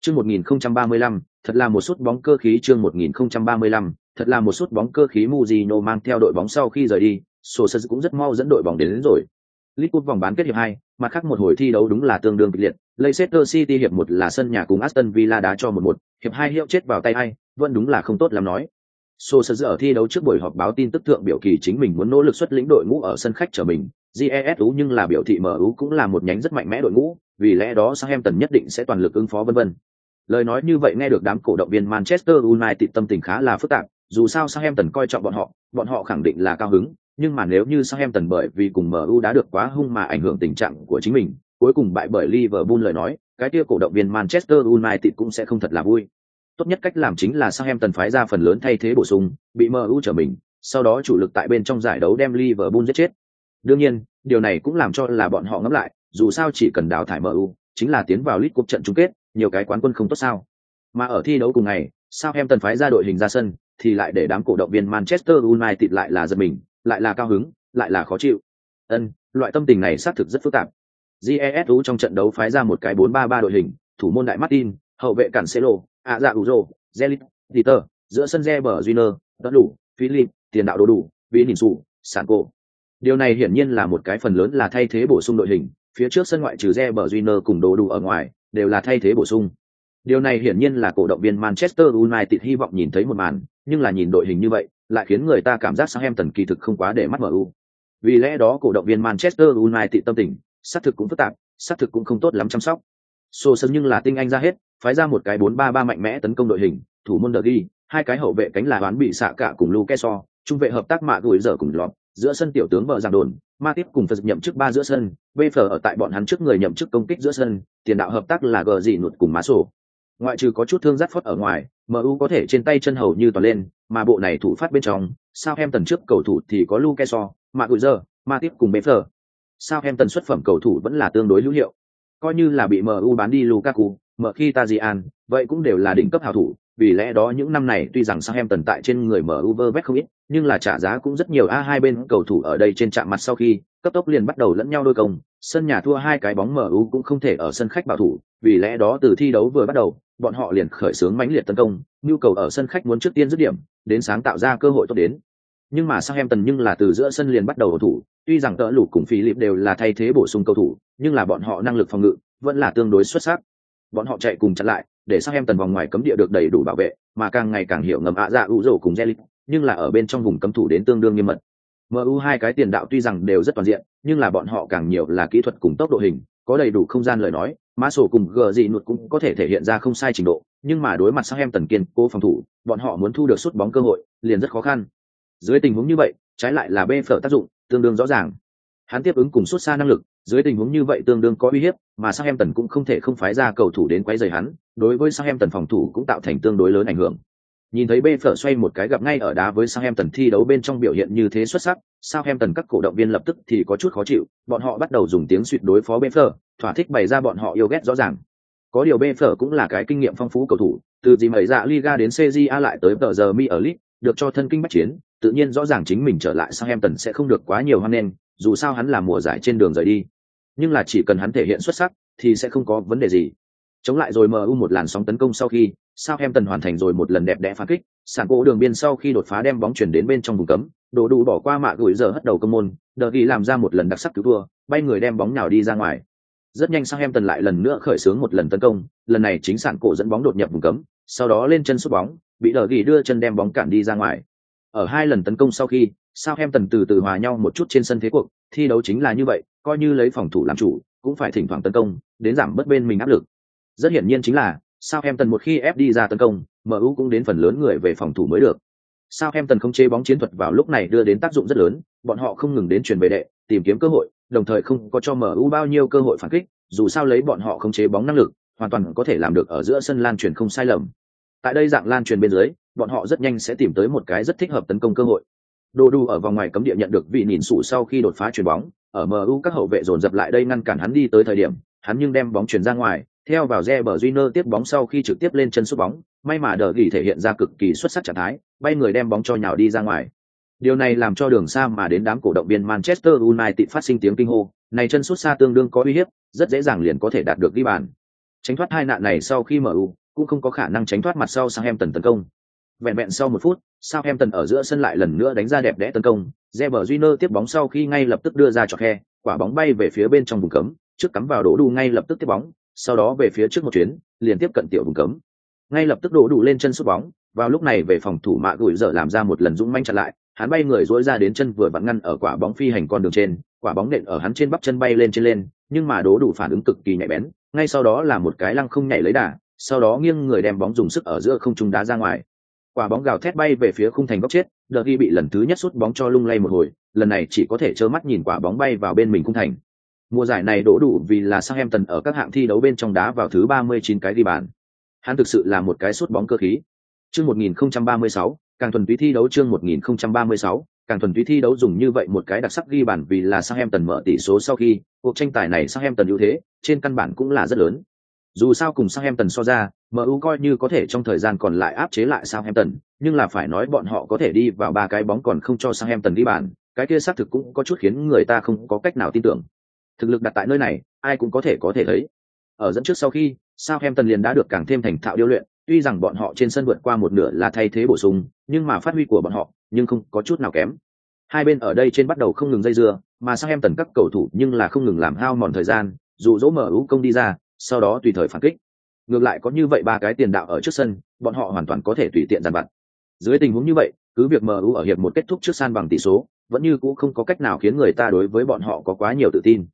Chương 1035, thật là một suất bóng cơ khí chương 1035, thật là một suất bóng cơ khí Mujino mang theo đội bóng sau khi rời đi, Sosa cũng rất mau dẫn đội bóng đến, đến rồi. League vòng bán kết hiệp 2, mặt khác một hồi thi đấu đúng là tương đương kịch liệt. Leicester City hiệp 1 là sân nhà cùng Aston Villa đá cho 1-1, hiệp 2 hiệu chết vào tay ai, vẫn đúng là không tốt lắm nói. Solskjaer ở thi đấu trước buổi họp báo tin tức thượng biểu kỳ chính mình muốn nỗ lực xuất lĩnh đội ngũ ở sân khách trở mình, GESU nhưng là biểu thị MU cũng là một nhánh rất mạnh mẽ đội ngũ, vì lẽ đó Southampton nhất định sẽ toàn lực ứng phó vân vân. Lời nói như vậy nghe được đám cổ động viên Manchester United tâm tình khá là phức tạp, dù sao Southampton coi trọng bọn họ, bọn họ khẳng định là cao hứng, nhưng mà nếu như Southampton bởi vì cùng MU đã được quá hung mà ảnh hưởng tình trạng của chính mình, cuối cùng bại bởi Liverpool lời nói, cái kia cổ động viên Manchester United cũng sẽ không thật là vui. Tốt nhất cách làm chính là Southampton phái ra phần lớn thay thế bổ sung, bị MU trở mình, sau đó chủ lực tại bên trong giải đấu đem Liverpool giết chết. Đương nhiên, điều này cũng làm cho là bọn họ ngẫm lại, dù sao chỉ cần đào thải MU, chính là tiến vào League Cup trận chung kết, nhiều cái quán quân không tốt sao? Mà ở thi đấu cùng ngày, Southampton phái ra đội hình ra sân, thì lại để đám cổ động viên Manchester United lại là giật mình, lại là cao hứng, lại là khó chịu. Ân, loại tâm tình này xác thực rất phức tạp. GESU trong trận đấu phái ra một cái 4-3-3 đội hình, thủ môn đại Martin, hậu vệ Cancelo, ạ dạ Uzo, Zelit, Dieter, giữa sân Reber Júnior, đã đủ, Philip, tiền đạo đồ đủ, Vĩ Nhìn Sụ, cổ. Điều này hiển nhiên là một cái phần lớn là thay thế bổ sung đội hình, phía trước sân ngoại trừ Reber Júnior cùng đồ đủ ở ngoài, đều là thay thế bổ sung. Điều này hiển nhiên là cổ động viên Manchester United hy vọng nhìn thấy một màn, nhưng là nhìn đội hình như vậy, lại khiến người ta cảm giác Southampton kỳ thực không quá để mắt MU. Vì lẽ đó cổ động viên Manchester United tâm tình, sát thực cũng phức tạp, sát thực cũng không tốt lắm chăm sóc. Sô sân nhưng là tinh anh ra hết, phái ra một cái 4-3-3 mạnh mẽ tấn công đội hình, thủ môn Dergi, hai cái hậu vệ cánh là đoán bị xạ cả cùng Lukeso, trung vệ hợp tác mạ gửi giờ cùng lọt, giữa sân tiểu tướng bờ giảng đồn, ma tiếp cùng phật nhậm chức ba giữa sân, VF ở tại bọn hắn trước người nhậm chức công kích giữa sân, tiền đạo hợp tác là gờ gì nụt cùng má sổ. Ngoại trừ có chút thương rát phốt ở ngoài, MU có thể trên tay chân hầu như toàn lên, mà bộ này thủ phát bên trong, sao em tần trước cầu thủ thì có Luke Shaw, mạ gửi giờ, mà tiếp cùng Beffer. Sao em tần xuất phẩm cầu thủ vẫn là tương đối hữu hiệu. Coi như là bị MU bán đi Lukaku, mở khi Tajian, vậy cũng đều là đỉnh cấp hào thủ, vì lẽ đó những năm này tuy rằng Southampton tại trên người MU Vervet không ít, nhưng là trả giá cũng rất nhiều a hai bên cầu thủ ở đây trên chạm mặt sau khi cấp tốc liền bắt đầu lẫn nhau đôi công, sân nhà thua hai cái bóng MU cũng không thể ở sân khách bảo thủ, vì lẽ đó từ thi đấu vừa bắt đầu, bọn họ liền khởi xướng mãnh liệt tấn công, nhu cầu ở sân khách muốn trước tiên dứt điểm, đến sáng tạo ra cơ hội tốt đến. Nhưng mà Southampton nhưng là từ giữa sân liền bắt đầu thủ, tuy rằng tợ lục cùng Philip đều là thay thế bổ sung cầu thủ, nhưng là bọn họ năng lực phòng ngự vẫn là tương đối xuất sắc bọn họ chạy cùng chặn lại để sang em tần vòng ngoài cấm địa được đầy đủ bảo vệ mà càng ngày càng hiểu ngầm ạ dạ ủ rổ cùng jelly nhưng là ở bên trong vùng cấm thủ đến tương đương nghiêm mật mu hai cái tiền đạo tuy rằng đều rất toàn diện nhưng là bọn họ càng nhiều là kỹ thuật cùng tốc độ hình có đầy đủ không gian lời nói mã sổ cùng gờ dị nụt cũng có thể thể hiện ra không sai trình độ, nhưng mà đối mặt sang em tần kiên cố phòng thủ, bọn họ muốn thu được suất bóng cơ hội, liền rất khó khăn. Dưới tình huống như vậy, trái lại là bê phở tác dụng, tương đương rõ ràng. Hắn tiếp ứng cùng xuất xa năng lực, dưới tình huống như vậy tương đương có uy hiếp, mà sang em tần cũng không thể không phái ra cầu thủ đến quấy rầy hắn, đối với sang em tần phòng thủ cũng tạo thành tương đối lớn ảnh hưởng nhìn thấy bê phở xoay một cái gặp ngay ở đá với Southampton tần thi đấu bên trong biểu hiện như thế xuất sắc Southampton tần các cổ động viên lập tức thì có chút khó chịu bọn họ bắt đầu dùng tiếng suýt đối phó bê phở thỏa thích bày ra bọn họ yêu ghét rõ ràng. Có điều bê phở cũng là cái kinh nghiệm phong phú cầu thủ từ gì mấy dạ liga đến cja lại tới tờ giờ mi ở League, được cho thân kinh bách chiến tự nhiên rõ ràng chính mình trở lại Southampton tần sẽ không được quá nhiều hoan nghênh dù sao hắn là mùa giải trên đường rời đi. Nhưng là chỉ cần hắn thể hiện xuất sắc thì sẽ không có vấn đề gì. Chống lại rồi mu một làn sóng tấn công sau khi sao em tần hoàn thành rồi một lần đẹp đẽ phá kích sàn cỗ đường biên sau khi đột phá đem bóng chuyển đến bên trong vùng cấm, đồ đủ bỏ qua mạ gửi giờ hất đầu công môn, đờ ghi làm ra một lần đặc sắc cứu thua bay người đem bóng nào đi ra ngoài. Rất nhanh sang em tần lại lần nữa khởi xướng một lần tấn công, lần này chính sàn cổ dẫn bóng đột nhập vùng cấm, sau đó lên chân sút bóng, bị đờ ghi đưa chân đem bóng cản đi ra ngoài. Ở hai lần tấn công sau khi, sao em tần từ từ hòa nhau một chút trên sân thế cuộc, thi đấu chính là như vậy, coi như lấy phòng thủ làm chủ, cũng phải thỉnh thoảng tấn công, đến giảm bớt bên mình áp lực. Rất hiển nhiên chính là sao em tần một khi ép đi ra tấn công mu cũng đến phần lớn người về phòng thủ mới được. Sao em tần không chế bóng chiến thuật vào lúc này đưa đến tác dụng rất lớn, bọn họ không ngừng đến truyền về đệ, tìm kiếm cơ hội, đồng thời không có cho mu bao nhiêu cơ hội phản kích, dù sao lấy bọn họ không chế bóng năng lực, hoàn toàn có thể làm được ở giữa sân lan truyền không sai lầm. Tại đây dạng lan truyền bên dưới, bọn họ rất nhanh sẽ tìm tới một cái rất thích hợp tấn công cơ hội. Đồ đu ở vòng ngoài cấm địa nhận được vị nhìn sủ sau khi đột phá chuyền bóng, ở mu các hậu vệ dồn dập lại đây ngăn cản hắn đi tới thời điểm, hắn nhưng đem bóng chuyển ra ngoài theo vào re bờ Junior tiếp bóng sau khi trực tiếp lên chân sút bóng, may mà đờ gỉ thể hiện ra cực kỳ xuất sắc trạng thái, bay người đem bóng cho nhào đi ra ngoài. Điều này làm cho đường xa mà đến đám cổ động viên manchester united phát sinh tiếng kinh hô, này chân sút xa tương đương có uy hiếp, rất dễ dàng liền có thể đạt được ghi bàn. Tránh thoát hai nạn này sau khi mở mu cũng không có khả năng tránh thoát mặt sau sang em tần tấn công. Vẹn vẹn sau một phút, Southampton ở giữa sân lại lần nữa đánh ra đẹp đẽ tấn công Reber Júnior tiếp bóng sau khi ngay lập tức đưa ra cho khe, quả bóng bay về phía bên trong vùng cấm, trước cắm vào đổ đu ngay lập tức tiếp bóng sau đó về phía trước một chuyến, liền tiếp cận tiểu vùng cấm. Ngay lập tức đổ đủ lên chân sút bóng, vào lúc này về phòng thủ mạ gửi dở làm ra một lần dũng manh chặn lại, hắn bay người dối ra đến chân vừa vặn ngăn ở quả bóng phi hành con đường trên, quả bóng nện ở hắn trên bắp chân bay lên trên lên, nhưng mà đố đủ phản ứng cực kỳ nhạy bén, ngay sau đó là một cái lăng không nhảy lấy đà, sau đó nghiêng người đem bóng dùng sức ở giữa không trung đá ra ngoài. Quả bóng gào thét bay về phía khung thành góc chết đợt ghi bị lần thứ nhất sút bóng cho lung lay một hồi, lần này chỉ có thể trơ mắt nhìn quả bóng bay vào bên mình khung thành mùa giải này đổ đủ vì là sang em tần ở các hạng thi đấu bên trong đá vào thứ 39 cái ghi bàn. Hắn thực sự là một cái sút bóng cơ khí. Chương 1036 càng thuần túy thi đấu chương 1036 càng thuần túy thi đấu dùng như vậy một cái đặc sắc ghi bàn vì là sang em tần mở tỷ số sau khi cuộc tranh tài này sang em tần ưu thế trên căn bản cũng là rất lớn. Dù sao cùng sang em tần so ra MU coi như có thể trong thời gian còn lại áp chế lại Southampton, nhưng là phải nói bọn họ có thể đi vào ba cái bóng còn không cho Southampton đi bàn, cái kia xác thực cũng có chút khiến người ta không có cách nào tin tưởng. Thực lực đặt tại nơi này, ai cũng có thể có thể thấy. Ở dẫn trước sau khi, sao hêm tần liền đã được càng thêm thành thạo điêu luyện, tuy rằng bọn họ trên sân vượt qua một nửa là thay thế bổ sung, nhưng mà phát huy của bọn họ, nhưng không có chút nào kém. Hai bên ở đây trên bắt đầu không ngừng dây dưa, mà sao hêm tần các cầu thủ nhưng là không ngừng làm hao mòn thời gian, dụ dỗ mở ưu công đi ra, sau đó tùy thời phản kích ngược lại có như vậy ba cái tiền đạo ở trước sân bọn họ hoàn toàn có thể tùy tiện dàn vặt dưới tình huống như vậy cứ việc mu ở hiệp một kết thúc trước san bằng tỷ số vẫn như cũ không có cách nào khiến người ta đối với bọn họ có quá nhiều tự tin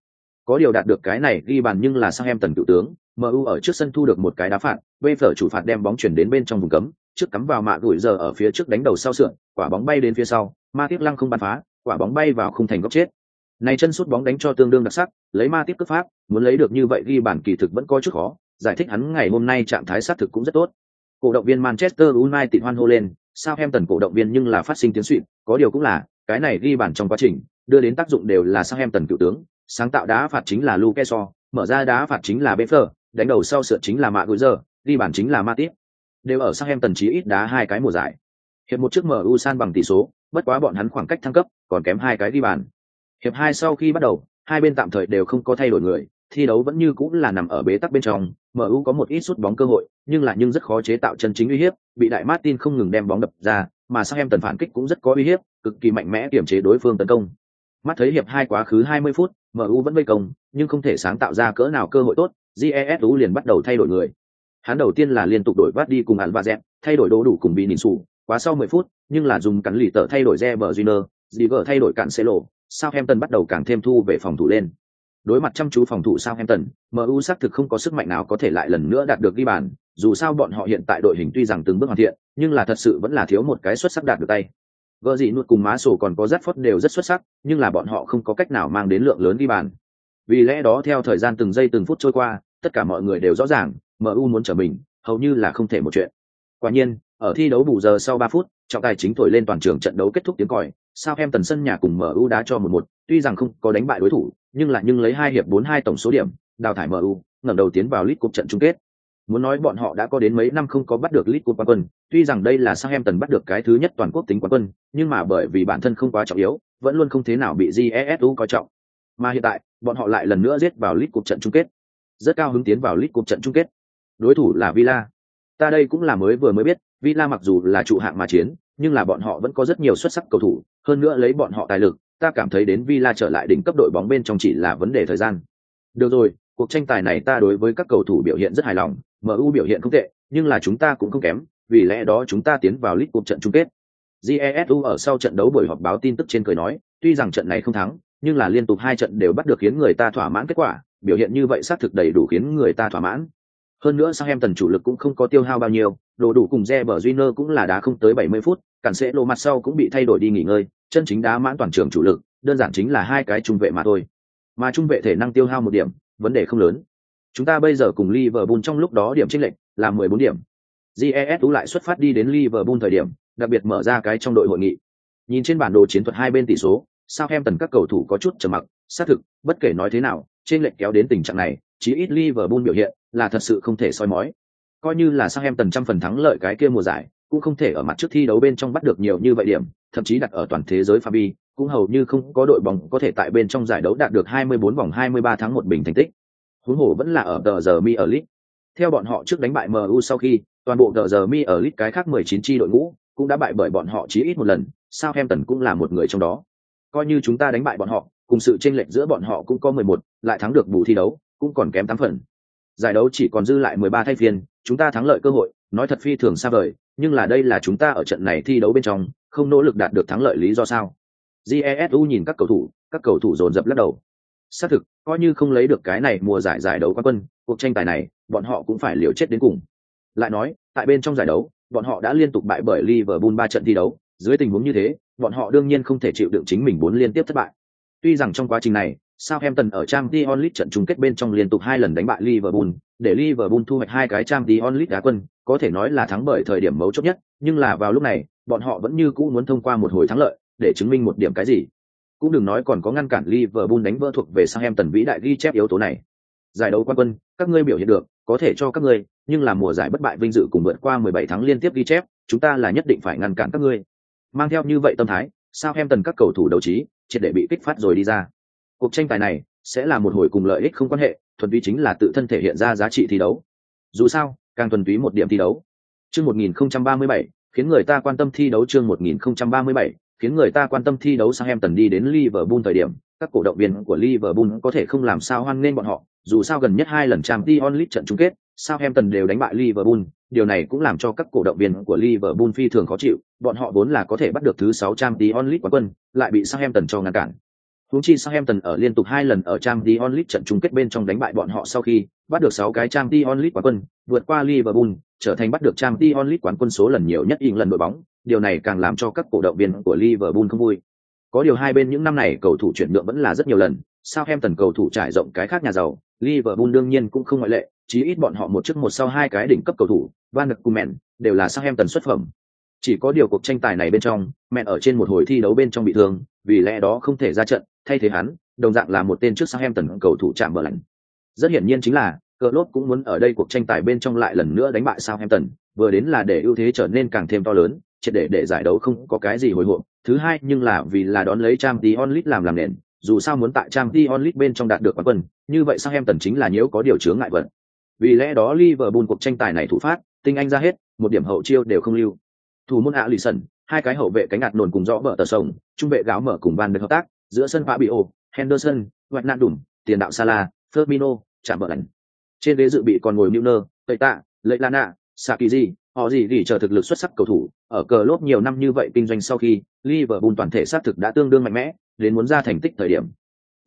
có điều đạt được cái này ghi bàn nhưng là sang em tần cựu tướng mu ở trước sân thu được một cái đá phạt vây phở chủ phạt đem bóng chuyển đến bên trong vùng cấm trước cắm vào mạ đuổi giờ ở phía trước đánh đầu sau sượn quả bóng bay đến phía sau ma tiếp lăng không bắn phá quả bóng bay vào khung thành góc chết này chân sút bóng đánh cho tương đương đặc sắc lấy ma tiếp cướp pháp muốn lấy được như vậy ghi bàn kỳ thực vẫn có chút khó giải thích hắn ngày hôm nay trạng thái xác thực cũng rất tốt. Cổ động viên Manchester United hoan hô lên, sao em tần cổ động viên nhưng là phát sinh tiếng xuýt, có điều cũng là, cái này ghi bàn trong quá trình, đưa đến tác dụng đều là sao em tần cựu tướng, sáng tạo đá phạt chính là Luke Shaw, mở ra đá phạt chính là Beffer, đánh đầu sau sượt chính là Maguire, ghi bàn chính là Matip. Đều ở Southampton tần chí ít đá hai cái mùa giải. Hiệp một trước MU san bằng tỷ số, bất quá bọn hắn khoảng cách thăng cấp, còn kém hai cái ghi bàn. Hiệp hai sau khi bắt đầu, hai bên tạm thời đều không có thay đổi người, thi đấu vẫn như cũng là nằm ở bế tắc bên trong, MU có một ít sút bóng cơ hội, nhưng là nhưng rất khó chế tạo chân chính uy hiếp, bị đại Martin không ngừng đem bóng đập ra, mà Southampton phản kích cũng rất có uy hiếp, cực kỳ mạnh mẽ kiểm chế đối phương tấn công. Mắt thấy hiệp hai quá khứ 20 phút, MU vẫn vây công, nhưng không thể sáng tạo ra cỡ nào cơ hội tốt, GESU liền bắt đầu thay đổi người. Hắn đầu tiên là liên tục đổi vắt đi cùng Al Vazet, thay đổi đồ đủ cùng Bininsu, quá sau 10 phút, nhưng là dùng cắn lì tở thay đổi Reber Júnior, Ziger thay đổi Cancelo, Southampton bắt đầu càng thêm thu về phòng thủ lên. Đối mặt chăm chú phòng thủ Southampton, MU xác thực không có sức mạnh nào có thể lại lần nữa đạt được ghi bàn, dù sao bọn họ hiện tại đội hình tuy rằng từng bước hoàn thiện, nhưng là thật sự vẫn là thiếu một cái xuất sắc đạt được tay. Gơ gì nuốt cùng má sổ còn có rất phốt đều rất xuất sắc, nhưng là bọn họ không có cách nào mang đến lượng lớn đi bàn. Vì lẽ đó theo thời gian từng giây từng phút trôi qua, tất cả mọi người đều rõ ràng, MU muốn trở mình, hầu như là không thể một chuyện. Quả nhiên, ở thi đấu bù giờ sau 3 phút, trọng tài chính thổi lên toàn trường trận đấu kết thúc tiếng còi, sao em tần sân nhà cùng MU đá cho một một, tuy rằng không có đánh bại đối thủ, nhưng là nhưng lấy hai hiệp bốn hai tổng số điểm, đào thải MU, ngẩng đầu tiến vào lít cuộc trận chung kết. Muốn nói bọn họ đã có đến mấy năm không có bắt được League Cup quán quân, tuy rằng đây là sang em tần bắt được cái thứ nhất toàn quốc tính quán quân, nhưng mà bởi vì bản thân không quá trọng yếu, vẫn luôn không thế nào bị Jesu coi trọng. Mà hiện tại, bọn họ lại lần nữa giết vào League Cup trận chung kết. Rất cao hứng tiến vào League Cup trận chung kết. Đối thủ là Villa. Ta đây cũng là mới vừa mới biết, Villa mặc dù là trụ hạng mà chiến, nhưng là bọn họ vẫn có rất nhiều xuất sắc cầu thủ, hơn nữa lấy bọn họ tài lực, ta cảm thấy đến Villa trở lại đỉnh cấp đội bóng bên trong chỉ là vấn đề thời gian. Được rồi, cuộc tranh tài này ta đối với các cầu thủ biểu hiện rất hài lòng, MU biểu hiện không tệ, nhưng là chúng ta cũng không kém, vì lẽ đó chúng ta tiến vào lít cuộc trận chung kết. GESU ở sau trận đấu buổi họp báo tin tức trên cười nói, tuy rằng trận này không thắng, nhưng là liên tục hai trận đều bắt được khiến người ta thỏa mãn kết quả, biểu hiện như vậy xác thực đầy đủ khiến người ta thỏa mãn. Hơn nữa Southampton chủ lực cũng không có tiêu hao bao nhiêu, đồ đủ cùng Reber Júnior cũng là đá không tới 70 phút, cản sẽ lộ mặt sau cũng bị thay đổi đi nghỉ ngơi, chân chính đá mãn toàn trường chủ lực, đơn giản chính là hai cái trung vệ mà thôi. Mà trung vệ thể năng tiêu hao một điểm, vấn đề không lớn. Chúng ta bây giờ cùng Liverpool trong lúc đó điểm chênh lệch là 14 điểm. GES lại xuất phát đi đến Liverpool thời điểm, đặc biệt mở ra cái trong đội hội nghị. Nhìn trên bản đồ chiến thuật hai bên tỷ số, Southampton các cầu thủ có chút trầm mặc, xác thực, bất kể nói thế nào, trên lệch kéo đến tình trạng này, chí ít Liverpool biểu hiện là thật sự không thể soi mói. coi như là sao em tần trăm phần thắng lợi cái kia mùa giải cũng không thể ở mặt trước thi đấu bên trong bắt được nhiều như vậy điểm thậm chí đặt ở toàn thế giới Fabi cũng hầu như không có đội bóng có thể tại bên trong giải đấu đạt được 24 vòng 23 tháng một bình thành tích. Huống hồ vẫn là ở tờ giờ mi ở League. theo bọn họ trước đánh bại MU sau khi toàn bộ tờ giờ mi ở League cái khác 19 chi đội ngũ cũng đã bại bởi bọn họ chí ít một lần Southampton cũng là một người trong đó. Coi như chúng ta đánh bại bọn họ cùng sự chênh lệch giữa bọn họ cũng có 11, lại thắng được bù thi đấu cũng còn kém 8 phần. Giải đấu chỉ còn dư lại 13 thay phiên chúng ta thắng lợi cơ hội nói thật phi thường xa vời nhưng là đây là chúng ta ở trận này thi đấu bên trong không nỗ lực đạt được thắng lợi lý do sao? Jesu nhìn các cầu thủ các cầu thủ dồn dập lắc đầu. Xác thực coi như không lấy được cái này mùa giải giải đấu quán quân cuộc tranh tài này bọn họ cũng phải liều chết đến cùng. Lại nói tại bên trong giải đấu bọn họ đã liên tục bại bởi liverpool ba trận thi đấu. Dưới tình huống như thế bọn họ đương nhiên không thể chịu đựng chính mình bốn liên tiếp thất bại. Tuy rằng trong quá trình này Southampton ở trang Champions League trận chung kết bên trong liên tục hai lần đánh bại Liverpool, để Liverpool thu hoạch hai cái trang Champions League đá quân, có thể nói là thắng bởi thời điểm mấu chốt nhất, nhưng là vào lúc này, bọn họ vẫn như cũ muốn thông qua một hồi thắng lợi, để chứng minh một điểm cái gì. Cũng đừng nói còn có ngăn cản Liverpool đánh vỡ thuộc về Southampton vĩ đại ghi chép yếu tố này. Giải đấu quan quân, các ngươi biểu hiện được, có thể cho các ngươi, nhưng là mùa giải bất bại vinh dự cùng vượt qua 17 tháng liên tiếp ghi chép, chúng ta là nhất định phải ngăn cản các ngươi. Mang theo như vậy tâm thái, Southampton các cầu thủ đấu trí, triệt để bị kích phát rồi đi ra. Cuộc tranh tài này sẽ là một hồi cùng lợi ích không quan hệ, thuần túy chính là tự thân thể hiện ra giá trị thi đấu. Dù sao, càng thuần túy một điểm thi đấu. Chương 1037, khiến người ta quan tâm thi đấu chương 1037, khiến người ta quan tâm thi đấu sang em tần đi đến Liverpool thời điểm, các cổ động viên của Liverpool có thể không làm sao hoan nghênh bọn họ, dù sao gần nhất hai lần Champions League trận chung kết, Southampton đều đánh bại Liverpool, điều này cũng làm cho các cổ động viên của Liverpool phi thường khó chịu, bọn họ vốn là có thể bắt được thứ 6 Champions League quán quân, lại bị Southampton cho ngăn cản. Huống chi Southampton ở liên tục hai lần ở Champions League trận chung kết bên trong đánh bại bọn họ sau khi bắt được 6 cái Champions League quán quân, vượt qua Liverpool, trở thành bắt được Champions League quán quân số lần nhiều nhất lần đội bóng, điều này càng làm cho các cổ động viên của Liverpool không vui. Có điều hai bên những năm này cầu thủ chuyển nhượng vẫn là rất nhiều lần, Southampton cầu thủ trải rộng cái khác nhà giàu, Liverpool đương nhiên cũng không ngoại lệ, chí ít bọn họ một trước một sau hai cái đỉnh cấp cầu thủ, Van der Kumen đều là Southampton xuất phẩm. Chỉ có điều cuộc tranh tài này bên trong, mẹ ở trên một hồi thi đấu bên trong bị thương, vì lẽ đó không thể ra trận, thay thế hắn, đồng dạng là một tên trước Southampton cầu thủ chạm bờ lạnh. Rất hiển nhiên chính là, Klopp cũng muốn ở đây cuộc tranh tài bên trong lại lần nữa đánh bại Southampton, vừa đến là để ưu thế trở nên càng thêm to lớn, triệt để để giải đấu không có cái gì hồi hộp. Thứ hai nhưng là vì là đón lấy Champions League làm làm nền, dù sao muốn tại Champions League bên trong đạt được quán quân, như vậy Southampton chính là nếu có điều chướng ngại vật. Vì lẽ đó Liverpool cuộc tranh tài này thủ phát, tinh anh ra hết, một điểm hậu chiêu đều không lưu. Thủ môn Alisson, hai cái hậu vệ cánh ngạt nồn cùng rõ bờ tờ sông, trung vệ gáo mở cùng ban được hợp tác, giữa sân Fabio, Henderson, Hoạch Nạn Đủng, tiền đạo Salah, Firmino, chạm bờ lạnh. Trên ghế dự bị còn ngồi Milner, Tây Tạ, Leilana, Sakiji, họ gì gì chờ thực lực xuất sắc cầu thủ, ở cờ lốp nhiều năm như vậy kinh doanh sau khi, Liverpool toàn thể xác thực đã tương đương mạnh mẽ, đến muốn ra thành tích thời điểm.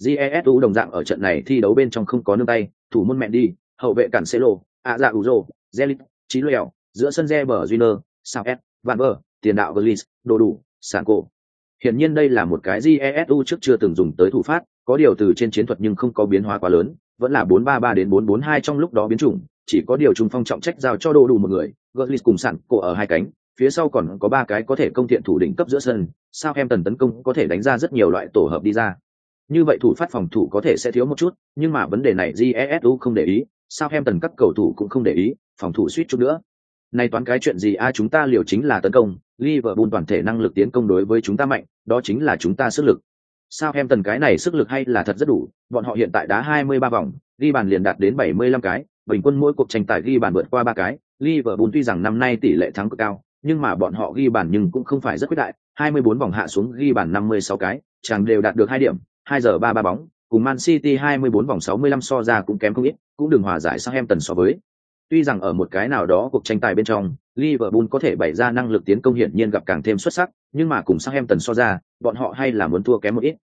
Jesu đồng dạng ở trận này thi đấu bên trong không có nương tay, thủ môn mẹ đi, hậu vệ cản Celo, ạ dạ Uzo, Zelit, Chí Lèo, giữa sân Reber Junior, Sao Van bờ tiền đạo Gullis, đồ đủ, sản cổ. Hiển nhiên đây là một cái Jesu trước chưa từng dùng tới thủ phát, có điều từ trên chiến thuật nhưng không có biến hóa quá lớn, vẫn là 4-3-3 đến 4-4-2 trong lúc đó biến chủng, chỉ có điều trung phong trọng trách giao cho đồ đủ một người, Gullis cùng sản cổ ở hai cánh, phía sau còn có ba cái có thể công thiện thủ đỉnh cấp giữa sân, sao em tần tấn công có thể đánh ra rất nhiều loại tổ hợp đi ra. Như vậy thủ phát phòng thủ có thể sẽ thiếu một chút, nhưng mà vấn đề này Jesu không để ý, sao em tần các cầu thủ cũng không để ý, phòng thủ suýt chút nữa. Này toán cái chuyện gì a chúng ta liều chính là tấn công, Liverpool toàn thể năng lực tiến công đối với chúng ta mạnh, đó chính là chúng ta sức lực. Sao em tần cái này sức lực hay là thật rất đủ, bọn họ hiện tại đá 23 vòng, ghi bàn liền đạt đến 75 cái, bình quân mỗi cuộc tranh tài ghi bàn vượt qua ba cái, Liverpool tuy rằng năm nay tỷ lệ thắng cực cao, nhưng mà bọn họ ghi bàn nhưng cũng không phải rất quyết đại, 24 vòng hạ xuống ghi bàn 56 cái, chẳng đều đạt được 2 điểm, 2 giờ 3 3 bóng, cùng Man City 24 vòng 65 so ra cũng kém không ít, cũng đừng hòa giải sang em tần so với. Tuy rằng ở một cái nào đó cuộc tranh tài bên trong, Liverpool có thể bày ra năng lực tiến công hiển nhiên gặp càng thêm xuất sắc, nhưng mà cùng sang em tần so ra, bọn họ hay là muốn thua kém một ít.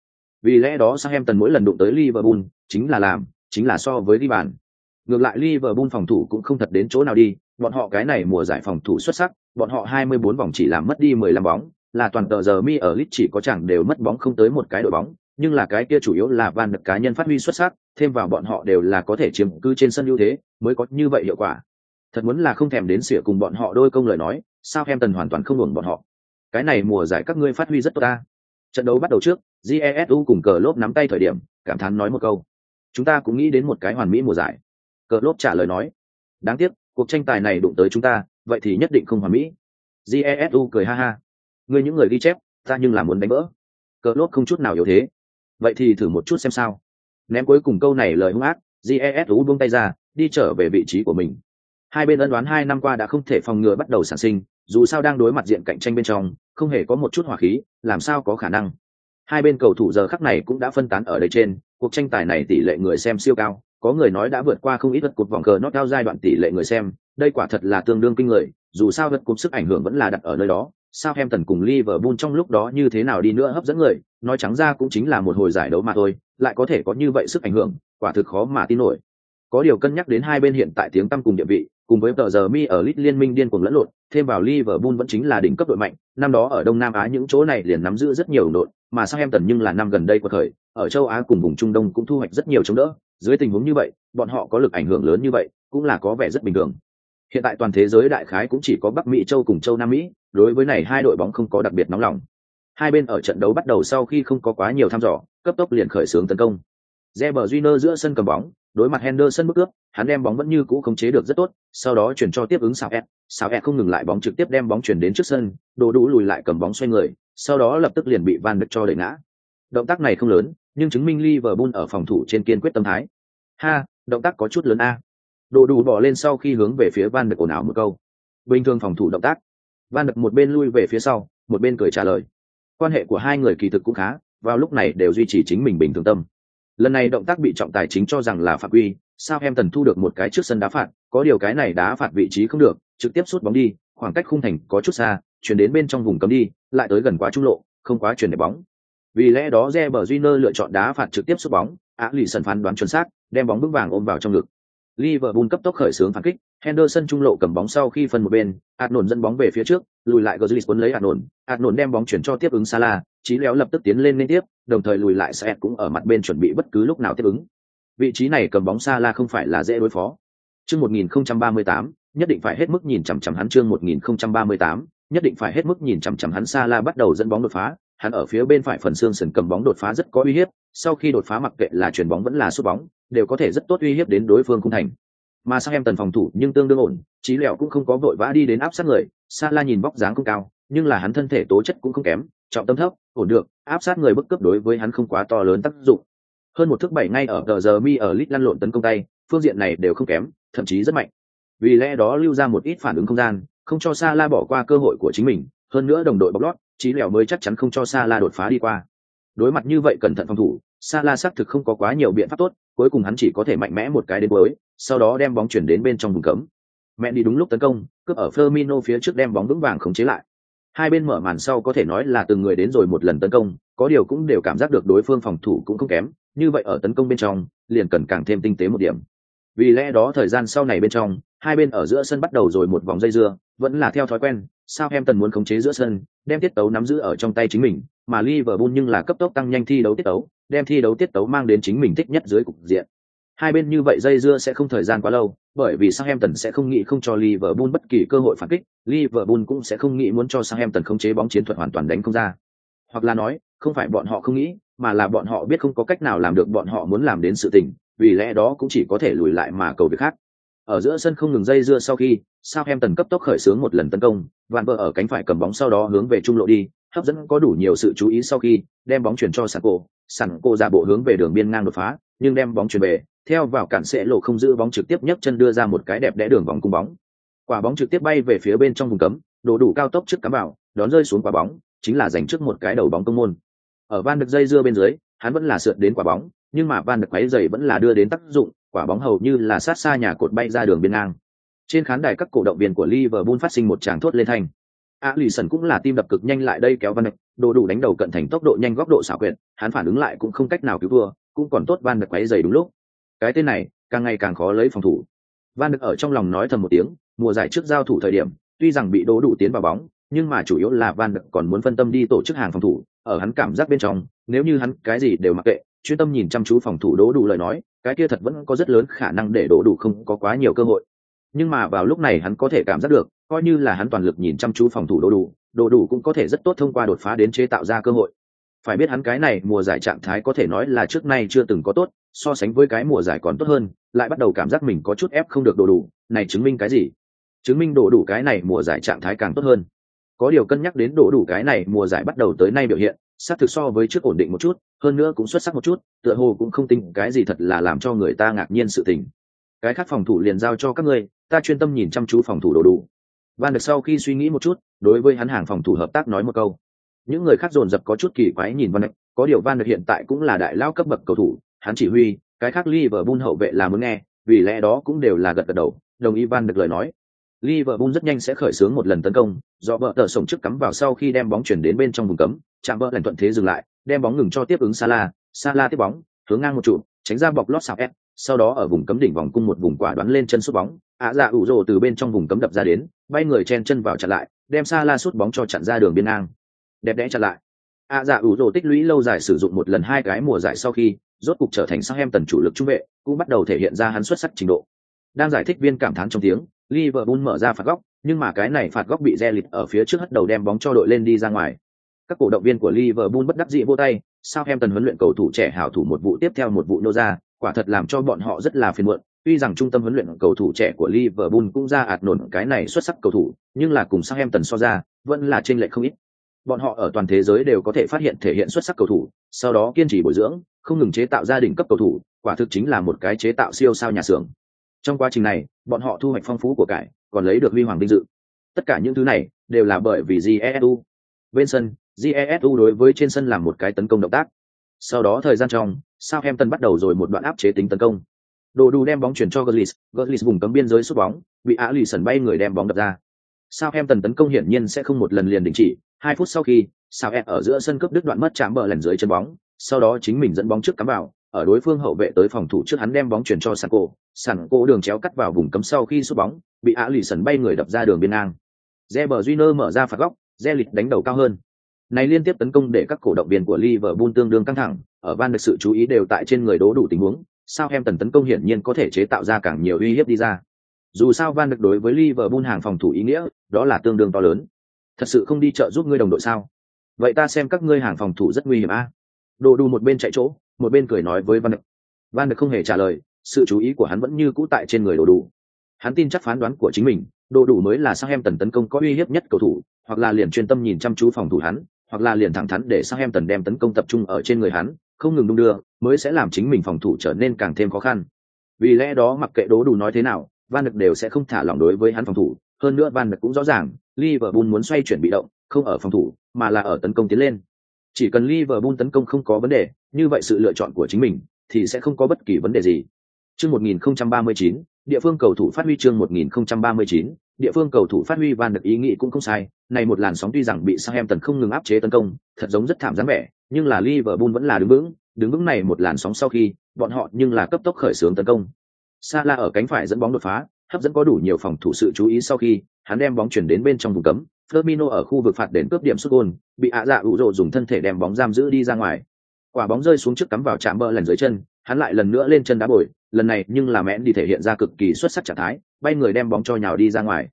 Vì lẽ đó sang em tần mỗi lần đụng tới Liverpool, chính là làm, chính là so với đi bàn. Ngược lại Liverpool phòng thủ cũng không thật đến chỗ nào đi, bọn họ cái này mùa giải phòng thủ xuất sắc, bọn họ 24 vòng chỉ làm mất đi 15 bóng, là toàn tờ giờ mi ở lit chỉ có chẳng đều mất bóng không tới một cái đội bóng, nhưng là cái kia chủ yếu là van được cá nhân phát huy xuất sắc, thêm vào bọn họ đều là có thể chiếm cứ trên sân ưu thế, mới có như vậy hiệu quả. Thật muốn là không thèm đến sửa cùng bọn họ đôi công lời nói, sao em tần hoàn toàn không hưởng bọn họ. Cái này mùa giải các ngươi phát huy rất tốt ta. Trận đấu bắt đầu trước, Jesu cùng cờ lốp nắm tay thời điểm, cảm thán nói một câu. Chúng ta cũng nghĩ đến một cái hoàn mỹ mùa giải. Cờ lốp trả lời nói. Đáng tiếc, cuộc tranh tài này đụng tới chúng ta vậy thì nhất định không hoàn mỹ jesu cười ha ha người những người ghi chép ta nhưng là muốn đánh vỡ cờ lốt không chút nào yếu thế vậy thì thử một chút xem sao ném cuối cùng câu này lời hung ác jesu buông tay ra, đi trở về vị trí của mình. Hai bên ân đoán hai năm qua đã không thể phòng ngừa bắt đầu sản sinh, dù sao đang đối mặt diện cạnh tranh bên trong, không hề có một chút hỏa khí, làm sao có khả năng. Hai bên cầu thủ giờ khắc này cũng đã phân tán ở đây trên, cuộc tranh tài này tỷ lệ người xem siêu cao, có người nói đã vượt qua không ít vật cột vòng cờ nó cao giai đoạn tỷ lệ người xem, đây quả thật là tương đương kinh người, dù sao vật cột sức ảnh hưởng vẫn là đặt ở nơi đó sao em tần cùng Liverpool trong lúc đó như thế nào đi nữa hấp dẫn người, nói trắng ra cũng chính là một hồi giải đấu mà thôi lại có thể có như vậy sức ảnh hưởng, quả thực khó mà tin nổi. Có điều cân nhắc đến hai bên hiện tại tiếng tăm cùng địa vị, cùng với tờ giờ mi ở lit liên minh điên cuồng lẫn lộn, thêm vào Liverpool vẫn chính là đỉnh cấp đội mạnh, năm đó ở đông nam á những chỗ này liền nắm giữ rất nhiều đội, mà sang em tần nhưng là năm gần đây của thời, ở châu á cùng vùng trung đông cũng thu hoạch rất nhiều chống đỡ. Dưới tình huống như vậy, bọn họ có lực ảnh hưởng lớn như vậy, cũng là có vẻ rất bình thường. Hiện tại toàn thế giới đại khái cũng chỉ có bắc mỹ, châu cùng châu nam mỹ, đối với này hai đội bóng không có đặc biệt nóng lòng. Hai bên ở trận đấu bắt đầu sau khi không có quá nhiều thăm dò cấp tốc liền khởi xướng tấn công. Reber Júnior giữa sân cầm bóng đối mặt Henderson bước cướp hắn đem bóng vẫn như cũ khống chế được rất tốt sau đó chuyển cho tiếp ứng Sào E, Sào E không ngừng lại bóng trực tiếp đem bóng chuyển đến trước sân đồ đủ lùi lại cầm bóng xoay người sau đó lập tức liền bị van Đức cho đẩy ngã. Động tác này không lớn nhưng chứng minh Liverpool ở phòng thủ trên kiên quyết tâm thái. Ha động tác có chút lớn a. Đồ đủ bỏ lên sau khi hướng về phía van Đức ồn ào một câu. Bình thường phòng thủ động tác. Van Đức một bên lui về phía sau một bên cười trả lời. Quan hệ của hai người kỳ thực cũng khá vào lúc này đều duy trì chính mình bình thường tâm. Lần này động tác bị trọng tài chính cho rằng là phạm quy, sao em tần thu được một cái trước sân đá phạt, có điều cái này đá phạt vị trí không được, trực tiếp sút bóng đi, khoảng cách khung thành có chút xa, chuyển đến bên trong vùng cấm đi, lại tới gần quá trung lộ, không quá chuyển để bóng. Vì lẽ đó Reber Júnior lựa chọn đá phạt trực tiếp sút bóng, á lì sân phán đoán chuẩn xác, đem bóng vững vàng ôm vào trong ngực. Liverpool cấp tốc khởi xướng phản kích, Henderson trung lộ cầm bóng sau khi phân một bên Arnold dẫn bóng về phía trước, lùi lại Götze cuốn lấy Arnold Arnold đem bóng chuyển cho tiếp ứng Salah trí léo lập tức tiến lên liên tiếp, đồng thời lùi lại sẽ cũng ở mặt bên chuẩn bị bất cứ lúc nào tiếp ứng. Vị trí này cầm bóng Salah không phải là dễ đối phó. Chương 1038 nhất định phải hết mức nhìn chằm chằm hắn. Chương 1038 nhất định phải hết mức nhìn chằm chằm hắn. Salah bắt đầu dẫn bóng đột phá. Hắn ở phía bên phải phần xương sườn cầm bóng đột phá rất có uy hiếp. Sau khi đột phá mặc kệ là chuyền bóng vẫn là sút bóng, đều có thể rất tốt uy hiếp đến đối phương khung thành. Mà sang em tần phòng thủ nhưng tương đương ổn. Trí lẹo cũng không có vội vã đi đến áp sát người. Salah nhìn bóc dáng không cao nhưng là hắn thân thể tố chất cũng không kém, trọng tâm thấp, ổn được, áp sát người bức cướp đối với hắn không quá to lớn tác dụng. Hơn một thước bảy ngay ở tờ giờ mi ở lit lăn lộn tấn công tay, phương diện này đều không kém, thậm chí rất mạnh. Vì lẽ đó lưu ra một ít phản ứng không gian, không cho sa la bỏ qua cơ hội của chính mình, hơn nữa đồng đội bóc lót, trí lẻo mới chắc chắn không cho sa la đột phá đi qua. Đối mặt như vậy cẩn thận phòng thủ, sa la xác thực không có quá nhiều biện pháp tốt, cuối cùng hắn chỉ có thể mạnh mẽ một cái đến cuối, sau đó đem bóng chuyển đến bên trong vùng cấm. Mẹ đi đúng lúc tấn công, cướp ở Firmino phía trước đem bóng vững vàng khống chế lại hai bên mở màn sau có thể nói là từng người đến rồi một lần tấn công, có điều cũng đều cảm giác được đối phương phòng thủ cũng không kém, như vậy ở tấn công bên trong, liền cần càng thêm tinh tế một điểm. Vì lẽ đó thời gian sau này bên trong, hai bên ở giữa sân bắt đầu rồi một vòng dây dưa, vẫn là theo thói quen, sao em tần muốn khống chế giữa sân, đem tiết tấu nắm giữ ở trong tay chính mình, mà Liverpool nhưng là cấp tốc tăng nhanh thi đấu tiết tấu, đem thi đấu tiết tấu mang đến chính mình thích nhất dưới cục diện hai bên như vậy dây dưa sẽ không thời gian quá lâu bởi vì Southampton sẽ không nghĩ không cho Liverpool bất kỳ cơ hội phản kích, Liverpool cũng sẽ không nghĩ muốn cho Southampton khống chế bóng chiến thuật hoàn toàn đánh không ra. Hoặc là nói, không phải bọn họ không nghĩ, mà là bọn họ biết không có cách nào làm được bọn họ muốn làm đến sự tình, vì lẽ đó cũng chỉ có thể lùi lại mà cầu việc khác. Ở giữa sân không ngừng dây dưa sau khi, Southampton cấp tốc khởi xướng một lần tấn công, Van Bơ ở cánh phải cầm bóng sau đó hướng về trung lộ đi, hấp dẫn có đủ nhiều sự chú ý sau khi đem bóng chuyển cho Sanko, Sanko ra bộ hướng về đường biên ngang đột phá, nhưng đem bóng chuyển về, theo vào cản sẽ lộ không giữ bóng trực tiếp nhấc chân đưa ra một cái đẹp đẽ đường vòng cung bóng. Quả bóng trực tiếp bay về phía bên trong vùng cấm, đổ đủ cao tốc trước cắm vào, đón rơi xuống quả bóng, chính là giành trước một cái đầu bóng công môn. Ở van được dây dưa bên dưới, hắn vẫn là sượt đến quả bóng, nhưng mà van được quấy dày vẫn là đưa đến tác dụng, quả bóng hầu như là sát xa nhà cột bay ra đường biên ngang. Trên khán đài các cổ động viên của Liverpool phát sinh một tràng thốt lên thành. Alisson cũng là tim đập cực nhanh lại đây kéo Van được đồ đủ đánh đầu cận thành tốc độ nhanh góc độ xảo quyệt, hắn phản ứng lại cũng không cách nào cứu vừa cũng còn tốt Van được quấy dày đúng lúc. Cái tên này, càng ngày càng khó lấy phòng thủ. Van được ở trong lòng nói thầm một tiếng, mùa giải trước giao thủ thời điểm, tuy rằng bị đố đủ tiến vào bóng, nhưng mà chủ yếu là Van được còn muốn phân tâm đi tổ chức hàng phòng thủ, ở hắn cảm giác bên trong, nếu như hắn cái gì đều mặc kệ, chuyên tâm nhìn chăm chú phòng thủ đố đủ lời nói, cái kia thật vẫn có rất lớn khả năng để đố đủ không có quá nhiều cơ hội. Nhưng mà vào lúc này hắn có thể cảm giác được, coi như là hắn toàn lực nhìn chăm chú phòng thủ đố đủ, đố đủ cũng có thể rất tốt thông qua đột phá đến chế tạo ra cơ hội phải biết hắn cái này mùa giải trạng thái có thể nói là trước nay chưa từng có tốt so sánh với cái mùa giải còn tốt hơn, lại bắt đầu cảm giác mình có chút ép không được đồ đủ. Này chứng minh cái gì? Chứng minh đồ đủ cái này mùa giải trạng thái càng tốt hơn. Có điều cân nhắc đến đồ đủ cái này mùa giải bắt đầu tới nay biểu hiện, xác thực so với trước ổn định một chút, hơn nữa cũng xuất sắc một chút, tựa hồ cũng không tính cái gì thật là làm cho người ta ngạc nhiên sự tình. Cái khác phòng thủ liền giao cho các ngươi, ta chuyên tâm nhìn chăm chú phòng thủ đồ đủ. Van được sau khi suy nghĩ một chút, đối với hắn hàng phòng thủ hợp tác nói một câu. Những người khác dồn dập có chút kỳ quái nhìn van được có điều van được hiện tại cũng là đại lao cấp bậc cầu thủ hắn chỉ huy cái khác Liverpool hậu vệ là muốn nghe vì lẽ đó cũng đều là gật gật đầu đồng ý van được lời nói Liverpool rất nhanh sẽ khởi xướng một lần tấn công, do vợ tờ sổng trước cắm vào sau khi đem bóng chuyển đến bên trong vùng cấm, chạm vợ lần thuận thế dừng lại, đem bóng ngừng cho tiếp ứng Salah, Salah tiếp bóng, hướng ngang một trụ, tránh ra bọc lót sạp ép, sau đó ở vùng cấm đỉnh vòng cung một vùng quả đoán lên chân sút bóng, ạ dạ ủ rồ từ bên trong vùng cấm đập ra đến, bay người chen chân vào chặn lại, đem Salah sút bóng cho chặn ra đường biên ngang. Đẹp đẽ chặn lại. ạ dạ ủ rồ tích lũy lâu dài sử dụng một lần hai cái mùa giải sau khi, rốt cục trở thành sang em tần chủ lực trung vệ, cũng bắt đầu thể hiện ra hắn xuất sắc trình độ. Đang giải thích viên cảm thán trong tiếng, Liverpool mở ra phạt góc, nhưng mà cái này phạt góc bị Zelit ở phía trước hất đầu đem bóng cho đội lên đi ra ngoài. Các cổ động viên của Liverpool bất đắc dĩ vô tay, sang em tần huấn luyện cầu thủ trẻ hảo thủ một vụ tiếp theo một vụ nô ra, quả thật làm cho bọn họ rất là phiền muộn. Tuy rằng trung tâm huấn luyện cầu thủ trẻ của Liverpool cũng ra ạt nổn cái này xuất sắc cầu thủ, nhưng là cùng sang em tần so ra, vẫn là trên lệch không ít. Bọn họ ở toàn thế giới đều có thể phát hiện thể hiện xuất sắc cầu thủ, sau đó kiên trì bồi dưỡng, không ngừng chế tạo gia đình cấp cầu thủ, quả thực chính là một cái chế tạo siêu sao nhà xưởng. Trong quá trình này bọn họ thu hoạch phong phú của cải còn lấy được huy hoàng vinh dự. Tất cả những thứ này đều là bởi vì jesu bên sân jesu đối với trên sân làm một cái tấn công động tác. Sau đó thời gian trong sao em bắt đầu rồi một đoạn áp chế tính tấn công. Đồ đủ đem bóng chuyển cho Gullis, Gullis vùng cấm biên giới sút bóng, bị Á Lì sần bay người đem bóng đập ra. Sao em tần tấn công hiển nhiên sẽ không một lần liền đình chỉ, hai phút sau khi, sao em ở giữa sân cướp đứt đoạn mất chạm bờ lần dưới chân bóng, sau đó chính mình dẫn bóng trước cắm vào, ở đối phương hậu vệ tới phòng thủ trước hắn đem bóng chuyển cho sàn cổ sàn cổ đường chéo cắt vào vùng cấm sau khi sút bóng bị á lì sần bay người đập ra đường biên ngang. Reber Júnior mở ra phạt góc Zelit đánh đầu cao hơn. Này liên tiếp tấn công để các cổ động viên của Liverpool tương đương căng thẳng ở van được sự chú ý đều tại trên người đố đủ tình huống sao em tần tấn công hiển nhiên có thể chế tạo ra càng nhiều uy hiếp đi ra. Dù sao van được đối với Liverpool hàng phòng thủ ý nghĩa đó là tương đương to lớn. Thật sự không đi trợ giúp ngươi đồng đội sao? Vậy ta xem các ngươi hàng phòng thủ rất nguy hiểm a đồ đủ một bên chạy chỗ, một bên cười nói với van đực van đực không hề trả lời, sự chú ý của hắn vẫn như cũ tại trên người đồ đủ hắn tin chắc phán đoán của chính mình đồ đủ mới là sang em tần tấn công có uy hiếp nhất cầu thủ, hoặc là liền chuyên tâm nhìn chăm chú phòng thủ hắn, hoặc là liền thẳng thắn để sang em tần đem tấn công tập trung ở trên người hắn, không ngừng đung đưa, mới sẽ làm chính mình phòng thủ trở nên càng thêm khó khăn. Vì lẽ đó mặc kệ đố đủ nói thế nào, van đực đều sẽ không thả lỏng đối với hắn phòng thủ. Hơn nữa van đực cũng rõ ràng, liverpool muốn xoay chuyển bị động, không ở phòng thủ, mà là ở tấn công tiến lên chỉ cần liverpool tấn công không có vấn đề như vậy sự lựa chọn của chính mình thì sẽ không có bất kỳ vấn đề gì. Chương 1039, địa phương cầu thủ phát huy chương 1039, địa phương cầu thủ phát huy van được ý nghĩ cũng không sai, này một làn sóng tuy rằng bị Southampton không ngừng áp chế tấn công, thật giống rất thảm dáng vẻ, nhưng là Liverpool vẫn là đứng vững, đứng vững này một làn sóng sau khi, bọn họ nhưng là cấp tốc khởi xướng tấn công. sala ở cánh phải dẫn bóng đột phá, hấp dẫn có đủ nhiều phòng thủ sự chú ý sau khi, hắn đem bóng chuyển đến bên trong vùng cấm, Firmino ở khu vực phạt đền cướp điểm sút gol, bị ạ dạ ủ rồ dùng thân thể đem bóng giam giữ đi ra ngoài. Quả bóng rơi xuống trước cắm vào chạm bờ lần dưới chân hắn lại lần nữa lên chân đá bồi lần này nhưng là mẽn đi thể hiện ra cực kỳ xuất sắc trạng thái bay người đem bóng cho nhào đi ra ngoài.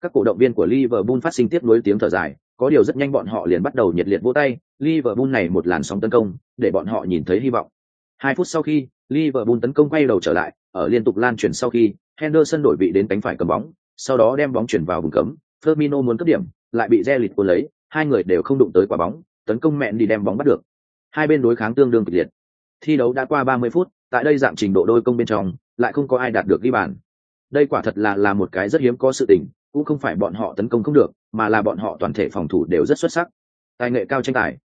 Các cổ động viên của liverpool phát sinh tiếp nối tiếng thở dài có điều rất nhanh bọn họ liền bắt đầu nhiệt liệt vỗ tay liverpool này một làn sóng tấn công để bọn họ nhìn thấy hy vọng. Hai phút sau khi liverpool tấn công quay đầu trở lại ở liên tục lan truyền sau khi henderson đổi vị đến cánh phải cầm bóng sau đó đem bóng chuyển vào vùng cấm Firmino muốn cướp điểm lại bị Zelit cuốn lấy, hai người đều không đụng tới quả bóng, tấn công mẹn đi đem bóng bắt được. Hai bên đối kháng tương đương kịch liệt. Thi đấu đã qua 30 phút, tại đây dạng trình độ đôi công bên trong, lại không có ai đạt được ghi bàn. Đây quả thật là là một cái rất hiếm có sự tình, cũng không phải bọn họ tấn công không được, mà là bọn họ toàn thể phòng thủ đều rất xuất sắc. Tài nghệ cao tranh tài.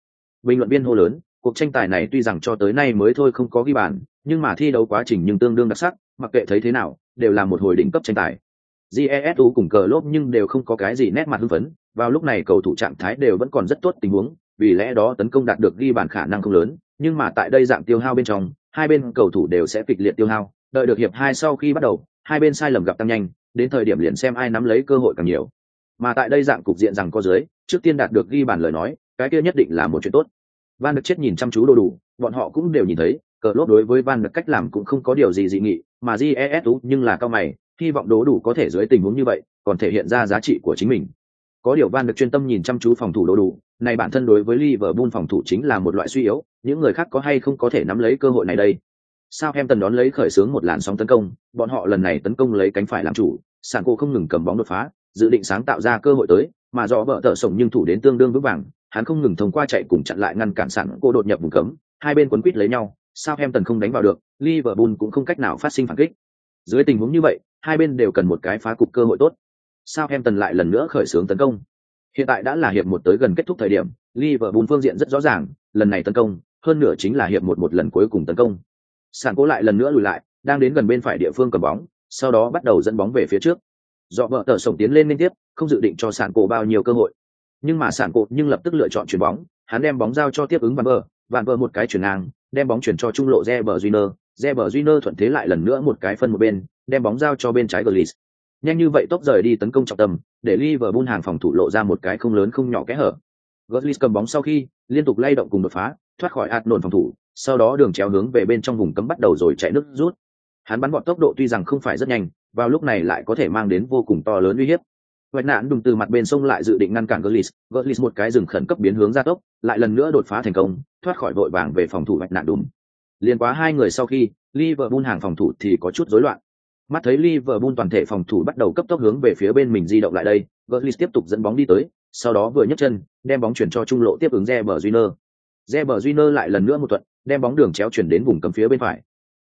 Bình luận viên hô lớn, cuộc tranh tài này tuy rằng cho tới nay mới thôi không có ghi bàn, nhưng mà thi đấu quá trình nhưng tương đương đặc sắc, mặc kệ thấy thế nào, đều là một hồi đỉnh cấp tranh tài. Jesu cùng cờ lốp nhưng đều không có cái gì nét mặt hưng phấn vào lúc này cầu thủ trạng thái đều vẫn còn rất tốt tình huống, vì lẽ đó tấn công đạt được ghi bàn khả năng không lớn, nhưng mà tại đây dạng tiêu hao bên trong, hai bên cầu thủ đều sẽ kịch liệt tiêu hao, đợi được hiệp hai sau khi bắt đầu, hai bên sai lầm gặp tăng nhanh, đến thời điểm liền xem ai nắm lấy cơ hội càng nhiều. Mà tại đây dạng cục diện rằng có dưới, trước tiên đạt được ghi bàn lời nói, cái kia nhất định là một chuyện tốt. Van được chết nhìn chăm chú đồ đủ, bọn họ cũng đều nhìn thấy cờ lốp đối với van được cách làm cũng không có điều gì dị nghị, mà jesu nhưng là cao mày, hy vọng đố đủ có thể dưới tình huống như vậy, còn thể hiện ra giá trị của chính mình có điều van được chuyên tâm nhìn chăm chú phòng thủ đồ đủ này bản thân đối với Liverpool phòng thủ chính là một loại suy yếu, những người khác có hay không có thể nắm lấy cơ hội này đây. Southampton đón lấy khởi xướng một làn sóng tấn công, bọn họ lần này tấn công lấy cánh phải làm chủ, sàn cô không ngừng cầm bóng đột phá, dự định sáng tạo ra cơ hội tới, mà rõ vợ tợ sổng nhưng thủ đến tương đương vững vàng, hắn không ngừng thông qua chạy cùng chặn lại ngăn cản sàn cô đột nhập vùng cấm, hai bên quấn quýt lấy nhau, Southampton không đánh vào được, Liverpool cũng không cách nào phát sinh phản kích. Dưới tình huống như vậy, hai bên đều cần một cái phá cục cơ hội tốt. Southampton lại lần nữa khởi xướng tấn công. Hiện tại đã là hiệp một tới gần kết thúc thời điểm, Liverpool phương diện rất rõ ràng, lần này tấn công, hơn nửa chính là hiệp một một lần cuối cùng tấn công. Sàn cố lại lần nữa lùi lại, đang đến gần bên phải địa phương cầm bóng, sau đó bắt đầu dẫn bóng về phía trước. Dọ vợ tờ sổng tiến lên liên tiếp, không dự định cho sàn cổ bao nhiêu cơ hội. Nhưng mà sàn cổ nhưng lập tức lựa chọn chuyển bóng, hắn đem bóng giao cho tiếp ứng Van Bơ, Van Bơ một cái chuyển ngang, đem bóng chuyển cho trung lộ Reber Júnior, Reber Júnior thuận thế lại lần nữa một cái phân một bên, đem bóng giao cho bên trái Gullis. Nhanh như vậy tốc rời đi tấn công trọng tâm, để Liverpool hàng phòng thủ lộ ra một cái không lớn không nhỏ kẽ hở. Gullis cầm bóng sau khi liên tục lay động cùng đột phá, thoát khỏi ạt nổn phòng thủ, sau đó đường chéo hướng về bên trong vùng cấm bắt đầu rồi chạy nước rút. Hắn bắn bọn tốc độ tuy rằng không phải rất nhanh, vào lúc này lại có thể mang đến vô cùng to lớn uy hiếp. Vạch nạn đùng từ mặt bên sông lại dự định ngăn cản Gullis, Gullis một cái dừng khẩn cấp biến hướng ra tốc, lại lần nữa đột phá thành công, thoát khỏi vội vàng về phòng thủ vạch nạn đùng. Liên quá hai người sau khi, Liverpool hàng phòng thủ thì có chút rối loạn. Mắt thấy Liverpool toàn thể phòng thủ bắt đầu cấp tốc hướng về phía bên mình di động lại đây, Gullis tiếp tục dẫn bóng đi tới, sau đó vừa nhấc chân, đem bóng chuyển cho trung lộ tiếp ứng Reber Júnior. Reber Júnior lại lần nữa một thuận, đem bóng đường chéo chuyển đến vùng cấm phía bên phải.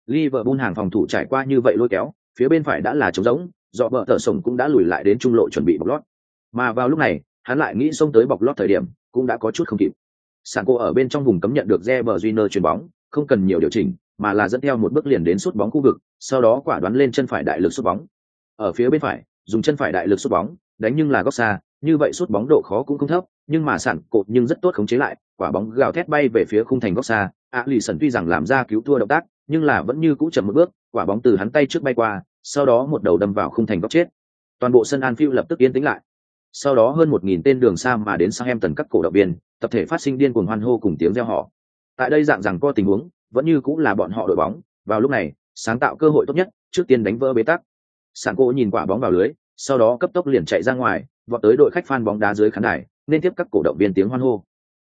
Liverpool hàng phòng thủ trải qua như vậy lôi kéo, phía bên phải đã là trống rỗng, dọ bờ thở sổng cũng đã lùi lại đến trung lộ chuẩn bị bọc lót. Mà vào lúc này, hắn lại nghĩ xông tới bọc lót thời điểm, cũng đã có chút không kịp. Sàn cô ở bên trong vùng cấm nhận được Reber Júnior chuyền bóng, không cần nhiều điều chỉnh, mà là dẫn theo một bước liền đến sút bóng khu vực, sau đó quả đoán lên chân phải đại lực sút bóng. Ở phía bên phải, dùng chân phải đại lực sút bóng, đánh nhưng là góc xa, như vậy sút bóng độ khó cũng không thấp, nhưng mà sản cột nhưng rất tốt khống chế lại, quả bóng gào thét bay về phía khung thành góc xa, ạ lì sần tuy rằng làm ra cứu thua động tác nhưng là vẫn như cũ chậm một bước quả bóng từ hắn tay trước bay qua sau đó một đầu đâm vào khung thành góc chết toàn bộ sân Anfield lập tức yên tĩnh lại sau đó hơn một nghìn tên đường xa mà đến sang em các cổ động viên tập thể phát sinh điên cuồng hoan hô cùng tiếng reo hò. tại đây dạng rằng có tình huống vẫn như cũng là bọn họ đội bóng. Vào lúc này, sáng tạo cơ hội tốt nhất, trước tiên đánh vỡ bế tắc. Sàn cô nhìn quả bóng vào lưới, sau đó cấp tốc liền chạy ra ngoài, vọt tới đội khách phan bóng đá dưới khán đài, nên tiếp các cổ động viên tiếng hoan hô.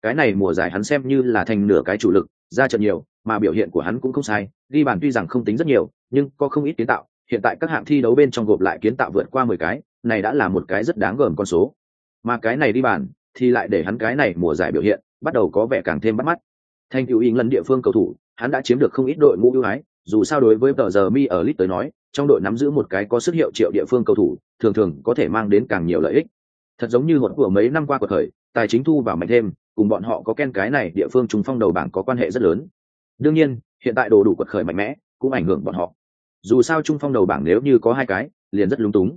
Cái này mùa giải hắn xem như là thành nửa cái chủ lực, ra trận nhiều, mà biểu hiện của hắn cũng không sai, ghi bàn tuy rằng không tính rất nhiều, nhưng có không ít kiến tạo. Hiện tại các hạng thi đấu bên trong gộp lại kiến tạo vượt qua mười cái, này đã là một cái rất đáng gờm con số. Mà cái này đi bàn, thì lại để hắn cái này mùa giải biểu hiện, bắt đầu có vẻ càng thêm bắt mắt. Thành tựu ý lẫn địa phương cầu thủ hắn đã chiếm được không ít đội ngũ ưu ái, dù sao đối với tờ giờ mi ở lit tới nói, trong đội nắm giữ một cái có sức hiệu triệu địa phương cầu thủ, thường thường có thể mang đến càng nhiều lợi ích. Thật giống như một của mấy năm qua cuộc khởi tài chính thu vào mạnh thêm, cùng bọn họ có ken cái này, địa phương trung phong đầu bảng có quan hệ rất lớn. Đương nhiên, hiện tại đồ đủ quật khởi mạnh mẽ, cũng ảnh hưởng bọn họ. Dù sao trung phong đầu bảng nếu như có hai cái, liền rất lúng túng.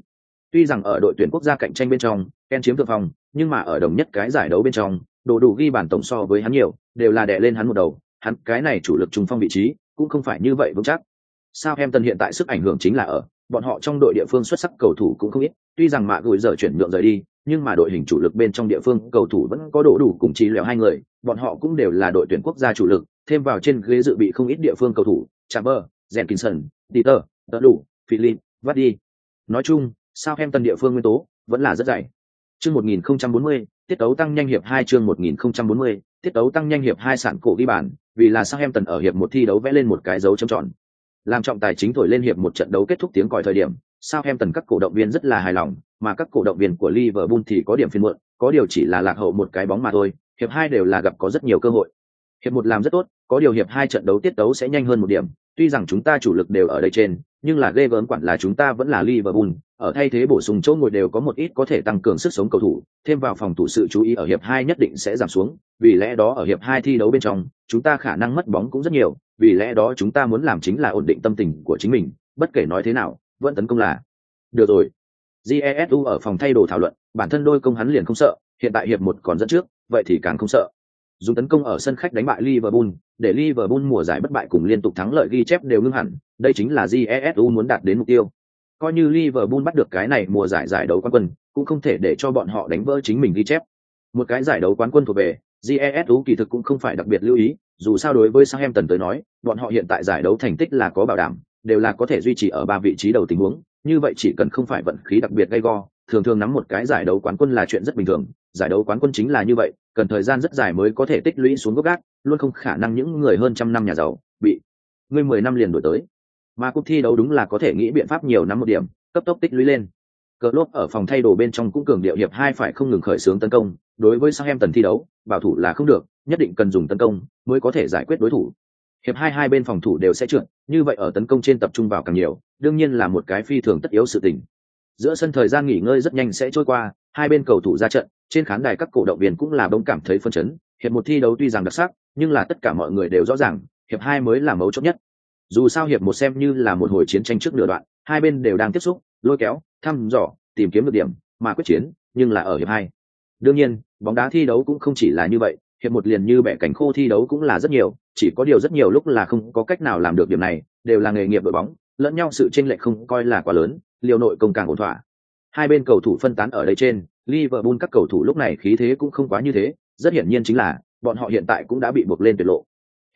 Tuy rằng ở đội tuyển quốc gia cạnh tranh bên trong, ken chiếm thượng phong, nhưng mà ở đồng nhất cái giải đấu bên trong, đồ đủ ghi bản tổng so với hắn nhiều, đều là đè lên hắn một đầu hắn cái này chủ lực trung phong vị trí cũng không phải như vậy vững chắc sao em tân hiện tại sức ảnh hưởng chính là ở bọn họ trong đội địa phương xuất sắc cầu thủ cũng không ít tuy rằng mạ gửi giờ chuyển nhượng rời đi nhưng mà đội hình chủ lực bên trong địa phương cầu thủ vẫn có đủ đủ cùng trí lẻo hai người bọn họ cũng đều là đội tuyển quốc gia chủ lực thêm vào trên ghế dự bị không ít địa phương cầu thủ Chamber, Jenkinson, Dieter, Đỡ đủ, Philip, Vardy. Nói chung, sao em tân địa phương nguyên tố vẫn là rất dày. Chương 1040, tiết tấu tăng nhanh hiệp 2 chương 1040, tiết tấu tăng nhanh hiệp 2 sản cổ ghi bàn, vì là sao em tần ở hiệp một thi đấu vẽ lên một cái dấu chấm tròn. Làm trọng tài chính thổi lên hiệp một trận đấu kết thúc tiếng còi thời điểm, sao em tần các cổ động viên rất là hài lòng, mà các cổ động viên của Liverpool thì có điểm phiền muộn, có điều chỉ là lạc hậu một cái bóng mà thôi, hiệp hai đều là gặp có rất nhiều cơ hội. Hiệp một làm rất tốt, có điều hiệp hai trận đấu tiết tấu sẽ nhanh hơn một điểm, tuy rằng chúng ta chủ lực đều ở đây trên, nhưng là ghê gớm quản là chúng ta vẫn là Liverpool, ở thay thế bổ sung chỗ ngồi đều có một ít có thể tăng cường sức sống cầu thủ, thêm vào phòng thủ sự chú ý ở hiệp hai nhất định sẽ giảm xuống, vì lẽ đó ở hiệp hai thi đấu bên trong, chúng ta khả năng mất bóng cũng rất nhiều, vì lẽ đó chúng ta muốn làm chính là ổn định tâm tình của chính mình, bất kể nói thế nào, vẫn tấn công là được rồi. Jesu ở phòng thay đồ thảo luận bản thân đôi công hắn liền không sợ hiện tại hiệp một còn dẫn trước vậy thì càng không sợ. Dùng tấn công ở sân khách đánh bại liverpool để liverpool mùa giải bất bại cùng liên tục thắng lợi ghi chép đều ngưng hẳn đây chính là jesu muốn đạt đến mục tiêu coi như liverpool bắt được cái này mùa giải giải đấu quán quân, cũng không thể để cho bọn họ đánh vỡ chính mình ghi chép. Một cái giải đấu quán quân thuộc về jesu kỳ thực cũng không phải đặc biệt lưu ý, dù sao đối với Southampton tới nói, bọn họ hiện tại giải đấu thành tích là có bảo đảm, đều là có thể duy trì ở ba vị trí đầu tình huống, như vậy chỉ cần không phải vận khí đặc biệt gay go, thường thường nắm một cái giải đấu quán quân là chuyện rất bình thường. Giải đấu quán quân chính là như vậy, cần thời gian rất dài mới có thể tích lũy xuống gốc gác, luôn không khả năng những người hơn trăm năm nhà giàu bị ngươi mười năm liền đổi tới mà cuộc thi đấu đúng là có thể nghĩ biện pháp nhiều năm một điểm, cấp tốc tích lũy lên. Cờ lốp ở phòng thay đồ bên trong cũng cường điệu hiệp hai phải không ngừng khởi xướng tấn công, đối với sang em tần thi đấu, bảo thủ là không được, nhất định cần dùng tấn công mới có thể giải quyết đối thủ. Hiệp hai hai bên phòng thủ đều sẽ trượt, như vậy ở tấn công trên tập trung vào càng nhiều, đương nhiên là một cái phi thường tất yếu sự tình. Giữa sân thời gian nghỉ ngơi rất nhanh sẽ trôi qua, hai bên cầu thủ ra trận, trên khán đài các cổ động viên cũng là bỗng cảm thấy phân chấn. Hiệp một thi đấu tuy rằng đặc sắc, nhưng là tất cả mọi người đều rõ ràng, hiệp hai mới là mấu chốt nhất dù sao hiệp một xem như là một hồi chiến tranh trước nửa đoạn, hai bên đều đang tiếp xúc, lôi kéo, thăm dò, tìm kiếm được điểm mà quyết chiến, nhưng là ở hiệp hai. Đương nhiên, bóng đá thi đấu cũng không chỉ là như vậy, hiệp một liền như bẻ cánh khô thi đấu cũng là rất nhiều, chỉ có điều rất nhiều lúc là không có cách nào làm được điểm này, đều là nghề nghiệp đội bóng, lẫn nhau sự chênh lệch không coi là quá lớn liều nội công càng ổn thỏa. Hai bên cầu thủ phân tán ở đây trên, liverpool các cầu thủ lúc này khí thế cũng không quá như thế, rất hiển nhiên chính là, bọn họ hiện tại cũng đã bị buộc lên tuyệt lộ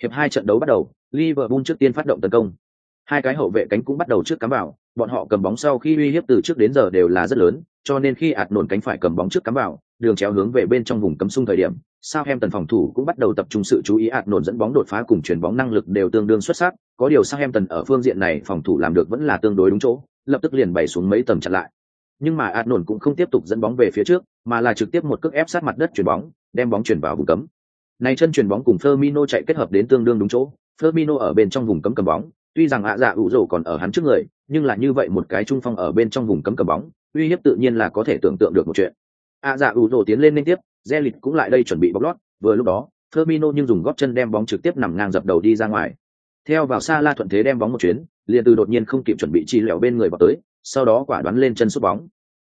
hiệp hai trận đấu bắt đầu, liverpool trước tiên phát động tấn công. Hai cái hậu vệ cánh cũng bắt đầu trước cắm vào, bọn họ cầm bóng sau khi uy hiếp từ trước đến giờ đều là rất lớn, cho nên khi ạt nổn cánh phải cầm bóng trước cắm vào, đường chéo hướng về bên trong vùng cấm xung thời điểm, Southampton tần phòng thủ cũng bắt đầu tập trung sự chú ý ạt nổn dẫn bóng đột phá cùng chuyển bóng năng lực đều tương đương xuất sắc, có điều Southampton tần ở phương diện này phòng thủ làm được vẫn là tương đối đúng chỗ, lập tức liền bày xuống mấy tầm chặn lại. Nhưng mà ạt nổn cũng không tiếp tục dẫn bóng về phía trước, mà là trực tiếp một cước ép sát mặt đất chuyển bóng, đem bóng chuyển vào vùng cấm này chân chuyển bóng cùng Firmino chạy kết hợp đến tương đương đúng chỗ. Firmino ở bên trong vùng cấm cầm bóng. Tuy rằng ạ dạ ủ rổ còn ở hắn trước người, nhưng là như vậy một cái trung phong ở bên trong vùng cấm cầm bóng, uy hiếp tự nhiên là có thể tưởng tượng được một chuyện. Ạ dạ ủ rổ tiến lên liên tiếp, Zelit cũng lại đây chuẩn bị bóc lót. Vừa lúc đó, Firmino nhưng dùng gót chân đem bóng trực tiếp nằm ngang dập đầu đi ra ngoài. Theo vào xa la thuận thế đem bóng một chuyến, liền từ đột nhiên không kịp chuẩn bị chi lẻo bên người vào tới, sau đó quả đoán lên chân sút bóng.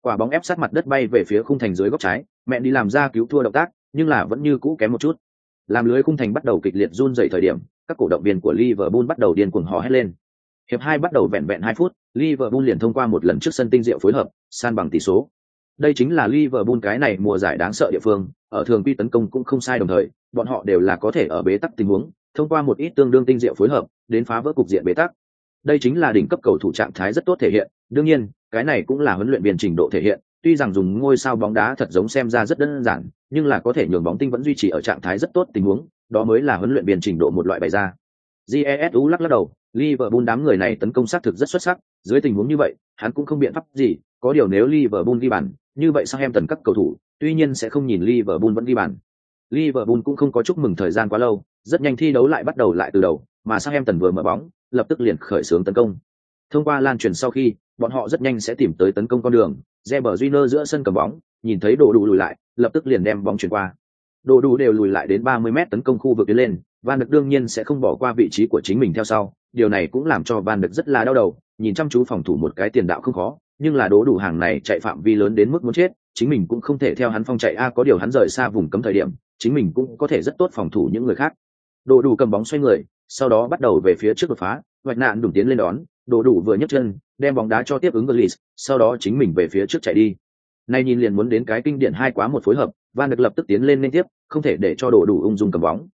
Quả bóng ép sát mặt đất bay về phía khung thành dưới góc trái, mẹ đi làm ra cứu thua động tác, nhưng là vẫn như cũ kém một chút làm lưới khung thành bắt đầu kịch liệt run rẩy thời điểm các cổ động viên của Liverpool bắt đầu điên cuồng hò hét lên. Hiệp hai bắt đầu vẹn vẹn hai phút, Liverpool liền thông qua một lần trước sân tinh diệu phối hợp, san bằng tỷ số. Đây chính là Liverpool cái này mùa giải đáng sợ địa phương, ở thường quy tấn công cũng không sai đồng thời, bọn họ đều là có thể ở bế tắc tình huống, thông qua một ít tương đương tinh diệu phối hợp, đến phá vỡ cục diện bế tắc. Đây chính là đỉnh cấp cầu thủ trạng thái rất tốt thể hiện, đương nhiên, cái này cũng là huấn luyện viên trình độ thể hiện, tuy rằng dùng ngôi sao bóng đá thật giống xem ra rất đơn giản, nhưng là có thể nhường bóng tinh vẫn duy trì ở trạng thái rất tốt tình huống, đó mới là huấn luyện viên trình độ một loại bày ra. Jesu lắc lắc đầu, Liverpool đám người này tấn công sát thực rất xuất sắc, dưới tình huống như vậy, hắn cũng không biện pháp gì, có điều nếu Liverpool ghi bàn, như vậy sang em tần các cầu thủ, tuy nhiên sẽ không nhìn Liverpool vẫn ghi bàn. Liverpool cũng không có chúc mừng thời gian quá lâu, rất nhanh thi đấu lại bắt đầu lại từ đầu, mà sang em tần vừa mở bóng, lập tức liền khởi xướng tấn công. Thông qua lan truyền sau khi, bọn họ rất nhanh sẽ tìm tới tấn công con đường, Reber Júnior giữa sân cầm bóng, nhìn thấy đồ đủ lùi lại, lập tức liền đem bóng chuyển qua. Đồ đủ đều lùi lại đến 30 mét tấn công khu vực tiến lên, Van được đương nhiên sẽ không bỏ qua vị trí của chính mình theo sau, điều này cũng làm cho Van được rất là đau đầu, nhìn chăm chú phòng thủ một cái tiền đạo không khó, nhưng là đố đủ hàng này chạy phạm vi lớn đến mức muốn chết, chính mình cũng không thể theo hắn phong chạy a có điều hắn rời xa vùng cấm thời điểm, chính mình cũng có thể rất tốt phòng thủ những người khác. Đồ đủ cầm bóng xoay người, sau đó bắt đầu về phía trước đột phá, vạch nạn đủng tiến lên đón, đồ đủ vừa nhấc chân, đem bóng đá cho tiếp ứng Gullis, sau đó chính mình về phía trước chạy đi. Nay nhìn liền muốn đến cái kinh điển hai quá một phối hợp, Van được lập tức tiến lên liên tiếp, không thể để cho đổ đủ ung dung cầm bóng.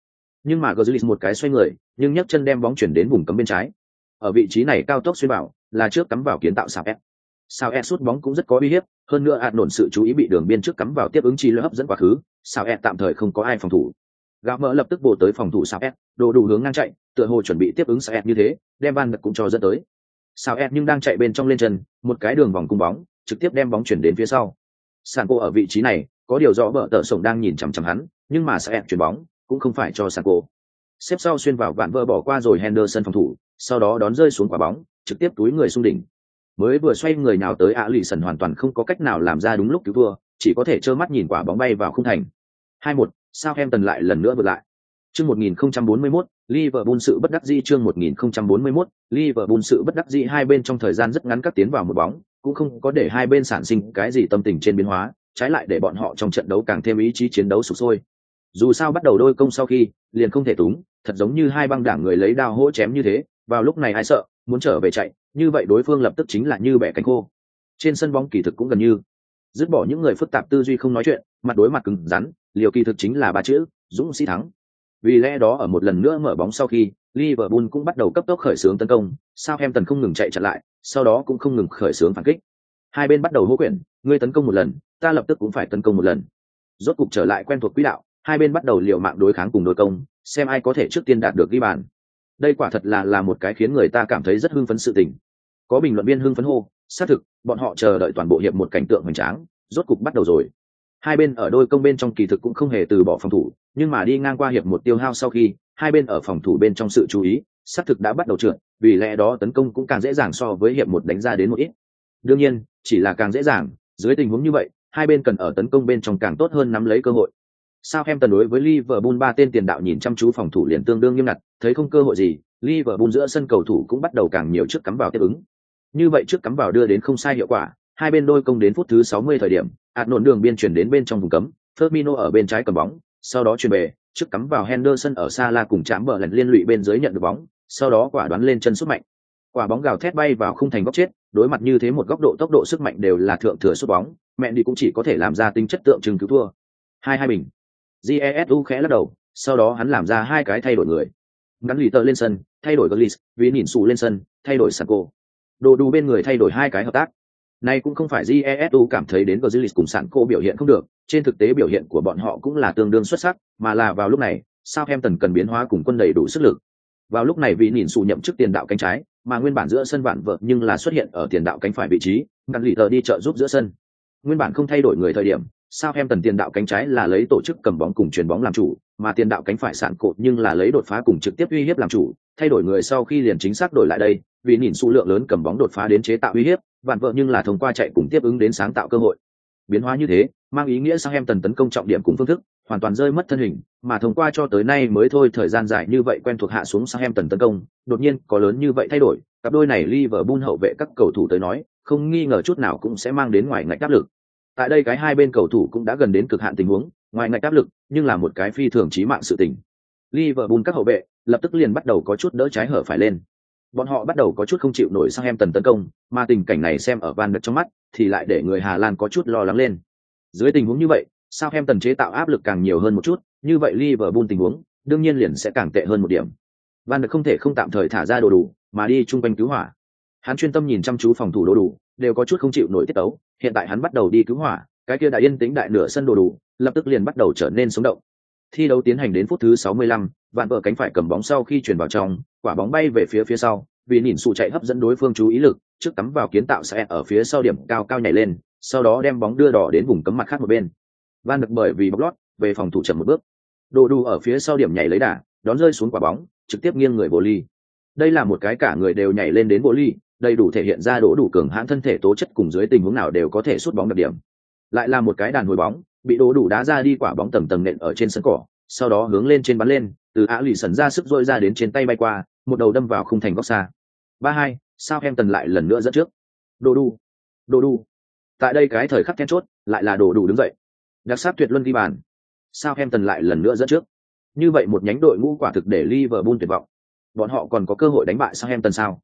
Nhưng mà Gullis một cái xoay người, nhưng nhấc chân đem bóng chuyển đến vùng cấm bên trái. Ở vị trí này cao tốc xuyên bảo, là trước cắm vào kiến tạo sao ép. Sao e sút bóng cũng rất có uy hiếp, hơn nữa ạt nổn sự chú ý bị đường biên trước cắm vào tiếp ứng chi lơ hấp dẫn quá khứ, sao e tạm thời không có ai phòng thủ. Gạo mỡ lập tức bổ tới phòng thủ sao e, đồ đủ hướng ngang chạy, tựa hồ chuẩn bị tiếp ứng sao e như thế, đem Van được cũng cho dẫn tới sao e nhưng đang chạy bên trong lên chân một cái đường vòng cung bóng trực tiếp đem bóng chuyển đến phía sau sàn cô ở vị trí này có điều rõ vợ tờ sổng đang nhìn chằm chằm hắn nhưng mà sẽ ed chuyển bóng cũng không phải cho sàn cô xếp sau xuyên vào vạn vợ bỏ qua rồi henderson phòng thủ sau đó đón rơi xuống quả bóng trực tiếp túi người xung đỉnh. Mới vừa xoay người nào tới ạ lì sần hoàn toàn không có cách nào làm ra đúng lúc cứu thua chỉ có thể trơ mắt nhìn quả bóng bay vào khung thành. Hai một sao em tần lại lần nữa vượt lại. Chương 1041, Liverpool sự bất đắc dĩ. Chương 1041, Liverpool sự bất đắc dĩ. Hai bên trong thời gian rất ngắn cắt tiến vào một bóng, cũng không có để hai bên sản sinh cái gì tâm tình trên biến hóa, trái lại để bọn họ trong trận đấu càng thêm ý chí chiến đấu sục sôi. Dù sao bắt đầu đôi công sau khi, liền không thể túng, thật giống như hai băng đảng người lấy đao hỗ chém như thế, vào lúc này ai sợ, muốn trở về chạy, như vậy đối phương lập tức chính là như bẻ cánh khô. Trên sân bóng kỳ thực cũng gần như dứt bỏ những người phức tạp tư duy không nói chuyện, mặt đối mặt cứng rắn, liều kỳ thực chính là ba chữ, dũng sĩ thắng. Vì lẽ đó ở một lần nữa mở bóng sau khi, Liverpool cũng bắt đầu cấp tốc khởi xướng tấn công, Southampton không ngừng chạy chặn lại, sau đó cũng không ngừng khởi xướng phản kích. Hai bên bắt đầu hô quyển, ngươi tấn công một lần, ta lập tức cũng phải tấn công một lần. Rốt cục trở lại quen thuộc quỹ đạo, hai bên bắt đầu liều mạng đối kháng cùng đối công, xem ai có thể trước tiên đạt được ghi bàn. đây quả thật là là một cái khiến người ta cảm thấy rất hưng phấn sự tình có bình luận viên hưng phấn hô xác thực bọn họ chờ đợi toàn bộ hiệp một cảnh tượng hoành tráng rốt cục bắt đầu rồi hai bên ở đôi công bên trong kỳ thực cũng không hề từ bỏ phòng thủ nhưng mà đi ngang qua hiệp một tiêu hao sau khi hai bên ở phòng thủ bên trong sự chú ý, xác thực đã bắt đầu trượt, vì lẽ đó tấn công cũng càng dễ dàng so với hiệp một đánh ra đến một ít. Đương nhiên, chỉ là càng dễ dàng, dưới tình huống như vậy, hai bên cần ở tấn công bên trong càng tốt hơn nắm lấy cơ hội. Sao em tần đối với Liverpool ba tên tiền đạo nhìn chăm chú phòng thủ liền tương đương nghiêm ngặt, thấy không cơ hội gì, Liverpool giữa sân cầu thủ cũng bắt đầu càng nhiều trước cắm vào tiếp ứng. Như vậy trước cắm vào đưa đến không sai hiệu quả, hai bên đôi công đến phút thứ 60 thời điểm, ạt nổn đường biên chuyển đến bên trong vùng cấm, Firmino ở bên trái cầm bóng sau đó chuyển về, trước cắm vào Henderson ở xa la cùng chạm bờ lần liên lụy bên dưới nhận được bóng, sau đó quả đoán lên chân sút mạnh. Quả bóng gào thét bay vào khung thành góc chết, đối mặt như thế một góc độ tốc độ sức mạnh đều là thượng thừa sút bóng mẹ đi cũng chỉ có thể làm ra tính chất tượng trưng cứu thua. Hai hai bình. Jesu khẽ lắc đầu, sau đó hắn làm ra hai cái thay đổi người. Ngắn lì tờ lên sân, thay đổi glis vì nhìn sù lên sân, thay đổi sàn đồ đủ bên người thay đổi hai cái hợp tác nay cũng không phải jesu cảm thấy đến glis cùng sàn cô biểu hiện không được, trên thực tế biểu hiện của bọn họ cũng là tương đương xuất sắc, mà là vào lúc này, sao em cần biến hóa cùng quân đầy đủ sức lực. Vào lúc này vì nhìn sụ nhậm chức tiền đạo cánh trái, mà nguyên bản giữa sân vạn vợ nhưng là xuất hiện ở tiền đạo cánh phải vị trí ngăn lì tờ đi trợ giúp giữa sân. Nguyên bản không thay đổi người thời điểm, sao em tiền đạo cánh trái là lấy tổ chức cầm bóng cùng chuyền bóng làm chủ, mà tiền đạo cánh phải sạn cột nhưng là lấy đột phá cùng trực tiếp uy hiếp làm chủ, thay đổi người sau khi liền chính xác đổi lại đây, vì nhìn số lượng lớn cầm bóng đột phá đến chế tạo uy hiếp vạn vợ nhưng là thông qua chạy cùng tiếp ứng đến sáng tạo cơ hội. Biến hóa như thế, mang ý nghĩa sang em tần tấn công trọng điểm cùng phương thức, hoàn toàn rơi mất thân hình, mà thông qua cho tới nay mới thôi thời gian dài như vậy quen thuộc hạ xuống sang em tần tấn công, đột nhiên có lớn như vậy thay đổi, cặp đôi này Liverpool hậu vệ các cầu thủ tới nói, không nghi ngờ chút nào cũng sẽ mang đến ngoài ngạch áp lực. Tại đây cái hai bên cầu thủ cũng đã gần đến cực hạn tình huống, ngoài ngạch áp lực, nhưng là một cái phi thường chí mạng sự tình. Liverpool các hậu vệ lập tức liền bắt đầu có chút đỡ trái hở phải lên bọn họ bắt đầu có chút không chịu nổi sang em tần tấn công, mà tình cảnh này xem ở van đất trong mắt, thì lại để người hà lan có chút lo lắng lên. Dưới tình huống như vậy, sao em tần chế tạo áp lực càng nhiều hơn một chút, như vậy Liverpool tình huống, đương nhiên liền sẽ càng tệ hơn một điểm. Van đất không thể không tạm thời thả ra đồ đủ, mà đi chung quanh cứu hỏa. Hắn chuyên tâm nhìn chăm chú phòng thủ đồ đủ, đều có chút không chịu nổi tiết tấu, hiện tại hắn bắt đầu đi cứu hỏa, cái kia đã yên tĩnh đại nửa sân đồ đủ, lập tức liền bắt đầu trở nên sống động thi đấu tiến hành đến phút thứ 65, vạn vợ cánh phải cầm bóng sau khi chuyển vào trong quả bóng bay về phía phía sau vì nhìn sụ chạy hấp dẫn đối phương chú ý lực trước cắm vào kiến tạo sẽ ở phía sau điểm cao cao nhảy lên sau đó đem bóng đưa đỏ đến vùng cấm mặt khác một bên. Van được bởi vì bóc lót về phòng thủ chậm một bước. Đồ đủ ở phía sau điểm nhảy lấy đà đón rơi xuống quả bóng trực tiếp nghiêng người bộ ly đây là một cái cả người đều nhảy lên đến bộ ly đầy đủ thể hiện ra đỗ đủ cường hãn thân thể tố chất cùng dưới tình huống nào đều có thể sút bóng đặc điểm. Lại là một cái đàn hồi bóng bị đố đủ đá ra đi quả bóng tầng tầng nện ở trên sân cỏ sau đó hướng lên trên bắn lên từ á lì sần ra sức dội ra đến trên tay bay qua một đầu đâm vào khung thành góc xa. Ba hai sao em tần lại lần nữa dẫn trước? Đồ đủ đồ đủ tại đây cái thời khắc then chốt lại là đồ đủ đứng dậy. Đặc sắc tuyệt luân ghi bàn. Sao em tần lại lần nữa dẫn trước? Như vậy một nhánh đội ngũ quả thực để Liverpool tuyệt vọng. Bọn họ còn có cơ hội đánh bại sao Hemton sao?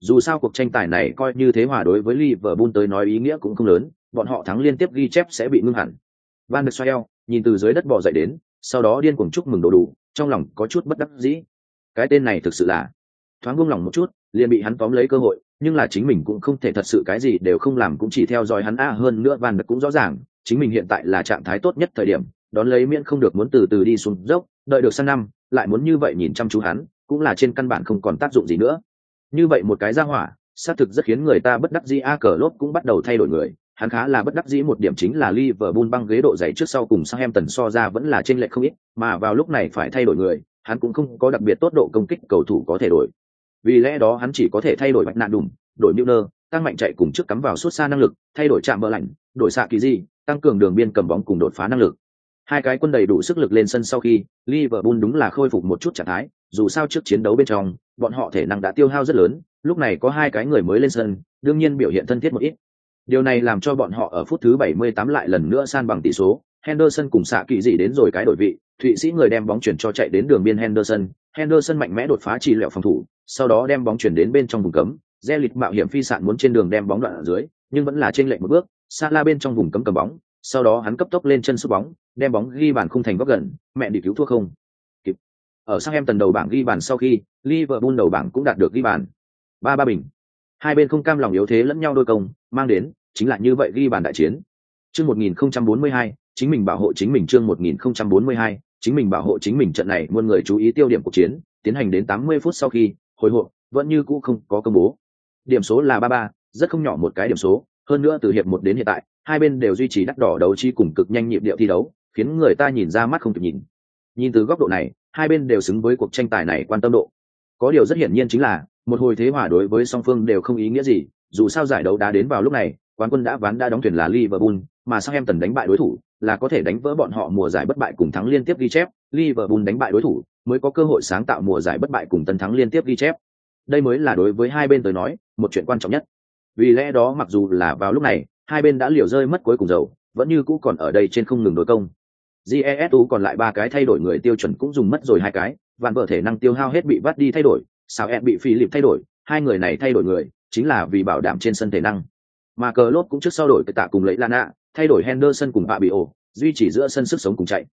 Dù sao cuộc tranh tài này coi như thế hòa đối với Liverpool tới nói ý nghĩa cũng không lớn, bọn họ thắng liên tiếp ghi chép sẽ bị ngưng hẳn. Van der Sar nhìn từ dưới đất bò dậy đến, sau đó điên cuồng chúc mừng đồ đủ, trong lòng có chút bất đắc dĩ. Cái tên này thực sự là thoáng buông lòng một chút, liền bị hắn tóm lấy cơ hội, nhưng là chính mình cũng không thể thật sự cái gì đều không làm cũng chỉ theo dõi hắn. A hơn nữa Van der cũng rõ ràng, chính mình hiện tại là trạng thái tốt nhất thời điểm, đón lấy miễn không được muốn từ từ đi xuống dốc, đợi được sang năm, lại muốn như vậy nhìn chăm chú hắn, cũng là trên căn bản không còn tác dụng gì nữa. Như vậy một cái ra hỏa xác thực rất khiến người ta bất đắc dĩ. A cờ lốp cũng bắt đầu thay đổi người hắn khá là bất đắc dĩ một điểm chính là Liverpool băng ghế độ dày trước sau cùng Southampton so ra vẫn là trên lệ không ít mà vào lúc này phải thay đổi người hắn cũng không có đặc biệt tốt độ công kích cầu thủ có thể đổi. Vì lẽ đó hắn chỉ có thể thay đổi bạch nạn đùm đổi Milner, tăng mạnh chạy cùng trước cắm vào suốt xa năng lực thay đổi chạm bờ lạnh đổi xạ kỳ gì, tăng cường đường biên cầm bóng cùng đột phá năng lực. Hai cái quân đầy đủ sức lực lên sân sau khi Liverpool đúng là khôi phục một chút trạng thái dù sao trước chiến đấu bên trong bọn họ thể năng đã tiêu hao rất lớn lúc này có hai cái người mới lên sân đương nhiên biểu hiện thân thiết một ít điều này làm cho bọn họ ở phút thứ 78 lại lần nữa san bằng tỷ số. Henderson cùng xạ kỳ dị đến rồi cái đổi vị, thụy sĩ người đem bóng chuyển cho chạy đến đường biên henderson. Henderson mạnh mẽ đột phá trì lẹo phòng thủ, sau đó đem bóng chuyển đến bên trong vùng cấm. Re mạo hiểm phi sạn muốn trên đường đem bóng đoạn ở dưới, nhưng vẫn là trên lệ một bước. Sala bên trong vùng cấm cầm bóng, sau đó hắn cấp tốc lên chân sút bóng, đem bóng ghi bàn khung thành góc gần, mẹ đi cứu thua không. Ở sang em tần đầu bảng ghi bàn sau khi, Liverpool đầu bảng cũng đạt được ghi bàn. Ba ba bình. Hai bên không cam lòng yếu thế lẫn nhau đôi công, mang đến chính là như vậy ghi bàn đại chiến. Chương 1042, chính mình bảo hộ chính mình chương 1042, chính mình bảo hộ chính mình trận này muôn người chú ý tiêu điểm cuộc chiến, tiến hành đến 80 phút sau khi, hồi hộp vẫn như cũ không có công bố. Điểm số là 3-3, rất không nhỏ một cái điểm số, hơn nữa từ hiệp một đến hiện tại, hai bên đều duy trì đắt đỏ đấu chi cùng cực nhanh nhịp điệu thi đấu, khiến người ta nhìn ra mắt không kịp nhìn. Nhìn từ góc độ này, hai bên đều xứng với cuộc tranh tài này quan tâm độ. Có điều rất hiển nhiên chính là, một hồi thế hòa đối với song phương đều không ý nghĩa gì, dù sao giải đấu đá đến vào lúc này, quán quân đã ván đã đóng thuyền là Liverpool, mà sang em tần đánh bại đối thủ, là có thể đánh vỡ bọn họ mùa giải bất bại cùng thắng liên tiếp ghi chép, Liverpool đánh bại đối thủ, mới có cơ hội sáng tạo mùa giải bất bại cùng tân thắng liên tiếp ghi chép. Đây mới là đối với hai bên tới nói, một chuyện quan trọng nhất. Vì lẽ đó mặc dù là vào lúc này, hai bên đã liều rơi mất cuối cùng dầu, vẫn như cũ còn ở đây trên không ngừng đối công. jesu còn lại ba cái thay đổi người tiêu chuẩn cũng dùng mất rồi hai cái, vạn vợ thể năng tiêu hao hết bị bắt đi thay đổi, sao em bị phi lịp thay đổi, hai người này thay đổi người, chính là vì bảo đảm trên sân thể năng. Mà cờ lốt cũng trước sau đổi cái tạ cùng lấy Lana, thay đổi Henderson cùng bạ bị ổ, duy trì giữa sân sức sống cùng chạy.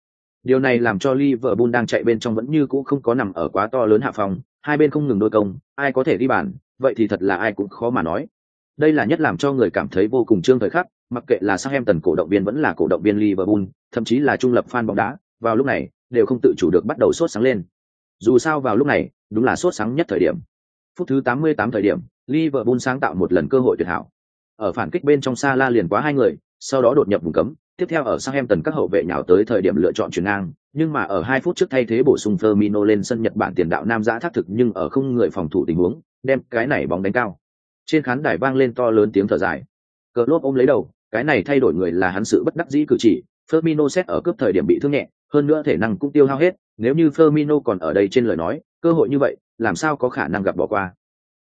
Điều này làm cho Liverpool đang chạy bên trong vẫn như cũ không có nằm ở quá to lớn hạ phòng, hai bên không ngừng đôi công, ai có thể đi bàn, vậy thì thật là ai cũng khó mà nói. Đây là nhất làm cho người cảm thấy vô cùng trương thời khắc, mặc kệ là sao em tần cổ động viên vẫn là cổ động viên Liverpool, thậm chí là trung lập fan bóng đá, vào lúc này đều không tự chủ được bắt đầu sốt sáng lên. Dù sao vào lúc này, đúng là sốt sáng nhất thời điểm. Phút thứ 88 thời điểm, Liverpool sáng tạo một lần cơ hội tuyệt hảo. Ở phản kích bên trong xa la liền quá hai người, sau đó đột nhập vùng cấm, tiếp theo ở Southampton các hậu vệ nhào tới thời điểm lựa chọn chuyển ngang, nhưng mà ở hai phút trước thay thế bổ sung Firmino lên sân Nhật Bản tiền đạo nam giã thác thực nhưng ở không người phòng thủ tình huống, đem cái này bóng đánh cao. Trên khán đài vang lên to lớn tiếng thở dài. Cờ lốp ôm lấy đầu, cái này thay đổi người là hắn sự bất đắc dĩ cử chỉ, Firmino xét ở cướp thời điểm bị thương nhẹ, hơn nữa thể năng cũng tiêu hao hết, nếu như Firmino còn ở đây trên lời nói, cơ hội như vậy, làm sao có khả năng gặp bỏ qua.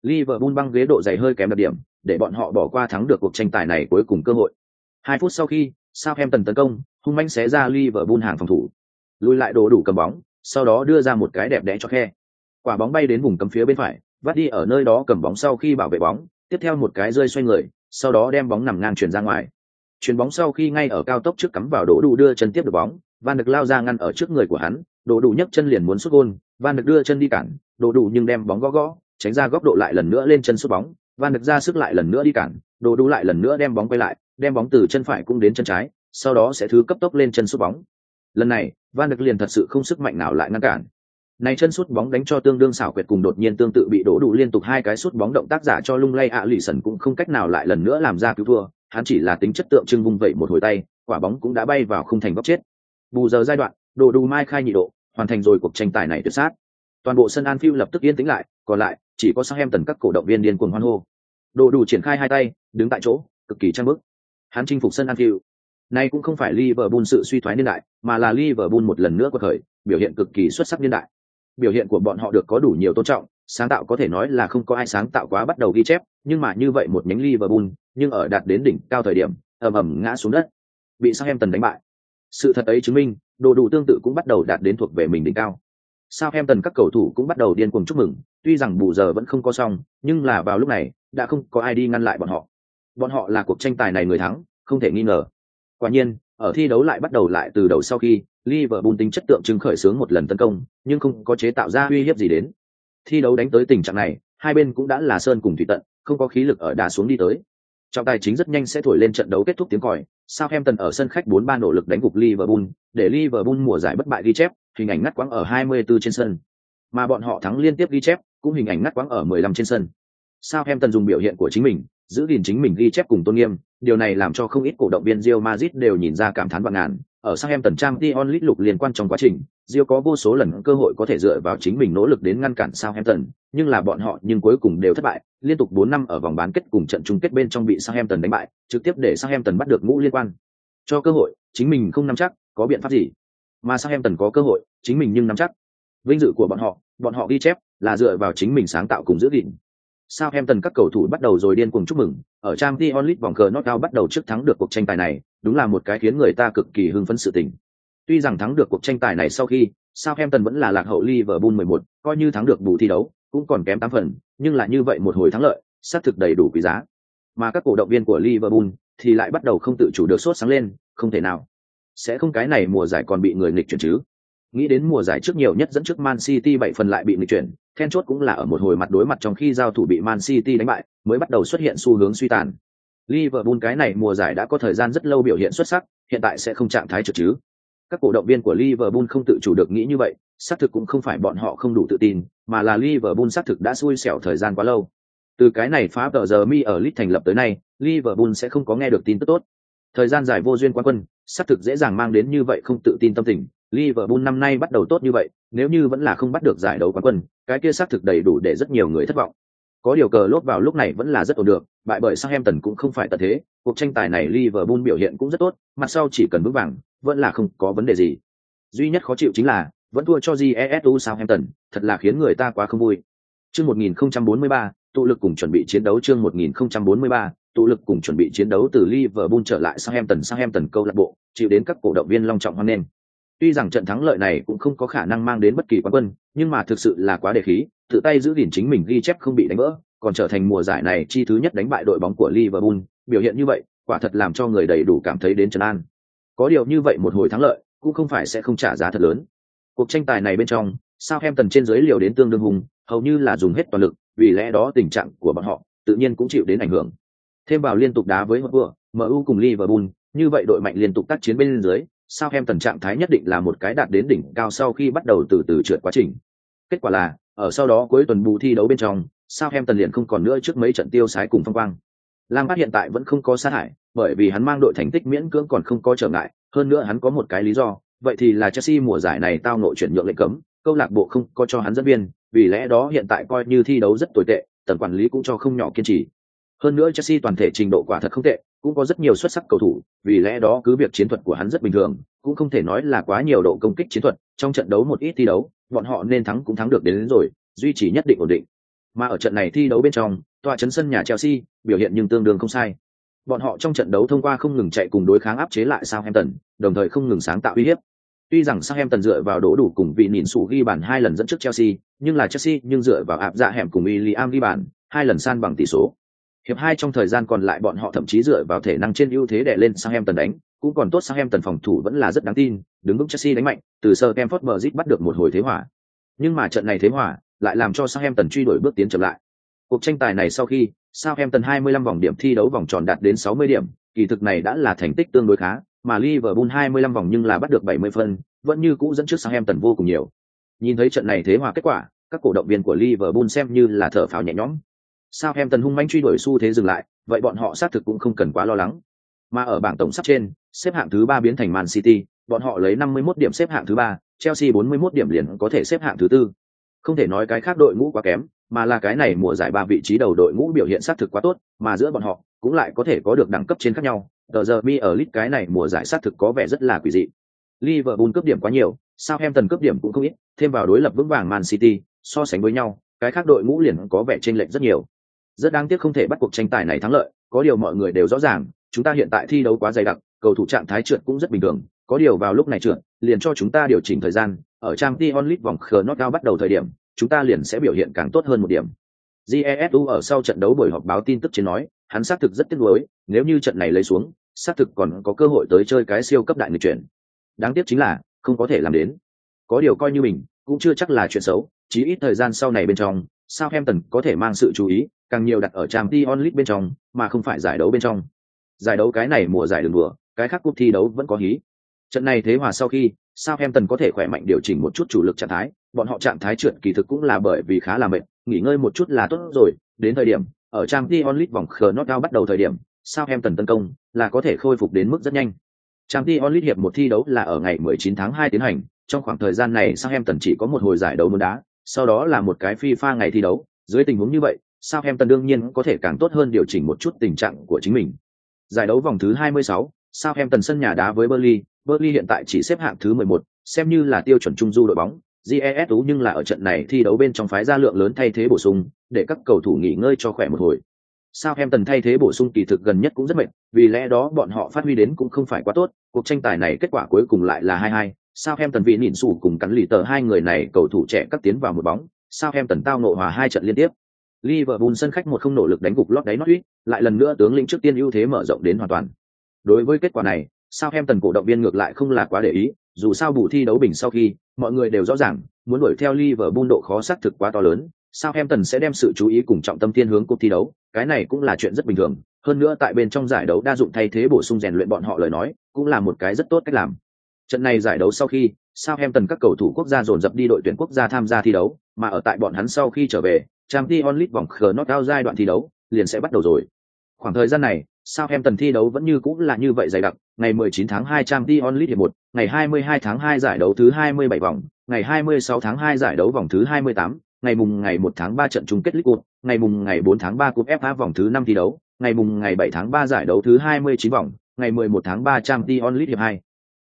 Liverpool băng ghế độ dày hơi kém đặc điểm, để bọn họ bỏ qua thắng được cuộc tranh tài này cuối cùng cơ hội. Hai phút sau khi, Southampton tấn công, hung mãnh xé ra Liverpool hàng phòng thủ. Lùi lại đồ đủ cầm bóng, sau đó đưa ra một cái đẹp đẽ cho khe. Quả bóng bay đến vùng cấm phía bên phải, vắt đi ở nơi đó cầm bóng sau khi bảo vệ bóng, tiếp theo một cái rơi xoay người, sau đó đem bóng nằm ngang chuyển ra ngoài. Chuyển bóng sau khi ngay ở cao tốc trước cắm vào đổ đủ đưa chân tiếp được bóng, Van được lao ra ngăn ở trước người của hắn, đổ đủ nhấc chân liền muốn sút gôn, Van được đưa chân đi cản, đổ đủ nhưng đem bóng gõ gõ, tránh ra góc độ lại lần nữa lên chân sút bóng, Van được ra sức lại lần nữa đi cản, đổ đủ lại lần nữa đem bóng quay lại, đem bóng từ chân phải cũng đến chân trái, sau đó sẽ thứ cấp tốc lên chân sút bóng. Lần này, Van được liền thật sự không sức mạnh nào lại ngăn cản. Này chân sút bóng đánh cho tương đương xảo quyệt cùng đột nhiên tương tự bị đổ đủ liên tục hai cái sút bóng động tác giả cho lung lay ạ lì sần cũng không cách nào lại lần nữa làm ra cứu thua, hắn chỉ là tính chất tượng trưng vung vẩy một hồi tay, quả bóng cũng đã bay vào khung thành góc chết. Bù giờ giai đoạn, đồ đủ mai khai nhị độ, hoàn thành rồi cuộc tranh tài này tuyệt sát. Toàn bộ sân Anfield lập tức yên tĩnh lại, còn lại chỉ có Southampton các cổ động viên điên cuồng hoan hô. Đồ đủ triển khai hai tay, đứng tại chỗ, cực kỳ trang bức. Hắn chinh phục sân Anfield. Nay cũng không phải Liverpool sự suy thoái niên đại, mà là Liverpool một lần nữa quật khởi, biểu hiện cực kỳ xuất sắc niên đại. Biểu hiện của bọn họ được có đủ nhiều tôn trọng, sáng tạo có thể nói là không có ai sáng tạo quá bắt đầu ghi chép, nhưng mà như vậy một nhánh Liverpool, nhưng ở đạt đến đỉnh cao thời điểm, ầm ầm ngã xuống đất, bị Southampton đánh bại. Sự thật ấy chứng minh, đồ đủ tương tự cũng bắt đầu đạt đến thuộc về mình đỉnh cao. Southampton các cầu thủ cũng bắt đầu điên cuồng chúc mừng, tuy rằng bù giờ vẫn không có xong, nhưng là vào lúc này, đã không có ai đi ngăn lại bọn họ. Bọn họ là cuộc tranh tài này người thắng, không thể nghi ngờ. Quả nhiên, ở thi đấu lại bắt đầu lại từ đầu sau khi, Liverpool tính chất tượng trưng khởi xướng một lần tấn công, nhưng không có chế tạo ra uy hiếp gì đến. Thi đấu đánh tới tình trạng này, hai bên cũng đã là sơn cùng thủy tận, không có khí lực ở đá xuống đi tới. Trọng tài chính rất nhanh sẽ thổi lên trận đấu kết thúc tiếng còi, Southampton ở sân khách 4-3 nỗ lực đánh gục Liverpool, để Liverpool mùa giải bất bại ghi chép, hình ảnh ngắt quãng ở 24 trên sân. Mà bọn họ thắng liên tiếp ghi chép, cũng hình ảnh ngắt quãng ở 15 trên sân. Southampton dùng biểu hiện của chính mình, giữ gìn chính mình ghi chép cùng tôn nghiêm, điều này làm cho không ít cổ động viên Real Madrid đều nhìn ra cảm thán vạn ngàn. Ở sang em tần trang Champions onlit lục liên quan trong quá trình, Real có vô số lần cơ hội có thể dựa vào chính mình nỗ lực đến ngăn cản Southampton, nhưng là bọn họ nhưng cuối cùng đều thất bại, liên tục 4 năm ở vòng bán kết cùng trận chung kết bên trong bị sang em tần đánh bại, trực tiếp để sang em tần bắt được ngũ liên quan. Cho cơ hội, chính mình không nắm chắc, có biện pháp gì? Mà sang em tần có cơ hội, chính mình nhưng nắm chắc. Vinh dự của bọn họ, bọn họ ghi chép là dựa vào chính mình sáng tạo cùng giữ gìn. Southampton các cầu thủ bắt đầu rồi điên cuồng chúc mừng, ở Champions League vòng cờ knockout bắt đầu trước thắng được cuộc tranh tài này, đúng là một cái khiến người ta cực kỳ hưng phấn sự tình. Tuy rằng thắng được cuộc tranh tài này sau khi, Southampton vẫn là lạc hậu Liverpool 11, coi như thắng được bù thi đấu, cũng còn kém 8 phần, nhưng là như vậy một hồi thắng lợi, xác thực đầy đủ quý giá. Mà các cổ động viên của Liverpool thì lại bắt đầu không tự chủ được sốt sáng lên, không thể nào. Sẽ không cái này mùa giải còn bị người nghịch chuyển chứ. Nghĩ đến mùa giải trước nhiều nhất dẫn trước Man City 7 phần lại bị nghịch chuyển, then chốt cũng là ở một hồi mặt đối mặt trong khi giao thủ bị Man City đánh bại, mới bắt đầu xuất hiện xu hướng suy tàn. Liverpool cái này mùa giải đã có thời gian rất lâu biểu hiện xuất sắc, hiện tại sẽ không trạng thái trượt chứ. Các cổ động viên của Liverpool không tự chủ được nghĩ như vậy, xác thực cũng không phải bọn họ không đủ tự tin, mà là Liverpool xác thực đã xui xẻo thời gian quá lâu. Từ cái này phá tờ giờ mi ở Leeds thành lập tới nay, Liverpool sẽ không có nghe được tin tức tốt. Thời gian dài vô duyên quán quân, xác thực dễ dàng mang đến như vậy không tự tin tâm tình. Liverpool năm nay bắt đầu tốt như vậy, nếu như vẫn là không bắt được giải đấu quán quân, cái kia xác thực đầy đủ để rất nhiều người thất vọng. Có điều cờ lốt vào lúc này vẫn là rất ổn được, bại bởi Southampton cũng không phải tận thế, cuộc tranh tài này Liverpool biểu hiện cũng rất tốt, mặt sau chỉ cần vững vàng, vẫn là không có vấn đề gì. Duy nhất khó chịu chính là vẫn thua cho Jesu Southampton, thật là khiến người ta quá không vui. Chương 1043, tụ lực cùng chuẩn bị chiến đấu chương 1043, tụ lực cùng chuẩn bị chiến đấu từ Liverpool trở lại Southampton Southampton câu lạc bộ, chịu đến các cổ động viên long trọng hoan nghênh. Tuy rằng trận thắng lợi này cũng không có khả năng mang đến bất kỳ quán quân, nhưng mà thực sự là quá đề khí, tự tay giữ gìn chính mình ghi chép không bị đánh vỡ, còn trở thành mùa giải này chi thứ nhất đánh bại đội bóng của Liverpool, biểu hiện như vậy, quả thật làm cho người đầy đủ cảm thấy đến trấn an. Có điều như vậy một hồi thắng lợi, cũng không phải sẽ không trả giá thật lớn. Cuộc tranh tài này bên trong, Southampton trên dưới liều đến tương đương hùng, hầu như là dùng hết toàn lực, vì lẽ đó tình trạng của bọn họ tự nhiên cũng chịu đến ảnh hưởng. Thêm vào liên tục đá với một vừa, MU cùng Liverpool, như vậy đội mạnh liên tục tác chiến bên dưới, Southampton trạng thái nhất định là một cái đạt đến đỉnh cao sau khi bắt đầu từ từ trượt quá trình. Kết quả là, ở sau đó cuối tuần bù thi đấu bên trong, Southampton liền không còn nữa trước mấy trận tiêu sái cùng phong quang. Lampard hiện tại vẫn không có sát hại, bởi vì hắn mang đội thành tích miễn cưỡng còn không có trở ngại, hơn nữa hắn có một cái lý do, vậy thì là Chelsea mùa giải này tao nội chuyển nhượng lệnh cấm, câu lạc bộ không có cho hắn dẫn viên, vì lẽ đó hiện tại coi như thi đấu rất tồi tệ, tầm quản lý cũng cho không nhỏ kiên trì. Hơn nữa Chelsea toàn thể trình độ quả thật không tệ, cũng có rất nhiều xuất sắc cầu thủ, vì lẽ đó cứ việc chiến thuật của hắn rất bình thường, cũng không thể nói là quá nhiều độ công kích chiến thuật, trong trận đấu một ít thi đấu, bọn họ nên thắng cũng thắng được đến, đến rồi, duy trì nhất định ổn định. Mà ở trận này thi đấu bên trong, tòa trấn sân nhà Chelsea, biểu hiện nhưng tương đương không sai. Bọn họ trong trận đấu thông qua không ngừng chạy cùng đối kháng áp chế lại Southampton, đồng thời không ngừng sáng tạo uy hiếp. Tuy rằng Southampton dựa vào đổ đủ cùng vị nhìn sủ ghi bàn hai lần dẫn trước Chelsea, nhưng là Chelsea nhưng dựa vào áp dạ hẻm cùng William ghi bàn, hai lần san bằng tỷ số. Hiệp hai trong thời gian còn lại bọn họ thậm chí dựa vào thể năng trên ưu thế để lên Southampton đánh, cũng còn tốt Southampton phòng thủ vẫn là rất đáng tin, đứng vững Chelsea đánh mạnh, từ sơ Stamford Bridge bắt được một hồi thế hòa. Nhưng mà trận này thế hòa lại làm cho Southampton truy đuổi bước tiến chậm lại. Cuộc tranh tài này sau khi Southampton 25 vòng điểm thi đấu vòng tròn đạt đến 60 điểm, kỳ thực này đã là thành tích tương đối khá, mà Liverpool 25 vòng nhưng là bắt được 70 phân, vẫn như cũ dẫn trước Southampton vô cùng nhiều. Nhìn thấy trận này thế hòa kết quả, các cổ động viên của Liverpool xem như là thở phào nhẹ nhõm sao em tần hung manh truy đuổi xu thế dừng lại, vậy bọn họ xác thực cũng không cần quá lo lắng. Mà ở bảng tổng sắp trên, xếp hạng thứ ba biến thành Man City, bọn họ lấy 51 điểm xếp hạng thứ ba, Chelsea 41 điểm liền có thể xếp hạng thứ tư. Không thể nói cái khác đội ngũ quá kém, mà là cái này mùa giải ba vị trí đầu đội ngũ biểu hiện sát thực quá tốt, mà giữa bọn họ cũng lại có thể có được đẳng cấp trên khác nhau. Tờ giờ mi ở lit cái này mùa giải sát thực có vẻ rất là quỷ dị. Liverpool cướp điểm quá nhiều, Southampton cướp điểm cũng không ít, thêm vào đối lập vững vàng Man City, so sánh với nhau, cái khác đội ngũ liền có vẻ chênh lệch rất nhiều. Rất đáng tiếc không thể bắt cuộc tranh tài này thắng lợi, có điều mọi người đều rõ ràng, chúng ta hiện tại thi đấu quá dày đặc, cầu thủ trạng thái trượt cũng rất bình thường, có điều vào lúc này trượt, liền cho chúng ta điều chỉnh thời gian, ở trang t onlit vòng knockout bắt đầu thời điểm, chúng ta liền sẽ biểu hiện càng tốt hơn một điểm. Jesu ở sau trận đấu buổi họp báo tin tức trên nói, hắn xác thực rất tiếc nuối, nếu như trận này lấy xuống, xác thực còn có cơ hội tới chơi cái siêu cấp đại người chuyển. Đáng tiếc chính là không có thể làm đến. Có điều coi như mình, cũng chưa chắc là chuyện xấu, chí ít thời gian sau này bên trong, sao em tần có thể mang sự chú ý, càng nhiều đặt ở trang t onlit bên trong, mà không phải giải đấu bên trong. Giải đấu cái này mùa giải đường đùa, cái khác cuộc thi đấu vẫn có hí. Trận này thế hòa sau khi, Southampton có thể khỏe mạnh điều chỉnh một chút chủ lực trạng thái, bọn họ trạng thái trượt kỳ thực cũng là bởi vì khá là mệt, nghỉ ngơi một chút là tốt rồi, đến thời điểm ở trang t onlit vòng knockout bắt đầu thời điểm, Southampton tấn công là có thể khôi phục đến mức rất nhanh. trang t onlit hiệp một thi đấu là ở ngày 19 tháng 2 tiến hành, trong khoảng thời gian này Southampton chỉ có một hồi giải đấu môn đá, sau đó là một cái phi pha ngày thi đấu, dưới tình huống như vậy, Sao Hem Tần đương nhiên có thể càng tốt hơn điều chỉnh một chút tình trạng của chính mình. Giải đấu vòng thứ 26, Sao Hem Tần sân nhà đá với Burnley, Burnley hiện tại chỉ xếp hạng thứ 11, xem như là tiêu chuẩn trung du đội bóng. GESU nhưng là ở trận này thi đấu bên trong phái ra lượng lớn thay thế bổ sung, để các cầu thủ nghỉ ngơi cho khỏe một hồi. Sao Hem Tần thay thế bổ sung kỳ thực gần nhất cũng rất mệt, vì lẽ đó bọn họ phát huy đến cũng không phải quá tốt. Cuộc tranh tài này kết quả cuối cùng lại là 2-2. tần vị nhìn sủ cùng cắn lì tờ hai người này cầu thủ trẻ cắt tiến vào một bóng. Sao Hem Tần tao nộ hòa hai trận liên tiếp. Liverpool sân khách một không nỗ lực đánh gục lót đáy Norwich, lại lần nữa tướng lĩnh trước tiên ưu thế mở rộng đến hoàn toàn. Đối với kết quả này, Southampton cổ động viên ngược lại không là quá để ý, dù sao bù thi đấu bình sau khi, mọi người đều rõ ràng, muốn đuổi theo Liverpool độ khó xác thực quá to lớn, Southampton sẽ đem sự chú ý cùng trọng tâm thiên hướng cuộc thi đấu, cái này cũng là chuyện rất bình thường. Hơn nữa tại bên trong giải đấu đa dụng thay thế bổ sung rèn luyện bọn họ lời nói, cũng là một cái rất tốt cách làm. Trận này giải đấu sau khi, Southampton các cầu thủ quốc gia dồn dập đi đội tuyển quốc gia tham gia thi đấu, mà ở tại bọn hắn sau khi trở về, Champions League vòng knockout giai đoạn thi đấu liền sẽ bắt đầu rồi. Khoảng thời gian này, Southampton thi đấu vẫn như cũng là như vậy dày đặc, ngày 19 tháng 2 Champions League hiệp 1, ngày 22 tháng 2 giải đấu thứ 27 vòng, ngày 26 tháng 2 giải đấu vòng thứ 28, ngày mùng ngày 1 tháng 3 trận chung kết League Cup, ngày mùng ngày 4 tháng 3 cúp FA vòng thứ 5 thi đấu, ngày mùng ngày 7 tháng 3 giải đấu thứ 29 vòng, ngày 11 tháng 3 Champions League hiệp 2.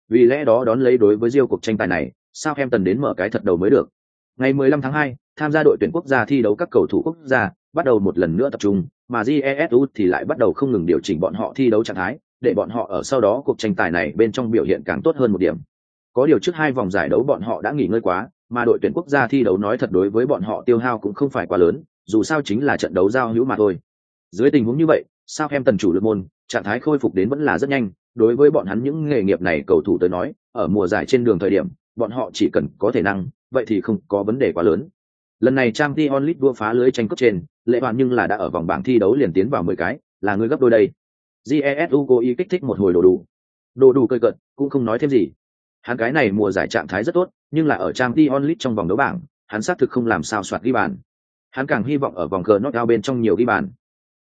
Vì lẽ đó đón lấy đối với Rio cuộc tranh tài này, Southampton đến mở cái thật đầu mới được. Ngày 15 tháng 2, tham gia đội tuyển quốc gia thi đấu các cầu thủ quốc gia, bắt đầu một lần nữa tập trung, mà Jesu thì lại bắt đầu không ngừng điều chỉnh bọn họ thi đấu trạng thái, để bọn họ ở sau đó cuộc tranh tài này bên trong biểu hiện càng tốt hơn một điểm. Có điều trước hai vòng giải đấu bọn họ đã nghỉ ngơi quá, mà đội tuyển quốc gia thi đấu nói thật đối với bọn họ tiêu hao cũng không phải quá lớn, dù sao chính là trận đấu giao hữu mà thôi. Dưới tình huống như vậy, sao em tần chủ lực môn, trạng thái khôi phục đến vẫn là rất nhanh, đối với bọn hắn những nghề nghiệp này cầu thủ tới nói, ở mùa giải trên đường thời điểm, bọn họ chỉ cần có thể năng, vậy thì không có vấn đề quá lớn. Lần này Trang t onlit đua phá lưới tranh cướp trên, lệ hoàn nhưng là đã ở vòng bảng thi đấu liền tiến vào mười cái, là người gấp đôi đây. Jesu cố ý kích thích một hồi đồ đủ. Đồ đủ cơi cận, cũng không nói thêm gì. Hắn cái này mùa giải trạng thái rất tốt, nhưng là ở Trang t onlit trong vòng đấu bảng, hắn xác thực không làm sao soạt ghi bàn. Hắn càng hy vọng ở vòng cờ knockout bên trong nhiều ghi bàn.